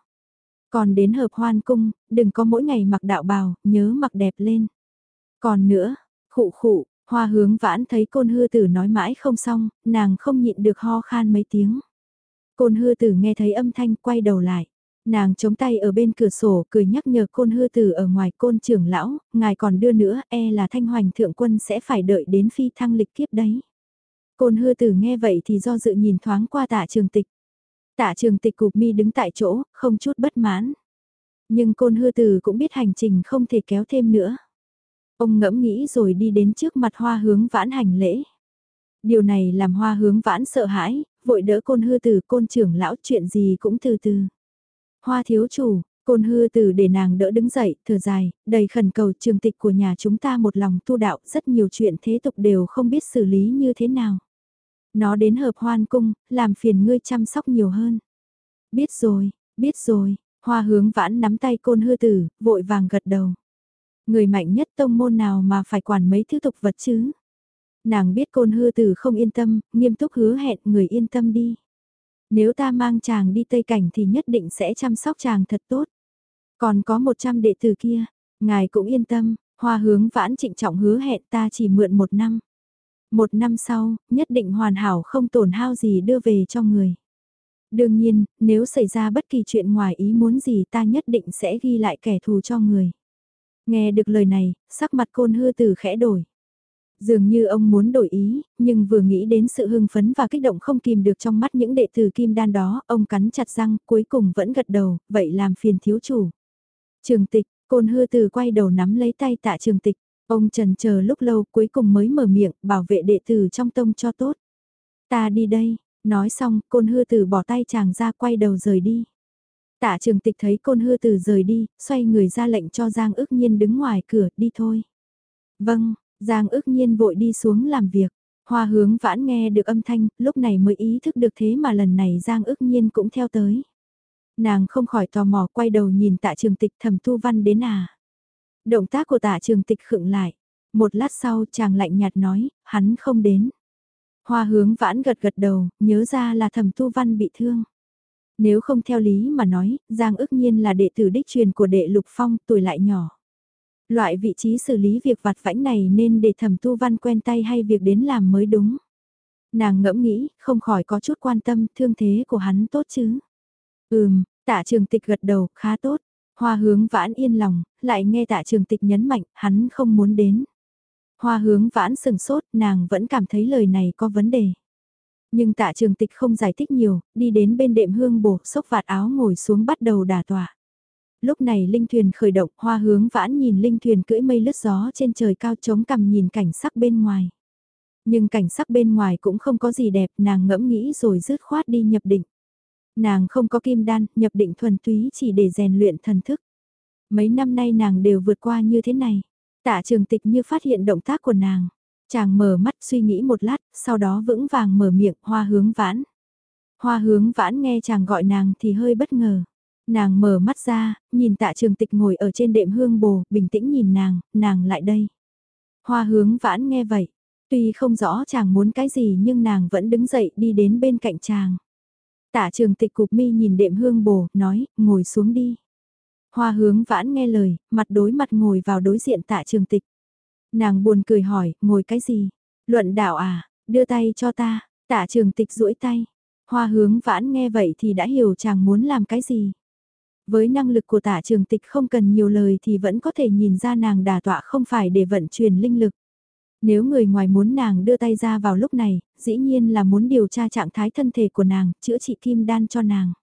Còn đến hợp hoan cung, đừng có mỗi ngày mặc đạo bào, nhớ mặc đẹp lên. Còn nữa, khụ khụ, hoa hướng vãn thấy côn hư tử nói mãi không xong, nàng không nhịn được ho khan mấy tiếng. Côn hư tử nghe thấy âm thanh quay đầu lại. Nàng chống tay ở bên cửa sổ cười nhắc nhở côn hư tử ở ngoài côn trưởng lão, ngài còn đưa nữa e là thanh hoành thượng quân sẽ phải đợi đến phi thăng lịch kiếp đấy. Côn hư tử nghe vậy thì do dự nhìn thoáng qua tạ trường tịch. Tạ trường tịch cục mi đứng tại chỗ, không chút bất mãn. Nhưng côn hư tử cũng biết hành trình không thể kéo thêm nữa. Ông ngẫm nghĩ rồi đi đến trước mặt hoa hướng vãn hành lễ. Điều này làm hoa hướng vãn sợ hãi, vội đỡ côn hư tử côn trưởng lão chuyện gì cũng từ từ. Hoa thiếu chủ, côn hư tử để nàng đỡ đứng dậy, thở dài, đầy khẩn cầu trường tịch của nhà chúng ta một lòng tu đạo, rất nhiều chuyện thế tục đều không biết xử lý như thế nào. Nó đến hợp hoan cung, làm phiền ngươi chăm sóc nhiều hơn. Biết rồi, biết rồi, hoa hướng vãn nắm tay côn hư tử, vội vàng gật đầu. Người mạnh nhất tông môn nào mà phải quản mấy thứ tục vật chứ? Nàng biết côn hư tử không yên tâm, nghiêm túc hứa hẹn người yên tâm đi. Nếu ta mang chàng đi Tây Cảnh thì nhất định sẽ chăm sóc chàng thật tốt. Còn có 100 đệ tử kia, ngài cũng yên tâm, hoa hướng vãn trịnh trọng hứa hẹn ta chỉ mượn một năm. Một năm sau, nhất định hoàn hảo không tổn hao gì đưa về cho người. Đương nhiên, nếu xảy ra bất kỳ chuyện ngoài ý muốn gì ta nhất định sẽ ghi lại kẻ thù cho người. Nghe được lời này, sắc mặt côn hư tử khẽ đổi. Dường như ông muốn đổi ý, nhưng vừa nghĩ đến sự hưng phấn và kích động không kìm được trong mắt những đệ tử kim đan đó, ông cắn chặt răng, cuối cùng vẫn gật đầu, vậy làm phiền thiếu chủ. Trường tịch, côn hư tử quay đầu nắm lấy tay tạ trường tịch, ông trần chờ lúc lâu cuối cùng mới mở miệng, bảo vệ đệ tử trong tông cho tốt. Ta đi đây, nói xong, côn hư tử bỏ tay chàng ra quay đầu rời đi. Tạ trường tịch thấy côn hư từ rời đi, xoay người ra lệnh cho Giang ước nhiên đứng ngoài cửa, đi thôi. Vâng, Giang ước nhiên vội đi xuống làm việc. Hoa hướng vãn nghe được âm thanh, lúc này mới ý thức được thế mà lần này Giang ước nhiên cũng theo tới. Nàng không khỏi tò mò quay đầu nhìn tạ trường tịch thầm tu văn đến à. Động tác của tạ trường tịch khựng lại. Một lát sau chàng lạnh nhạt nói, hắn không đến. Hoa hướng vãn gật gật đầu, nhớ ra là thầm tu văn bị thương. Nếu không theo lý mà nói, Giang ước nhiên là đệ tử đích truyền của đệ lục phong, tuổi lại nhỏ. Loại vị trí xử lý việc vặt vãnh này nên để thẩm tu văn quen tay hay việc đến làm mới đúng. Nàng ngẫm nghĩ, không khỏi có chút quan tâm, thương thế của hắn tốt chứ. Ừm, tạ trường tịch gật đầu, khá tốt. Hoa hướng vãn yên lòng, lại nghe tạ trường tịch nhấn mạnh, hắn không muốn đến. Hoa hướng vãn sừng sốt, nàng vẫn cảm thấy lời này có vấn đề. Nhưng tạ trường tịch không giải thích nhiều, đi đến bên đệm hương bổ, xốc vạt áo ngồi xuống bắt đầu đà tỏa. Lúc này linh thuyền khởi động, hoa hướng vãn nhìn linh thuyền cưỡi mây lướt gió trên trời cao trống cằm nhìn cảnh sắc bên ngoài. Nhưng cảnh sắc bên ngoài cũng không có gì đẹp, nàng ngẫm nghĩ rồi rứt khoát đi nhập định. Nàng không có kim đan, nhập định thuần túy chỉ để rèn luyện thần thức. Mấy năm nay nàng đều vượt qua như thế này. Tạ trường tịch như phát hiện động tác của nàng. Chàng mở mắt suy nghĩ một lát, sau đó vững vàng mở miệng hoa hướng vãn. Hoa hướng vãn nghe chàng gọi nàng thì hơi bất ngờ. Nàng mở mắt ra, nhìn tạ trường tịch ngồi ở trên đệm hương bồ, bình tĩnh nhìn nàng, nàng lại đây. Hoa hướng vãn nghe vậy, tuy không rõ chàng muốn cái gì nhưng nàng vẫn đứng dậy đi đến bên cạnh chàng. Tạ trường tịch cục mi nhìn đệm hương bồ, nói, ngồi xuống đi. Hoa hướng vãn nghe lời, mặt đối mặt ngồi vào đối diện tạ trường tịch. Nàng buồn cười hỏi, ngồi cái gì? Luận đạo à, đưa tay cho ta, tạ trường tịch duỗi tay. Hoa hướng vãn nghe vậy thì đã hiểu chàng muốn làm cái gì. Với năng lực của tả trường tịch không cần nhiều lời thì vẫn có thể nhìn ra nàng đà tọa không phải để vận chuyển linh lực. Nếu người ngoài muốn nàng đưa tay ra vào lúc này, dĩ nhiên là muốn điều tra trạng thái thân thể của nàng, chữa trị kim đan cho nàng.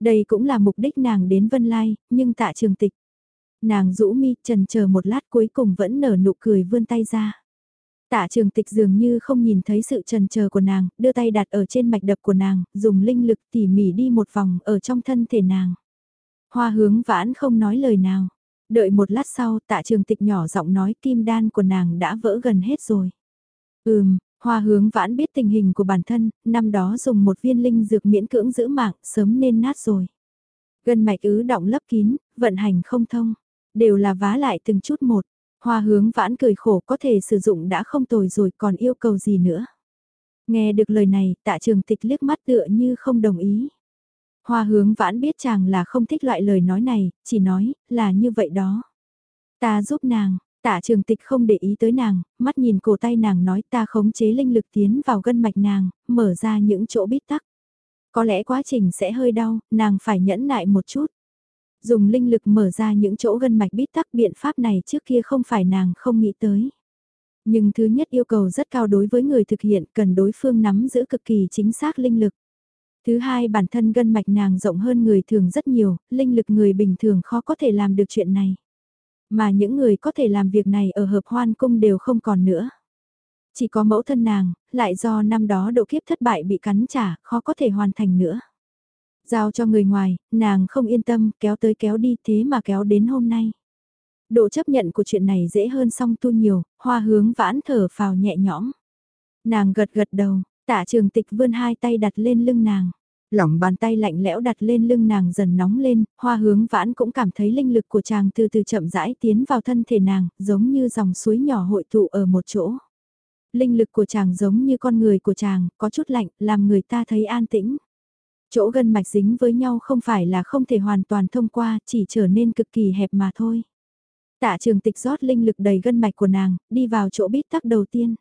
Đây cũng là mục đích nàng đến Vân Lai, nhưng tạ trường tịch. Nàng rũ mi trần chờ một lát cuối cùng vẫn nở nụ cười vươn tay ra. Tạ trường tịch dường như không nhìn thấy sự trần chờ của nàng, đưa tay đặt ở trên mạch đập của nàng, dùng linh lực tỉ mỉ đi một vòng ở trong thân thể nàng. Hoa hướng vãn không nói lời nào. Đợi một lát sau tạ trường tịch nhỏ giọng nói kim đan của nàng đã vỡ gần hết rồi. Ừm, hoa hướng vãn biết tình hình của bản thân, năm đó dùng một viên linh dược miễn cưỡng giữ mạng, sớm nên nát rồi. Gần mạch ứ động lấp kín, vận hành không thông, đều là vá lại từng chút một. Hoa hướng vãn cười khổ có thể sử dụng đã không tồi rồi còn yêu cầu gì nữa. Nghe được lời này, tạ trường tịch liếc mắt tựa như không đồng ý. Hoa hướng vãn biết chàng là không thích loại lời nói này, chỉ nói, là như vậy đó. Ta giúp nàng, tạ trường tịch không để ý tới nàng, mắt nhìn cổ tay nàng nói ta khống chế linh lực tiến vào gân mạch nàng, mở ra những chỗ bít tắc. Có lẽ quá trình sẽ hơi đau, nàng phải nhẫn nại một chút. Dùng linh lực mở ra những chỗ gân mạch bít tắc biện pháp này trước kia không phải nàng không nghĩ tới. Nhưng thứ nhất yêu cầu rất cao đối với người thực hiện cần đối phương nắm giữ cực kỳ chính xác linh lực. Thứ hai bản thân gân mạch nàng rộng hơn người thường rất nhiều, linh lực người bình thường khó có thể làm được chuyện này. Mà những người có thể làm việc này ở hợp hoan cung đều không còn nữa. Chỉ có mẫu thân nàng, lại do năm đó độ kiếp thất bại bị cắn trả, khó có thể hoàn thành nữa. Giao cho người ngoài, nàng không yên tâm, kéo tới kéo đi thế mà kéo đến hôm nay. Độ chấp nhận của chuyện này dễ hơn song tu nhiều, hoa hướng vãn thở phào nhẹ nhõm. Nàng gật gật đầu, tạ trường tịch vươn hai tay đặt lên lưng nàng. Lỏng bàn tay lạnh lẽo đặt lên lưng nàng dần nóng lên, hoa hướng vãn cũng cảm thấy linh lực của chàng từ từ chậm rãi tiến vào thân thể nàng, giống như dòng suối nhỏ hội tụ ở một chỗ. Linh lực của chàng giống như con người của chàng, có chút lạnh, làm người ta thấy an tĩnh. Chỗ gân mạch dính với nhau không phải là không thể hoàn toàn thông qua, chỉ trở nên cực kỳ hẹp mà thôi. Tạ trường tịch rót linh lực đầy gân mạch của nàng, đi vào chỗ bít tắc đầu tiên.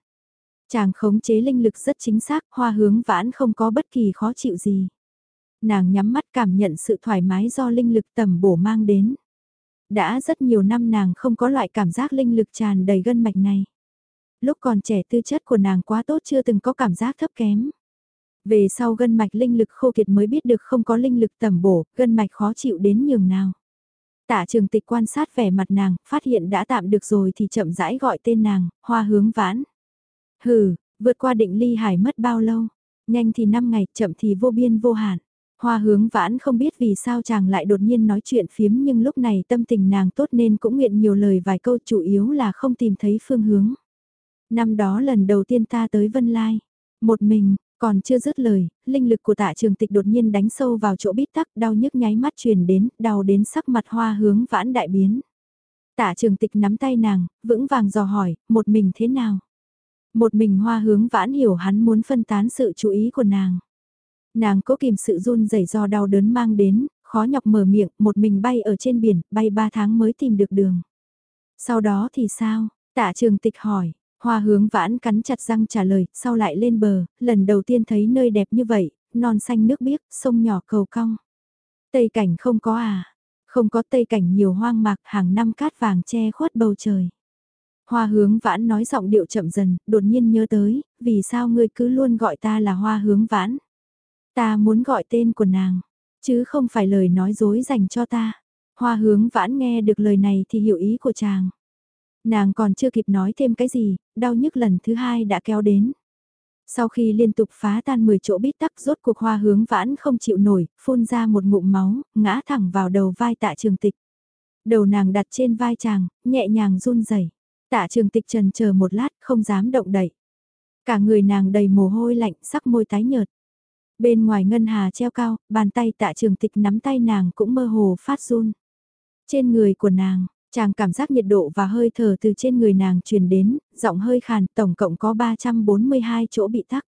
Chàng khống chế linh lực rất chính xác, hoa hướng vãn không có bất kỳ khó chịu gì. Nàng nhắm mắt cảm nhận sự thoải mái do linh lực tầm bổ mang đến. Đã rất nhiều năm nàng không có loại cảm giác linh lực tràn đầy gân mạch này. Lúc còn trẻ tư chất của nàng quá tốt chưa từng có cảm giác thấp kém. Về sau gân mạch linh lực khô kiệt mới biết được không có linh lực tầm bổ, gân mạch khó chịu đến nhường nào. Tạ trường tịch quan sát vẻ mặt nàng, phát hiện đã tạm được rồi thì chậm rãi gọi tên nàng, hoa hướng vãn. Hừ, vượt qua định ly hải mất bao lâu? Nhanh thì 5 ngày, chậm thì vô biên vô hạn. Hoa hướng vãn không biết vì sao chàng lại đột nhiên nói chuyện phiếm nhưng lúc này tâm tình nàng tốt nên cũng nguyện nhiều lời vài câu chủ yếu là không tìm thấy phương hướng. Năm đó lần đầu tiên ta tới Vân Lai, một mình, còn chưa dứt lời, linh lực của tạ trường tịch đột nhiên đánh sâu vào chỗ bít tắc, đau nhức nháy mắt truyền đến, đau đến sắc mặt hoa hướng vãn đại biến. Tạ trường tịch nắm tay nàng, vững vàng dò hỏi, một mình thế nào? Một mình hoa hướng vãn hiểu hắn muốn phân tán sự chú ý của nàng. Nàng cố kìm sự run rẩy do đau đớn mang đến, khó nhọc mở miệng, một mình bay ở trên biển, bay ba tháng mới tìm được đường. Sau đó thì sao? Tạ trường tịch hỏi, Hoa hướng vãn cắn chặt răng trả lời, sau lại lên bờ, lần đầu tiên thấy nơi đẹp như vậy, non xanh nước biếc, sông nhỏ cầu cong. Tây cảnh không có à, không có tây cảnh nhiều hoang mạc hàng năm cát vàng che khuất bầu trời. Hoa hướng vãn nói giọng điệu chậm dần, đột nhiên nhớ tới, vì sao ngươi cứ luôn gọi ta là hoa hướng vãn. Ta muốn gọi tên của nàng, chứ không phải lời nói dối dành cho ta. Hoa hướng vãn nghe được lời này thì hiểu ý của chàng. Nàng còn chưa kịp nói thêm cái gì, đau nhức lần thứ hai đã kéo đến. Sau khi liên tục phá tan 10 chỗ bít tắc rốt cuộc hoa hướng vãn không chịu nổi, phun ra một ngụm máu, ngã thẳng vào đầu vai tạ trường tịch. Đầu nàng đặt trên vai chàng, nhẹ nhàng run rẩy. Tạ trường tịch trần chờ một lát, không dám động đậy. Cả người nàng đầy mồ hôi lạnh, sắc môi tái nhợt. Bên ngoài ngân hà treo cao, bàn tay tạ trường tịch nắm tay nàng cũng mơ hồ phát run. Trên người của nàng, Chàng cảm giác nhiệt độ và hơi thở từ trên người nàng truyền đến, giọng hơi khàn, tổng cộng có 342 chỗ bị tắc.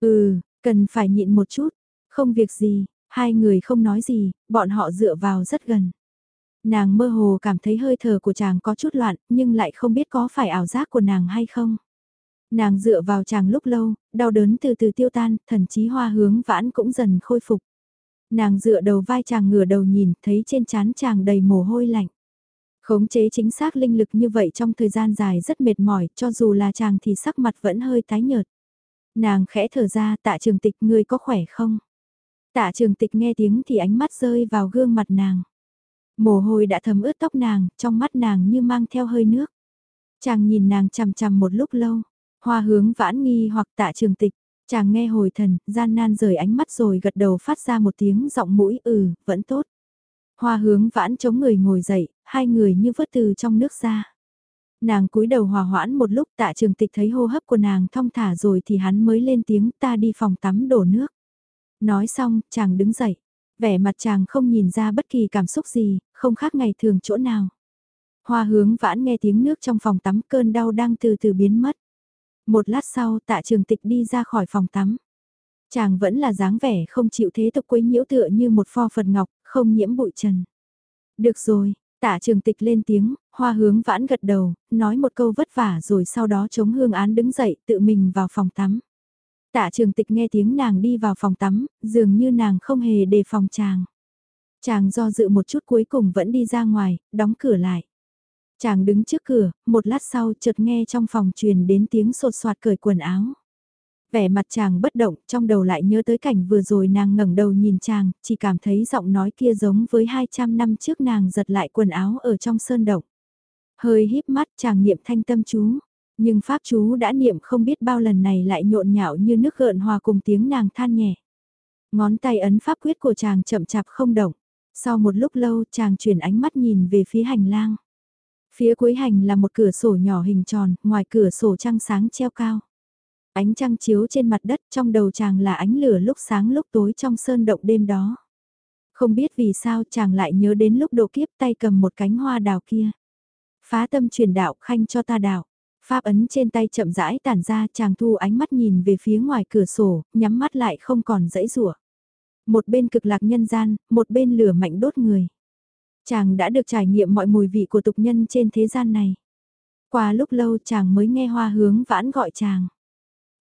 Ừ, cần phải nhịn một chút, không việc gì, hai người không nói gì, bọn họ dựa vào rất gần. Nàng mơ hồ cảm thấy hơi thở của chàng có chút loạn, nhưng lại không biết có phải ảo giác của nàng hay không. Nàng dựa vào chàng lúc lâu, đau đớn từ từ tiêu tan, thần chí hoa hướng vãn cũng dần khôi phục. Nàng dựa đầu vai chàng ngửa đầu nhìn, thấy trên trán chàng đầy mồ hôi lạnh. Khống chế chính xác linh lực như vậy trong thời gian dài rất mệt mỏi, cho dù là chàng thì sắc mặt vẫn hơi tái nhợt. Nàng khẽ thở ra tạ trường tịch ngươi có khỏe không? Tạ trường tịch nghe tiếng thì ánh mắt rơi vào gương mặt nàng. Mồ hôi đã thấm ướt tóc nàng, trong mắt nàng như mang theo hơi nước. Chàng nhìn nàng chằm chằm một lúc lâu, hoa hướng vãn nghi hoặc tạ trường tịch. Chàng nghe hồi thần, gian nan rời ánh mắt rồi gật đầu phát ra một tiếng giọng mũi ừ, vẫn tốt. Hoa hướng vãn chống người ngồi dậy, hai người như vớt từ trong nước ra. Nàng cúi đầu hòa hoãn một lúc tạ trường tịch thấy hô hấp của nàng thong thả rồi thì hắn mới lên tiếng ta đi phòng tắm đổ nước. Nói xong, chàng đứng dậy. Vẻ mặt chàng không nhìn ra bất kỳ cảm xúc gì, không khác ngày thường chỗ nào. Hoa hướng vãn nghe tiếng nước trong phòng tắm cơn đau đang từ từ biến mất. Một lát sau tạ trường tịch đi ra khỏi phòng tắm. Chàng vẫn là dáng vẻ không chịu thế tục quấy nhiễu tựa như một pho Phật ngọc, không nhiễm bụi trần. Được rồi, tạ trường tịch lên tiếng, hoa hướng vãn gật đầu, nói một câu vất vả rồi sau đó chống hương án đứng dậy tự mình vào phòng tắm. Tạ trường tịch nghe tiếng nàng đi vào phòng tắm, dường như nàng không hề đề phòng chàng. Chàng do dự một chút cuối cùng vẫn đi ra ngoài, đóng cửa lại. Chàng đứng trước cửa, một lát sau chợt nghe trong phòng truyền đến tiếng sột soạt cởi quần áo. Vẻ mặt chàng bất động, trong đầu lại nhớ tới cảnh vừa rồi nàng ngẩng đầu nhìn chàng, chỉ cảm thấy giọng nói kia giống với 200 năm trước nàng giật lại quần áo ở trong sơn động. Hơi híp mắt chàng niệm thanh tâm chú, nhưng pháp chú đã niệm không biết bao lần này lại nhộn nhạo như nước gợn hòa cùng tiếng nàng than nhẹ. Ngón tay ấn pháp quyết của chàng chậm chạp không động. Sau một lúc lâu chàng chuyển ánh mắt nhìn về phía hành lang. Phía cuối hành là một cửa sổ nhỏ hình tròn, ngoài cửa sổ trăng sáng treo cao. Ánh trăng chiếu trên mặt đất trong đầu chàng là ánh lửa lúc sáng lúc tối trong sơn động đêm đó. Không biết vì sao chàng lại nhớ đến lúc độ kiếp tay cầm một cánh hoa đào kia. Phá tâm truyền đạo khanh cho ta đạo. Pháp ấn trên tay chậm rãi tản ra chàng thu ánh mắt nhìn về phía ngoài cửa sổ, nhắm mắt lại không còn dãy rủa Một bên cực lạc nhân gian, một bên lửa mạnh đốt người. Chàng đã được trải nghiệm mọi mùi vị của tục nhân trên thế gian này. Qua lúc lâu chàng mới nghe hoa hướng vãn gọi chàng.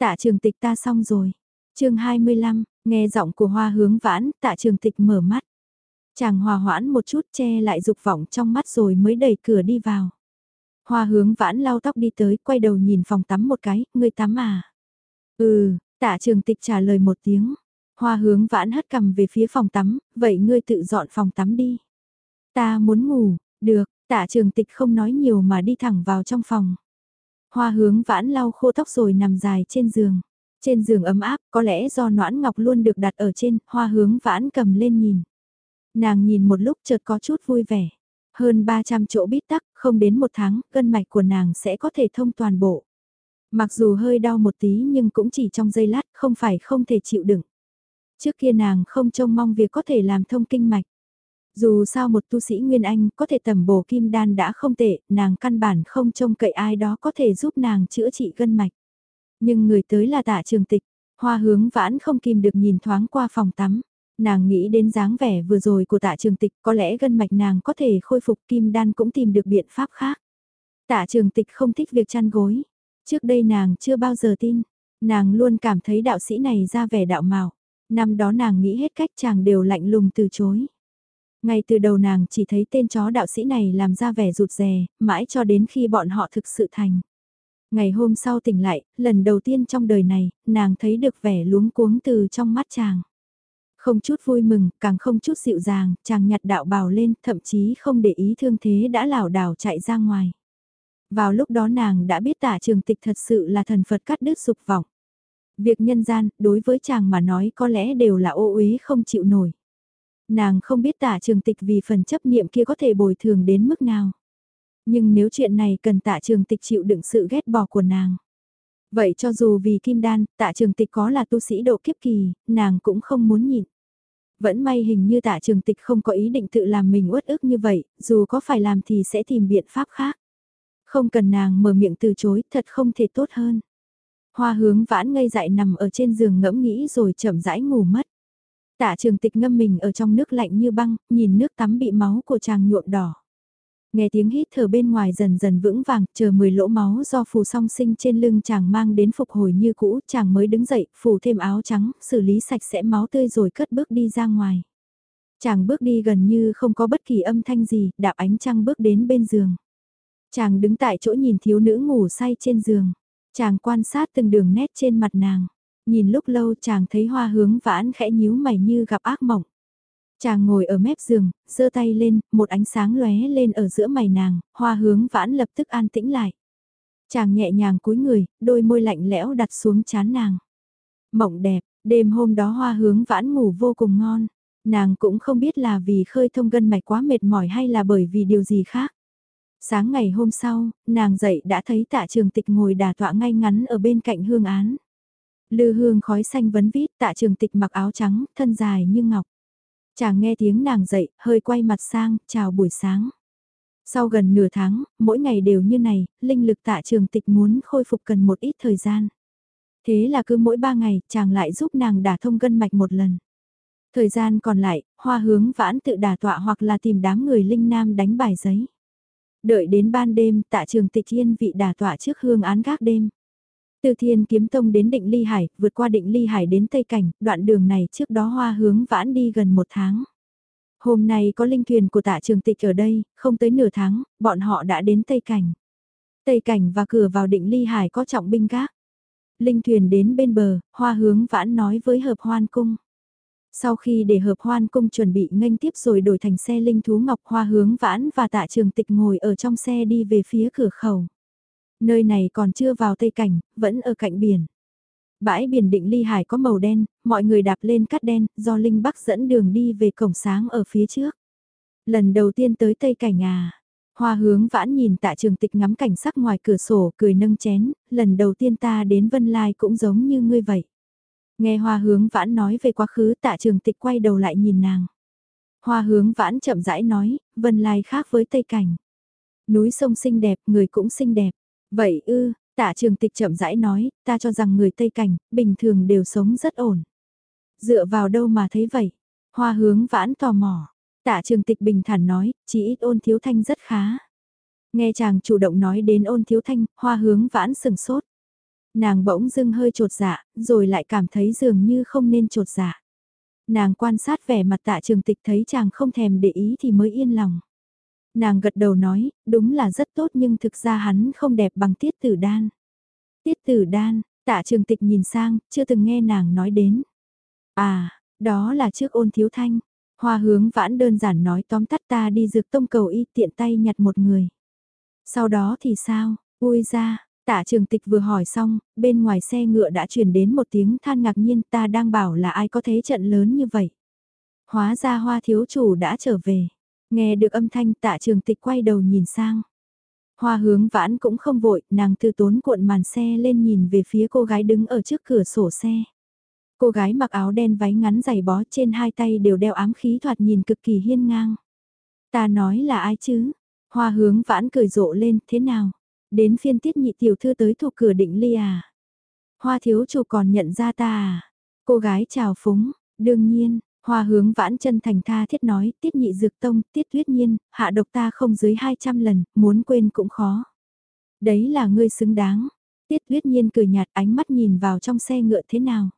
Tạ trường tịch ta xong rồi. chương 25, nghe giọng của hoa hướng vãn, tạ trường tịch mở mắt. Chàng hòa hoãn một chút che lại dục vọng trong mắt rồi mới đẩy cửa đi vào. Hoa hướng vãn lau tóc đi tới, quay đầu nhìn phòng tắm một cái, ngươi tắm à? Ừ, tạ trường tịch trả lời một tiếng. Hoa hướng vãn hất cầm về phía phòng tắm, vậy ngươi tự dọn phòng tắm đi. Ta muốn ngủ, được, tạ trường tịch không nói nhiều mà đi thẳng vào trong phòng. Hoa hướng vãn lau khô tóc rồi nằm dài trên giường. Trên giường ấm áp, có lẽ do noãn ngọc luôn được đặt ở trên, hoa hướng vãn cầm lên nhìn. Nàng nhìn một lúc chợt có chút vui vẻ. Hơn 300 chỗ bít tắc, không đến một tháng, cân mạch của nàng sẽ có thể thông toàn bộ. Mặc dù hơi đau một tí nhưng cũng chỉ trong giây lát, không phải không thể chịu đựng. Trước kia nàng không trông mong việc có thể làm thông kinh mạch. Dù sao một tu sĩ Nguyên Anh có thể tầm bổ kim đan đã không tệ, nàng căn bản không trông cậy ai đó có thể giúp nàng chữa trị gân mạch. Nhưng người tới là tạ trường tịch, hoa hướng vãn không kìm được nhìn thoáng qua phòng tắm. Nàng nghĩ đến dáng vẻ vừa rồi của tạ trường tịch có lẽ gân mạch nàng có thể khôi phục kim đan cũng tìm được biện pháp khác. Tạ trường tịch không thích việc chăn gối. Trước đây nàng chưa bao giờ tin. Nàng luôn cảm thấy đạo sĩ này ra vẻ đạo mạo. Năm đó nàng nghĩ hết cách chàng đều lạnh lùng từ chối. Ngay từ đầu nàng chỉ thấy tên chó đạo sĩ này làm ra vẻ rụt rè, mãi cho đến khi bọn họ thực sự thành. Ngày hôm sau tỉnh lại, lần đầu tiên trong đời này, nàng thấy được vẻ luống cuống từ trong mắt chàng. Không chút vui mừng, càng không chút dịu dàng, chàng nhặt đạo bào lên, thậm chí không để ý thương thế đã lảo đảo chạy ra ngoài. Vào lúc đó nàng đã biết tả trường tịch thật sự là thần Phật cắt đứt dục vọng. Việc nhân gian, đối với chàng mà nói có lẽ đều là ô uế không chịu nổi. Nàng không biết tạ trường tịch vì phần chấp niệm kia có thể bồi thường đến mức nào. Nhưng nếu chuyện này cần tạ trường tịch chịu đựng sự ghét bỏ của nàng. Vậy cho dù vì kim đan, tạ trường tịch có là tu sĩ độ kiếp kỳ, nàng cũng không muốn nhịn. Vẫn may hình như tạ trường tịch không có ý định tự làm mình uất ức như vậy, dù có phải làm thì sẽ tìm biện pháp khác. Không cần nàng mở miệng từ chối, thật không thể tốt hơn. Hoa hướng vãn ngây dại nằm ở trên giường ngẫm nghĩ rồi chậm rãi ngủ mất. Tạ trường tịch ngâm mình ở trong nước lạnh như băng, nhìn nước tắm bị máu của chàng nhuộm đỏ. Nghe tiếng hít thở bên ngoài dần dần vững vàng, chờ 10 lỗ máu do phù song sinh trên lưng chàng mang đến phục hồi như cũ, chàng mới đứng dậy, phủ thêm áo trắng, xử lý sạch sẽ máu tươi rồi cất bước đi ra ngoài. Chàng bước đi gần như không có bất kỳ âm thanh gì, đạp ánh trăng bước đến bên giường. Chàng đứng tại chỗ nhìn thiếu nữ ngủ say trên giường. Chàng quan sát từng đường nét trên mặt nàng. Nhìn lúc lâu chàng thấy hoa hướng vãn khẽ nhíu mày như gặp ác mộng. Chàng ngồi ở mép giường, giơ tay lên, một ánh sáng lóe lên ở giữa mày nàng, hoa hướng vãn lập tức an tĩnh lại. Chàng nhẹ nhàng cúi người, đôi môi lạnh lẽo đặt xuống chán nàng. Mộng đẹp, đêm hôm đó hoa hướng vãn ngủ vô cùng ngon. Nàng cũng không biết là vì khơi thông gân mạch quá mệt mỏi hay là bởi vì điều gì khác. Sáng ngày hôm sau, nàng dậy đã thấy tạ trường tịch ngồi đà tọa ngay ngắn ở bên cạnh hương án. Lư hương khói xanh vấn vít tạ trường tịch mặc áo trắng, thân dài như ngọc. Chàng nghe tiếng nàng dậy, hơi quay mặt sang, chào buổi sáng. Sau gần nửa tháng, mỗi ngày đều như này, linh lực tạ trường tịch muốn khôi phục cần một ít thời gian. Thế là cứ mỗi ba ngày, chàng lại giúp nàng đả thông gân mạch một lần. Thời gian còn lại, hoa hướng vãn tự đả tọa hoặc là tìm đám người linh nam đánh bài giấy. Đợi đến ban đêm, tạ trường tịch yên vị đả tọa trước hương án gác đêm. Từ thiên kiếm tông đến định ly hải, vượt qua định ly hải đến Tây Cảnh, đoạn đường này trước đó hoa hướng vãn đi gần một tháng. Hôm nay có linh thuyền của tạ trường tịch ở đây, không tới nửa tháng, bọn họ đã đến Tây Cảnh. Tây Cảnh và cửa vào định ly hải có trọng binh gác. Linh thuyền đến bên bờ, hoa hướng vãn nói với hợp hoan cung. Sau khi để hợp hoan cung chuẩn bị nghênh tiếp rồi đổi thành xe linh thú ngọc hoa hướng vãn và tạ trường tịch ngồi ở trong xe đi về phía cửa khẩu. Nơi này còn chưa vào Tây Cảnh, vẫn ở cạnh biển. Bãi biển định ly hải có màu đen, mọi người đạp lên cát đen, do Linh Bắc dẫn đường đi về cổng sáng ở phía trước. Lần đầu tiên tới Tây Cảnh à. Hoa hướng vãn nhìn tạ trường tịch ngắm cảnh sắc ngoài cửa sổ cười nâng chén, lần đầu tiên ta đến Vân Lai cũng giống như ngươi vậy. Nghe hoa hướng vãn nói về quá khứ tạ trường tịch quay đầu lại nhìn nàng. Hoa hướng vãn chậm rãi nói, Vân Lai khác với Tây Cảnh. Núi sông xinh đẹp, người cũng xinh đẹp. Vậy ư, tạ trường tịch chậm rãi nói, ta cho rằng người Tây Cảnh, bình thường đều sống rất ổn. Dựa vào đâu mà thấy vậy? Hoa hướng vãn tò mò. Tạ trường tịch bình thản nói, chỉ ít ôn thiếu thanh rất khá. Nghe chàng chủ động nói đến ôn thiếu thanh, hoa hướng vãn sừng sốt. Nàng bỗng dưng hơi trột dạ, rồi lại cảm thấy dường như không nên trột dạ. Nàng quan sát vẻ mặt tạ trường tịch thấy chàng không thèm để ý thì mới yên lòng. Nàng gật đầu nói, đúng là rất tốt nhưng thực ra hắn không đẹp bằng tiết tử đan. Tiết tử đan, tạ trường tịch nhìn sang, chưa từng nghe nàng nói đến. À, đó là trước ôn thiếu thanh. Hoa hướng vãn đơn giản nói tóm tắt ta đi dược tông cầu y tiện tay nhặt một người. Sau đó thì sao, vui ra, tạ trường tịch vừa hỏi xong, bên ngoài xe ngựa đã truyền đến một tiếng than ngạc nhiên ta đang bảo là ai có thế trận lớn như vậy. Hóa ra hoa thiếu chủ đã trở về. Nghe được âm thanh tạ trường tịch quay đầu nhìn sang. Hoa hướng vãn cũng không vội, nàng từ tốn cuộn màn xe lên nhìn về phía cô gái đứng ở trước cửa sổ xe. Cô gái mặc áo đen váy ngắn giày bó trên hai tay đều đeo ám khí thoạt nhìn cực kỳ hiên ngang. Ta nói là ai chứ? Hoa hướng vãn cười rộ lên, thế nào? Đến phiên tiết nhị tiểu thư tới thuộc cửa định ly à? Hoa thiếu chủ còn nhận ra ta à? Cô gái chào phúng, đương nhiên, Hoa hướng vãn chân thành tha thiết nói, tiết nhị dược tông, tiết tuyết nhiên, hạ độc ta không dưới 200 lần, muốn quên cũng khó. Đấy là ngươi xứng đáng. Tiết tuyết nhiên cười nhạt ánh mắt nhìn vào trong xe ngựa thế nào.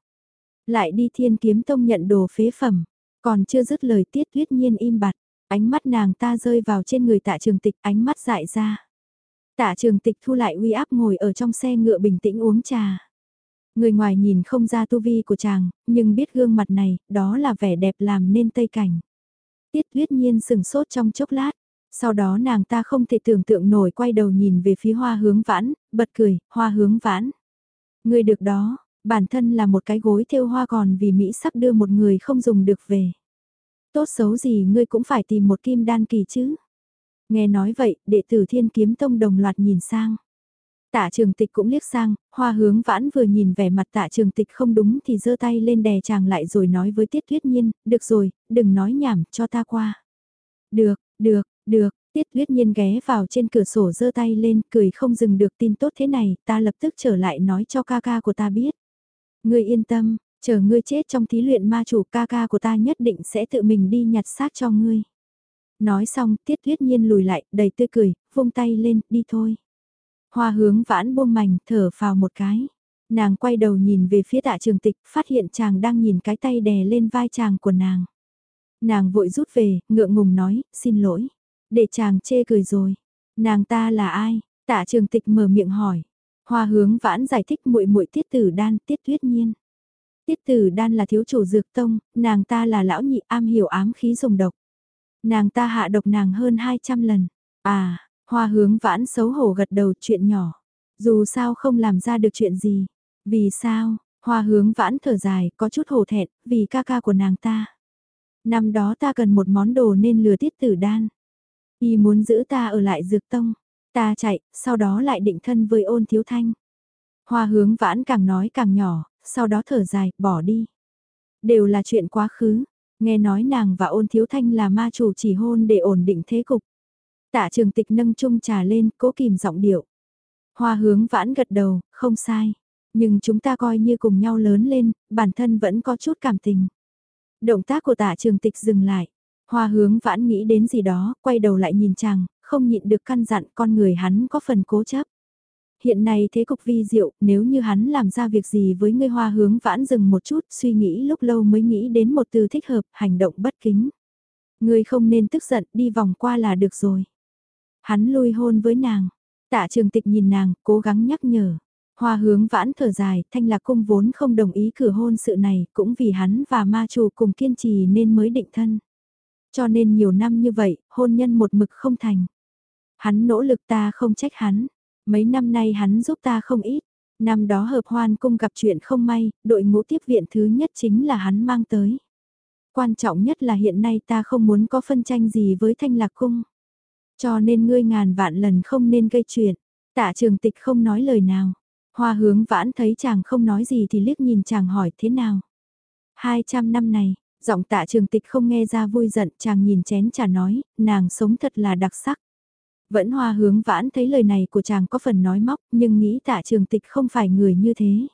Lại đi thiên kiếm tông nhận đồ phế phẩm, còn chưa dứt lời tiết tuyết nhiên im bặt, ánh mắt nàng ta rơi vào trên người tạ trường tịch ánh mắt dại ra. Tạ trường tịch thu lại uy áp ngồi ở trong xe ngựa bình tĩnh uống trà. Người ngoài nhìn không ra tu vi của chàng, nhưng biết gương mặt này, đó là vẻ đẹp làm nên tây cảnh. Tiết tuyết nhiên sừng sốt trong chốc lát, sau đó nàng ta không thể tưởng tượng nổi quay đầu nhìn về phía hoa hướng vãn, bật cười, hoa hướng vãn. Người được đó, bản thân là một cái gối thêu hoa còn vì Mỹ sắp đưa một người không dùng được về. Tốt xấu gì ngươi cũng phải tìm một kim đan kỳ chứ. Nghe nói vậy, đệ tử thiên kiếm tông đồng loạt nhìn sang. Tạ trường tịch cũng liếc sang, hoa hướng vãn vừa nhìn vẻ mặt tạ trường tịch không đúng thì giơ tay lên đè chàng lại rồi nói với tiết tuyết nhiên, được rồi, đừng nói nhảm, cho ta qua. Được, được, được, tiết tuyết nhiên ghé vào trên cửa sổ giơ tay lên, cười không dừng được tin tốt thế này, ta lập tức trở lại nói cho ca ca của ta biết. Ngươi yên tâm, chờ ngươi chết trong thí luyện ma chủ ca ca của ta nhất định sẽ tự mình đi nhặt xác cho ngươi. Nói xong, tiết tuyết nhiên lùi lại, đầy tươi cười, vung tay lên, đi thôi. Hoa hướng vãn buông mảnh, thở vào một cái. Nàng quay đầu nhìn về phía tạ trường tịch, phát hiện chàng đang nhìn cái tay đè lên vai chàng của nàng. Nàng vội rút về, ngượng ngùng nói, xin lỗi. Để chàng chê cười rồi. Nàng ta là ai? Tạ trường tịch mở miệng hỏi. Hoa hướng vãn giải thích muội muội tiết tử đan, tiết tuyết nhiên. Tiết tử đan là thiếu chủ dược tông, nàng ta là lão nhị am hiểu ám khí dùng độc. Nàng ta hạ độc nàng hơn 200 lần. À, Hoa hướng vãn xấu hổ gật đầu chuyện nhỏ. Dù sao không làm ra được chuyện gì. Vì sao, hoa hướng vãn thở dài, có chút hổ thẹn, vì ca ca của nàng ta. Năm đó ta cần một món đồ nên lừa tiết tử đan. Y muốn giữ ta ở lại dược tông. Ta chạy, sau đó lại định thân với ôn thiếu thanh. Hoa hướng vãn càng nói càng nhỏ, sau đó thở dài, bỏ đi. Đều là chuyện quá khứ. Nghe nói nàng và ôn thiếu thanh là ma chủ chỉ hôn để ổn định thế cục. Tạ trường tịch nâng chung trà lên, cố kìm giọng điệu. Hoa hướng vãn gật đầu, không sai. Nhưng chúng ta coi như cùng nhau lớn lên, bản thân vẫn có chút cảm tình. Động tác của tạ trường tịch dừng lại. Hoa hướng vãn nghĩ đến gì đó, quay đầu lại nhìn chàng, không nhịn được căn dặn con người hắn có phần cố chấp. Hiện nay thế cục vi diệu, nếu như hắn làm ra việc gì với ngươi hoa hướng vãn dừng một chút, suy nghĩ lúc lâu mới nghĩ đến một từ thích hợp, hành động bất kính. Ngươi không nên tức giận, đi vòng qua là được rồi. Hắn lui hôn với nàng. Tạ trường tịch nhìn nàng, cố gắng nhắc nhở. Hoa hướng vãn thở dài, thanh lạc cung vốn không đồng ý cử hôn sự này, cũng vì hắn và ma chủ cùng kiên trì nên mới định thân. Cho nên nhiều năm như vậy, hôn nhân một mực không thành. Hắn nỗ lực ta không trách hắn. Mấy năm nay hắn giúp ta không ít. Năm đó hợp hoan cung gặp chuyện không may, đội ngũ tiếp viện thứ nhất chính là hắn mang tới. Quan trọng nhất là hiện nay ta không muốn có phân tranh gì với thanh lạc cung. Cho nên ngươi ngàn vạn lần không nên gây chuyện. Tạ trường tịch không nói lời nào. Hoa hướng vãn thấy chàng không nói gì thì liếc nhìn chàng hỏi thế nào. 200 năm này, giọng tạ trường tịch không nghe ra vui giận chàng nhìn chén trà nói, nàng sống thật là đặc sắc. Vẫn hoa hướng vãn thấy lời này của chàng có phần nói móc nhưng nghĩ tạ trường tịch không phải người như thế.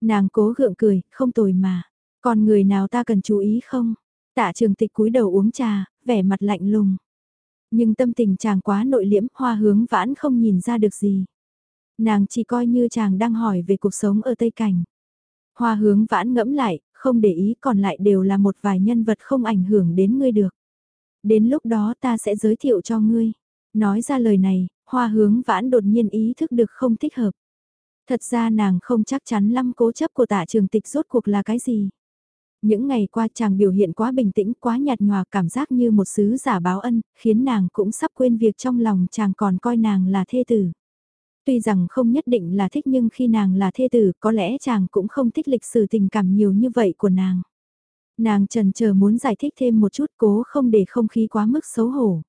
Nàng cố gượng cười, không tồi mà. Còn người nào ta cần chú ý không? Tạ trường tịch cúi đầu uống trà, vẻ mặt lạnh lùng. Nhưng tâm tình chàng quá nội liễm, hoa hướng vãn không nhìn ra được gì. Nàng chỉ coi như chàng đang hỏi về cuộc sống ở Tây Cảnh. Hoa hướng vãn ngẫm lại, không để ý còn lại đều là một vài nhân vật không ảnh hưởng đến ngươi được. Đến lúc đó ta sẽ giới thiệu cho ngươi. Nói ra lời này, hoa hướng vãn đột nhiên ý thức được không thích hợp. Thật ra nàng không chắc chắn lắm cố chấp của tạ trường tịch rốt cuộc là cái gì. Những ngày qua chàng biểu hiện quá bình tĩnh, quá nhạt nhòa cảm giác như một sứ giả báo ân, khiến nàng cũng sắp quên việc trong lòng chàng còn coi nàng là thê tử. Tuy rằng không nhất định là thích nhưng khi nàng là thê tử có lẽ chàng cũng không thích lịch sử tình cảm nhiều như vậy của nàng. Nàng trần chờ muốn giải thích thêm một chút cố không để không khí quá mức xấu hổ.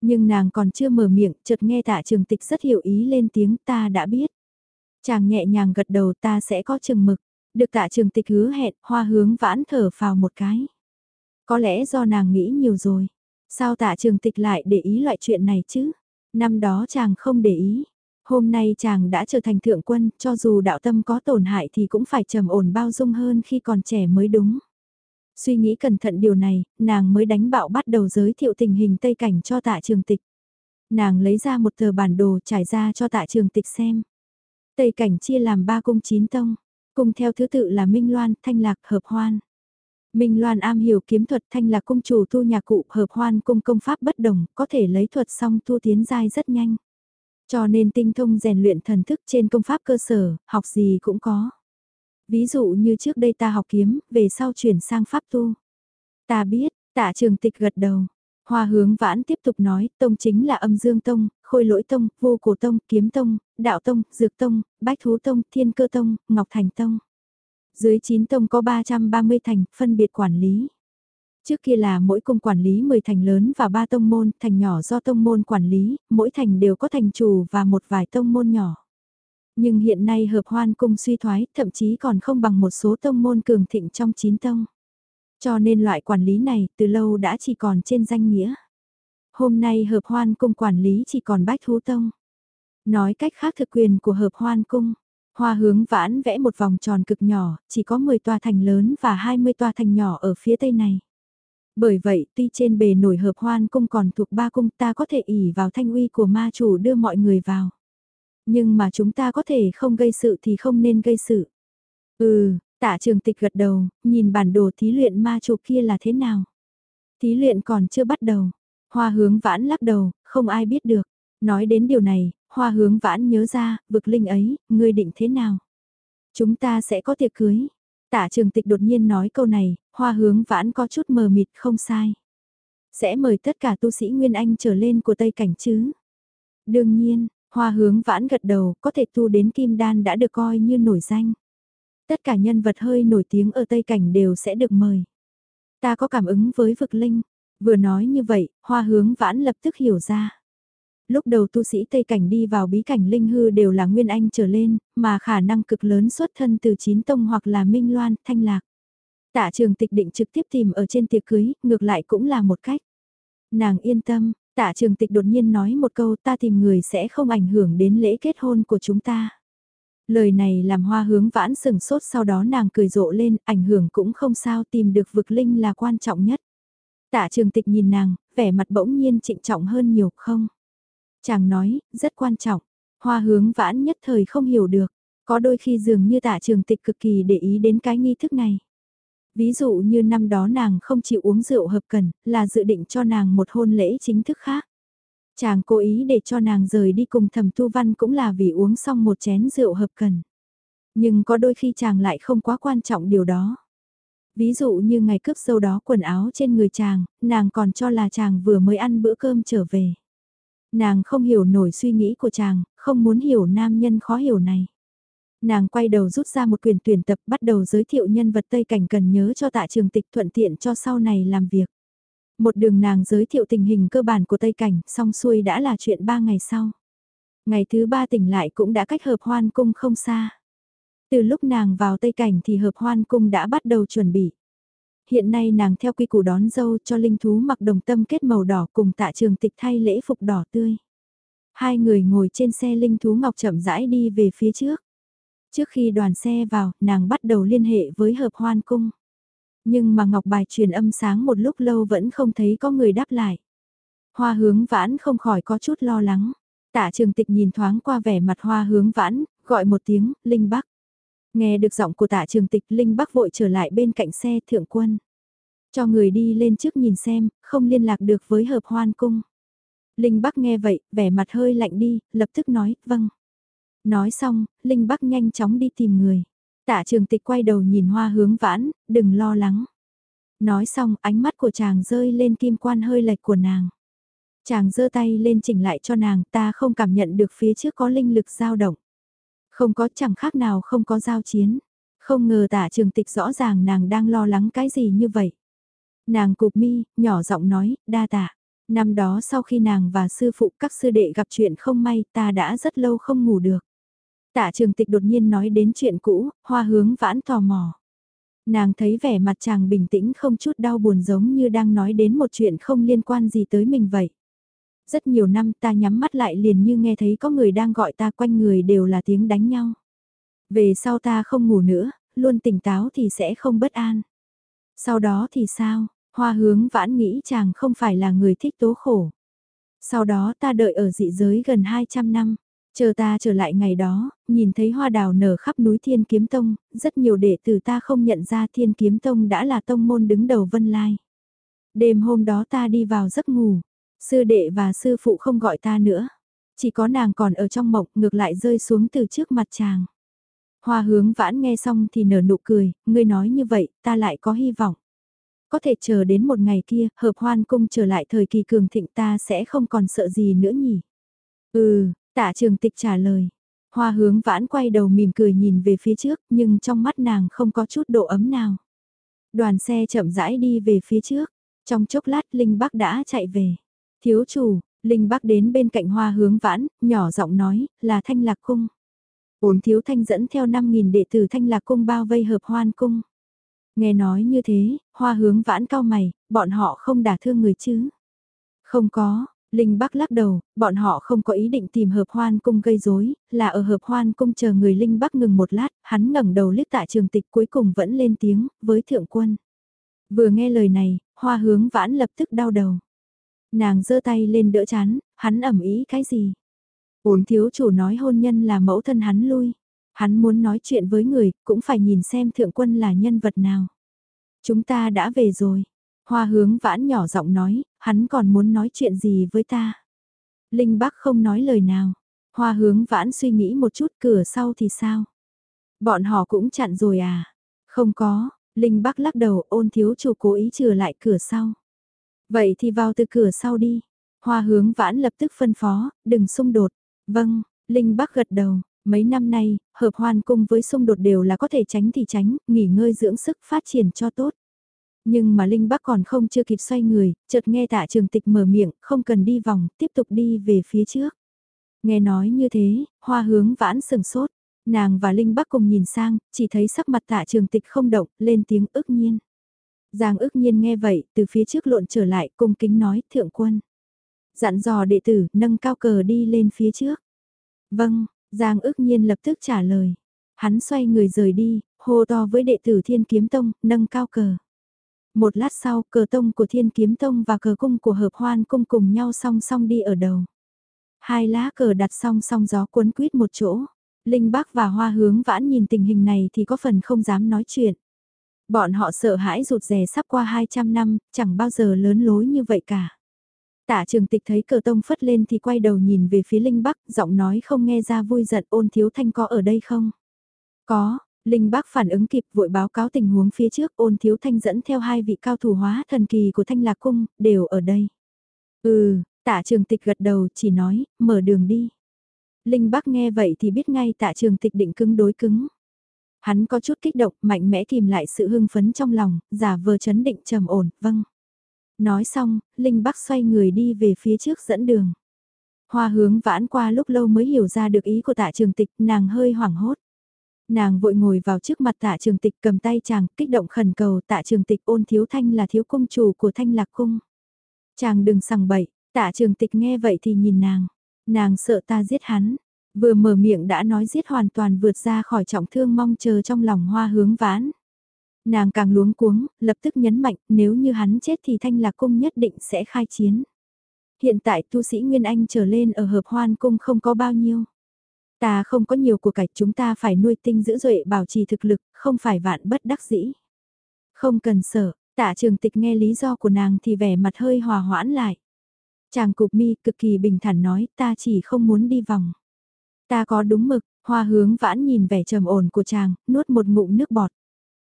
Nhưng nàng còn chưa mở miệng, chợt nghe tạ trường tịch rất hiểu ý lên tiếng ta đã biết. Chàng nhẹ nhàng gật đầu ta sẽ có chừng mực. Được tạ trường tịch hứa hẹn, hoa hướng vãn thở vào một cái. Có lẽ do nàng nghĩ nhiều rồi. Sao tạ trường tịch lại để ý loại chuyện này chứ? Năm đó chàng không để ý. Hôm nay chàng đã trở thành thượng quân, cho dù đạo tâm có tổn hại thì cũng phải trầm ổn bao dung hơn khi còn trẻ mới đúng. Suy nghĩ cẩn thận điều này, nàng mới đánh bạo bắt đầu giới thiệu tình hình Tây Cảnh cho tạ trường tịch. Nàng lấy ra một tờ bản đồ trải ra cho tạ trường tịch xem. Tây Cảnh chia làm ba cung chín tông, cùng theo thứ tự là Minh Loan, Thanh Lạc, Hợp Hoan. Minh Loan am hiểu kiếm thuật Thanh Lạc cung chủ tu nhà cụ Hợp Hoan cung công pháp bất đồng, có thể lấy thuật xong tu tiến giai rất nhanh. Cho nên tinh thông rèn luyện thần thức trên công pháp cơ sở, học gì cũng có. Ví dụ như trước đây ta học kiếm, về sau chuyển sang pháp tu. Ta biết, tạ trường tịch gật đầu. Hoa hướng vãn tiếp tục nói, tông chính là âm dương tông, khôi lỗi tông, vô cổ tông, kiếm tông, đạo tông, dược tông, bách thú tông, thiên cơ tông, ngọc thành tông. Dưới 9 tông có 330 thành, phân biệt quản lý. Trước kia là mỗi cung quản lý 10 thành lớn và 3 tông môn, thành nhỏ do tông môn quản lý, mỗi thành đều có thành chủ và một vài tông môn nhỏ. Nhưng hiện nay hợp hoan cung suy thoái, thậm chí còn không bằng một số tông môn cường thịnh trong 9 tông. Cho nên loại quản lý này từ lâu đã chỉ còn trên danh nghĩa. Hôm nay hợp hoan cung quản lý chỉ còn bách thú tông. Nói cách khác thực quyền của hợp hoan cung. Hoa hướng vãn vẽ một vòng tròn cực nhỏ, chỉ có 10 tòa thành lớn và 20 tòa thành nhỏ ở phía tây này. Bởi vậy, tuy trên bề nổi hợp hoan cung còn thuộc ba cung ta có thể ỉ vào thanh uy của ma chủ đưa mọi người vào. Nhưng mà chúng ta có thể không gây sự thì không nên gây sự. Ừ, tạ trường tịch gật đầu, nhìn bản đồ thí luyện ma chủ kia là thế nào. Thí luyện còn chưa bắt đầu. Hoa hướng vãn lắc đầu, không ai biết được. Nói đến điều này, hoa hướng vãn nhớ ra, vực linh ấy, ngươi định thế nào? Chúng ta sẽ có tiệc cưới. Tả trường tịch đột nhiên nói câu này, hoa hướng vãn có chút mờ mịt không sai. Sẽ mời tất cả tu sĩ Nguyên Anh trở lên của Tây Cảnh chứ? Đương nhiên, hoa hướng vãn gật đầu, có thể tu đến kim đan đã được coi như nổi danh. Tất cả nhân vật hơi nổi tiếng ở Tây Cảnh đều sẽ được mời. Ta có cảm ứng với vực linh. Vừa nói như vậy, hoa hướng vãn lập tức hiểu ra. Lúc đầu tu sĩ Tây Cảnh đi vào bí cảnh linh hư đều là Nguyên Anh trở lên, mà khả năng cực lớn xuất thân từ chín tông hoặc là Minh Loan, Thanh Lạc. Tạ trường tịch định trực tiếp tìm ở trên tiệc cưới, ngược lại cũng là một cách. Nàng yên tâm, Tạ trường tịch đột nhiên nói một câu ta tìm người sẽ không ảnh hưởng đến lễ kết hôn của chúng ta. Lời này làm hoa hướng vãn sừng sốt sau đó nàng cười rộ lên, ảnh hưởng cũng không sao tìm được vực linh là quan trọng nhất. Tạ trường tịch nhìn nàng, vẻ mặt bỗng nhiên trịnh trọng hơn nhiều không? Chàng nói, rất quan trọng. Hoa hướng vãn nhất thời không hiểu được. Có đôi khi dường như tạ trường tịch cực kỳ để ý đến cái nghi thức này. Ví dụ như năm đó nàng không chịu uống rượu hợp cần, là dự định cho nàng một hôn lễ chính thức khác. Chàng cố ý để cho nàng rời đi cùng thầm tu văn cũng là vì uống xong một chén rượu hợp cần. Nhưng có đôi khi chàng lại không quá quan trọng điều đó. Ví dụ như ngày cướp sâu đó quần áo trên người chàng, nàng còn cho là chàng vừa mới ăn bữa cơm trở về. Nàng không hiểu nổi suy nghĩ của chàng, không muốn hiểu nam nhân khó hiểu này. Nàng quay đầu rút ra một quyển tuyển tập bắt đầu giới thiệu nhân vật Tây Cảnh cần nhớ cho tạ trường tịch thuận tiện cho sau này làm việc. Một đường nàng giới thiệu tình hình cơ bản của Tây Cảnh, xong xuôi đã là chuyện ba ngày sau. Ngày thứ ba tỉnh lại cũng đã cách hợp hoan cung không xa. Từ lúc nàng vào Tây Cảnh thì hợp hoan cung đã bắt đầu chuẩn bị. Hiện nay nàng theo quy củ đón dâu cho linh thú mặc đồng tâm kết màu đỏ cùng tạ trường tịch thay lễ phục đỏ tươi. Hai người ngồi trên xe linh thú ngọc chậm rãi đi về phía trước. Trước khi đoàn xe vào, nàng bắt đầu liên hệ với hợp hoan cung. Nhưng mà ngọc bài truyền âm sáng một lúc lâu vẫn không thấy có người đáp lại. Hoa hướng vãn không khỏi có chút lo lắng. Tạ trường tịch nhìn thoáng qua vẻ mặt hoa hướng vãn, gọi một tiếng, Linh Bắc. Nghe được giọng của tạ trường tịch Linh Bắc vội trở lại bên cạnh xe thượng quân. Cho người đi lên trước nhìn xem, không liên lạc được với hợp hoan cung. Linh Bắc nghe vậy, vẻ mặt hơi lạnh đi, lập tức nói, vâng. Nói xong, Linh Bắc nhanh chóng đi tìm người. Tạ trường tịch quay đầu nhìn hoa hướng vãn, đừng lo lắng. Nói xong, ánh mắt của chàng rơi lên kim quan hơi lệch của nàng. Chàng giơ tay lên chỉnh lại cho nàng, ta không cảm nhận được phía trước có linh lực dao động. Không có chẳng khác nào không có giao chiến. Không ngờ tả trường tịch rõ ràng nàng đang lo lắng cái gì như vậy. Nàng cụp mi, nhỏ giọng nói, đa tạ. Năm đó sau khi nàng và sư phụ các sư đệ gặp chuyện không may ta đã rất lâu không ngủ được. Tạ trường tịch đột nhiên nói đến chuyện cũ, hoa hướng vãn tò mò. Nàng thấy vẻ mặt chàng bình tĩnh không chút đau buồn giống như đang nói đến một chuyện không liên quan gì tới mình vậy. Rất nhiều năm ta nhắm mắt lại liền như nghe thấy có người đang gọi ta quanh người đều là tiếng đánh nhau. Về sau ta không ngủ nữa, luôn tỉnh táo thì sẽ không bất an. Sau đó thì sao, hoa hướng vãn nghĩ chàng không phải là người thích tố khổ. Sau đó ta đợi ở dị giới gần 200 năm, chờ ta trở lại ngày đó, nhìn thấy hoa đào nở khắp núi Thiên Kiếm Tông, rất nhiều đệ tử ta không nhận ra Thiên Kiếm Tông đã là tông môn đứng đầu Vân Lai. Đêm hôm đó ta đi vào giấc ngủ, Sư đệ và sư phụ không gọi ta nữa. Chỉ có nàng còn ở trong mộng ngược lại rơi xuống từ trước mặt chàng. Hoa hướng vãn nghe xong thì nở nụ cười, ngươi nói như vậy, ta lại có hy vọng. Có thể chờ đến một ngày kia, hợp hoan cung trở lại thời kỳ cường thịnh ta sẽ không còn sợ gì nữa nhỉ. Ừ, tạ trường tịch trả lời. Hoa hướng vãn quay đầu mỉm cười nhìn về phía trước, nhưng trong mắt nàng không có chút độ ấm nào. Đoàn xe chậm rãi đi về phía trước, trong chốc lát Linh Bắc đã chạy về. Thiếu chủ, Linh Bắc đến bên cạnh hoa hướng vãn, nhỏ giọng nói, là thanh lạc cung. Ổn thiếu thanh dẫn theo 5.000 đệ tử thanh lạc cung bao vây hợp hoan cung. Nghe nói như thế, hoa hướng vãn cao mày, bọn họ không đả thương người chứ. Không có, Linh Bắc lắc đầu, bọn họ không có ý định tìm hợp hoan cung gây rối, là ở hợp hoan cung chờ người Linh Bắc ngừng một lát, hắn ngẩng đầu liếc tạ trường tịch cuối cùng vẫn lên tiếng, với thượng quân. Vừa nghe lời này, hoa hướng vãn lập tức đau đầu. Nàng giơ tay lên đỡ chán, hắn ẩm ý cái gì? Ổn thiếu chủ nói hôn nhân là mẫu thân hắn lui. Hắn muốn nói chuyện với người, cũng phải nhìn xem thượng quân là nhân vật nào. Chúng ta đã về rồi. Hoa hướng vãn nhỏ giọng nói, hắn còn muốn nói chuyện gì với ta. Linh Bắc không nói lời nào. Hoa hướng vãn suy nghĩ một chút cửa sau thì sao? Bọn họ cũng chặn rồi à? Không có, Linh Bắc lắc đầu ôn thiếu chủ cố ý trừ lại cửa sau. Vậy thì vào từ cửa sau đi. Hoa hướng vãn lập tức phân phó, đừng xung đột. Vâng, Linh Bắc gật đầu. Mấy năm nay, hợp hoan cung với xung đột đều là có thể tránh thì tránh, nghỉ ngơi dưỡng sức phát triển cho tốt. Nhưng mà Linh Bắc còn không chưa kịp xoay người, chợt nghe tạ trường tịch mở miệng, không cần đi vòng, tiếp tục đi về phía trước. Nghe nói như thế, hoa hướng vãn sừng sốt, nàng và Linh Bắc cùng nhìn sang, chỉ thấy sắc mặt tạ trường tịch không động, lên tiếng ức nhiên. Giang ức nhiên nghe vậy, từ phía trước lộn trở lại, cung kính nói, thượng quân. Dặn dò đệ tử nâng cao cờ đi lên phía trước. Vâng, Giang ước nhiên lập tức trả lời. Hắn xoay người rời đi, hô to với đệ tử Thiên Kiếm Tông, nâng cao cờ. Một lát sau, cờ tông của Thiên Kiếm Tông và cờ cung của Hợp Hoan Cung cùng nhau song song đi ở đầu. Hai lá cờ đặt song song gió cuốn quýt một chỗ. Linh Bắc và Hoa Hướng Vãn nhìn tình hình này thì có phần không dám nói chuyện. Bọn họ sợ hãi rụt rè sắp qua 200 năm, chẳng bao giờ lớn lối như vậy cả. Tạ trường tịch thấy cờ tông phất lên thì quay đầu nhìn về phía Linh Bắc, giọng nói không nghe ra vui giận ôn thiếu thanh có ở đây không? Có, Linh Bắc phản ứng kịp vội báo cáo tình huống phía trước ôn thiếu thanh dẫn theo hai vị cao thủ hóa thần kỳ của thanh lạc cung, đều ở đây. Ừ, tạ trường tịch gật đầu chỉ nói, mở đường đi. Linh Bắc nghe vậy thì biết ngay tạ trường tịch định cứng đối cứng. Hắn có chút kích động, mạnh mẽ kìm lại sự hưng phấn trong lòng, giả vờ chấn định trầm ổn, vâng. Nói xong, Linh Bắc xoay người đi về phía trước dẫn đường. Hoa hướng vãn qua lúc lâu mới hiểu ra được ý của tạ trường tịch, nàng hơi hoảng hốt. Nàng vội ngồi vào trước mặt tạ trường tịch cầm tay chàng, kích động khẩn cầu tạ trường tịch ôn thiếu thanh là thiếu cung chủ của thanh lạc cung. Chàng đừng sằng bậy, tạ trường tịch nghe vậy thì nhìn nàng. Nàng sợ ta giết hắn. Vừa mở miệng đã nói giết hoàn toàn vượt ra khỏi trọng thương mong chờ trong lòng hoa hướng vãn. Nàng càng luống cuống, lập tức nhấn mạnh nếu như hắn chết thì thanh lạc cung nhất định sẽ khai chiến. Hiện tại tu sĩ Nguyên Anh trở lên ở hợp hoan cung không có bao nhiêu. Ta không có nhiều của cải chúng ta phải nuôi tinh giữ duệ bảo trì thực lực, không phải vạn bất đắc dĩ. Không cần sợ, tạ trường tịch nghe lý do của nàng thì vẻ mặt hơi hòa hoãn lại. Chàng cục mi cực kỳ bình thản nói ta chỉ không muốn đi vòng. Ta có đúng mực, hoa hướng vãn nhìn vẻ trầm ổn của chàng, nuốt một ngụm nước bọt.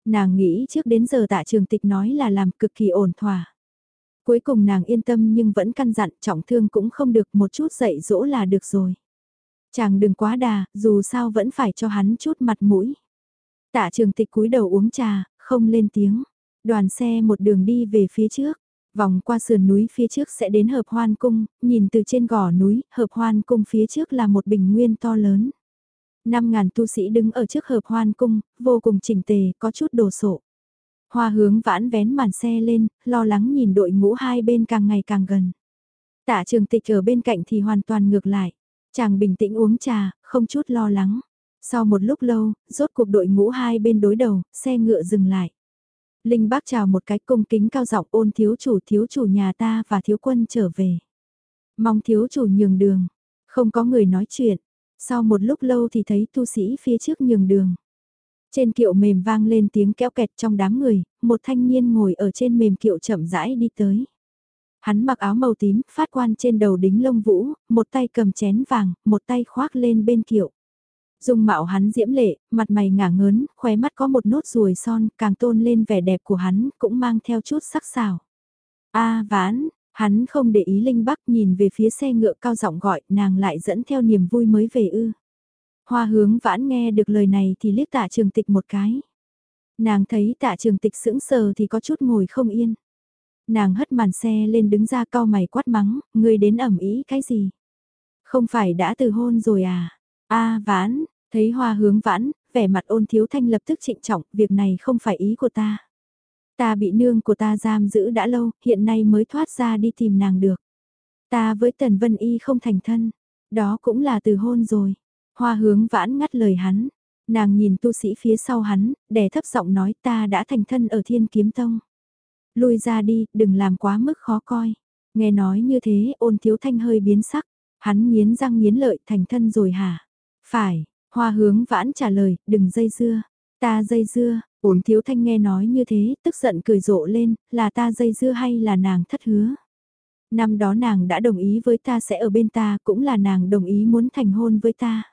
Nàng nghĩ trước đến giờ tạ trường tịch nói là làm cực kỳ ổn thỏa. Cuối cùng nàng yên tâm nhưng vẫn căn dặn trọng thương cũng không được một chút dạy dỗ là được rồi. Chàng đừng quá đà, dù sao vẫn phải cho hắn chút mặt mũi. Tạ trường tịch cúi đầu uống trà, không lên tiếng. Đoàn xe một đường đi về phía trước. Vòng qua sườn núi phía trước sẽ đến hợp hoan cung, nhìn từ trên gò núi, hợp hoan cung phía trước là một bình nguyên to lớn. Năm ngàn tu sĩ đứng ở trước hợp hoan cung, vô cùng chỉnh tề, có chút đồ sộ. Hoa hướng vãn vén màn xe lên, lo lắng nhìn đội ngũ hai bên càng ngày càng gần. Tạ trường tịch ở bên cạnh thì hoàn toàn ngược lại. Chàng bình tĩnh uống trà, không chút lo lắng. Sau một lúc lâu, rốt cuộc đội ngũ hai bên đối đầu, xe ngựa dừng lại. Linh bác chào một cái cung kính cao giọng ôn thiếu chủ thiếu chủ nhà ta và thiếu quân trở về. Mong thiếu chủ nhường đường. Không có người nói chuyện. Sau một lúc lâu thì thấy tu sĩ phía trước nhường đường. Trên kiệu mềm vang lên tiếng kéo kẹt trong đám người, một thanh niên ngồi ở trên mềm kiệu chậm rãi đi tới. Hắn mặc áo màu tím, phát quan trên đầu đính lông vũ, một tay cầm chén vàng, một tay khoác lên bên kiệu. Dung mạo hắn diễm lệ, mặt mày ngả ngớn, khóe mắt có một nốt ruồi son, càng tôn lên vẻ đẹp của hắn, cũng mang theo chút sắc sảo. A vãn, hắn không để ý Linh Bắc nhìn về phía xe ngựa cao giọng gọi, nàng lại dẫn theo niềm vui mới về ư. Hoa hướng vãn nghe được lời này thì liếc tạ trường tịch một cái. Nàng thấy tạ trường tịch sững sờ thì có chút ngồi không yên. Nàng hất màn xe lên đứng ra cao mày quát mắng, ngươi đến ẩm ý cái gì? Không phải đã từ hôn rồi à? A vãn, thấy hoa hướng vãn, vẻ mặt ôn thiếu thanh lập tức trịnh trọng, việc này không phải ý của ta. Ta bị nương của ta giam giữ đã lâu, hiện nay mới thoát ra đi tìm nàng được. Ta với Tần Vân Y không thành thân, đó cũng là từ hôn rồi. Hoa hướng vãn ngắt lời hắn, nàng nhìn tu sĩ phía sau hắn, đè thấp giọng nói ta đã thành thân ở thiên kiếm tông. Lui ra đi, đừng làm quá mức khó coi. Nghe nói như thế, ôn thiếu thanh hơi biến sắc, hắn nghiến răng nghiến lợi thành thân rồi hả? Phải, hoa hướng vãn trả lời, đừng dây dưa. Ta dây dưa, ổn thiếu thanh nghe nói như thế, tức giận cười rộ lên, là ta dây dưa hay là nàng thất hứa. Năm đó nàng đã đồng ý với ta sẽ ở bên ta, cũng là nàng đồng ý muốn thành hôn với ta.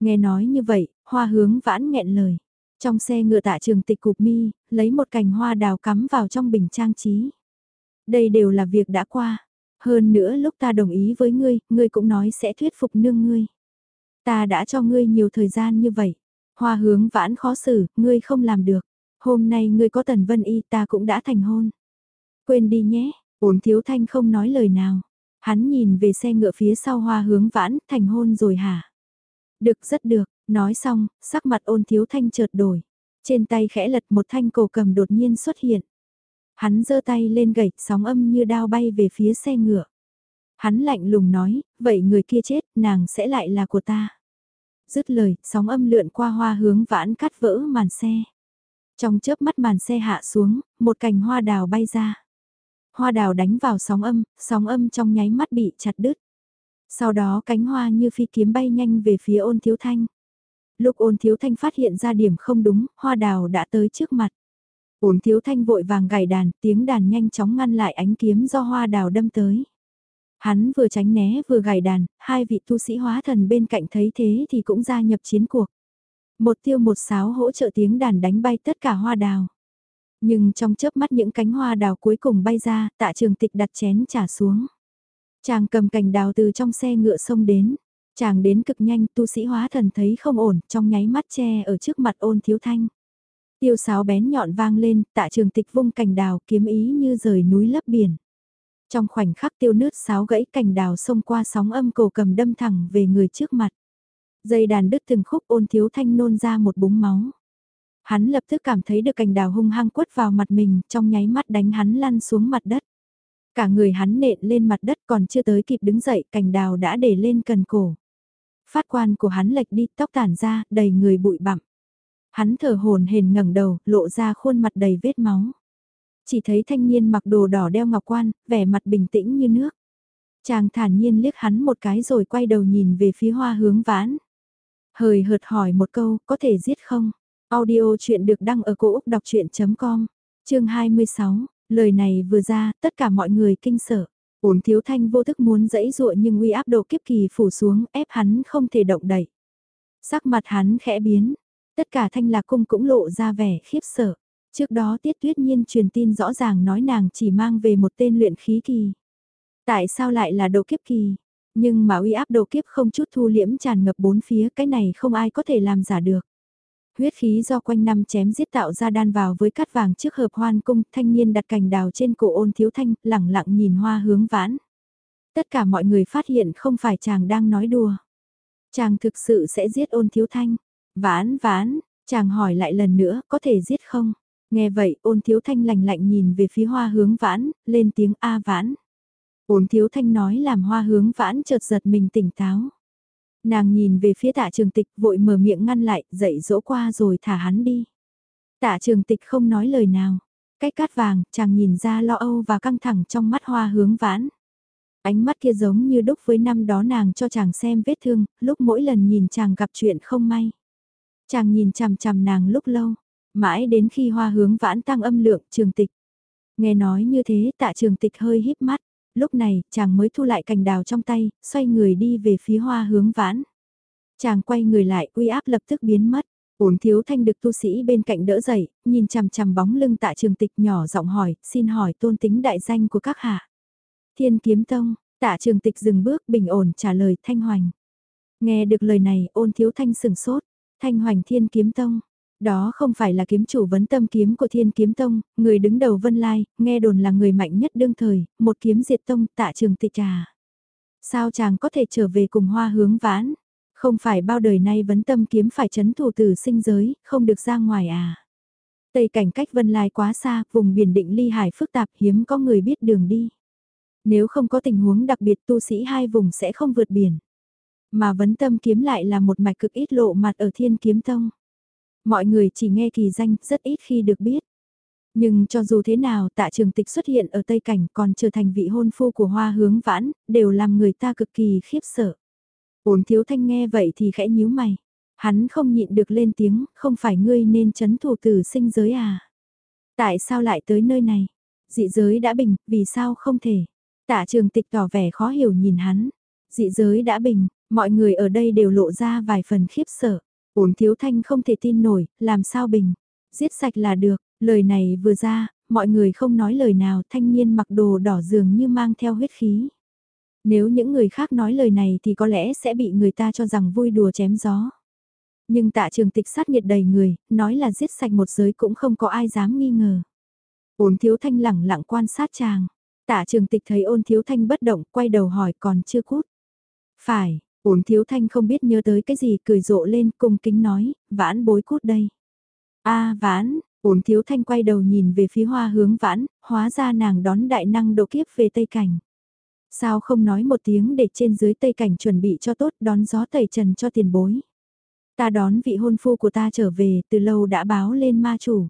Nghe nói như vậy, hoa hướng vãn nghẹn lời. Trong xe ngựa tạ trường tịch cục mi, lấy một cành hoa đào cắm vào trong bình trang trí. Đây đều là việc đã qua. Hơn nữa lúc ta đồng ý với ngươi, ngươi cũng nói sẽ thuyết phục nương ngươi. Ta đã cho ngươi nhiều thời gian như vậy. Hoa hướng vãn khó xử, ngươi không làm được. Hôm nay ngươi có tần vân y ta cũng đã thành hôn. Quên đi nhé, ổn thiếu thanh không nói lời nào. Hắn nhìn về xe ngựa phía sau hoa hướng vãn, thành hôn rồi hả? Được rất được, nói xong, sắc mặt ôn thiếu thanh chợt đổi. Trên tay khẽ lật một thanh cổ cầm đột nhiên xuất hiện. Hắn giơ tay lên gậy, sóng âm như đao bay về phía xe ngựa. Hắn lạnh lùng nói, vậy người kia chết, nàng sẽ lại là của ta. Dứt lời, sóng âm lượn qua hoa hướng vãn cắt vỡ màn xe. Trong chớp mắt màn xe hạ xuống, một cành hoa đào bay ra. Hoa đào đánh vào sóng âm, sóng âm trong nháy mắt bị chặt đứt. Sau đó cánh hoa như phi kiếm bay nhanh về phía ôn thiếu thanh. Lúc ôn thiếu thanh phát hiện ra điểm không đúng, hoa đào đã tới trước mặt. Ôn thiếu thanh vội vàng gảy đàn, tiếng đàn nhanh chóng ngăn lại ánh kiếm do hoa đào đâm tới. Hắn vừa tránh né vừa gảy đàn, hai vị tu sĩ hóa thần bên cạnh thấy thế thì cũng gia nhập chiến cuộc. Một tiêu một sáo hỗ trợ tiếng đàn đánh bay tất cả hoa đào. Nhưng trong chớp mắt những cánh hoa đào cuối cùng bay ra, tạ trường tịch đặt chén trả xuống. Chàng cầm cành đào từ trong xe ngựa sông đến. Chàng đến cực nhanh, tu sĩ hóa thần thấy không ổn, trong nháy mắt che ở trước mặt ôn thiếu thanh. Tiêu sáo bén nhọn vang lên, tạ trường tịch vung cành đào kiếm ý như rời núi lấp biển. Trong khoảnh khắc tiêu nứt sáo gãy cành đào xông qua sóng âm cổ cầm đâm thẳng về người trước mặt. Dây đàn đứt từng khúc ôn thiếu thanh nôn ra một búng máu. Hắn lập tức cảm thấy được cành đào hung hăng quất vào mặt mình, trong nháy mắt đánh hắn lăn xuống mặt đất. Cả người hắn nện lên mặt đất còn chưa tới kịp đứng dậy, cành đào đã để lên cần cổ. Phát quan của hắn lệch đi, tóc tản ra, đầy người bụi bặm. Hắn thở hồn hển ngẩng đầu, lộ ra khuôn mặt đầy vết máu. Chỉ thấy thanh niên mặc đồ đỏ đeo ngọc quan, vẻ mặt bình tĩnh như nước. Chàng thản nhiên liếc hắn một cái rồi quay đầu nhìn về phía hoa hướng vãn. Hời hợt hỏi một câu, có thể giết không? Audio chuyện được đăng ở cổ Úc đọc chuyện.com, chương 26, lời này vừa ra, tất cả mọi người kinh sợ. Ổn thiếu thanh vô thức muốn dẫy dụa nhưng uy áp độ kiếp kỳ phủ xuống ép hắn không thể động đậy. Sắc mặt hắn khẽ biến, tất cả thanh lạc cung cũng lộ ra vẻ khiếp sợ. Trước đó tiết tuyết nhiên truyền tin rõ ràng nói nàng chỉ mang về một tên luyện khí kỳ. Tại sao lại là độ kiếp kỳ? Nhưng mà uy áp độ kiếp không chút thu liễm tràn ngập bốn phía cái này không ai có thể làm giả được. Huyết khí do quanh năm chém giết tạo ra đan vào với cát vàng trước hợp hoan cung, thanh niên đặt cành đào trên cổ ôn thiếu thanh, lẳng lặng nhìn hoa hướng vãn. Tất cả mọi người phát hiện không phải chàng đang nói đùa. Chàng thực sự sẽ giết ôn thiếu thanh. Vãn vãn, chàng hỏi lại lần nữa, có thể giết không? Nghe vậy, ôn thiếu thanh lạnh lạnh nhìn về phía hoa hướng vãn, lên tiếng A vãn. Ôn thiếu thanh nói làm hoa hướng vãn chợt giật mình tỉnh táo. Nàng nhìn về phía tạ trường tịch vội mở miệng ngăn lại, dậy dỗ qua rồi thả hắn đi. Tạ trường tịch không nói lời nào. Cách cát vàng, chàng nhìn ra lo âu và căng thẳng trong mắt hoa hướng vãn. Ánh mắt kia giống như đúc với năm đó nàng cho chàng xem vết thương, lúc mỗi lần nhìn chàng gặp chuyện không may. Chàng nhìn chằm chằm nàng lúc lâu, mãi đến khi hoa hướng vãn tăng âm lượng trường tịch. Nghe nói như thế tạ trường tịch hơi híp mắt, lúc này chàng mới thu lại cành đào trong tay, xoay người đi về phía hoa hướng vãn. Chàng quay người lại uy áp lập tức biến mất. Ổn thiếu thanh được tu sĩ bên cạnh đỡ dậy, nhìn chằm chằm bóng lưng tạ trường tịch nhỏ giọng hỏi, xin hỏi tôn tính đại danh của các hạ. Thiên kiếm tông, tạ trường tịch dừng bước bình ổn trả lời thanh hoành. Nghe được lời này ôn thiếu thanh sừng sốt, thanh hoành thiên kiếm tông, đó không phải là kiếm chủ vấn tâm kiếm của thiên kiếm tông, người đứng đầu vân lai, nghe đồn là người mạnh nhất đương thời, một kiếm diệt tông tạ trường tịch trà. Sao chàng có thể trở về cùng hoa hướng vãn? Không phải bao đời nay vấn tâm kiếm phải chấn thủ từ sinh giới, không được ra ngoài à? Tây cảnh cách vân lai quá xa, vùng biển định ly hải phức tạp hiếm có người biết đường đi. Nếu không có tình huống đặc biệt tu sĩ hai vùng sẽ không vượt biển. Mà vấn tâm kiếm lại là một mạch cực ít lộ mặt ở thiên kiếm tông. Mọi người chỉ nghe kỳ danh, rất ít khi được biết. Nhưng cho dù thế nào tạ trường tịch xuất hiện ở Tây Cảnh còn trở thành vị hôn phu của hoa hướng vãn, đều làm người ta cực kỳ khiếp sợ. Ổn thiếu thanh nghe vậy thì khẽ nhíu mày. Hắn không nhịn được lên tiếng, không phải ngươi nên chấn thủ tử sinh giới à? Tại sao lại tới nơi này? Dị giới đã bình, vì sao không thể? Tạ trường tịch tỏ vẻ khó hiểu nhìn hắn. Dị giới đã bình, mọi người ở đây đều lộ ra vài phần khiếp sợ. Ổn thiếu thanh không thể tin nổi, làm sao bình. Giết sạch là được, lời này vừa ra, mọi người không nói lời nào thanh niên mặc đồ đỏ dường như mang theo huyết khí. Nếu những người khác nói lời này thì có lẽ sẽ bị người ta cho rằng vui đùa chém gió. Nhưng tạ trường tịch sát nhiệt đầy người, nói là giết sạch một giới cũng không có ai dám nghi ngờ. Ôn thiếu thanh lẳng lặng quan sát chàng. Tạ trường tịch thấy ôn thiếu thanh bất động, quay đầu hỏi còn chưa cút. Phải, Uống thiếu thanh không biết nhớ tới cái gì cười rộ lên cung kính nói, vãn bối cút đây. a vãn, uống thiếu thanh quay đầu nhìn về phía hoa hướng vãn, hóa ra nàng đón đại năng độ kiếp về Tây Cảnh. Sao không nói một tiếng để trên dưới tây cảnh chuẩn bị cho tốt đón gió tẩy trần cho tiền bối. Ta đón vị hôn phu của ta trở về từ lâu đã báo lên ma chủ.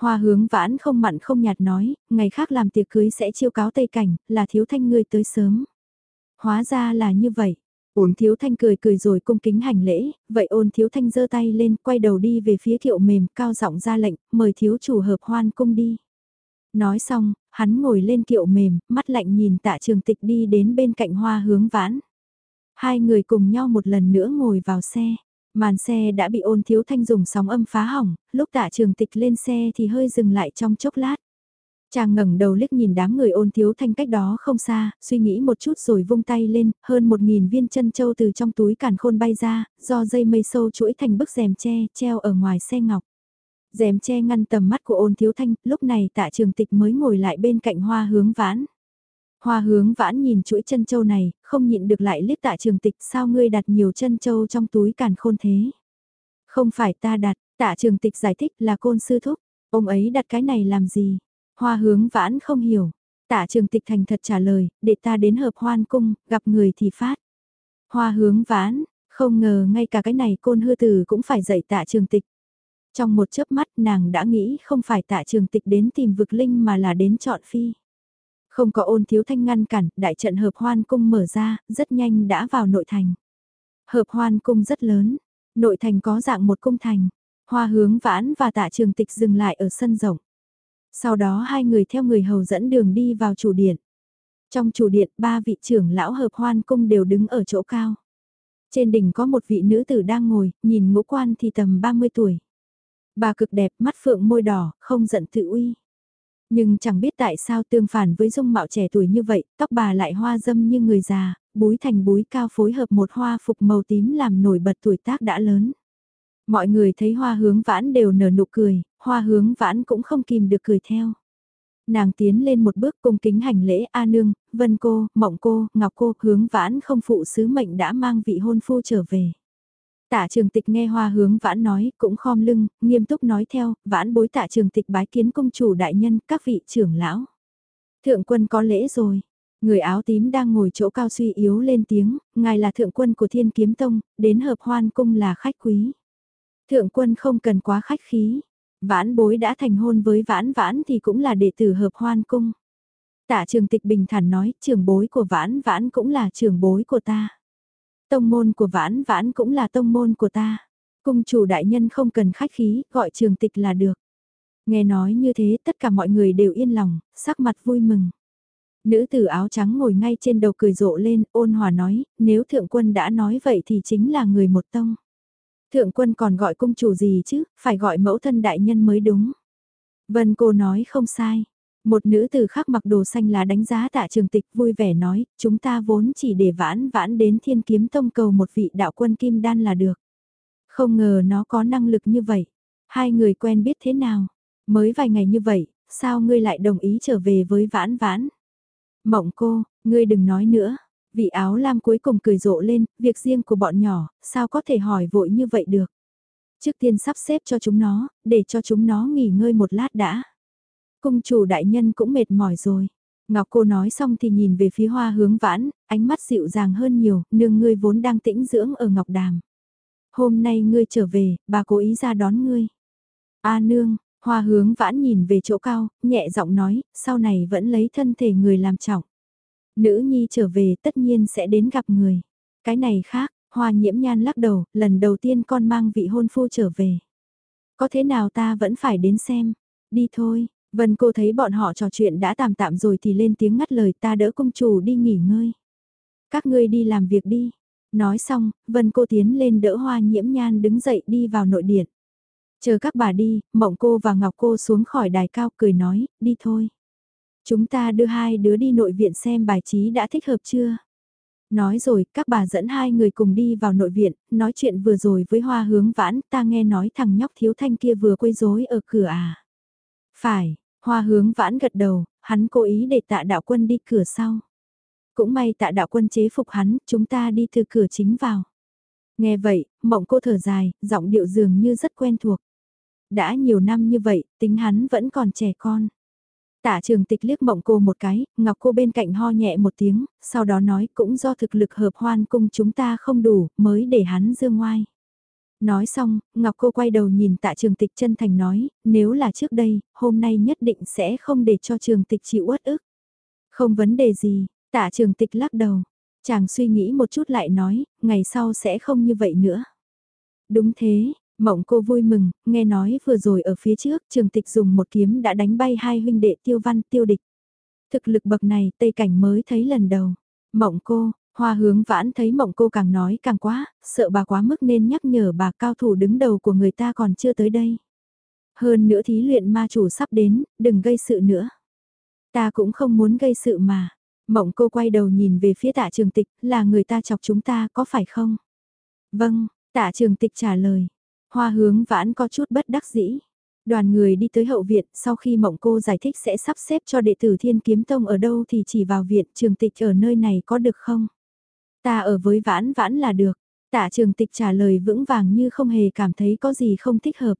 Hoa hướng vãn không mặn không nhạt nói, ngày khác làm tiệc cưới sẽ chiêu cáo tây cảnh, là thiếu thanh ngươi tới sớm. Hóa ra là như vậy. Ôn thiếu thanh cười cười rồi cung kính hành lễ, vậy ôn thiếu thanh giơ tay lên, quay đầu đi về phía thiệu mềm, cao giọng ra lệnh, mời thiếu chủ hợp hoan cung đi. Nói xong, hắn ngồi lên kiệu mềm, mắt lạnh nhìn tạ trường tịch đi đến bên cạnh hoa hướng vãn. Hai người cùng nhau một lần nữa ngồi vào xe. Màn xe đã bị ôn thiếu thanh dùng sóng âm phá hỏng, lúc tạ trường tịch lên xe thì hơi dừng lại trong chốc lát. Chàng ngẩng đầu liếc nhìn đám người ôn thiếu thanh cách đó không xa, suy nghĩ một chút rồi vung tay lên, hơn một nghìn viên chân châu từ trong túi càn khôn bay ra, do dây mây sâu chuỗi thành bức rèm tre, treo ở ngoài xe ngọc. Rèm tre ngăn tầm mắt của ôn thiếu thanh, lúc này tạ trường tịch mới ngồi lại bên cạnh hoa hướng vãn. Hoa hướng vãn nhìn chuỗi chân châu này, không nhịn được lại liếc tạ trường tịch sao ngươi đặt nhiều chân châu trong túi càn khôn thế. Không phải ta đặt, tạ trường tịch giải thích là côn sư thúc, ông ấy đặt cái này làm gì. Hoa hướng vãn không hiểu, tạ trường tịch thành thật trả lời, để ta đến hợp hoan cung, gặp người thì phát. Hoa hướng vãn, không ngờ ngay cả cái này côn hư tử cũng phải dạy tạ trường tịch. Trong một chớp mắt nàng đã nghĩ không phải tạ trường tịch đến tìm vực linh mà là đến chọn phi. Không có ôn thiếu thanh ngăn cản, đại trận hợp hoan cung mở ra, rất nhanh đã vào nội thành. Hợp hoan cung rất lớn, nội thành có dạng một cung thành, hoa hướng vãn và tạ trường tịch dừng lại ở sân rộng. Sau đó hai người theo người hầu dẫn đường đi vào chủ điện. Trong chủ điện, ba vị trưởng lão hợp hoan cung đều đứng ở chỗ cao. Trên đỉnh có một vị nữ tử đang ngồi, nhìn ngũ quan thì tầm 30 tuổi. Bà cực đẹp, mắt phượng môi đỏ, không giận tự uy. Nhưng chẳng biết tại sao tương phản với dung mạo trẻ tuổi như vậy, tóc bà lại hoa dâm như người già, búi thành búi cao phối hợp một hoa phục màu tím làm nổi bật tuổi tác đã lớn. Mọi người thấy hoa hướng vãn đều nở nụ cười, hoa hướng vãn cũng không kìm được cười theo. Nàng tiến lên một bước cung kính hành lễ A Nương, Vân Cô, Mộng Cô, Ngọc Cô hướng vãn không phụ sứ mệnh đã mang vị hôn phu trở về. tả trường tịch nghe hoa hướng vãn nói, cũng khom lưng, nghiêm túc nói theo, vãn bối tả trường tịch bái kiến công chủ đại nhân, các vị trưởng lão. Thượng quân có lễ rồi. Người áo tím đang ngồi chỗ cao suy yếu lên tiếng, ngài là thượng quân của thiên kiếm tông, đến hợp hoan cung là khách quý. Thượng quân không cần quá khách khí, vãn bối đã thành hôn với vãn vãn thì cũng là đệ tử hợp hoan cung. Tạ trường tịch bình thản nói, Trường bối của vãn vãn cũng là Trường bối của ta. Tông môn của vãn vãn cũng là tông môn của ta. Cung chủ đại nhân không cần khách khí, gọi trường tịch là được. Nghe nói như thế tất cả mọi người đều yên lòng, sắc mặt vui mừng. Nữ tử áo trắng ngồi ngay trên đầu cười rộ lên, ôn hòa nói, nếu thượng quân đã nói vậy thì chính là người một tông. Thượng quân còn gọi cung chủ gì chứ, phải gọi mẫu thân đại nhân mới đúng. Vân cô nói không sai. Một nữ tử khác mặc đồ xanh lá đánh giá tạ trường tịch vui vẻ nói, chúng ta vốn chỉ để vãn vãn đến thiên kiếm tông cầu một vị đạo quân kim đan là được. Không ngờ nó có năng lực như vậy. Hai người quen biết thế nào? Mới vài ngày như vậy, sao ngươi lại đồng ý trở về với vãn vãn? Mộng cô, ngươi đừng nói nữa. Vị áo lam cuối cùng cười rộ lên, việc riêng của bọn nhỏ, sao có thể hỏi vội như vậy được? Trước tiên sắp xếp cho chúng nó, để cho chúng nó nghỉ ngơi một lát đã. Cung chủ đại nhân cũng mệt mỏi rồi. Ngọc cô nói xong thì nhìn về phía hoa hướng vãn, ánh mắt dịu dàng hơn nhiều, nương ngươi vốn đang tĩnh dưỡng ở Ngọc Đàm. Hôm nay ngươi trở về, bà cố ý ra đón ngươi. A nương, hoa hướng vãn nhìn về chỗ cao, nhẹ giọng nói, sau này vẫn lấy thân thể người làm trọng. Nữ nhi trở về tất nhiên sẽ đến gặp người. Cái này khác, hoa nhiễm nhan lắc đầu, lần đầu tiên con mang vị hôn phu trở về. Có thế nào ta vẫn phải đến xem. Đi thôi, Vân cô thấy bọn họ trò chuyện đã tạm tạm rồi thì lên tiếng ngắt lời ta đỡ công chủ đi nghỉ ngơi. Các ngươi đi làm việc đi. Nói xong, Vân cô tiến lên đỡ hoa nhiễm nhan đứng dậy đi vào nội điện. Chờ các bà đi, mộng cô và ngọc cô xuống khỏi đài cao cười nói, đi thôi. Chúng ta đưa hai đứa đi nội viện xem bài trí đã thích hợp chưa. Nói rồi, các bà dẫn hai người cùng đi vào nội viện, nói chuyện vừa rồi với hoa hướng vãn, ta nghe nói thằng nhóc thiếu thanh kia vừa quấy rối ở cửa à. Phải, Hoa hướng vãn gật đầu, hắn cố ý để tạ đạo quân đi cửa sau. Cũng may tạ đạo quân chế phục hắn, chúng ta đi từ cửa chính vào. Nghe vậy, mộng cô thở dài, giọng điệu dường như rất quen thuộc. Đã nhiều năm như vậy, tính hắn vẫn còn trẻ con. Tạ trường tịch liếc mộng cô một cái, ngọc cô bên cạnh ho nhẹ một tiếng, sau đó nói cũng do thực lực hợp hoan cung chúng ta không đủ, mới để hắn dương ngoai. Nói xong, Ngọc cô quay đầu nhìn tạ trường tịch chân thành nói, nếu là trước đây, hôm nay nhất định sẽ không để cho trường tịch chịu uất ức. Không vấn đề gì, tạ trường tịch lắc đầu. Chàng suy nghĩ một chút lại nói, ngày sau sẽ không như vậy nữa. Đúng thế, Mộng cô vui mừng, nghe nói vừa rồi ở phía trước trường tịch dùng một kiếm đã đánh bay hai huynh đệ tiêu văn tiêu địch. Thực lực bậc này Tây Cảnh mới thấy lần đầu. Mộng cô, hoa hướng vãn thấy mộng cô càng nói càng quá, sợ bà quá mức nên nhắc nhở bà cao thủ đứng đầu của người ta còn chưa tới đây. Hơn nữa thí luyện ma chủ sắp đến, đừng gây sự nữa. Ta cũng không muốn gây sự mà. Mộng cô quay đầu nhìn về phía tạ trường tịch, là người ta chọc chúng ta có phải không? Vâng, tạ trường tịch trả lời. Hoa hướng vãn có chút bất đắc dĩ. Đoàn người đi tới hậu viện, sau khi mộng cô giải thích sẽ sắp xếp cho đệ tử thiên kiếm tông ở đâu thì chỉ vào viện trường tịch ở nơi này có được không? Ta ở với vãn vãn là được. Tạ trường tịch trả lời vững vàng như không hề cảm thấy có gì không thích hợp.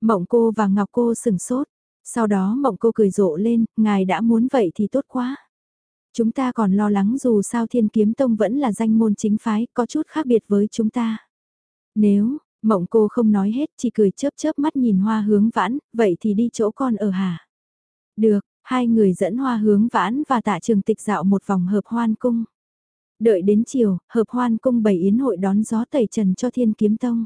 Mộng cô và Ngọc cô sừng sốt. Sau đó mộng cô cười rộ lên, ngài đã muốn vậy thì tốt quá. Chúng ta còn lo lắng dù sao thiên kiếm tông vẫn là danh môn chính phái, có chút khác biệt với chúng ta. Nếu, Mộng cô không nói hết, chỉ cười chớp chớp mắt nhìn hoa hướng vãn, vậy thì đi chỗ con ở hả? Được, hai người dẫn hoa hướng vãn và tạ trường tịch dạo một vòng hợp hoan cung. Đợi đến chiều, hợp hoan cung bày yến hội đón gió tẩy trần cho thiên kiếm tông.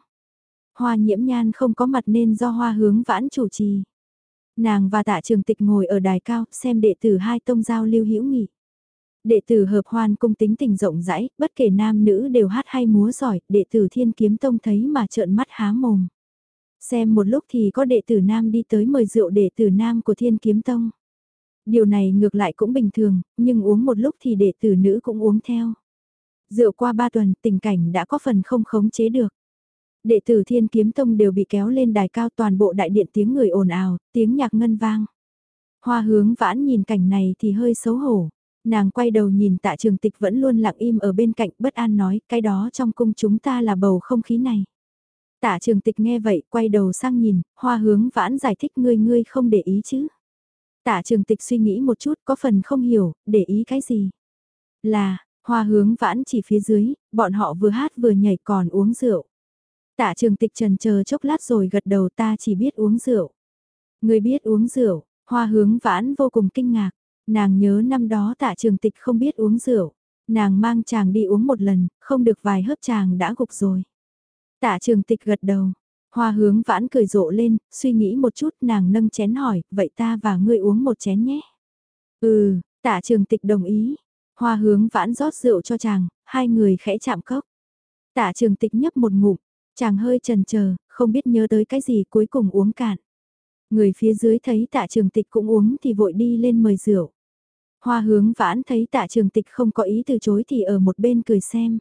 Hoa nhiễm nhan không có mặt nên do hoa hướng vãn chủ trì. Nàng và tạ trường tịch ngồi ở đài cao xem đệ tử hai tông giao lưu hữu nghị. Đệ tử hợp hoan cung tính tình rộng rãi, bất kể nam nữ đều hát hay múa giỏi, đệ tử thiên kiếm tông thấy mà trợn mắt há mồm. Xem một lúc thì có đệ tử nam đi tới mời rượu đệ tử nam của thiên kiếm tông. Điều này ngược lại cũng bình thường, nhưng uống một lúc thì đệ tử nữ cũng uống theo. Rượu qua ba tuần, tình cảnh đã có phần không khống chế được. Đệ tử thiên kiếm tông đều bị kéo lên đài cao toàn bộ đại điện tiếng người ồn ào, tiếng nhạc ngân vang. Hoa hướng vãn nhìn cảnh này thì hơi xấu hổ. Nàng quay đầu nhìn tạ trường tịch vẫn luôn lặng im ở bên cạnh bất an nói cái đó trong cung chúng ta là bầu không khí này. Tạ trường tịch nghe vậy quay đầu sang nhìn, hoa hướng vãn giải thích ngươi ngươi không để ý chứ. Tạ trường tịch suy nghĩ một chút có phần không hiểu, để ý cái gì. Là, hoa hướng vãn chỉ phía dưới, bọn họ vừa hát vừa nhảy còn uống rượu. Tạ trường tịch trần chờ chốc lát rồi gật đầu ta chỉ biết uống rượu. Người biết uống rượu, hoa hướng vãn vô cùng kinh ngạc. Nàng nhớ năm đó tạ trường tịch không biết uống rượu. Nàng mang chàng đi uống một lần, không được vài hớp chàng đã gục rồi. Tạ trường tịch gật đầu. Hoa hướng vãn cười rộ lên, suy nghĩ một chút nàng nâng chén hỏi, vậy ta và ngươi uống một chén nhé. Ừ, tạ trường tịch đồng ý. Hoa hướng vãn rót rượu cho chàng, hai người khẽ chạm cốc. Tạ trường tịch nhấp một ngụm, chàng hơi trần chờ không biết nhớ tới cái gì cuối cùng uống cạn. Người phía dưới thấy tạ trường tịch cũng uống thì vội đi lên mời rượu. Hoa hướng vãn thấy tạ trường tịch không có ý từ chối thì ở một bên cười xem.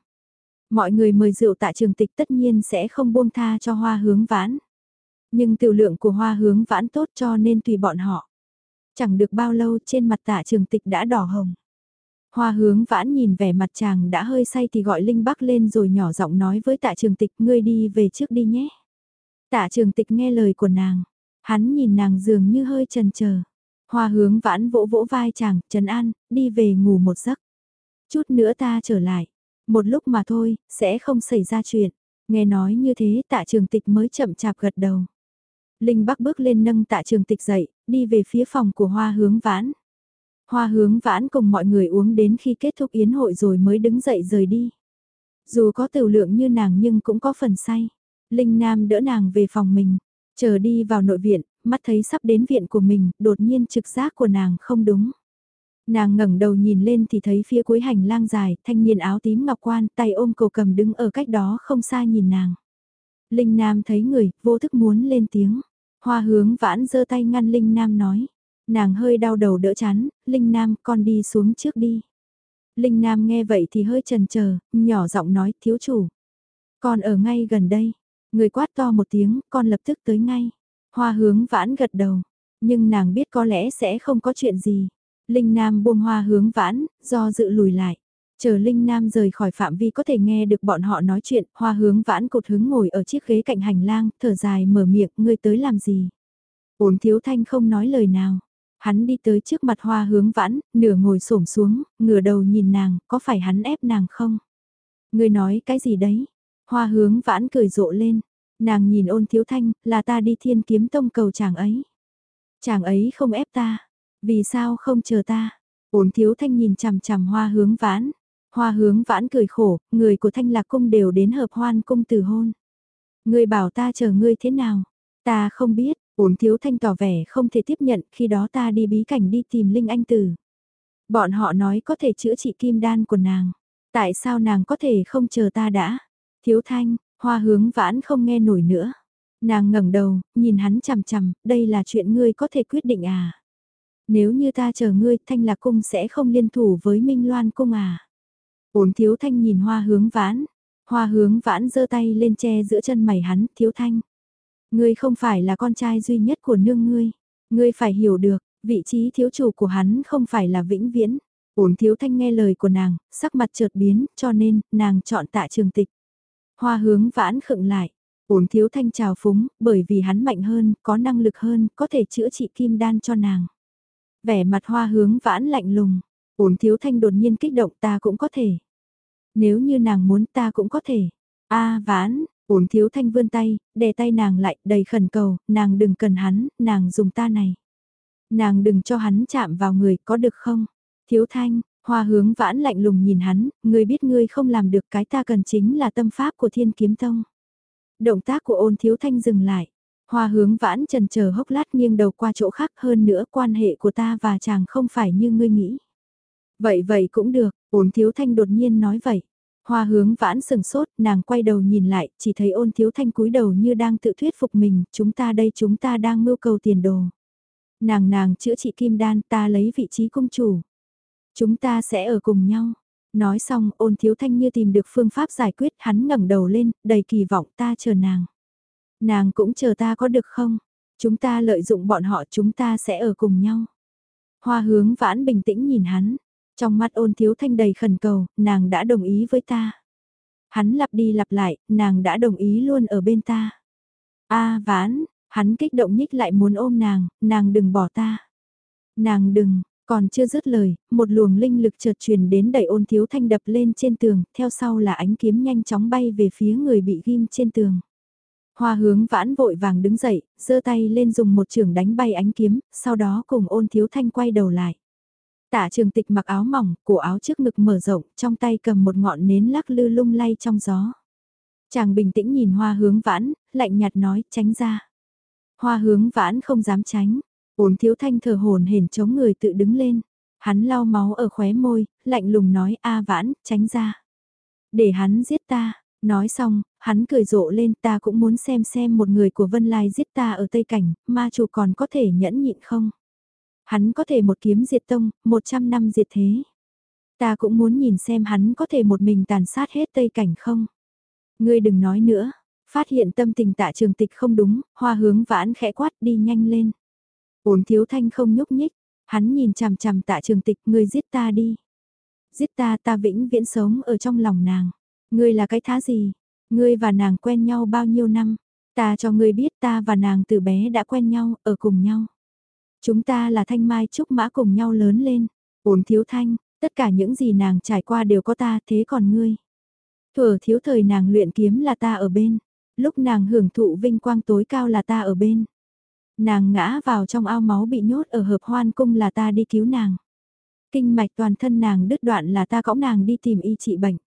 Mọi người mời rượu tạ trường tịch tất nhiên sẽ không buông tha cho hoa hướng vãn. Nhưng tiểu lượng của hoa hướng vãn tốt cho nên tùy bọn họ. Chẳng được bao lâu trên mặt tạ trường tịch đã đỏ hồng. Hoa hướng vãn nhìn vẻ mặt chàng đã hơi say thì gọi Linh Bắc lên rồi nhỏ giọng nói với tạ trường tịch ngươi đi về trước đi nhé. Tạ trường tịch nghe lời của nàng, hắn nhìn nàng dường như hơi chần chờ. Hoa hướng vãn vỗ vỗ vai chàng, Trần An, đi về ngủ một giấc. Chút nữa ta trở lại. Một lúc mà thôi, sẽ không xảy ra chuyện. Nghe nói như thế tạ trường tịch mới chậm chạp gật đầu. Linh Bắc bước lên nâng tạ trường tịch dậy, đi về phía phòng của hoa hướng vãn. Hoa hướng vãn cùng mọi người uống đến khi kết thúc yến hội rồi mới đứng dậy rời đi. Dù có tiểu lượng như nàng nhưng cũng có phần say. Linh Nam đỡ nàng về phòng mình. Chờ đi vào nội viện, mắt thấy sắp đến viện của mình, đột nhiên trực giác của nàng không đúng. Nàng ngẩng đầu nhìn lên thì thấy phía cuối hành lang dài, thanh niên áo tím ngọc quan, tay ôm cầu cầm đứng ở cách đó không xa nhìn nàng. Linh Nam thấy người, vô thức muốn lên tiếng. Hoa hướng vãn giơ tay ngăn Linh Nam nói. Nàng hơi đau đầu đỡ chán, Linh Nam con đi xuống trước đi. Linh Nam nghe vậy thì hơi chần chờ, nhỏ giọng nói thiếu chủ. Con ở ngay gần đây. Người quát to một tiếng, con lập tức tới ngay. Hoa hướng vãn gật đầu, nhưng nàng biết có lẽ sẽ không có chuyện gì. Linh Nam buông hoa hướng vãn, do dự lùi lại. Chờ Linh Nam rời khỏi phạm vi có thể nghe được bọn họ nói chuyện, hoa hướng vãn cột hứng ngồi ở chiếc ghế cạnh hành lang, thở dài mở miệng, ngươi tới làm gì? Ổn thiếu thanh không nói lời nào. Hắn đi tới trước mặt hoa hướng vãn, nửa ngồi xổm xuống, ngửa đầu nhìn nàng, có phải hắn ép nàng không? ngươi nói cái gì đấy? Hoa hướng vãn cười rộ lên. Nàng nhìn ôn thiếu thanh, là ta đi thiên kiếm tông cầu chàng ấy. Chàng ấy không ép ta. Vì sao không chờ ta? Ôn thiếu thanh nhìn chằm chằm hoa hướng vãn. Hoa hướng vãn cười khổ, người của thanh lạc cung đều đến hợp hoan cung từ hôn. Người bảo ta chờ ngươi thế nào? Ta không biết, ổn thiếu thanh tỏ vẻ không thể tiếp nhận khi đó ta đi bí cảnh đi tìm Linh Anh Tử. Bọn họ nói có thể chữa trị kim đan của nàng. Tại sao nàng có thể không chờ ta đã? Thiếu thanh, hoa hướng vãn không nghe nổi nữa. Nàng ngẩng đầu, nhìn hắn chằm chằm, đây là chuyện ngươi có thể quyết định à? Nếu như ta chờ ngươi, thanh lạc cung sẽ không liên thủ với Minh Loan cung à? Ổn thiếu thanh nhìn hoa hướng vãn. Hoa hướng vãn giơ tay lên che giữa chân mày hắn, thiếu thanh. Ngươi không phải là con trai duy nhất của nương ngươi. Ngươi phải hiểu được, vị trí thiếu chủ của hắn không phải là vĩnh viễn. Ổn thiếu thanh nghe lời của nàng, sắc mặt chợt biến, cho nên, nàng chọn tạ trường tịch. Hoa hướng vãn khựng lại. Ổn thiếu thanh trào phúng, bởi vì hắn mạnh hơn, có năng lực hơn, có thể chữa trị kim đan cho nàng. Vẻ mặt hoa hướng vãn lạnh lùng. Ổn thiếu thanh đột nhiên kích động ta cũng có thể. Nếu như nàng muốn ta cũng có thể. a vãn, ổn thiếu thanh vươn tay, đè tay nàng lại, đầy khẩn cầu, nàng đừng cần hắn, nàng dùng ta này. Nàng đừng cho hắn chạm vào người, có được không? Thiếu thanh, hoa hướng vãn lạnh lùng nhìn hắn, ngươi biết ngươi không làm được cái ta cần chính là tâm pháp của thiên kiếm tông. Động tác của ôn thiếu thanh dừng lại. Hoa hướng vãn trần chờ hốc lát nghiêng đầu qua chỗ khác hơn nữa quan hệ của ta và chàng không phải như ngươi nghĩ. Vậy vậy cũng được, ôn thiếu thanh đột nhiên nói vậy. Hoa hướng vãn sừng sốt, nàng quay đầu nhìn lại, chỉ thấy ôn thiếu thanh cúi đầu như đang tự thuyết phục mình, chúng ta đây chúng ta đang mưu cầu tiền đồ. Nàng nàng chữa trị kim đan ta lấy vị trí công chủ. Chúng ta sẽ ở cùng nhau. Nói xong ôn thiếu thanh như tìm được phương pháp giải quyết hắn ngẩng đầu lên, đầy kỳ vọng ta chờ nàng. Nàng cũng chờ ta có được không? Chúng ta lợi dụng bọn họ chúng ta sẽ ở cùng nhau. Hoa hướng vãn bình tĩnh nhìn hắn, trong mắt ôn thiếu thanh đầy khẩn cầu, nàng đã đồng ý với ta. Hắn lặp đi lặp lại, nàng đã đồng ý luôn ở bên ta. a à, vãn, hắn kích động nhích lại muốn ôm nàng, nàng đừng bỏ ta. Nàng đừng, còn chưa dứt lời, một luồng linh lực chợt truyền đến đẩy ôn thiếu thanh đập lên trên tường, theo sau là ánh kiếm nhanh chóng bay về phía người bị ghim trên tường. Hoa hướng vãn vội vàng đứng dậy, giơ tay lên dùng một trường đánh bay ánh kiếm, sau đó cùng ôn thiếu thanh quay đầu lại. Tạ trường tịch mặc áo mỏng, cổ áo trước ngực mở rộng, trong tay cầm một ngọn nến lắc lư lung lay trong gió. Chàng bình tĩnh nhìn hoa hướng vãn, lạnh nhạt nói, tránh ra. Hoa hướng vãn không dám tránh, Ôn thiếu thanh thờ hồn hển chống người tự đứng lên. Hắn lau máu ở khóe môi, lạnh lùng nói a vãn, tránh ra. Để hắn giết ta, nói xong, hắn cười rộ lên ta cũng muốn xem xem một người của Vân Lai giết ta ở Tây Cảnh, ma chủ còn có thể nhẫn nhịn không? Hắn có thể một kiếm diệt tông, một trăm năm diệt thế. Ta cũng muốn nhìn xem hắn có thể một mình tàn sát hết Tây Cảnh không? Ngươi đừng nói nữa, phát hiện tâm tình tạ trường tịch không đúng, hoa hướng vãn khẽ quát đi nhanh lên. Ổn thiếu thanh không nhúc nhích, hắn nhìn chằm chằm tạ trường tịch ngươi giết ta đi. Giết ta ta vĩnh viễn sống ở trong lòng nàng. Ngươi là cái thá gì? Ngươi và nàng quen nhau bao nhiêu năm? Ta cho ngươi biết ta và nàng từ bé đã quen nhau, ở cùng nhau. Chúng ta là thanh mai trúc mã cùng nhau lớn lên. Ổn thiếu thanh, tất cả những gì nàng trải qua đều có ta thế còn ngươi. Thừa thiếu thời nàng luyện kiếm là ta ở bên. Lúc nàng hưởng thụ vinh quang tối cao là ta ở bên. Nàng ngã vào trong ao máu bị nhốt ở hợp hoan cung là ta đi cứu nàng. Kinh mạch toàn thân nàng đứt đoạn là ta cõng nàng đi tìm y trị bệnh.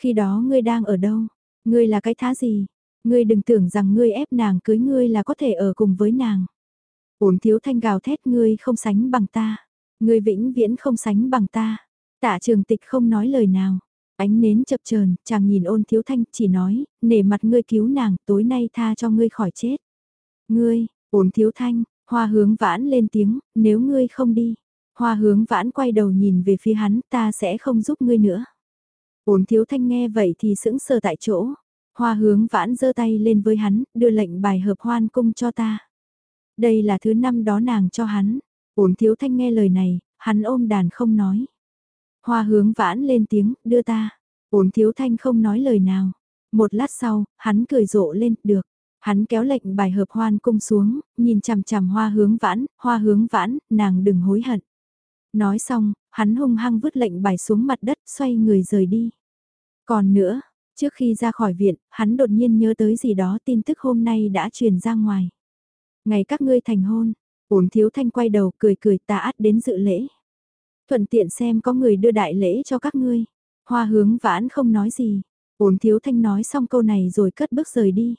Khi đó ngươi đang ở đâu? Ngươi là cái thá gì? Ngươi đừng tưởng rằng ngươi ép nàng cưới ngươi là có thể ở cùng với nàng. Ổn thiếu thanh gào thét ngươi không sánh bằng ta. Ngươi vĩnh viễn không sánh bằng ta. Tạ trường tịch không nói lời nào. Ánh nến chập chờn, chàng nhìn ôn thiếu thanh chỉ nói, nể mặt ngươi cứu nàng, tối nay tha cho ngươi khỏi chết. Ngươi, ôn thiếu thanh, hoa hướng vãn lên tiếng, nếu ngươi không đi. Hoa hướng vãn quay đầu nhìn về phía hắn, ta sẽ không giúp ngươi nữa. Ôn thiếu thanh nghe vậy thì sững sờ tại chỗ. Hoa hướng vãn giơ tay lên với hắn, đưa lệnh bài hợp hoan cung cho ta. Đây là thứ năm đó nàng cho hắn. Ổn thiếu thanh nghe lời này, hắn ôm đàn không nói. Hoa hướng vãn lên tiếng, đưa ta. Ổn thiếu thanh không nói lời nào. Một lát sau, hắn cười rộ lên, được. Hắn kéo lệnh bài hợp hoan cung xuống, nhìn chằm chằm hoa hướng vãn, hoa hướng vãn, nàng đừng hối hận. Nói xong, hắn hung hăng vứt lệnh bài xuống mặt đất, xoay người rời đi. Còn nữa, trước khi ra khỏi viện, hắn đột nhiên nhớ tới gì đó tin tức hôm nay đã truyền ra ngoài. Ngày các ngươi thành hôn, ổn thiếu thanh quay đầu cười cười ta át đến dự lễ. Thuận tiện xem có người đưa đại lễ cho các ngươi. Hoa hướng vãn không nói gì. Ổn thiếu thanh nói xong câu này rồi cất bước rời đi.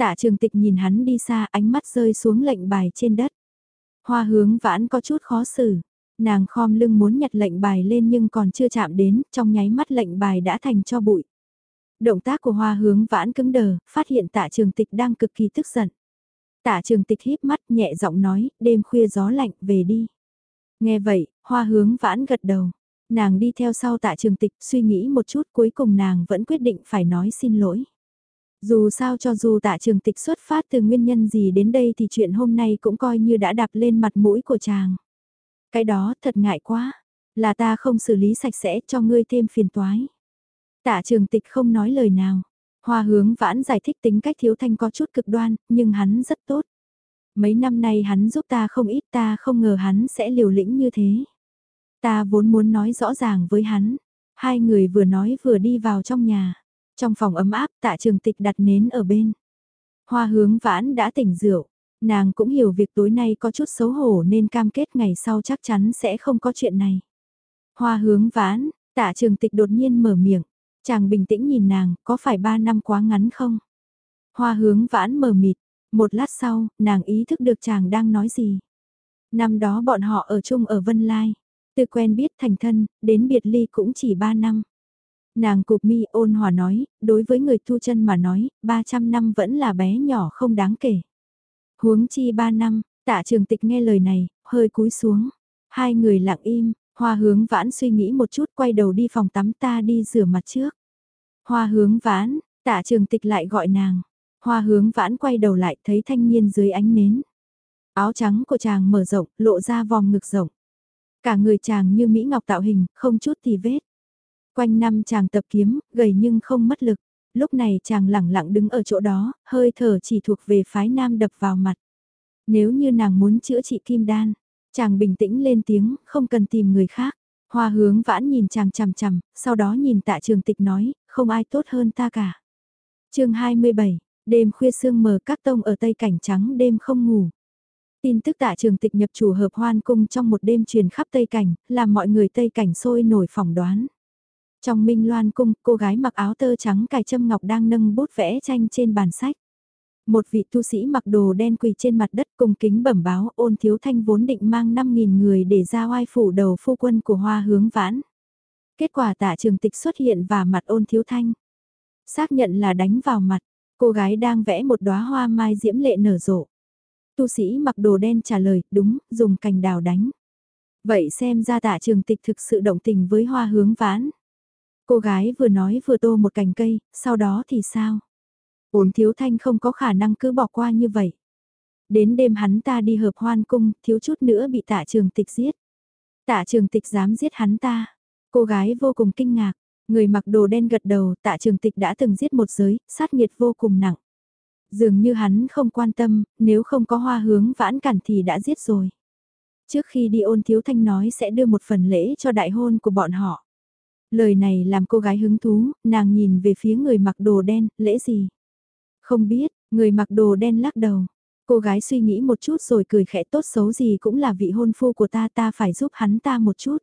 Tạ trường tịch nhìn hắn đi xa ánh mắt rơi xuống lệnh bài trên đất. Hoa hướng vãn có chút khó xử. Nàng khom lưng muốn nhặt lệnh bài lên nhưng còn chưa chạm đến, trong nháy mắt lệnh bài đã thành cho bụi. Động tác của hoa hướng vãn cứng đờ, phát hiện tạ trường tịch đang cực kỳ tức giận. Tạ trường tịch híp mắt nhẹ giọng nói, đêm khuya gió lạnh, về đi. Nghe vậy, hoa hướng vãn gật đầu. Nàng đi theo sau tạ trường tịch suy nghĩ một chút cuối cùng nàng vẫn quyết định phải nói xin lỗi. Dù sao cho dù tạ trường tịch xuất phát từ nguyên nhân gì đến đây thì chuyện hôm nay cũng coi như đã đạp lên mặt mũi của chàng. Cái đó thật ngại quá, là ta không xử lý sạch sẽ cho ngươi thêm phiền toái. Tạ trường tịch không nói lời nào. Hoa hướng vãn giải thích tính cách thiếu thanh có chút cực đoan, nhưng hắn rất tốt. Mấy năm nay hắn giúp ta không ít ta không ngờ hắn sẽ liều lĩnh như thế. Ta vốn muốn nói rõ ràng với hắn. Hai người vừa nói vừa đi vào trong nhà. Trong phòng ấm áp tạ trường tịch đặt nến ở bên. Hoa hướng vãn đã tỉnh rượu. Nàng cũng hiểu việc tối nay có chút xấu hổ nên cam kết ngày sau chắc chắn sẽ không có chuyện này. Hoa hướng vãn, tạ trường tịch đột nhiên mở miệng. Chàng bình tĩnh nhìn nàng, có phải ba năm quá ngắn không? Hoa hướng vãn mờ mịt, một lát sau, nàng ý thức được chàng đang nói gì. Năm đó bọn họ ở chung ở Vân Lai, từ quen biết thành thân, đến biệt ly cũng chỉ ba năm. Nàng cục mi ôn hòa nói, đối với người thu chân mà nói, 300 năm vẫn là bé nhỏ không đáng kể. Huống chi 3 năm, tạ trường tịch nghe lời này, hơi cúi xuống. Hai người lặng im, hoa hướng vãn suy nghĩ một chút quay đầu đi phòng tắm ta đi rửa mặt trước. Hoa hướng vãn, tạ trường tịch lại gọi nàng. Hoa hướng vãn quay đầu lại thấy thanh niên dưới ánh nến. Áo trắng của chàng mở rộng, lộ ra vòng ngực rộng. Cả người chàng như Mỹ Ngọc tạo hình, không chút thì vết. Quanh năm chàng tập kiếm, gầy nhưng không mất lực. Lúc này chàng lẳng lặng đứng ở chỗ đó, hơi thở chỉ thuộc về phái nam đập vào mặt. Nếu như nàng muốn chữa trị kim đan, chàng bình tĩnh lên tiếng, không cần tìm người khác. Hoa hướng vãn nhìn chàng chằm chằm, sau đó nhìn tạ trường tịch nói, không ai tốt hơn ta cả. chương 27, đêm khuya sương mờ các tông ở tây cảnh trắng đêm không ngủ. Tin tức tạ trường tịch nhập chủ hợp hoan cung trong một đêm truyền khắp Tây Cảnh, làm mọi người Tây Cảnh sôi nổi phỏng đoán. Trong Minh Loan cung, cô gái mặc áo tơ trắng cài châm ngọc đang nâng bút vẽ tranh trên bàn sách. Một vị tu sĩ mặc đồ đen quỳ trên mặt đất cùng kính bẩm báo ôn thiếu thanh vốn định mang 5.000 người để ra oai phủ đầu phu quân của hoa hướng vãn. Kết quả tạ trường tịch xuất hiện và mặt ôn thiếu thanh. Xác nhận là đánh vào mặt, cô gái đang vẽ một đóa hoa mai diễm lệ nở rộ. Tu sĩ mặc đồ đen trả lời, đúng, dùng cành đào đánh. Vậy xem ra tạ trường tịch thực sự động tình với hoa hướng vãn. Cô gái vừa nói vừa tô một cành cây, sau đó thì sao? Ôn thiếu thanh không có khả năng cứ bỏ qua như vậy. Đến đêm hắn ta đi hợp hoan cung, thiếu chút nữa bị tạ trường tịch giết. Tạ trường tịch dám giết hắn ta. Cô gái vô cùng kinh ngạc, người mặc đồ đen gật đầu, tạ trường tịch đã từng giết một giới, sát nhiệt vô cùng nặng. Dường như hắn không quan tâm, nếu không có hoa hướng vãn cản thì đã giết rồi. Trước khi đi ôn thiếu thanh nói sẽ đưa một phần lễ cho đại hôn của bọn họ. Lời này làm cô gái hứng thú, nàng nhìn về phía người mặc đồ đen, lễ gì? Không biết, người mặc đồ đen lắc đầu. Cô gái suy nghĩ một chút rồi cười khẽ tốt xấu gì cũng là vị hôn phu của ta ta phải giúp hắn ta một chút.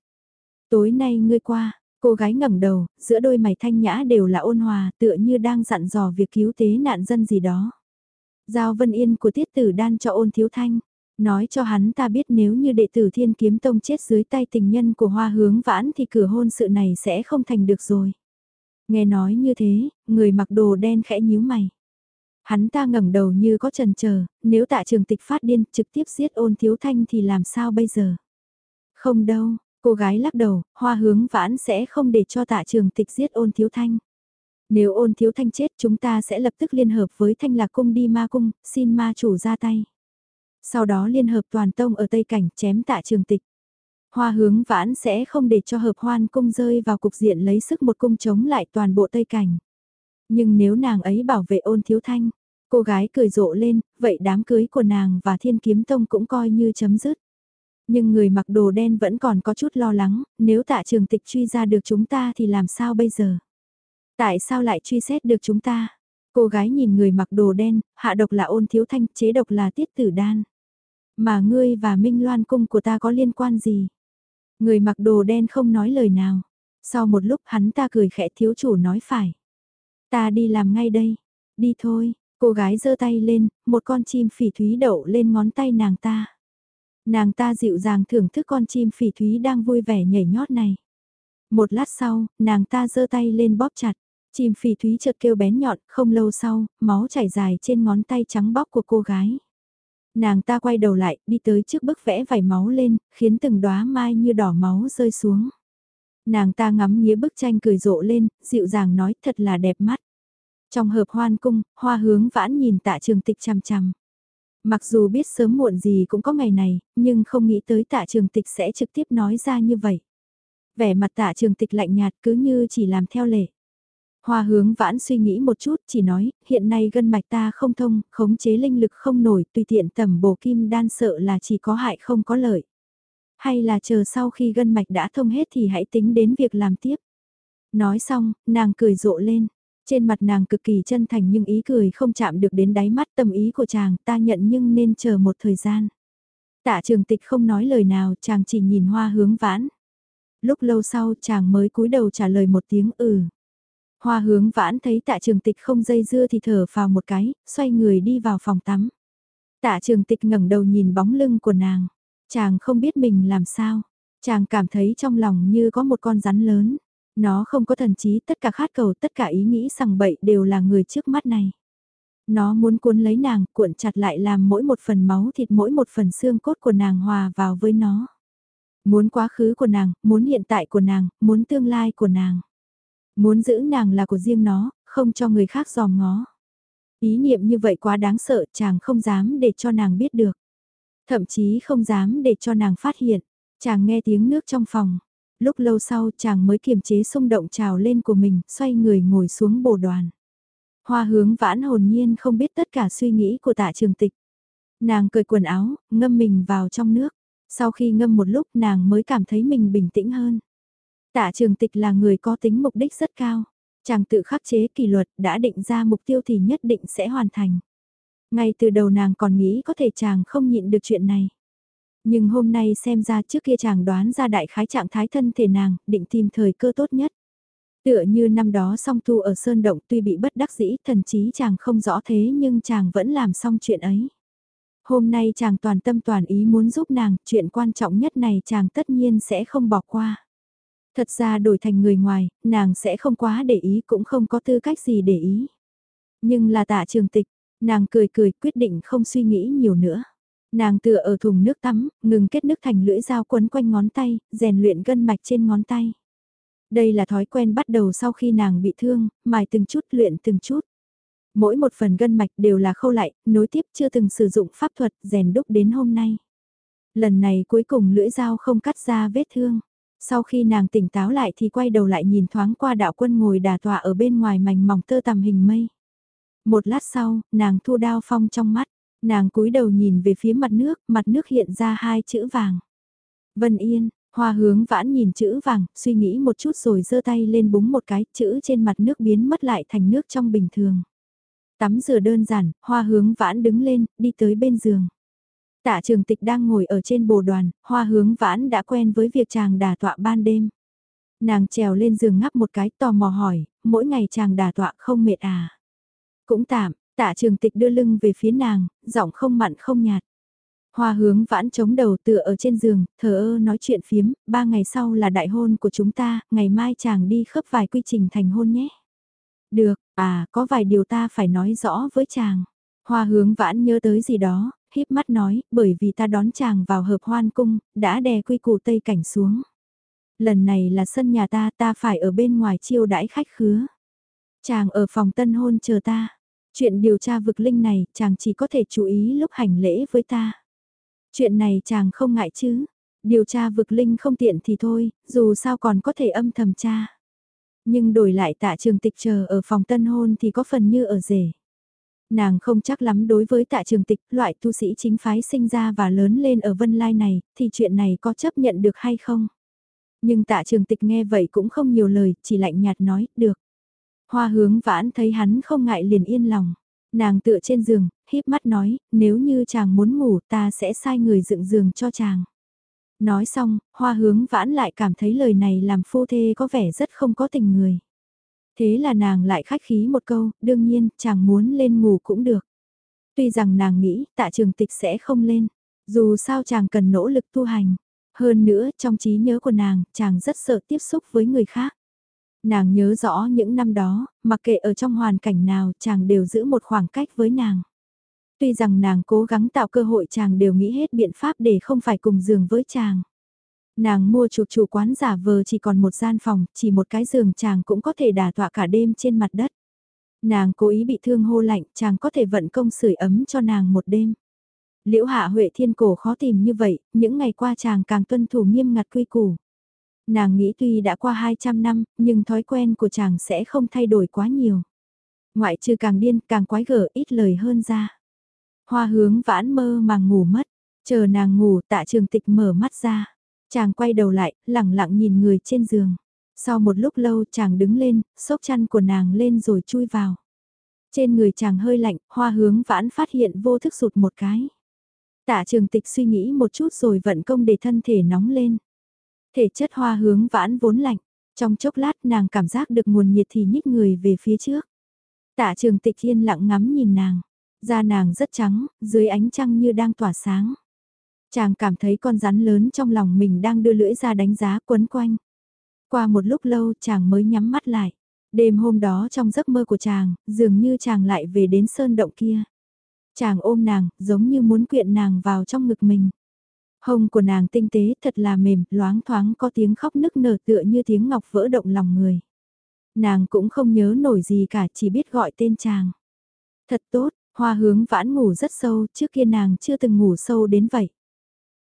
Tối nay ngươi qua, cô gái ngẩng đầu, giữa đôi mày thanh nhã đều là ôn hòa tựa như đang dặn dò việc cứu tế nạn dân gì đó. Giao Vân Yên của tiết tử đan cho ôn thiếu thanh. Nói cho hắn ta biết nếu như đệ tử thiên kiếm tông chết dưới tay tình nhân của hoa hướng vãn thì cửa hôn sự này sẽ không thành được rồi. Nghe nói như thế, người mặc đồ đen khẽ nhíu mày. Hắn ta ngẩng đầu như có trần chờ nếu tạ trường tịch phát điên trực tiếp giết ôn thiếu thanh thì làm sao bây giờ? Không đâu, cô gái lắc đầu, hoa hướng vãn sẽ không để cho tạ trường tịch giết ôn thiếu thanh. Nếu ôn thiếu thanh chết chúng ta sẽ lập tức liên hợp với thanh lạc cung đi ma cung, xin ma chủ ra tay. Sau đó liên hợp toàn tông ở Tây Cảnh chém tạ trường tịch. Hoa hướng vãn sẽ không để cho hợp hoan cung rơi vào cục diện lấy sức một cung chống lại toàn bộ Tây Cảnh. Nhưng nếu nàng ấy bảo vệ ôn thiếu thanh, Cô gái cười rộ lên, vậy đám cưới của nàng và thiên kiếm tông cũng coi như chấm dứt. Nhưng người mặc đồ đen vẫn còn có chút lo lắng, nếu tạ trường tịch truy ra được chúng ta thì làm sao bây giờ? Tại sao lại truy xét được chúng ta? Cô gái nhìn người mặc đồ đen, hạ độc là ôn thiếu thanh, chế độc là tiết tử đan. Mà ngươi và Minh Loan cung của ta có liên quan gì? Người mặc đồ đen không nói lời nào. Sau một lúc hắn ta cười khẽ thiếu chủ nói phải. Ta đi làm ngay đây. Đi thôi, cô gái giơ tay lên, một con chim phỉ thúy đậu lên ngón tay nàng ta. Nàng ta dịu dàng thưởng thức con chim phỉ thúy đang vui vẻ nhảy nhót này. Một lát sau, nàng ta giơ tay lên bóp chặt. Chim phỉ thúy chợt kêu bén nhọn, không lâu sau, máu chảy dài trên ngón tay trắng bóc của cô gái. Nàng ta quay đầu lại, đi tới trước bức vẽ vảy máu lên, khiến từng đóa mai như đỏ máu rơi xuống. Nàng ta ngắm nghía bức tranh cười rộ lên, dịu dàng nói thật là đẹp mắt. Trong hợp hoan cung, hoa hướng vãn nhìn tạ trường tịch chằm chằm. Mặc dù biết sớm muộn gì cũng có ngày này, nhưng không nghĩ tới tạ trường tịch sẽ trực tiếp nói ra như vậy. Vẻ mặt tạ trường tịch lạnh nhạt cứ như chỉ làm theo lệ. Hoa hướng vãn suy nghĩ một chút chỉ nói, hiện nay gân mạch ta không thông, khống chế linh lực không nổi, tùy tiện tầm bổ kim đan sợ là chỉ có hại không có lợi. Hay là chờ sau khi gân mạch đã thông hết thì hãy tính đến việc làm tiếp. Nói xong, nàng cười rộ lên. Trên mặt nàng cực kỳ chân thành nhưng ý cười không chạm được đến đáy mắt tâm ý của chàng ta nhận nhưng nên chờ một thời gian. Tạ trường tịch không nói lời nào chàng chỉ nhìn hoa hướng vãn. Lúc lâu sau chàng mới cúi đầu trả lời một tiếng ừ. Hoa hướng vãn thấy tạ trường tịch không dây dưa thì thở vào một cái, xoay người đi vào phòng tắm. Tạ trường tịch ngẩng đầu nhìn bóng lưng của nàng. Chàng không biết mình làm sao. Chàng cảm thấy trong lòng như có một con rắn lớn. Nó không có thần trí, tất cả khát cầu, tất cả ý nghĩ sằng bậy đều là người trước mắt này. Nó muốn cuốn lấy nàng, cuộn chặt lại làm mỗi một phần máu thịt mỗi một phần xương cốt của nàng hòa vào với nó. Muốn quá khứ của nàng, muốn hiện tại của nàng, muốn tương lai của nàng. Muốn giữ nàng là của riêng nó, không cho người khác dòm ngó. Ý niệm như vậy quá đáng sợ chàng không dám để cho nàng biết được. Thậm chí không dám để cho nàng phát hiện. Chàng nghe tiếng nước trong phòng. Lúc lâu sau chàng mới kiềm chế xung động trào lên của mình, xoay người ngồi xuống bồ đoàn. Hoa hướng vãn hồn nhiên không biết tất cả suy nghĩ của tạ trường tịch. Nàng cởi quần áo, ngâm mình vào trong nước. Sau khi ngâm một lúc nàng mới cảm thấy mình bình tĩnh hơn. Tạ trường tịch là người có tính mục đích rất cao. Chàng tự khắc chế kỷ luật đã định ra mục tiêu thì nhất định sẽ hoàn thành. Ngay từ đầu nàng còn nghĩ có thể chàng không nhịn được chuyện này. Nhưng hôm nay xem ra trước kia chàng đoán ra đại khái trạng thái thân thể nàng, định tìm thời cơ tốt nhất. Tựa như năm đó song tu ở Sơn Động tuy bị bất đắc dĩ thần chí chàng không rõ thế nhưng chàng vẫn làm xong chuyện ấy. Hôm nay chàng toàn tâm toàn ý muốn giúp nàng, chuyện quan trọng nhất này chàng tất nhiên sẽ không bỏ qua. Thật ra đổi thành người ngoài, nàng sẽ không quá để ý cũng không có tư cách gì để ý. Nhưng là tạ trường tịch, nàng cười cười quyết định không suy nghĩ nhiều nữa. Nàng tựa ở thùng nước tắm, ngừng kết nước thành lưỡi dao quấn quanh ngón tay, rèn luyện gân mạch trên ngón tay. Đây là thói quen bắt đầu sau khi nàng bị thương, mài từng chút luyện từng chút. Mỗi một phần gân mạch đều là khâu lại, nối tiếp chưa từng sử dụng pháp thuật rèn đúc đến hôm nay. Lần này cuối cùng lưỡi dao không cắt ra vết thương. Sau khi nàng tỉnh táo lại thì quay đầu lại nhìn thoáng qua đạo quân ngồi đà tọa ở bên ngoài mảnh mỏng tơ tằm hình mây. Một lát sau, nàng thu đao phong trong mắt, nàng cúi đầu nhìn về phía mặt nước, mặt nước hiện ra hai chữ vàng. Vân Yên, hoa hướng vãn nhìn chữ vàng, suy nghĩ một chút rồi giơ tay lên búng một cái, chữ trên mặt nước biến mất lại thành nước trong bình thường. Tắm rửa đơn giản, hoa hướng vãn đứng lên, đi tới bên giường. Tạ trường tịch đang ngồi ở trên bồ đoàn, hoa hướng vãn đã quen với việc chàng đà tọa ban đêm. Nàng trèo lên giường ngắp một cái tò mò hỏi, mỗi ngày chàng đà tọa không mệt à? Cũng tạm, tạ trường tịch đưa lưng về phía nàng, giọng không mặn không nhạt. Hoa hướng vãn chống đầu tựa ở trên giường, thờ ơ nói chuyện phiếm, ba ngày sau là đại hôn của chúng ta, ngày mai chàng đi khớp vài quy trình thành hôn nhé. Được, à, có vài điều ta phải nói rõ với chàng. Hoa hướng vãn nhớ tới gì đó, híp mắt nói, bởi vì ta đón chàng vào hợp hoan cung, đã đè quy củ tây cảnh xuống. Lần này là sân nhà ta, ta phải ở bên ngoài chiêu đãi khách khứa. Chàng ở phòng tân hôn chờ ta. Chuyện điều tra vực linh này, chàng chỉ có thể chú ý lúc hành lễ với ta. Chuyện này chàng không ngại chứ. Điều tra vực linh không tiện thì thôi, dù sao còn có thể âm thầm tra. Nhưng đổi lại tạ trường tịch chờ ở phòng tân hôn thì có phần như ở rể. Nàng không chắc lắm đối với tạ trường tịch, loại tu sĩ chính phái sinh ra và lớn lên ở Vân Lai này, thì chuyện này có chấp nhận được hay không? Nhưng tạ trường tịch nghe vậy cũng không nhiều lời, chỉ lạnh nhạt nói, được. Hoa hướng vãn thấy hắn không ngại liền yên lòng. Nàng tựa trên giường, híp mắt nói, nếu như chàng muốn ngủ ta sẽ sai người dựng giường cho chàng. Nói xong, hoa hướng vãn lại cảm thấy lời này làm phu thê có vẻ rất không có tình người. Thế là nàng lại khách khí một câu, đương nhiên, chàng muốn lên ngủ cũng được. Tuy rằng nàng nghĩ tạ trường tịch sẽ không lên, dù sao chàng cần nỗ lực tu hành. Hơn nữa, trong trí nhớ của nàng, chàng rất sợ tiếp xúc với người khác. Nàng nhớ rõ những năm đó, mặc kệ ở trong hoàn cảnh nào, chàng đều giữ một khoảng cách với nàng. Tuy rằng nàng cố gắng tạo cơ hội chàng đều nghĩ hết biện pháp để không phải cùng giường với chàng. Nàng mua chuộc chủ quán giả vờ chỉ còn một gian phòng, chỉ một cái giường chàng cũng có thể đả tọa cả đêm trên mặt đất. Nàng cố ý bị thương hô lạnh, chàng có thể vận công sưởi ấm cho nàng một đêm. Liễu hạ Huệ Thiên Cổ khó tìm như vậy, những ngày qua chàng càng tuân thủ nghiêm ngặt quy củ. Nàng nghĩ tuy đã qua 200 năm, nhưng thói quen của chàng sẽ không thay đổi quá nhiều. Ngoại trừ càng điên, càng quái gở, ít lời hơn ra. Hoa hướng vãn mơ màng ngủ mất, chờ nàng ngủ tạ trường tịch mở mắt ra. Chàng quay đầu lại, lẳng lặng nhìn người trên giường. Sau một lúc lâu chàng đứng lên, xốc chăn của nàng lên rồi chui vào. Trên người chàng hơi lạnh, hoa hướng vãn phát hiện vô thức sụt một cái. Tạ trường tịch suy nghĩ một chút rồi vận công để thân thể nóng lên. Thể chất hoa hướng vãn vốn lạnh, trong chốc lát nàng cảm giác được nguồn nhiệt thì nhích người về phía trước. Tạ trường tịch yên lặng ngắm nhìn nàng, da nàng rất trắng, dưới ánh trăng như đang tỏa sáng. Chàng cảm thấy con rắn lớn trong lòng mình đang đưa lưỡi ra đánh giá quấn quanh. Qua một lúc lâu chàng mới nhắm mắt lại. Đêm hôm đó trong giấc mơ của chàng, dường như chàng lại về đến sơn động kia. Chàng ôm nàng, giống như muốn quyện nàng vào trong ngực mình. Hông của nàng tinh tế thật là mềm, loáng thoáng có tiếng khóc nức nở tựa như tiếng ngọc vỡ động lòng người. Nàng cũng không nhớ nổi gì cả, chỉ biết gọi tên chàng. Thật tốt, hoa hướng vãn ngủ rất sâu, trước kia nàng chưa từng ngủ sâu đến vậy.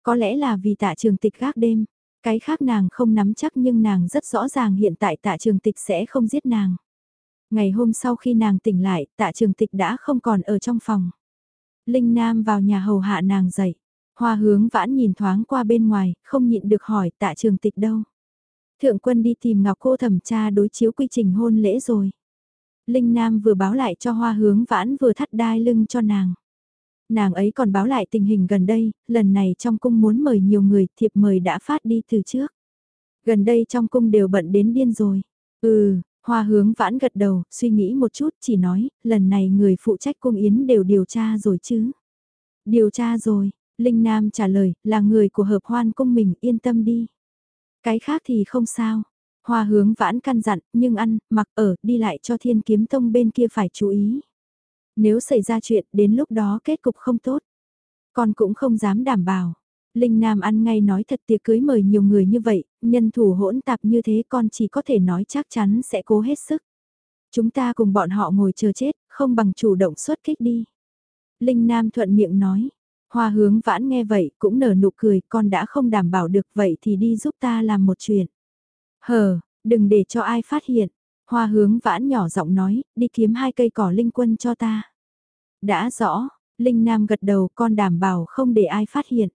Có lẽ là vì tạ trường tịch gác đêm, cái khác nàng không nắm chắc nhưng nàng rất rõ ràng hiện tại tạ trường tịch sẽ không giết nàng. Ngày hôm sau khi nàng tỉnh lại, tạ trường tịch đã không còn ở trong phòng. Linh Nam vào nhà hầu hạ nàng dậy. Hoa hướng vãn nhìn thoáng qua bên ngoài, không nhịn được hỏi tạ trường tịch đâu. Thượng quân đi tìm Ngọc Cô thẩm tra đối chiếu quy trình hôn lễ rồi. Linh Nam vừa báo lại cho hoa hướng vãn vừa thắt đai lưng cho nàng. Nàng ấy còn báo lại tình hình gần đây, lần này trong cung muốn mời nhiều người, thiệp mời đã phát đi từ trước. Gần đây trong cung đều bận đến điên rồi. Ừ, hoa hướng vãn gật đầu, suy nghĩ một chút, chỉ nói, lần này người phụ trách cung yến đều điều tra rồi chứ. Điều tra rồi, Linh Nam trả lời, là người của hợp hoan cung mình, yên tâm đi. Cái khác thì không sao. Hoa hướng vãn căn dặn, nhưng ăn, mặc ở, đi lại cho thiên kiếm tông bên kia phải chú ý. Nếu xảy ra chuyện, đến lúc đó kết cục không tốt. Con cũng không dám đảm bảo. Linh Nam ăn ngay nói thật tiệc cưới mời nhiều người như vậy, nhân thủ hỗn tạp như thế con chỉ có thể nói chắc chắn sẽ cố hết sức. Chúng ta cùng bọn họ ngồi chờ chết, không bằng chủ động xuất kích đi. Linh Nam thuận miệng nói, Hoa hướng vãn nghe vậy cũng nở nụ cười, con đã không đảm bảo được vậy thì đi giúp ta làm một chuyện. Hờ, đừng để cho ai phát hiện. Hoa hướng vãn nhỏ giọng nói, đi kiếm hai cây cỏ linh quân cho ta. Đã rõ, Linh Nam gật đầu con đảm bảo không để ai phát hiện.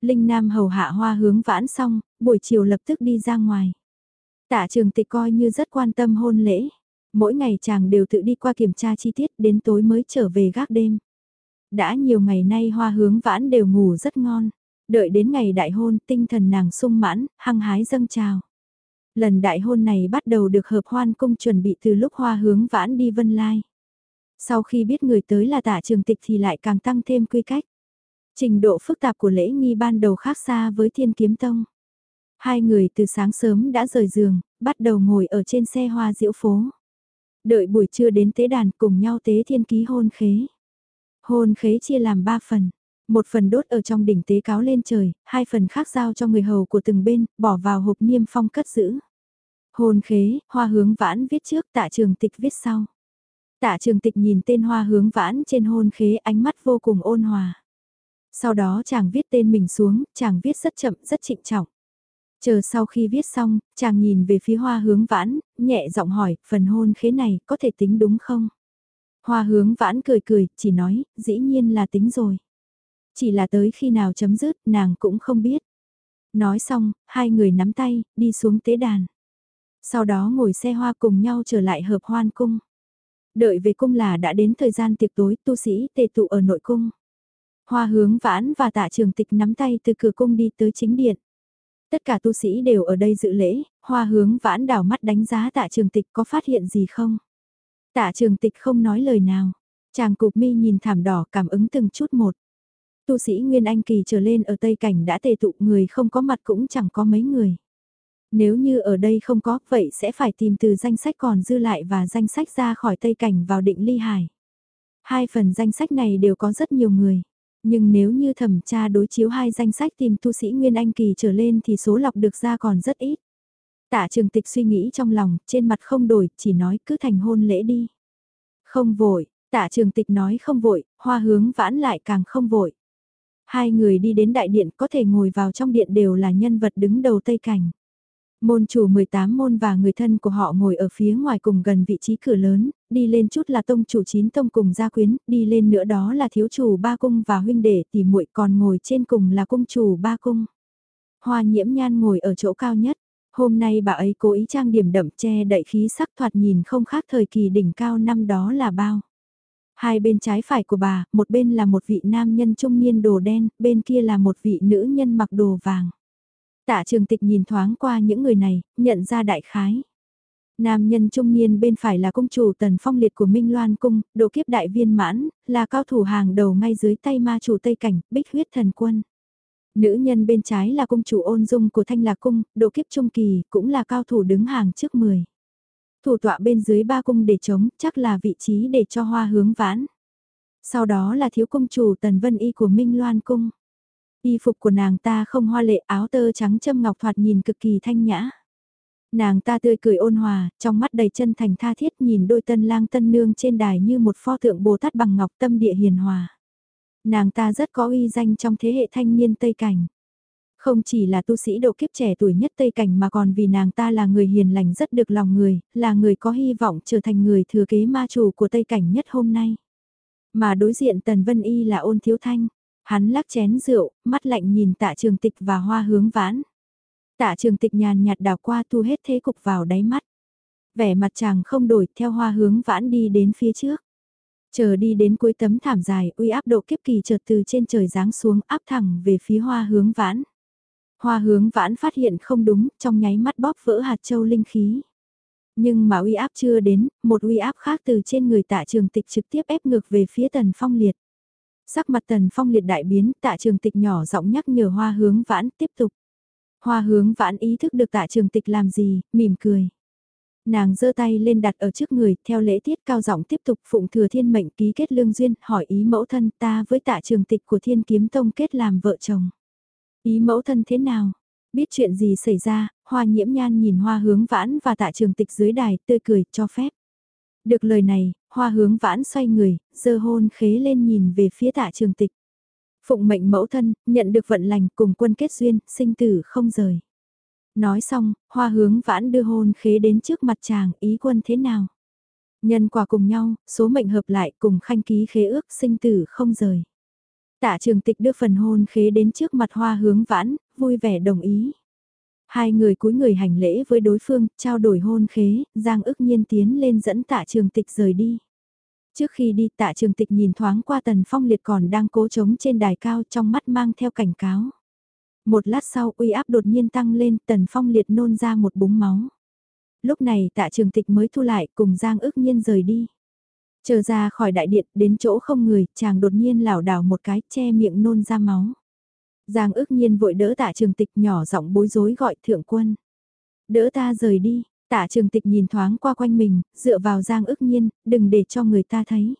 Linh Nam hầu hạ hoa hướng vãn xong, buổi chiều lập tức đi ra ngoài. Tạ trường tịch coi như rất quan tâm hôn lễ. Mỗi ngày chàng đều tự đi qua kiểm tra chi tiết đến tối mới trở về gác đêm đã nhiều ngày nay hoa hướng vãn đều ngủ rất ngon. Đợi đến ngày đại hôn tinh thần nàng sung mãn, hăng hái dâng trào. Lần đại hôn này bắt đầu được hợp hoan cung chuẩn bị từ lúc hoa hướng vãn đi vân lai. Sau khi biết người tới là tả trường tịch thì lại càng tăng thêm quy cách. Trình độ phức tạp của lễ nghi ban đầu khác xa với thiên kiếm tông. Hai người từ sáng sớm đã rời giường, bắt đầu ngồi ở trên xe hoa diễu phố. Đợi buổi trưa đến tế đàn cùng nhau tế thiên ký hôn khế. Hôn khế chia làm ba phần. Một phần đốt ở trong đỉnh tế cáo lên trời, hai phần khác giao cho người hầu của từng bên, bỏ vào hộp niêm phong cất giữ. Hôn khế, hoa hướng vãn viết trước, tạ trường tịch viết sau. Tạ trường tịch nhìn tên hoa hướng vãn trên hôn khế ánh mắt vô cùng ôn hòa. Sau đó chàng viết tên mình xuống, chàng viết rất chậm, rất trịnh trọng. Chờ sau khi viết xong, chàng nhìn về phía hoa hướng vãn, nhẹ giọng hỏi, phần hôn khế này có thể tính đúng không? Hoa hướng vãn cười cười, chỉ nói, dĩ nhiên là tính rồi. Chỉ là tới khi nào chấm dứt, nàng cũng không biết. Nói xong, hai người nắm tay, đi xuống tế đàn. Sau đó ngồi xe hoa cùng nhau trở lại hợp hoan cung. Đợi về cung là đã đến thời gian tiệc tối, tu sĩ tề tụ ở nội cung. Hoa hướng vãn và tạ trường tịch nắm tay từ cửa cung đi tới chính điện. Tất cả tu sĩ đều ở đây dự lễ, hoa hướng vãn đảo mắt đánh giá tạ trường tịch có phát hiện gì không. Tạ trường tịch không nói lời nào, chàng cục mi nhìn thảm đỏ cảm ứng từng chút một. Tu sĩ Nguyên Anh Kỳ trở lên ở Tây Cảnh đã tề tụ người không có mặt cũng chẳng có mấy người. Nếu như ở đây không có, vậy sẽ phải tìm từ danh sách còn dư lại và danh sách ra khỏi Tây Cảnh vào định ly hải. Hai phần danh sách này đều có rất nhiều người. Nhưng nếu như thẩm tra đối chiếu hai danh sách tìm tu sĩ Nguyên Anh Kỳ trở lên thì số lọc được ra còn rất ít. Tạ trường tịch suy nghĩ trong lòng, trên mặt không đổi, chỉ nói cứ thành hôn lễ đi. Không vội, tạ trường tịch nói không vội, hoa hướng vãn lại càng không vội. Hai người đi đến đại điện có thể ngồi vào trong điện đều là nhân vật đứng đầu Tây Cảnh. Môn chủ 18 môn và người thân của họ ngồi ở phía ngoài cùng gần vị trí cửa lớn, đi lên chút là tông chủ 9 tông cùng gia quyến, đi lên nữa đó là thiếu chủ ba cung và huynh đệ tỷ muội còn ngồi trên cùng là cung chủ ba cung. Hoa nhiễm nhan ngồi ở chỗ cao nhất, hôm nay bà ấy cố ý trang điểm đậm che đậy khí sắc thoạt nhìn không khác thời kỳ đỉnh cao năm đó là bao. Hai bên trái phải của bà, một bên là một vị nam nhân trung niên đồ đen, bên kia là một vị nữ nhân mặc đồ vàng. Tạ trường tịch nhìn thoáng qua những người này, nhận ra đại khái. Nam nhân trung niên bên phải là công chủ tần phong liệt của Minh Loan Cung, độ kiếp đại viên mãn, là cao thủ hàng đầu ngay dưới tay ma chủ Tây Cảnh, bích huyết thần quân. Nữ nhân bên trái là công chủ ôn dung của Thanh Lạc Cung, độ kiếp trung kỳ, cũng là cao thủ đứng hàng trước 10. Thủ tọa bên dưới ba cung để chống, chắc là vị trí để cho hoa hướng vãn. Sau đó là thiếu công chủ Tần Vân Y của Minh Loan Cung. Y phục của nàng ta không hoa lệ áo tơ trắng châm ngọc thoạt nhìn cực kỳ thanh nhã. Nàng ta tươi cười ôn hòa, trong mắt đầy chân thành tha thiết nhìn đôi tân lang tân nương trên đài như một pho tượng Bồ Tát bằng ngọc tâm địa hiền hòa. Nàng ta rất có uy danh trong thế hệ thanh niên Tây Cảnh. Không chỉ là tu sĩ độ kiếp trẻ tuổi nhất Tây Cảnh mà còn vì nàng ta là người hiền lành rất được lòng người, là người có hy vọng trở thành người thừa kế ma chủ của Tây Cảnh nhất hôm nay. Mà đối diện Tần Vân Y là ôn thiếu thanh, hắn lắc chén rượu, mắt lạnh nhìn tạ trường tịch và hoa hướng vãn. Tạ trường tịch nhàn nhạt đào qua thu hết thế cục vào đáy mắt. Vẻ mặt chàng không đổi theo hoa hướng vãn đi đến phía trước. Chờ đi đến cuối tấm thảm dài uy áp độ kiếp kỳ chợt từ trên trời giáng xuống áp thẳng về phía hoa hướng vãn. Hoa hướng vãn phát hiện không đúng, trong nháy mắt bóp vỡ hạt châu linh khí. Nhưng mà uy áp chưa đến, một uy áp khác từ trên người tạ trường tịch trực tiếp ép ngược về phía tần phong liệt. Sắc mặt tần phong liệt đại biến, tạ trường tịch nhỏ giọng nhắc nhở hoa hướng vãn tiếp tục. Hoa hướng vãn ý thức được tạ trường tịch làm gì, mỉm cười. Nàng giơ tay lên đặt ở trước người, theo lễ tiết cao giọng tiếp tục phụng thừa thiên mệnh ký kết lương duyên, hỏi ý mẫu thân ta với tạ trường tịch của thiên kiếm tông kết làm vợ chồng. Ý mẫu thân thế nào? Biết chuyện gì xảy ra, hoa nhiễm nhan nhìn hoa hướng vãn và tạ trường tịch dưới đài, tươi cười, cho phép. Được lời này, hoa hướng vãn xoay người, dơ hôn khế lên nhìn về phía tạ trường tịch. Phụng mệnh mẫu thân, nhận được vận lành cùng quân kết duyên, sinh tử không rời. Nói xong, hoa hướng vãn đưa hôn khế đến trước mặt chàng, ý quân thế nào? Nhân quả cùng nhau, số mệnh hợp lại cùng khanh ký khế ước sinh tử không rời. Tạ trường tịch đưa phần hôn khế đến trước mặt hoa hướng vãn, vui vẻ đồng ý. Hai người cúi người hành lễ với đối phương, trao đổi hôn khế, Giang ức nhiên tiến lên dẫn tạ trường tịch rời đi. Trước khi đi tạ trường tịch nhìn thoáng qua tần phong liệt còn đang cố chống trên đài cao trong mắt mang theo cảnh cáo. Một lát sau uy áp đột nhiên tăng lên tần phong liệt nôn ra một búng máu. Lúc này tạ trường tịch mới thu lại cùng Giang ức nhiên rời đi. Chờ ra khỏi đại điện đến chỗ không người, chàng đột nhiên lảo đảo một cái che miệng nôn ra máu. Giang ước nhiên vội đỡ tạ trường tịch nhỏ giọng bối rối gọi thượng quân. Đỡ ta rời đi, tạ trường tịch nhìn thoáng qua quanh mình, dựa vào Giang ước nhiên, đừng để cho người ta thấy.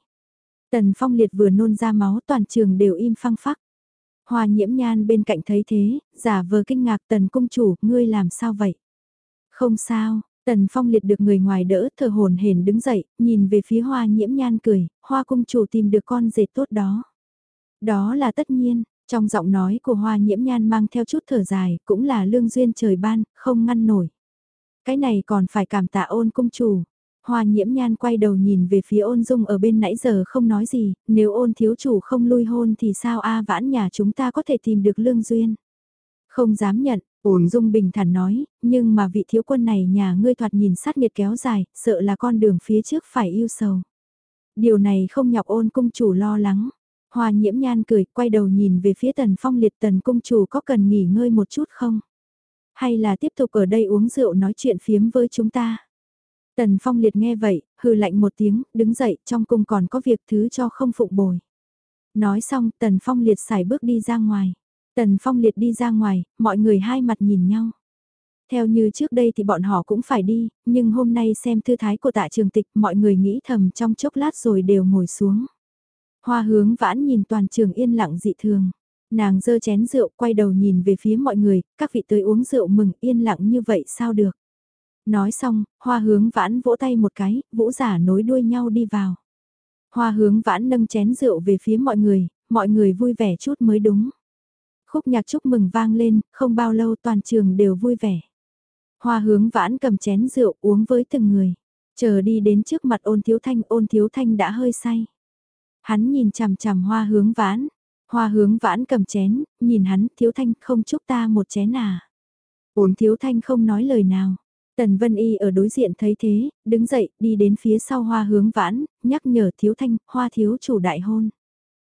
Tần phong liệt vừa nôn ra máu toàn trường đều im phăng phắc. Hoa nhiễm nhan bên cạnh thấy thế, giả vờ kinh ngạc tần cung chủ, ngươi làm sao vậy? Không sao, tần phong liệt được người ngoài đỡ thở hồn hển đứng dậy, nhìn về phía hoa nhiễm nhan cười, hoa cung chủ tìm được con dệt tốt đó. Đó là tất nhiên, trong giọng nói của hoa nhiễm nhan mang theo chút thở dài, cũng là lương duyên trời ban, không ngăn nổi. Cái này còn phải cảm tạ ôn cung chủ. Hoa nhiễm nhan quay đầu nhìn về phía ôn dung ở bên nãy giờ không nói gì, nếu ôn thiếu chủ không lui hôn thì sao A vãn nhà chúng ta có thể tìm được lương duyên. Không dám nhận, Ổn dung bình thản nói, nhưng mà vị thiếu quân này nhà ngươi thoạt nhìn sát nhiệt kéo dài, sợ là con đường phía trước phải yêu sầu. Điều này không nhọc ôn cung chủ lo lắng. Hoa nhiễm nhan cười, quay đầu nhìn về phía tần phong liệt tần cung chủ có cần nghỉ ngơi một chút không? Hay là tiếp tục ở đây uống rượu nói chuyện phiếm với chúng ta? Tần phong liệt nghe vậy, hừ lạnh một tiếng, đứng dậy, trong cung còn có việc thứ cho không phụng bồi. Nói xong, tần phong liệt xài bước đi ra ngoài. Tần phong liệt đi ra ngoài, mọi người hai mặt nhìn nhau. Theo như trước đây thì bọn họ cũng phải đi, nhưng hôm nay xem thư thái của tạ trường tịch mọi người nghĩ thầm trong chốc lát rồi đều ngồi xuống. Hoa hướng vãn nhìn toàn trường yên lặng dị thường. Nàng dơ chén rượu quay đầu nhìn về phía mọi người, các vị tới uống rượu mừng yên lặng như vậy sao được. Nói xong, hoa hướng vãn vỗ tay một cái, vũ giả nối đuôi nhau đi vào. Hoa hướng vãn nâng chén rượu về phía mọi người, mọi người vui vẻ chút mới đúng. Khúc nhạc chúc mừng vang lên, không bao lâu toàn trường đều vui vẻ. Hoa hướng vãn cầm chén rượu uống với từng người. Chờ đi đến trước mặt ôn thiếu thanh, ôn thiếu thanh đã hơi say. Hắn nhìn chằm chằm hoa hướng vãn. Hoa hướng vãn cầm chén, nhìn hắn, thiếu thanh không chúc ta một chén à. Ôn thiếu thanh không nói lời nào. Tần Vân Y ở đối diện thấy thế, đứng dậy, đi đến phía sau hoa hướng vãn, nhắc nhở thiếu thanh, hoa thiếu chủ đại hôn.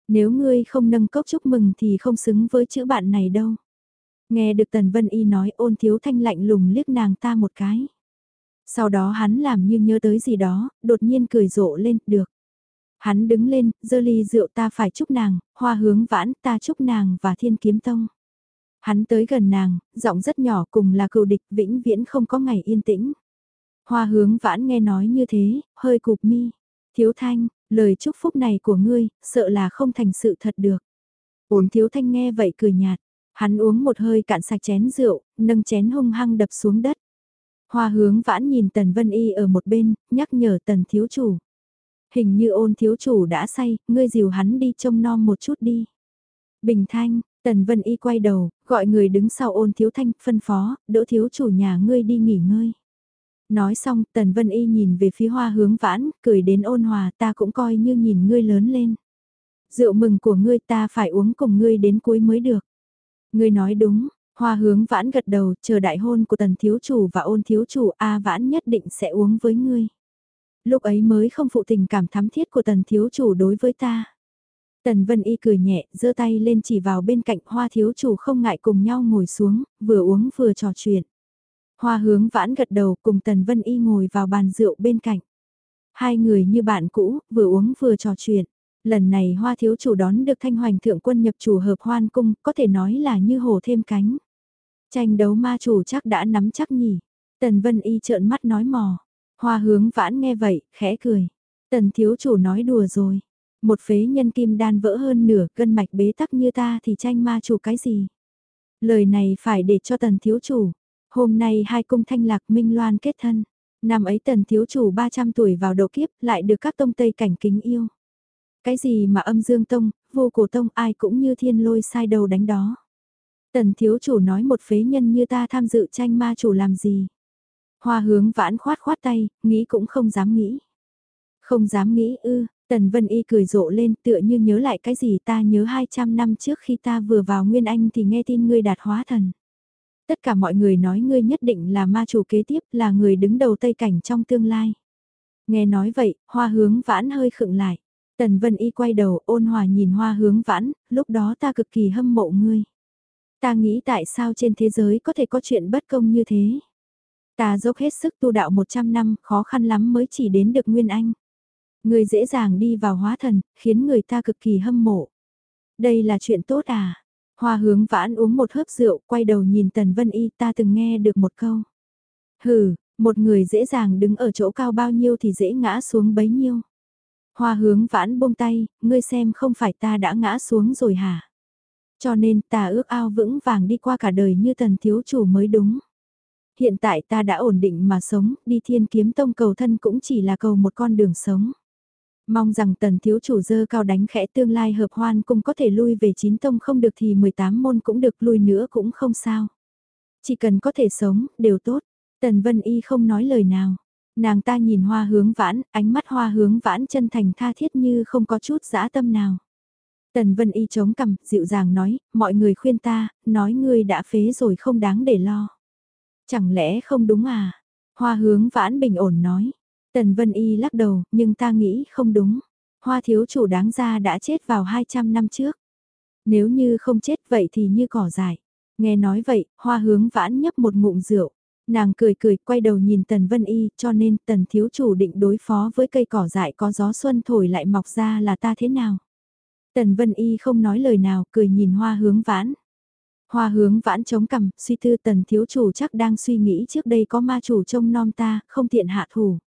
Nếu ngươi không nâng cốc chúc mừng thì không xứng với chữ bạn này đâu. Nghe được Tần Vân Y nói ôn thiếu thanh lạnh lùng liếc nàng ta một cái. Sau đó hắn làm như nhớ tới gì đó, đột nhiên cười rộ lên, được. Hắn đứng lên, dơ ly rượu ta phải chúc nàng, hoa hướng vãn ta chúc nàng và thiên kiếm tông. Hắn tới gần nàng, giọng rất nhỏ cùng là cựu địch vĩnh viễn không có ngày yên tĩnh. Hoa hướng vãn nghe nói như thế, hơi cụp mi. Thiếu thanh, lời chúc phúc này của ngươi, sợ là không thành sự thật được. Ôn thiếu thanh nghe vậy cười nhạt. Hắn uống một hơi cạn sạch chén rượu, nâng chén hung hăng đập xuống đất. Hoa hướng vãn nhìn Tần Vân Y ở một bên, nhắc nhở Tần Thiếu Chủ. Hình như ôn Thiếu Chủ đã say, ngươi dìu hắn đi trông nom một chút đi. Bình thanh, Tần Vân Y quay đầu, gọi người đứng sau ôn Thiếu Thanh, phân phó, đỡ Thiếu Chủ nhà ngươi đi nghỉ ngơi. Nói xong, Tần Vân Y nhìn về phía hoa hướng vãn, cười đến ôn hòa ta cũng coi như nhìn ngươi lớn lên. Rượu mừng của ngươi ta phải uống cùng ngươi đến cuối mới được. Ngươi nói đúng, hoa hướng vãn gật đầu, chờ đại hôn của tần thiếu chủ và ôn thiếu chủ A vãn nhất định sẽ uống với ngươi. Lúc ấy mới không phụ tình cảm thắm thiết của tần thiếu chủ đối với ta. Tần Vân Y cười nhẹ, giơ tay lên chỉ vào bên cạnh hoa thiếu chủ không ngại cùng nhau ngồi xuống, vừa uống vừa trò chuyện. Hoa hướng vãn gật đầu cùng Tần Vân Y ngồi vào bàn rượu bên cạnh. Hai người như bạn cũ, vừa uống vừa trò chuyện. Lần này hoa thiếu chủ đón được thanh hoành thượng quân nhập chủ hợp hoan cung, có thể nói là như hổ thêm cánh. Tranh đấu ma chủ chắc đã nắm chắc nhỉ. Tần Vân Y trợn mắt nói mò. Hoa hướng vãn nghe vậy, khẽ cười. Tần thiếu chủ nói đùa rồi. Một phế nhân kim đan vỡ hơn nửa cân mạch bế tắc như ta thì tranh ma chủ cái gì. Lời này phải để cho tần thiếu chủ. Hôm nay hai cung thanh lạc minh loan kết thân. Năm ấy tần thiếu chủ 300 tuổi vào độ kiếp lại được các tông tây cảnh kính yêu. Cái gì mà âm dương tông, vô cổ tông ai cũng như thiên lôi sai đầu đánh đó. Tần thiếu chủ nói một phế nhân như ta tham dự tranh ma chủ làm gì. Hoa hướng vãn khoát khoát tay, nghĩ cũng không dám nghĩ. Không dám nghĩ ư, Tần Vân Y cười rộ lên tựa như nhớ lại cái gì ta nhớ 200 năm trước khi ta vừa vào Nguyên Anh thì nghe tin ngươi đạt hóa thần. Tất cả mọi người nói ngươi nhất định là ma chủ kế tiếp là người đứng đầu Tây Cảnh trong tương lai. Nghe nói vậy, hoa hướng vãn hơi khựng lại. Tần Vân Y quay đầu ôn hòa nhìn hoa hướng vãn, lúc đó ta cực kỳ hâm mộ ngươi. Ta nghĩ tại sao trên thế giới có thể có chuyện bất công như thế. Ta dốc hết sức tu đạo 100 năm, khó khăn lắm mới chỉ đến được Nguyên Anh. Ngươi dễ dàng đi vào hóa thần, khiến người ta cực kỳ hâm mộ. Đây là chuyện tốt à? Hoa hướng vãn uống một hớp rượu, quay đầu nhìn Tần Vân Y ta từng nghe được một câu. Hừ, một người dễ dàng đứng ở chỗ cao bao nhiêu thì dễ ngã xuống bấy nhiêu. Hoa hướng vãn buông tay, ngươi xem không phải ta đã ngã xuống rồi hả? Cho nên ta ước ao vững vàng đi qua cả đời như tần thiếu chủ mới đúng. Hiện tại ta đã ổn định mà sống, đi thiên kiếm tông cầu thân cũng chỉ là cầu một con đường sống. Mong rằng tần thiếu chủ dơ cao đánh khẽ tương lai hợp hoan cũng có thể lui về chín tông không được thì 18 môn cũng được lui nữa cũng không sao. Chỉ cần có thể sống, đều tốt. Tần Vân Y không nói lời nào. Nàng ta nhìn hoa hướng vãn, ánh mắt hoa hướng vãn chân thành tha thiết như không có chút dã tâm nào. Tần Vân Y chống cằm, dịu dàng nói, mọi người khuyên ta, nói ngươi đã phế rồi không đáng để lo. Chẳng lẽ không đúng à? Hoa hướng vãn bình ổn nói. Tần Vân Y lắc đầu, nhưng ta nghĩ không đúng. Hoa thiếu chủ đáng ra đã chết vào 200 năm trước. Nếu như không chết vậy thì như cỏ dại. Nghe nói vậy, hoa hướng vãn nhấp một ngụm rượu. Nàng cười cười quay đầu nhìn Tần Vân Y cho nên Tần thiếu chủ định đối phó với cây cỏ dại có gió xuân thổi lại mọc ra là ta thế nào. Tần Vân Y không nói lời nào cười nhìn hoa hướng vãn. Hoa hướng vãn chống cằm, suy tư tần thiếu chủ chắc đang suy nghĩ trước đây có ma chủ trông nom ta, không tiện hạ thủ.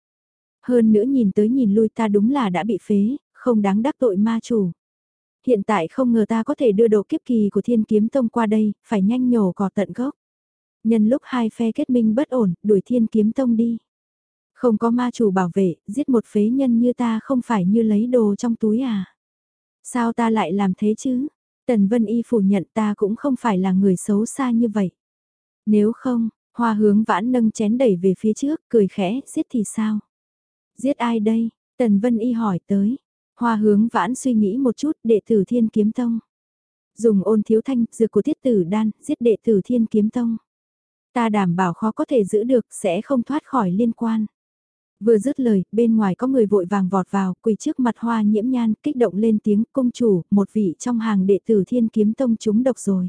Hơn nữa nhìn tới nhìn lui ta đúng là đã bị phế, không đáng đắc tội ma chủ. Hiện tại không ngờ ta có thể đưa độ kiếp kỳ của thiên kiếm tông qua đây, phải nhanh nhổ cỏ tận gốc. Nhân lúc hai phe kết minh bất ổn, đuổi thiên kiếm tông đi. Không có ma chủ bảo vệ, giết một phế nhân như ta không phải như lấy đồ trong túi à. Sao ta lại làm thế chứ? Tần Vân Y phủ nhận ta cũng không phải là người xấu xa như vậy. Nếu không, hoa hướng vãn nâng chén đẩy về phía trước, cười khẽ, giết thì sao? Giết ai đây? Tần Vân Y hỏi tới. Hoa hướng vãn suy nghĩ một chút, đệ tử thiên kiếm tông. Dùng ôn thiếu thanh, dược của tiết tử đan, giết đệ tử thiên kiếm tông. Ta đảm bảo khó có thể giữ được, sẽ không thoát khỏi liên quan. Vừa dứt lời, bên ngoài có người vội vàng vọt vào, quỳ trước mặt hoa nhiễm nhan, kích động lên tiếng công chủ, một vị trong hàng đệ tử thiên kiếm tông chúng độc rồi.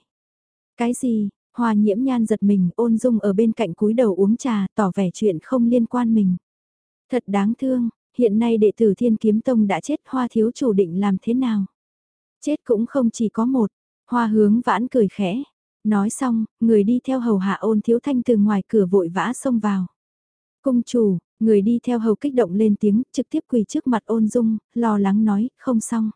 Cái gì, hoa nhiễm nhan giật mình, ôn dung ở bên cạnh cúi đầu uống trà, tỏ vẻ chuyện không liên quan mình. Thật đáng thương, hiện nay đệ tử thiên kiếm tông đã chết hoa thiếu chủ định làm thế nào? Chết cũng không chỉ có một, hoa hướng vãn cười khẽ. Nói xong, người đi theo hầu hạ ôn thiếu thanh từ ngoài cửa vội vã xông vào. Cung chủ, Người đi theo hầu kích động lên tiếng, trực tiếp quỳ trước mặt ôn dung, lo lắng nói, không xong.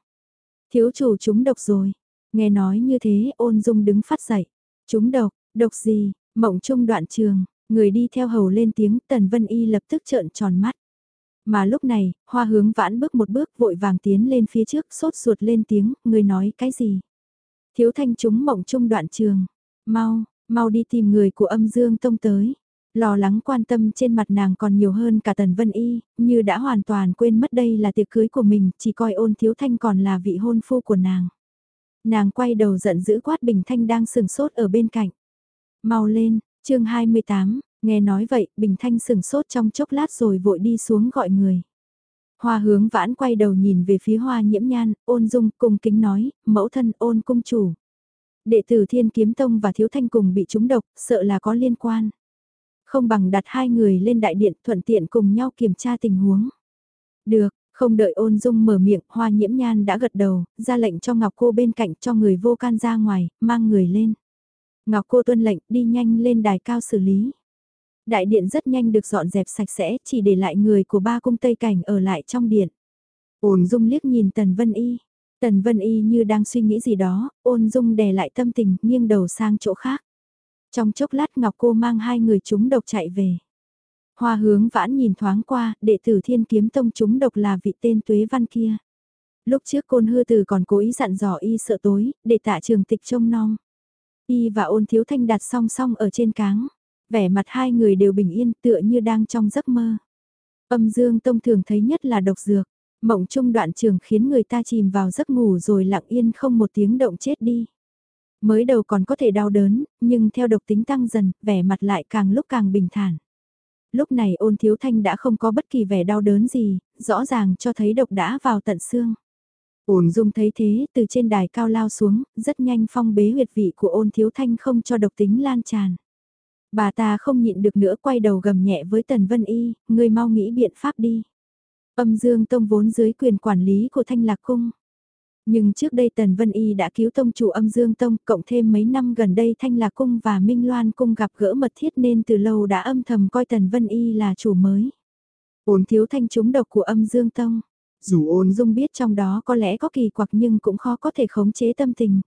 Thiếu chủ chúng độc rồi. Nghe nói như thế ôn dung đứng phát dậy. Chúng độc, độc gì, mộng trung đoạn trường, người đi theo hầu lên tiếng tần vân y lập tức trợn tròn mắt. Mà lúc này, hoa hướng vãn bước một bước vội vàng tiến lên phía trước sốt ruột lên tiếng, người nói cái gì? Thiếu thanh chúng mộng trung đoạn trường, mau, mau đi tìm người của âm dương tông tới. Lo lắng quan tâm trên mặt nàng còn nhiều hơn cả Tần Vân Y, như đã hoàn toàn quên mất đây là tiệc cưới của mình, chỉ coi ôn thiếu thanh còn là vị hôn phu của nàng. Nàng quay đầu giận dữ quát Bình Thanh đang sừng sốt ở bên cạnh. Mau lên, chương 28, nghe nói vậy, Bình Thanh sừng sốt trong chốc lát rồi vội đi xuống gọi người. Hoa hướng vãn quay đầu nhìn về phía hoa nhiễm nhan, ôn dung cung kính nói, mẫu thân ôn cung chủ. Đệ tử Thiên Kiếm Tông và Thiếu Thanh cùng bị trúng độc, sợ là có liên quan. Không bằng đặt hai người lên đại điện thuận tiện cùng nhau kiểm tra tình huống. Được, không đợi ôn dung mở miệng, hoa nhiễm nhan đã gật đầu, ra lệnh cho Ngọc cô bên cạnh cho người vô can ra ngoài, mang người lên. Ngọc cô tuân lệnh đi nhanh lên đài cao xử lý. Đại điện rất nhanh được dọn dẹp sạch sẽ, chỉ để lại người của ba cung Tây Cảnh ở lại trong điện. Ôn dung liếc nhìn Tần Vân Y. Tần Vân Y như đang suy nghĩ gì đó, ôn dung đè lại tâm tình, nghiêng đầu sang chỗ khác. Trong chốc lát Ngọc Cô mang hai người chúng độc chạy về. Hoa hướng vãn nhìn thoáng qua, đệ tử thiên kiếm tông chúng độc là vị tên tuế văn kia. Lúc trước côn hư từ còn cố ý dặn dò y sợ tối, để tạ trường tịch trông non. Y và ôn thiếu thanh đặt song song ở trên cáng. Vẻ mặt hai người đều bình yên tựa như đang trong giấc mơ. Âm dương tông thường thấy nhất là độc dược. Mộng trung đoạn trường khiến người ta chìm vào giấc ngủ rồi lặng yên không một tiếng động chết đi. Mới đầu còn có thể đau đớn, nhưng theo độc tính tăng dần, vẻ mặt lại càng lúc càng bình thản. Lúc này ôn thiếu thanh đã không có bất kỳ vẻ đau đớn gì, rõ ràng cho thấy độc đã vào tận xương. Ôn dung thấy thế, từ trên đài cao lao xuống, rất nhanh phong bế huyệt vị của ôn thiếu thanh không cho độc tính lan tràn. Bà ta không nhịn được nữa quay đầu gầm nhẹ với Tần Vân Y, người mau nghĩ biện pháp đi. Âm Dương Tông vốn dưới quyền quản lý của Thanh Lạc Cung. Nhưng trước đây Tần Vân Y đã cứu tông chủ âm dương tông, cộng thêm mấy năm gần đây Thanh Lạc Cung và Minh Loan Cung gặp gỡ mật thiết nên từ lâu đã âm thầm coi Tần Vân Y là chủ mới. Ôn thiếu thanh chúng độc của âm dương tông. Dù ôn dung biết trong đó có lẽ có kỳ quặc nhưng cũng khó có thể khống chế tâm tình.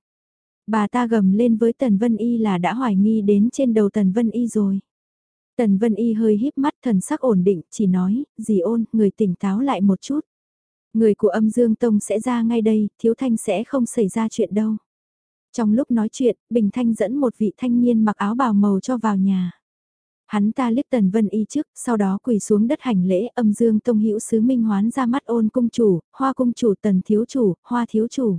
Bà ta gầm lên với Tần Vân Y là đã hoài nghi đến trên đầu Tần Vân Y rồi. Tần Vân Y hơi híp mắt thần sắc ổn định, chỉ nói, dì ôn, người tỉnh táo lại một chút. Người của âm dương tông sẽ ra ngay đây, thiếu thanh sẽ không xảy ra chuyện đâu. Trong lúc nói chuyện, Bình Thanh dẫn một vị thanh niên mặc áo bào màu cho vào nhà. Hắn ta liếc Tần Vân Y trước, sau đó quỳ xuống đất hành lễ âm dương tông hữu sứ minh hoán ra mắt ôn cung chủ, hoa cung chủ tần thiếu chủ, hoa thiếu chủ.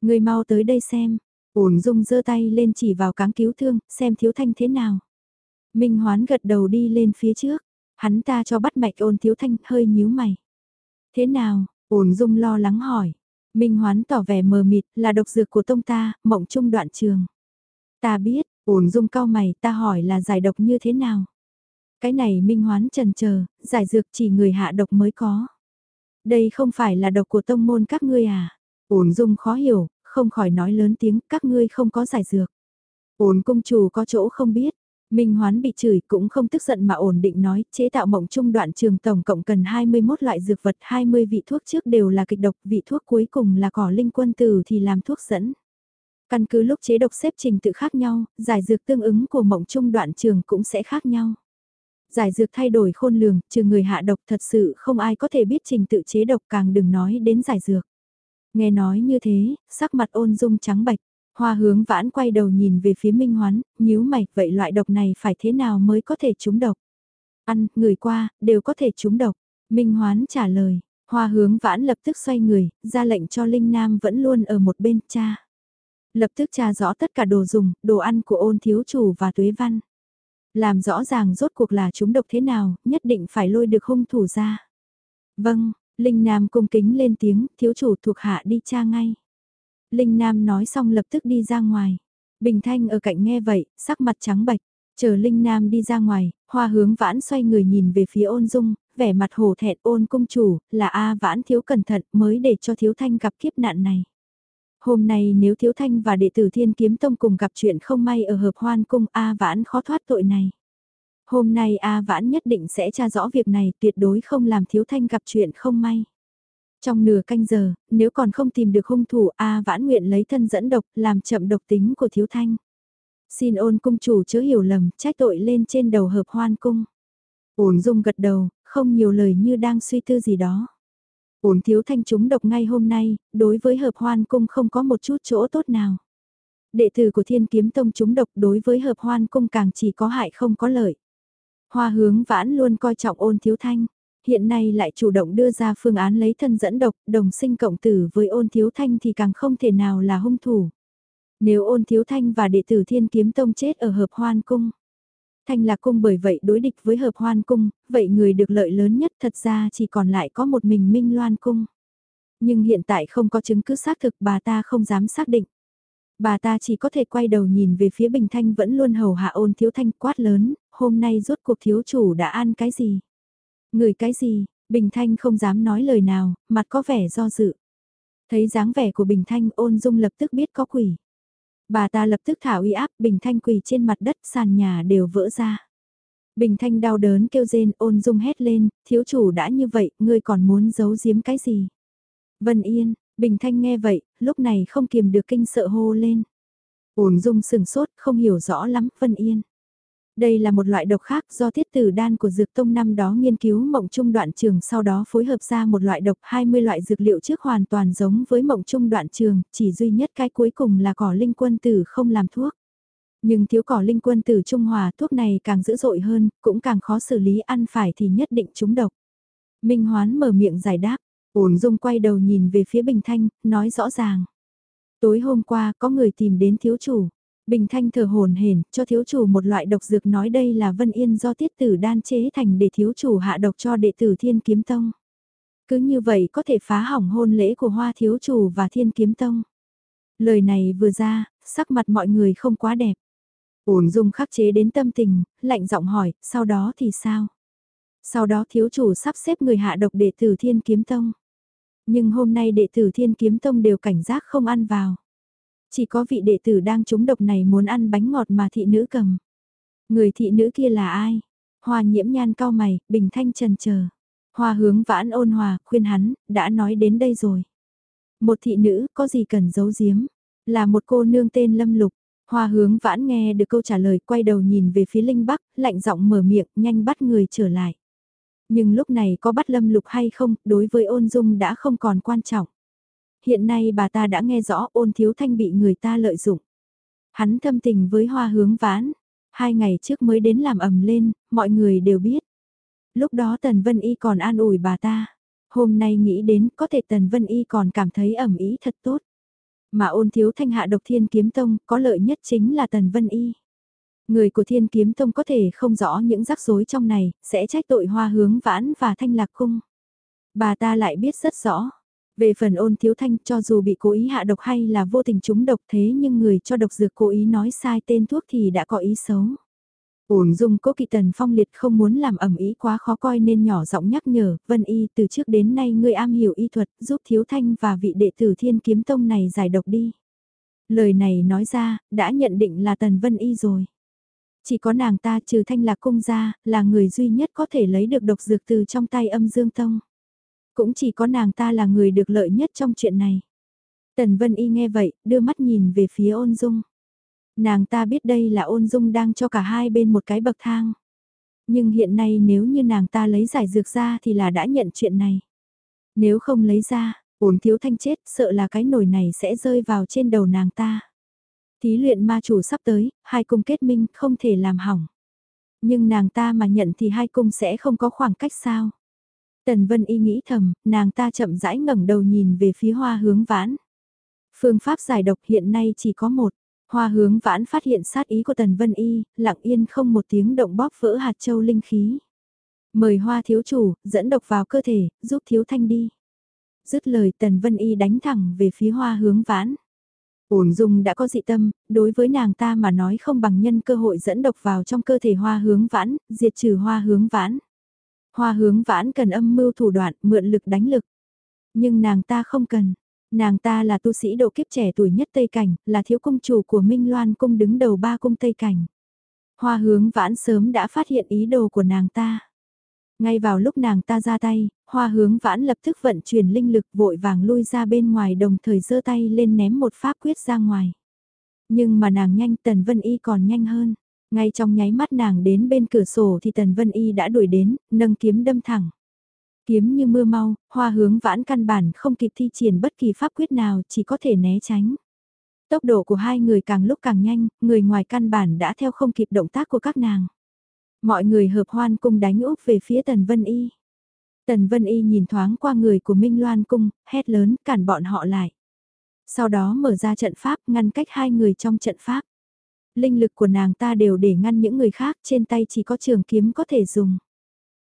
Người mau tới đây xem, Uồn dung giơ tay lên chỉ vào cáng cứu thương, xem thiếu thanh thế nào. Minh hoán gật đầu đi lên phía trước, hắn ta cho bắt mạch ôn thiếu thanh hơi nhíu mày. Thế nào, Uồn dung lo lắng hỏi. Minh hoán tỏ vẻ mờ mịt là độc dược của tông ta, mộng trung đoạn trường. Ta biết, Uồn dung cao mày ta hỏi là giải độc như thế nào. Cái này minh hoán trần chờ giải dược chỉ người hạ độc mới có. Đây không phải là độc của tông môn các ngươi à? Uồn dung khó hiểu, không khỏi nói lớn tiếng các ngươi không có giải dược. Ổn cung chủ có chỗ không biết, Minh Hoán bị chửi cũng không tức giận mà ổn định nói, chế tạo mộng trung đoạn trường tổng cộng cần 21 loại dược vật, 20 vị thuốc trước đều là kịch độc, vị thuốc cuối cùng là cỏ linh quân tử thì làm thuốc dẫn. Căn cứ lúc chế độc xếp trình tự khác nhau, giải dược tương ứng của mộng trung đoạn trường cũng sẽ khác nhau. Giải dược thay đổi khôn lường, trừ người hạ độc thật sự không ai có thể biết trình tự chế độc càng đừng nói đến giải dược. Nghe nói như thế, sắc mặt ôn dung trắng bạch. Hoa hướng vãn quay đầu nhìn về phía Minh Hoán, nhíu mày, vậy loại độc này phải thế nào mới có thể trúng độc? Ăn, người qua, đều có thể trúng độc. Minh Hoán trả lời, hoa hướng vãn lập tức xoay người, ra lệnh cho Linh Nam vẫn luôn ở một bên cha. Lập tức tra rõ tất cả đồ dùng, đồ ăn của ôn thiếu chủ và tuế văn. Làm rõ ràng rốt cuộc là trúng độc thế nào, nhất định phải lôi được hung thủ ra. Vâng, Linh Nam cung kính lên tiếng, thiếu chủ thuộc hạ đi tra ngay. Linh Nam nói xong lập tức đi ra ngoài. Bình Thanh ở cạnh nghe vậy, sắc mặt trắng bạch. Chờ Linh Nam đi ra ngoài, hoa hướng vãn xoay người nhìn về phía ôn dung, vẻ mặt hổ thẹn ôn cung chủ, là A vãn thiếu cẩn thận mới để cho thiếu thanh gặp kiếp nạn này. Hôm nay nếu thiếu thanh và đệ tử thiên kiếm tông cùng gặp chuyện không may ở hợp hoan cung A vãn khó thoát tội này. Hôm nay A vãn nhất định sẽ tra rõ việc này tuyệt đối không làm thiếu thanh gặp chuyện không may. Trong nửa canh giờ, nếu còn không tìm được hung thủ A vãn nguyện lấy thân dẫn độc làm chậm độc tính của thiếu thanh. Xin ôn cung chủ chớ hiểu lầm, trách tội lên trên đầu hợp hoan cung. Ổn dung gật đầu, không nhiều lời như đang suy tư gì đó. Ổn thiếu thanh chúng độc ngay hôm nay, đối với hợp hoan cung không có một chút chỗ tốt nào. Đệ tử của thiên kiếm tông chúng độc đối với hợp hoan cung càng chỉ có hại không có lợi. Hoa hướng vãn luôn coi trọng ôn thiếu thanh hiện nay lại chủ động đưa ra phương án lấy thân dẫn độc, đồng sinh cộng tử với ôn thiếu thanh thì càng không thể nào là hung thủ. Nếu ôn thiếu thanh và đệ tử thiên kiếm tông chết ở hợp hoan cung. Thanh lạc cung bởi vậy đối địch với hợp hoan cung, vậy người được lợi lớn nhất thật ra chỉ còn lại có một mình Minh Loan cung. Nhưng hiện tại không có chứng cứ xác thực bà ta không dám xác định. Bà ta chỉ có thể quay đầu nhìn về phía Bình Thanh vẫn luôn hầu hạ ôn thiếu thanh quát lớn, hôm nay rốt cuộc thiếu chủ đã ăn cái gì. Người cái gì, Bình Thanh không dám nói lời nào, mặt có vẻ do dự. Thấy dáng vẻ của Bình Thanh ôn dung lập tức biết có quỷ. Bà ta lập tức thả uy áp Bình Thanh quỳ trên mặt đất sàn nhà đều vỡ ra. Bình Thanh đau đớn kêu rên ôn dung hét lên, thiếu chủ đã như vậy, ngươi còn muốn giấu giếm cái gì? Vân Yên, Bình Thanh nghe vậy, lúc này không kiềm được kinh sợ hô lên. Ôn dung sừng sốt, không hiểu rõ lắm, Vân Yên. Đây là một loại độc khác do thiết tử đan của dược tông năm đó nghiên cứu mộng trung đoạn trường sau đó phối hợp ra một loại độc 20 loại dược liệu trước hoàn toàn giống với mộng trung đoạn trường, chỉ duy nhất cái cuối cùng là cỏ linh quân tử không làm thuốc. Nhưng thiếu cỏ linh quân tử trung hòa thuốc này càng dữ dội hơn, cũng càng khó xử lý ăn phải thì nhất định trúng độc. Minh Hoán mở miệng giải đáp, ổn dung quay đầu nhìn về phía Bình Thanh, nói rõ ràng. Tối hôm qua có người tìm đến thiếu chủ, Bình Thanh thở hồn hển cho thiếu chủ một loại độc dược nói đây là Vân Yên do tiết tử đan chế thành để thiếu chủ hạ độc cho đệ tử Thiên Kiếm Tông. Cứ như vậy có thể phá hỏng hôn lễ của Hoa thiếu chủ và Thiên Kiếm Tông. Lời này vừa ra, sắc mặt mọi người không quá đẹp. Ổn dung khắc chế đến tâm tình, lạnh giọng hỏi, sau đó thì sao? Sau đó thiếu chủ sắp xếp người hạ độc đệ tử Thiên Kiếm Tông. Nhưng hôm nay đệ tử Thiên Kiếm Tông đều cảnh giác không ăn vào. Chỉ có vị đệ tử đang trúng độc này muốn ăn bánh ngọt mà thị nữ cầm. Người thị nữ kia là ai? Hoa nhiễm nhan cao mày, bình thanh trần chờ. Hoa hướng vãn ôn hòa, khuyên hắn, đã nói đến đây rồi. Một thị nữ, có gì cần giấu giếm? Là một cô nương tên Lâm Lục. Hoa hướng vãn nghe được câu trả lời quay đầu nhìn về phía Linh Bắc, lạnh giọng mở miệng, nhanh bắt người trở lại. Nhưng lúc này có bắt Lâm Lục hay không, đối với ôn dung đã không còn quan trọng hiện nay bà ta đã nghe rõ ôn thiếu thanh bị người ta lợi dụng. Hắn thâm tình với hoa hướng vãn, Hai ngày trước mới đến làm ầm lên, mọi người đều biết. Lúc đó Tần Vân Y còn an ủi bà ta. Hôm nay nghĩ đến có thể Tần Vân Y còn cảm thấy ẩm ý thật tốt. Mà ôn thiếu thanh hạ độc thiên kiếm tông có lợi nhất chính là Tần Vân Y. Người của thiên kiếm tông có thể không rõ những rắc rối trong này, sẽ trách tội hoa hướng vãn và thanh lạc cung. Bà ta lại biết rất rõ. Về phần ôn thiếu thanh cho dù bị cố ý hạ độc hay là vô tình trúng độc thế nhưng người cho độc dược cố ý nói sai tên thuốc thì đã có ý xấu. Ổn dung cố kỵ tần phong liệt không muốn làm ẩm ý quá khó coi nên nhỏ giọng nhắc nhở, Vân Y từ trước đến nay ngươi am hiểu y thuật giúp thiếu thanh và vị đệ tử thiên kiếm tông này giải độc đi. Lời này nói ra, đã nhận định là tần Vân Y rồi. Chỉ có nàng ta trừ thanh lạc cung ra, là người duy nhất có thể lấy được độc dược từ trong tay âm dương tông. Cũng chỉ có nàng ta là người được lợi nhất trong chuyện này. Tần Vân Y nghe vậy, đưa mắt nhìn về phía ôn dung. Nàng ta biết đây là ôn dung đang cho cả hai bên một cái bậc thang. Nhưng hiện nay nếu như nàng ta lấy giải dược ra thì là đã nhận chuyện này. Nếu không lấy ra, ổn thiếu thanh chết sợ là cái nồi này sẽ rơi vào trên đầu nàng ta. Thí luyện ma chủ sắp tới, hai cung kết minh không thể làm hỏng. Nhưng nàng ta mà nhận thì hai cung sẽ không có khoảng cách sao. Tần Vân Y nghĩ thầm, nàng ta chậm rãi ngẩng đầu nhìn về phía hoa hướng vãn. Phương pháp giải độc hiện nay chỉ có một. Hoa hướng vãn phát hiện sát ý của Tần Vân Y, lặng yên không một tiếng động bóp vỡ hạt châu linh khí. Mời hoa thiếu chủ, dẫn độc vào cơ thể, giúp thiếu thanh đi. Dứt lời Tần Vân Y đánh thẳng về phía hoa hướng vãn. Ổn dung đã có dị tâm, đối với nàng ta mà nói không bằng nhân cơ hội dẫn độc vào trong cơ thể hoa hướng vãn, diệt trừ hoa hướng vãn. Hoa hướng vãn cần âm mưu thủ đoạn, mượn lực đánh lực. Nhưng nàng ta không cần. Nàng ta là tu sĩ độ kiếp trẻ tuổi nhất Tây Cảnh, là thiếu công chủ của Minh Loan cung đứng đầu ba cung Tây Cảnh. Hoa hướng vãn sớm đã phát hiện ý đồ của nàng ta. Ngay vào lúc nàng ta ra tay, hoa hướng vãn lập tức vận chuyển linh lực vội vàng lui ra bên ngoài đồng thời giơ tay lên ném một pháp quyết ra ngoài. Nhưng mà nàng nhanh Tần Vân Y còn nhanh hơn. Ngay trong nháy mắt nàng đến bên cửa sổ thì Tần Vân Y đã đuổi đến, nâng kiếm đâm thẳng. Kiếm như mưa mau, hoa hướng vãn căn bản không kịp thi triển bất kỳ pháp quyết nào chỉ có thể né tránh. Tốc độ của hai người càng lúc càng nhanh, người ngoài căn bản đã theo không kịp động tác của các nàng. Mọi người hợp hoan cung đánh úp về phía Tần Vân Y. Tần Vân Y nhìn thoáng qua người của Minh Loan cung, hét lớn cản bọn họ lại. Sau đó mở ra trận pháp ngăn cách hai người trong trận pháp. Linh lực của nàng ta đều để ngăn những người khác trên tay chỉ có trường kiếm có thể dùng.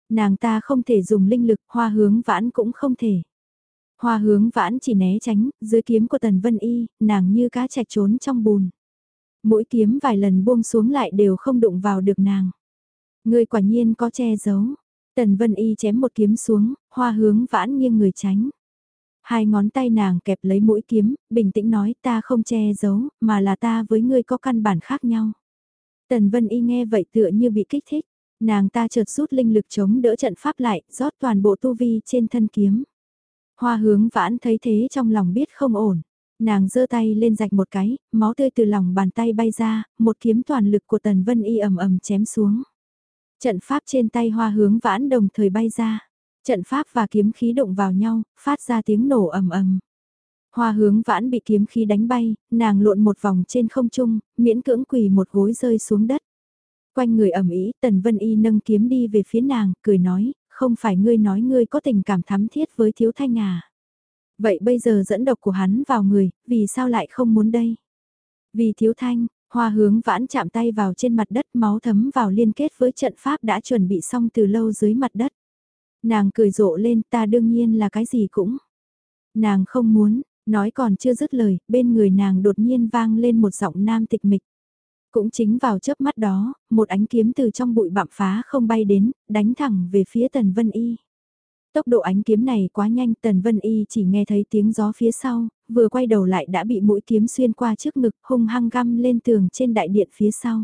Nàng ta không thể dùng linh lực, hoa hướng vãn cũng không thể. Hoa hướng vãn chỉ né tránh, dưới kiếm của Tần Vân Y, nàng như cá chạch trốn trong bùn. Mỗi kiếm vài lần buông xuống lại đều không đụng vào được nàng. Người quả nhiên có che giấu. Tần Vân Y chém một kiếm xuống, hoa hướng vãn nghiêng người tránh. Hai ngón tay nàng kẹp lấy mũi kiếm, bình tĩnh nói ta không che giấu, mà là ta với ngươi có căn bản khác nhau. Tần Vân Y nghe vậy tựa như bị kích thích. Nàng ta chợt rút linh lực chống đỡ trận pháp lại, rót toàn bộ tu vi trên thân kiếm. Hoa hướng vãn thấy thế trong lòng biết không ổn. Nàng giơ tay lên rạch một cái, máu tươi từ lòng bàn tay bay ra, một kiếm toàn lực của Tần Vân Y ầm ầm chém xuống. Trận pháp trên tay hoa hướng vãn đồng thời bay ra. Trận pháp và kiếm khí đụng vào nhau, phát ra tiếng nổ ầm ầm. Hoa hướng vãn bị kiếm khí đánh bay, nàng lộn một vòng trên không trung, miễn cưỡng quỳ một gối rơi xuống đất. Quanh người ẩm ý, Tần Vân Y nâng kiếm đi về phía nàng, cười nói, không phải ngươi nói ngươi có tình cảm thắm thiết với thiếu thanh à. Vậy bây giờ dẫn độc của hắn vào người, vì sao lại không muốn đây? Vì thiếu thanh, hoa hướng vãn chạm tay vào trên mặt đất máu thấm vào liên kết với trận pháp đã chuẩn bị xong từ lâu dưới mặt đất. Nàng cười rộ lên ta đương nhiên là cái gì cũng. Nàng không muốn, nói còn chưa dứt lời, bên người nàng đột nhiên vang lên một giọng nam tịch mịch. Cũng chính vào chớp mắt đó, một ánh kiếm từ trong bụi bặm phá không bay đến, đánh thẳng về phía Tần Vân Y. Tốc độ ánh kiếm này quá nhanh Tần Vân Y chỉ nghe thấy tiếng gió phía sau, vừa quay đầu lại đã bị mũi kiếm xuyên qua trước ngực hung hăng găm lên tường trên đại điện phía sau.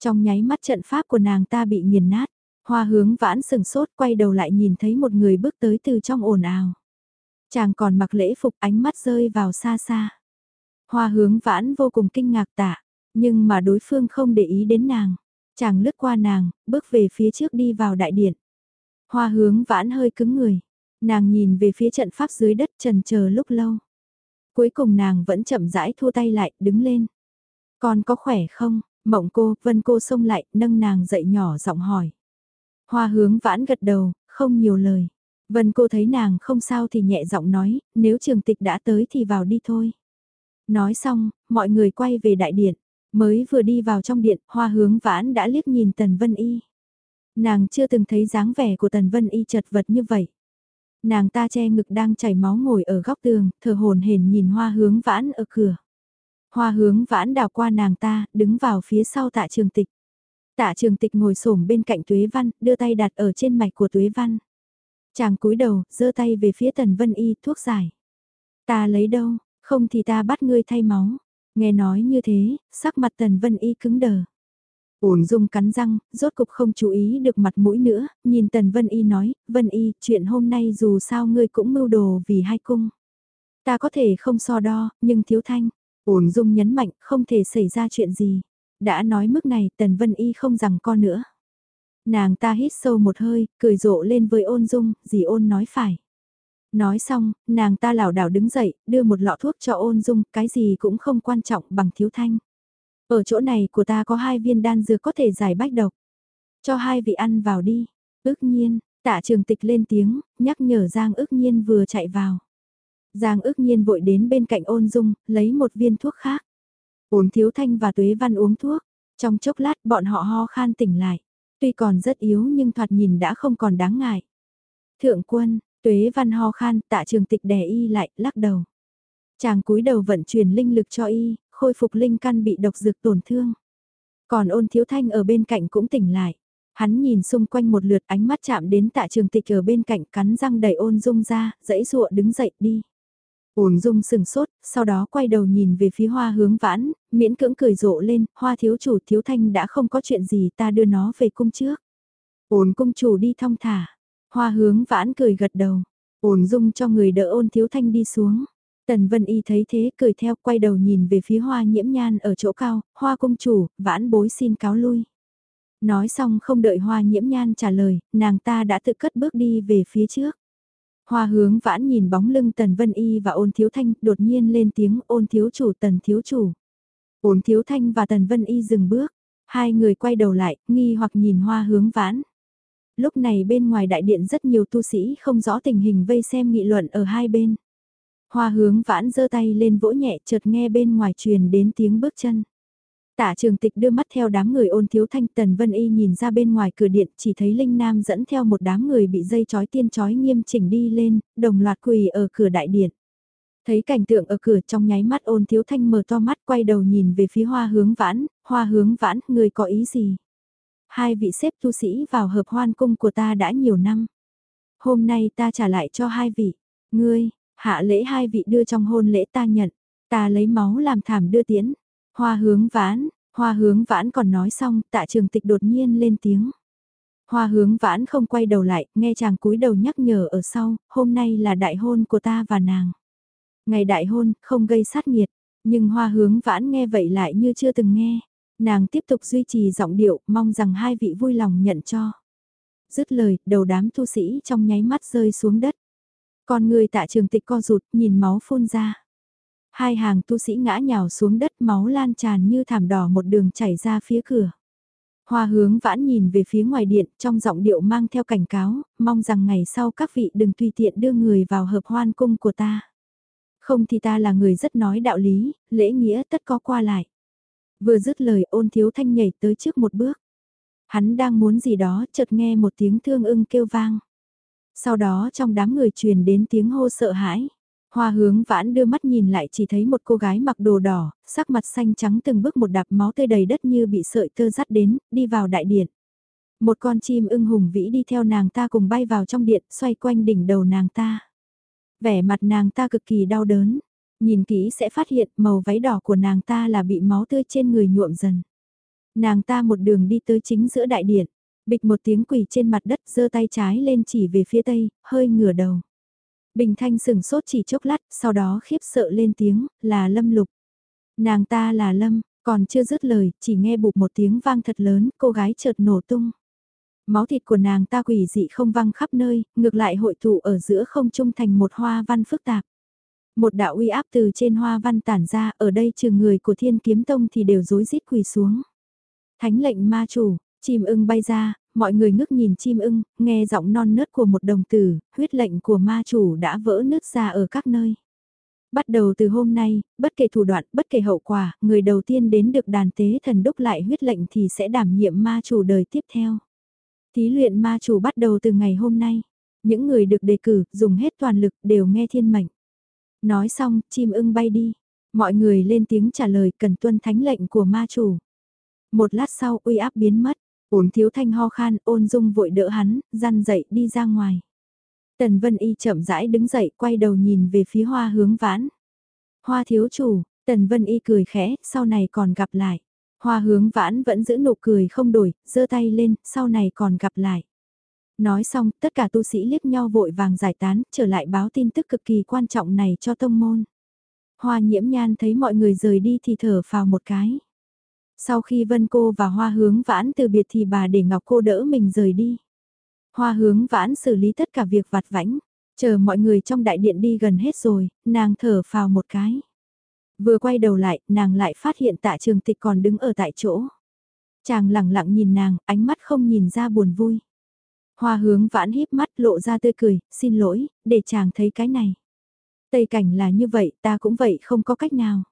Trong nháy mắt trận pháp của nàng ta bị nghiền nát, hoa hướng vãn sừng sốt quay đầu lại nhìn thấy một người bước tới từ trong ồn ào. Chàng còn mặc lễ phục ánh mắt rơi vào xa xa. Hoa hướng vãn vô cùng kinh ngạc tạ, nhưng mà đối phương không để ý đến nàng. Chàng lướt qua nàng, bước về phía trước đi vào đại điện. Hoa hướng vãn hơi cứng người. Nàng nhìn về phía trận pháp dưới đất trần chờ lúc lâu. Cuối cùng nàng vẫn chậm rãi thua tay lại, đứng lên. Con có khỏe không? Mộng cô, vân cô xông lại, nâng nàng dậy nhỏ giọng hỏi. Hoa hướng vãn gật đầu, không nhiều lời. Vân cô thấy nàng không sao thì nhẹ giọng nói, nếu trường tịch đã tới thì vào đi thôi. Nói xong, mọi người quay về đại điện. Mới vừa đi vào trong điện, hoa hướng vãn đã liếc nhìn Tần Vân Y. Nàng chưa từng thấy dáng vẻ của Tần Vân Y chật vật như vậy. Nàng ta che ngực đang chảy máu ngồi ở góc tường, thờ hồn hển nhìn hoa hướng vãn ở cửa. Hoa hướng vãn đào qua nàng ta, đứng vào phía sau tạ trường tịch. Tạ trường tịch ngồi xổm bên cạnh tuế văn, đưa tay đặt ở trên mạch của tuế văn. Chàng cúi đầu, giơ tay về phía tần vân y, thuốc giải. Ta lấy đâu, không thì ta bắt ngươi thay máu. Nghe nói như thế, sắc mặt tần vân y cứng đờ. Uổng dung cắn răng, rốt cục không chú ý được mặt mũi nữa, nhìn tần vân y nói, vân y, chuyện hôm nay dù sao ngươi cũng mưu đồ vì hai cung. Ta có thể không so đo, nhưng thiếu thanh. uổng dung nhấn mạnh, không thể xảy ra chuyện gì. Đã nói mức này, tần vân y không rằng co nữa. Nàng ta hít sâu một hơi, cười rộ lên với ôn dung, gì ôn nói phải. Nói xong, nàng ta lảo đảo đứng dậy, đưa một lọ thuốc cho ôn dung, cái gì cũng không quan trọng bằng thiếu thanh. Ở chỗ này của ta có hai viên đan dược có thể giải bách độc. Cho hai vị ăn vào đi. Ước nhiên, tạ trường tịch lên tiếng, nhắc nhở Giang ước nhiên vừa chạy vào. Giang ước nhiên vội đến bên cạnh ôn dung, lấy một viên thuốc khác. Ôn thiếu thanh và tuế văn uống thuốc. Trong chốc lát bọn họ ho khan tỉnh lại. Tuy còn rất yếu nhưng thoạt nhìn đã không còn đáng ngại. Thượng quân, tuế văn ho khan tạ trường tịch đè y lại, lắc đầu. Chàng cúi đầu vận chuyển linh lực cho y, khôi phục linh căn bị độc dược tổn thương. Còn ôn thiếu thanh ở bên cạnh cũng tỉnh lại. Hắn nhìn xung quanh một lượt ánh mắt chạm đến tạ trường tịch ở bên cạnh cắn răng đầy ôn dung ra, dãy dụa đứng dậy đi. Ôn dung sừng sốt, sau đó quay đầu nhìn về phía hoa hướng vãn, miễn cưỡng cười rộ lên, hoa thiếu chủ thiếu thanh đã không có chuyện gì ta đưa nó về cung trước. Ôn cung chủ đi thong thả, hoa hướng vãn cười gật đầu, ôn dung cho người đỡ ôn thiếu thanh đi xuống. Tần Vân Y thấy thế cười theo quay đầu nhìn về phía hoa nhiễm nhan ở chỗ cao, hoa Công chủ, vãn bối xin cáo lui. Nói xong không đợi hoa nhiễm nhan trả lời, nàng ta đã tự cất bước đi về phía trước. Hoa hướng vãn nhìn bóng lưng Tần Vân Y và ôn thiếu thanh đột nhiên lên tiếng ôn thiếu chủ tần thiếu chủ. Ôn thiếu thanh và Tần Vân Y dừng bước, hai người quay đầu lại, nghi hoặc nhìn hoa hướng vãn. Lúc này bên ngoài đại điện rất nhiều tu sĩ không rõ tình hình vây xem nghị luận ở hai bên. Hoa hướng vãn giơ tay lên vỗ nhẹ chợt nghe bên ngoài truyền đến tiếng bước chân. Tạ trường tịch đưa mắt theo đám người ôn thiếu thanh tần vân y nhìn ra bên ngoài cửa điện chỉ thấy Linh Nam dẫn theo một đám người bị dây chói tiên chói nghiêm chỉnh đi lên, đồng loạt quỳ ở cửa đại điện. Thấy cảnh tượng ở cửa trong nháy mắt ôn thiếu thanh mở to mắt quay đầu nhìn về phía hoa hướng vãn, hoa hướng vãn, người có ý gì? Hai vị xếp tu sĩ vào hợp hoan cung của ta đã nhiều năm. Hôm nay ta trả lại cho hai vị. Ngươi, hạ lễ hai vị đưa trong hôn lễ ta nhận. Ta lấy máu làm thảm đưa tiễn. Hoa hướng vãn, hoa hướng vãn còn nói xong, tạ trường tịch đột nhiên lên tiếng. Hoa hướng vãn không quay đầu lại, nghe chàng cúi đầu nhắc nhở ở sau, hôm nay là đại hôn của ta và nàng. Ngày đại hôn, không gây sát nhiệt, nhưng hoa hướng vãn nghe vậy lại như chưa từng nghe. Nàng tiếp tục duy trì giọng điệu, mong rằng hai vị vui lòng nhận cho. Dứt lời, đầu đám tu sĩ trong nháy mắt rơi xuống đất. Con người tạ trường tịch co rụt, nhìn máu phun ra. Hai hàng tu sĩ ngã nhào xuống đất máu lan tràn như thảm đỏ một đường chảy ra phía cửa. Hoa hướng vãn nhìn về phía ngoài điện trong giọng điệu mang theo cảnh cáo, mong rằng ngày sau các vị đừng tùy tiện đưa người vào hợp hoan cung của ta. Không thì ta là người rất nói đạo lý, lễ nghĩa tất có qua lại. Vừa dứt lời ôn thiếu thanh nhảy tới trước một bước. Hắn đang muốn gì đó chợt nghe một tiếng thương ưng kêu vang. Sau đó trong đám người truyền đến tiếng hô sợ hãi. Hoa hướng vãn đưa mắt nhìn lại chỉ thấy một cô gái mặc đồ đỏ, sắc mặt xanh trắng từng bước một đạp máu tươi đầy đất như bị sợi tơ dắt đến, đi vào đại điện. Một con chim ưng hùng vĩ đi theo nàng ta cùng bay vào trong điện, xoay quanh đỉnh đầu nàng ta. Vẻ mặt nàng ta cực kỳ đau đớn, nhìn kỹ sẽ phát hiện màu váy đỏ của nàng ta là bị máu tươi trên người nhuộm dần. Nàng ta một đường đi tới chính giữa đại điện, bịch một tiếng quỳ trên mặt đất giơ tay trái lên chỉ về phía tây, hơi ngửa đầu. Bình Thanh sừng sốt chỉ chốc lát, sau đó khiếp sợ lên tiếng, là Lâm Lục. Nàng ta là Lâm, còn chưa dứt lời, chỉ nghe bụp một tiếng vang thật lớn, cô gái chợt nổ tung. Máu thịt của nàng ta quỷ dị không văng khắp nơi, ngược lại hội tụ ở giữa không trung thành một hoa văn phức tạp. Một đạo uy áp từ trên hoa văn tản ra, ở đây trừ người của thiên kiếm tông thì đều rối rít quỳ xuống. Thánh lệnh ma chủ, chim ưng bay ra, mọi người ngước nhìn chim ưng, nghe giọng non nớt của một đồng tử, huyết lệnh của ma chủ đã vỡ nứt ra ở các nơi. Bắt đầu từ hôm nay, bất kể thủ đoạn, bất kể hậu quả, người đầu tiên đến được đàn tế thần đúc lại huyết lệnh thì sẽ đảm nhiệm ma chủ đời tiếp theo. Thí luyện ma chủ bắt đầu từ ngày hôm nay. Những người được đề cử, dùng hết toàn lực đều nghe thiên mệnh. Nói xong, chim ưng bay đi. Mọi người lên tiếng trả lời cần tuân thánh lệnh của ma chủ. Một lát sau uy áp biến mất, ổn thiếu thanh ho khan ôn dung vội đỡ hắn, răn dậy đi ra ngoài. Tần Vân Y chậm rãi đứng dậy quay đầu nhìn về phía hoa hướng vãn. Hoa thiếu chủ, Tần Vân Y cười khẽ, sau này còn gặp lại. Hoa hướng vãn vẫn giữ nụ cười không đổi, giơ tay lên, sau này còn gặp lại. Nói xong, tất cả tu sĩ liếc nhau vội vàng giải tán, trở lại báo tin tức cực kỳ quan trọng này cho tông môn. Hoa nhiễm nhan thấy mọi người rời đi thì thở phào một cái. Sau khi Vân Cô và Hoa hướng vãn từ biệt thì bà để Ngọc Cô đỡ mình rời đi. Hoa hướng vãn xử lý tất cả việc vặt vãnh, chờ mọi người trong đại điện đi gần hết rồi, nàng thở phào một cái. Vừa quay đầu lại, nàng lại phát hiện tạ trường tịch còn đứng ở tại chỗ. Chàng lặng lặng nhìn nàng, ánh mắt không nhìn ra buồn vui. Hoa hướng vãn híp mắt lộ ra tươi cười, xin lỗi, để chàng thấy cái này. Tây cảnh là như vậy, ta cũng vậy không có cách nào.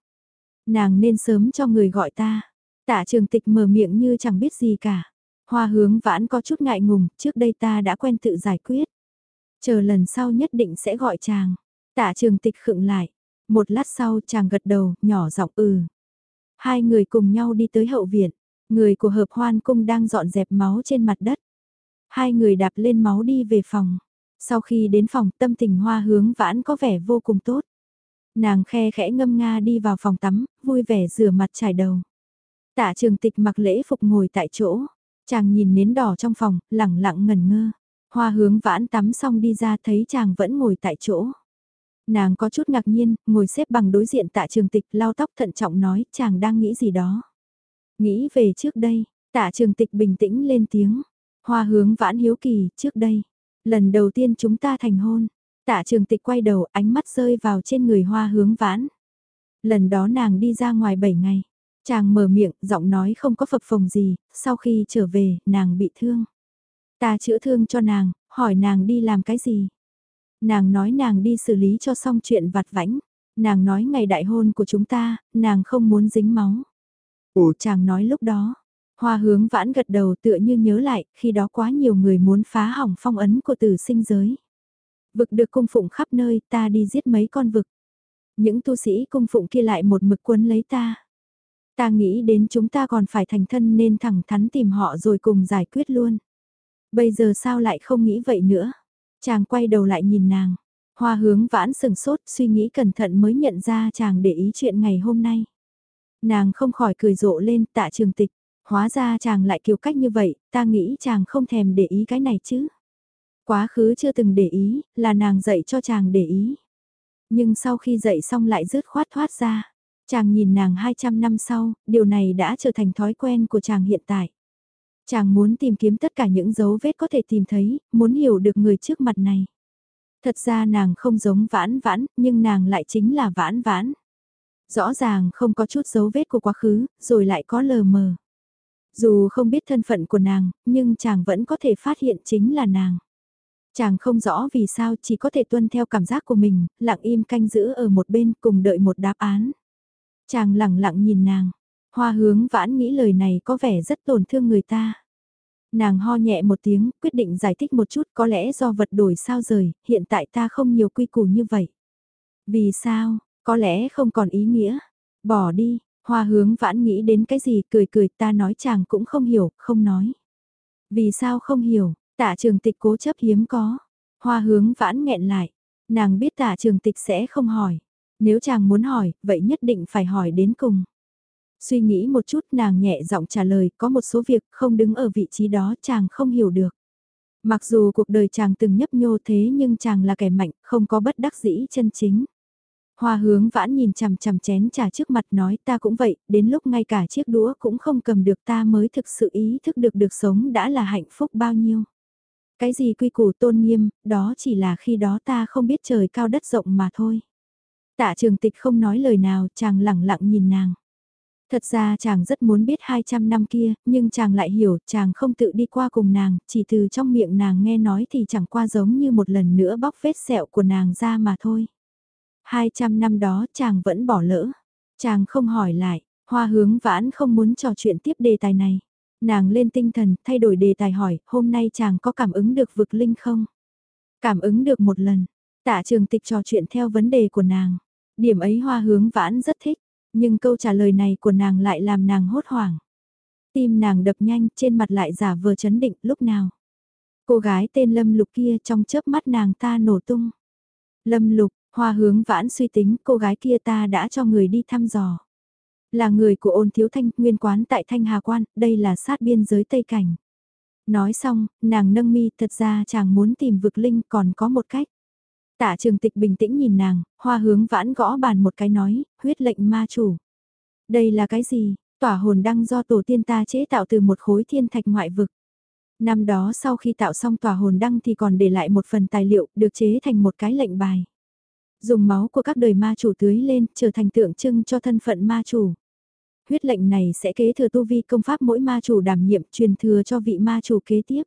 Nàng nên sớm cho người gọi ta. Tạ trường tịch mở miệng như chẳng biết gì cả. Hoa hướng vãn có chút ngại ngùng, trước đây ta đã quen tự giải quyết. Chờ lần sau nhất định sẽ gọi chàng. Tạ trường tịch khựng lại. Một lát sau chàng gật đầu, nhỏ giọng ừ. Hai người cùng nhau đi tới hậu viện. Người của hợp hoan cung đang dọn dẹp máu trên mặt đất. Hai người đạp lên máu đi về phòng. Sau khi đến phòng tâm tình hoa hướng vãn có vẻ vô cùng tốt. Nàng khe khẽ ngâm nga đi vào phòng tắm, vui vẻ rửa mặt trải đầu. Tạ trường tịch mặc lễ phục ngồi tại chỗ. Chàng nhìn nến đỏ trong phòng, lẳng lặng ngần ngơ. Hoa hướng vãn tắm xong đi ra thấy chàng vẫn ngồi tại chỗ. Nàng có chút ngạc nhiên, ngồi xếp bằng đối diện tạ trường tịch lau tóc thận trọng nói chàng đang nghĩ gì đó. Nghĩ về trước đây, tạ trường tịch bình tĩnh lên tiếng. Hoa hướng vãn hiếu kỳ, trước đây. Lần đầu tiên chúng ta thành hôn. Tạ trường tịch quay đầu ánh mắt rơi vào trên người hoa hướng vãn. Lần đó nàng đi ra ngoài 7 ngày. Chàng mở miệng, giọng nói không có phập phồng gì, sau khi trở về, nàng bị thương. Ta chữa thương cho nàng, hỏi nàng đi làm cái gì. Nàng nói nàng đi xử lý cho xong chuyện vặt vãnh. Nàng nói ngày đại hôn của chúng ta, nàng không muốn dính máu. Ủa chàng nói lúc đó, Hoa hướng vãn gật đầu tựa như nhớ lại, khi đó quá nhiều người muốn phá hỏng phong ấn của tử sinh giới. Vực được cung phụng khắp nơi, ta đi giết mấy con vực. Những tu sĩ cung phụng kia lại một mực quấn lấy ta. Ta nghĩ đến chúng ta còn phải thành thân nên thẳng thắn tìm họ rồi cùng giải quyết luôn. Bây giờ sao lại không nghĩ vậy nữa? Chàng quay đầu lại nhìn nàng. Hoa hướng vãn sừng sốt suy nghĩ cẩn thận mới nhận ra chàng để ý chuyện ngày hôm nay. Nàng không khỏi cười rộ lên tạ trường tịch. Hóa ra chàng lại kiều cách như vậy, ta nghĩ chàng không thèm để ý cái này chứ. Quá khứ chưa từng để ý, là nàng dạy cho chàng để ý. Nhưng sau khi dạy xong lại rứt khoát thoát ra. Chàng nhìn nàng 200 năm sau, điều này đã trở thành thói quen của chàng hiện tại. Chàng muốn tìm kiếm tất cả những dấu vết có thể tìm thấy, muốn hiểu được người trước mặt này. Thật ra nàng không giống vãn vãn, nhưng nàng lại chính là vãn vãn. Rõ ràng không có chút dấu vết của quá khứ, rồi lại có lờ mờ. Dù không biết thân phận của nàng, nhưng chàng vẫn có thể phát hiện chính là nàng. Chàng không rõ vì sao chỉ có thể tuân theo cảm giác của mình, lặng im canh giữ ở một bên cùng đợi một đáp án. Chàng lẳng lặng nhìn nàng, hoa hướng vãn nghĩ lời này có vẻ rất tổn thương người ta. Nàng ho nhẹ một tiếng, quyết định giải thích một chút có lẽ do vật đổi sao rời, hiện tại ta không nhiều quy củ như vậy. Vì sao, có lẽ không còn ý nghĩa. Bỏ đi, Hoa hướng vãn nghĩ đến cái gì cười cười ta nói chàng cũng không hiểu, không nói. Vì sao không hiểu, tạ trường tịch cố chấp hiếm có. Hoa hướng vãn nghẹn lại, nàng biết tạ trường tịch sẽ không hỏi. Nếu chàng muốn hỏi, vậy nhất định phải hỏi đến cùng. Suy nghĩ một chút nàng nhẹ giọng trả lời có một số việc không đứng ở vị trí đó chàng không hiểu được. Mặc dù cuộc đời chàng từng nhấp nhô thế nhưng chàng là kẻ mạnh, không có bất đắc dĩ chân chính. Hoa hướng vãn nhìn chằm chằm chén trà trước mặt nói ta cũng vậy, đến lúc ngay cả chiếc đũa cũng không cầm được ta mới thực sự ý thức được được sống đã là hạnh phúc bao nhiêu. Cái gì quy củ tôn nghiêm, đó chỉ là khi đó ta không biết trời cao đất rộng mà thôi. Tạ trường tịch không nói lời nào, chàng lặng lặng nhìn nàng. Thật ra chàng rất muốn biết 200 năm kia, nhưng chàng lại hiểu chàng không tự đi qua cùng nàng, chỉ từ trong miệng nàng nghe nói thì chẳng qua giống như một lần nữa bóc vết sẹo của nàng ra mà thôi. 200 năm đó chàng vẫn bỏ lỡ. Chàng không hỏi lại, hoa hướng vãn không muốn trò chuyện tiếp đề tài này. Nàng lên tinh thần, thay đổi đề tài hỏi, hôm nay chàng có cảm ứng được vực linh không? Cảm ứng được một lần, tạ trường tịch trò chuyện theo vấn đề của nàng. Điểm ấy hoa hướng vãn rất thích, nhưng câu trả lời này của nàng lại làm nàng hốt hoảng. Tim nàng đập nhanh, trên mặt lại giả vờ chấn định lúc nào. Cô gái tên Lâm Lục kia trong chớp mắt nàng ta nổ tung. Lâm Lục, hoa hướng vãn suy tính cô gái kia ta đã cho người đi thăm dò. Là người của ôn thiếu thanh, nguyên quán tại Thanh Hà Quan, đây là sát biên giới Tây Cảnh. Nói xong, nàng nâng mi thật ra chàng muốn tìm vực linh còn có một cách. Tạ trường tịch bình tĩnh nhìn nàng, hoa hướng vãn gõ bàn một cái nói, huyết lệnh ma chủ. Đây là cái gì? Tỏa hồn đăng do tổ tiên ta chế tạo từ một khối thiên thạch ngoại vực. Năm đó sau khi tạo xong tòa hồn đăng thì còn để lại một phần tài liệu được chế thành một cái lệnh bài. Dùng máu của các đời ma chủ tưới lên trở thành tượng trưng cho thân phận ma chủ. Huyết lệnh này sẽ kế thừa tu vi công pháp mỗi ma chủ đảm nhiệm truyền thừa cho vị ma chủ kế tiếp.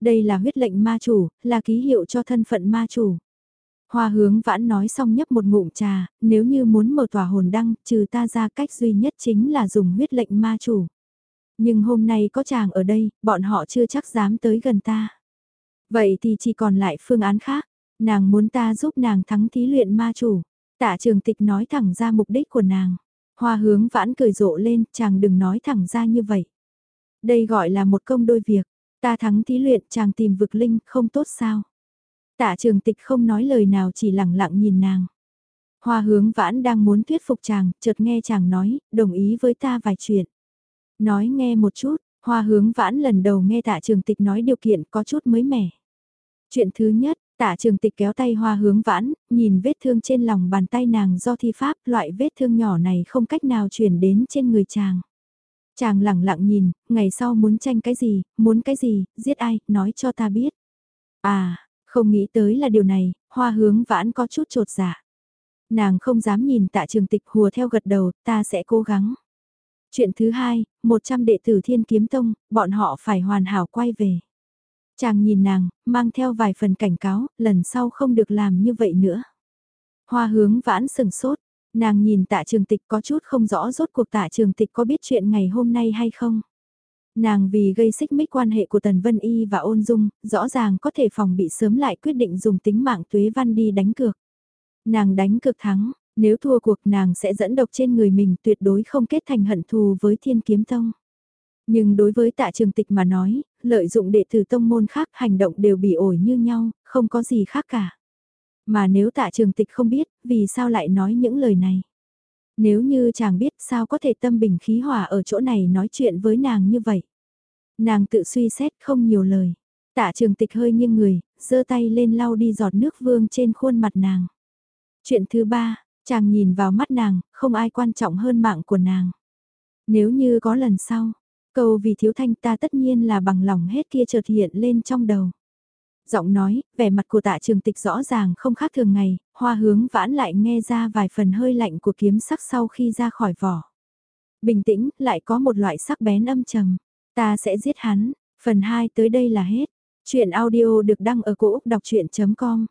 Đây là huyết lệnh ma chủ, là ký hiệu cho thân phận ma chủ. Hoa hướng vãn nói xong nhấp một ngụm trà, nếu như muốn mở tòa hồn đăng, trừ ta ra cách duy nhất chính là dùng huyết lệnh ma chủ. Nhưng hôm nay có chàng ở đây, bọn họ chưa chắc dám tới gần ta. Vậy thì chỉ còn lại phương án khác, nàng muốn ta giúp nàng thắng thí luyện ma chủ. Tạ trường tịch nói thẳng ra mục đích của nàng. Hoa hướng vãn cười rộ lên, chàng đừng nói thẳng ra như vậy. Đây gọi là một công đôi việc, ta thắng thí luyện chàng tìm vực linh không tốt sao. Tạ trường tịch không nói lời nào chỉ lặng lặng nhìn nàng. Hoa hướng vãn đang muốn thuyết phục chàng, chợt nghe chàng nói, đồng ý với ta vài chuyện. Nói nghe một chút, hoa hướng vãn lần đầu nghe tạ trường tịch nói điều kiện có chút mới mẻ. Chuyện thứ nhất, tạ trường tịch kéo tay hoa hướng vãn, nhìn vết thương trên lòng bàn tay nàng do thi pháp, loại vết thương nhỏ này không cách nào chuyển đến trên người chàng. Chàng lặng lặng nhìn, ngày sau muốn tranh cái gì, muốn cái gì, giết ai, nói cho ta biết. À, không nghĩ tới là điều này, hoa hướng vãn có chút trột dạ. Nàng không dám nhìn tạ trường tịch hùa theo gật đầu, ta sẽ cố gắng. Chuyện thứ hai, 100 đệ tử thiên kiếm tông, bọn họ phải hoàn hảo quay về. Chàng nhìn nàng, mang theo vài phần cảnh cáo, lần sau không được làm như vậy nữa. Hoa hướng vãn sừng sốt, nàng nhìn tạ trường tịch có chút không rõ rốt cuộc tạ trường tịch có biết chuyện ngày hôm nay hay không. Nàng vì gây xích mích quan hệ của Tần Vân Y và ôn dung, rõ ràng có thể phòng bị sớm lại quyết định dùng tính mạng tuế văn đi đánh cược. Nàng đánh cược thắng, nếu thua cuộc nàng sẽ dẫn độc trên người mình tuyệt đối không kết thành hận thù với thiên kiếm tông. Nhưng đối với tạ trường tịch mà nói, lợi dụng đệ tử tông môn khác hành động đều bị ổi như nhau, không có gì khác cả. Mà nếu tạ trường tịch không biết, vì sao lại nói những lời này? Nếu như chàng biết sao có thể tâm bình khí hòa ở chỗ này nói chuyện với nàng như vậy. Nàng tự suy xét không nhiều lời. Tạ trường tịch hơi nghiêng người, giơ tay lên lau đi giọt nước vương trên khuôn mặt nàng. Chuyện thứ ba, chàng nhìn vào mắt nàng, không ai quan trọng hơn mạng của nàng. Nếu như có lần sau, câu vì thiếu thanh ta tất nhiên là bằng lòng hết kia chợt hiện lên trong đầu giọng nói, vẻ mặt của tạ trường tịch rõ ràng không khác thường ngày, hoa hướng vãn lại nghe ra vài phần hơi lạnh của kiếm sắc sau khi ra khỏi vỏ. Bình tĩnh, lại có một loại sắc bén âm trầm. Ta sẽ giết hắn, phần 2 tới đây là hết. Chuyện audio được đăng ở cổ Úc đọc chuyện.com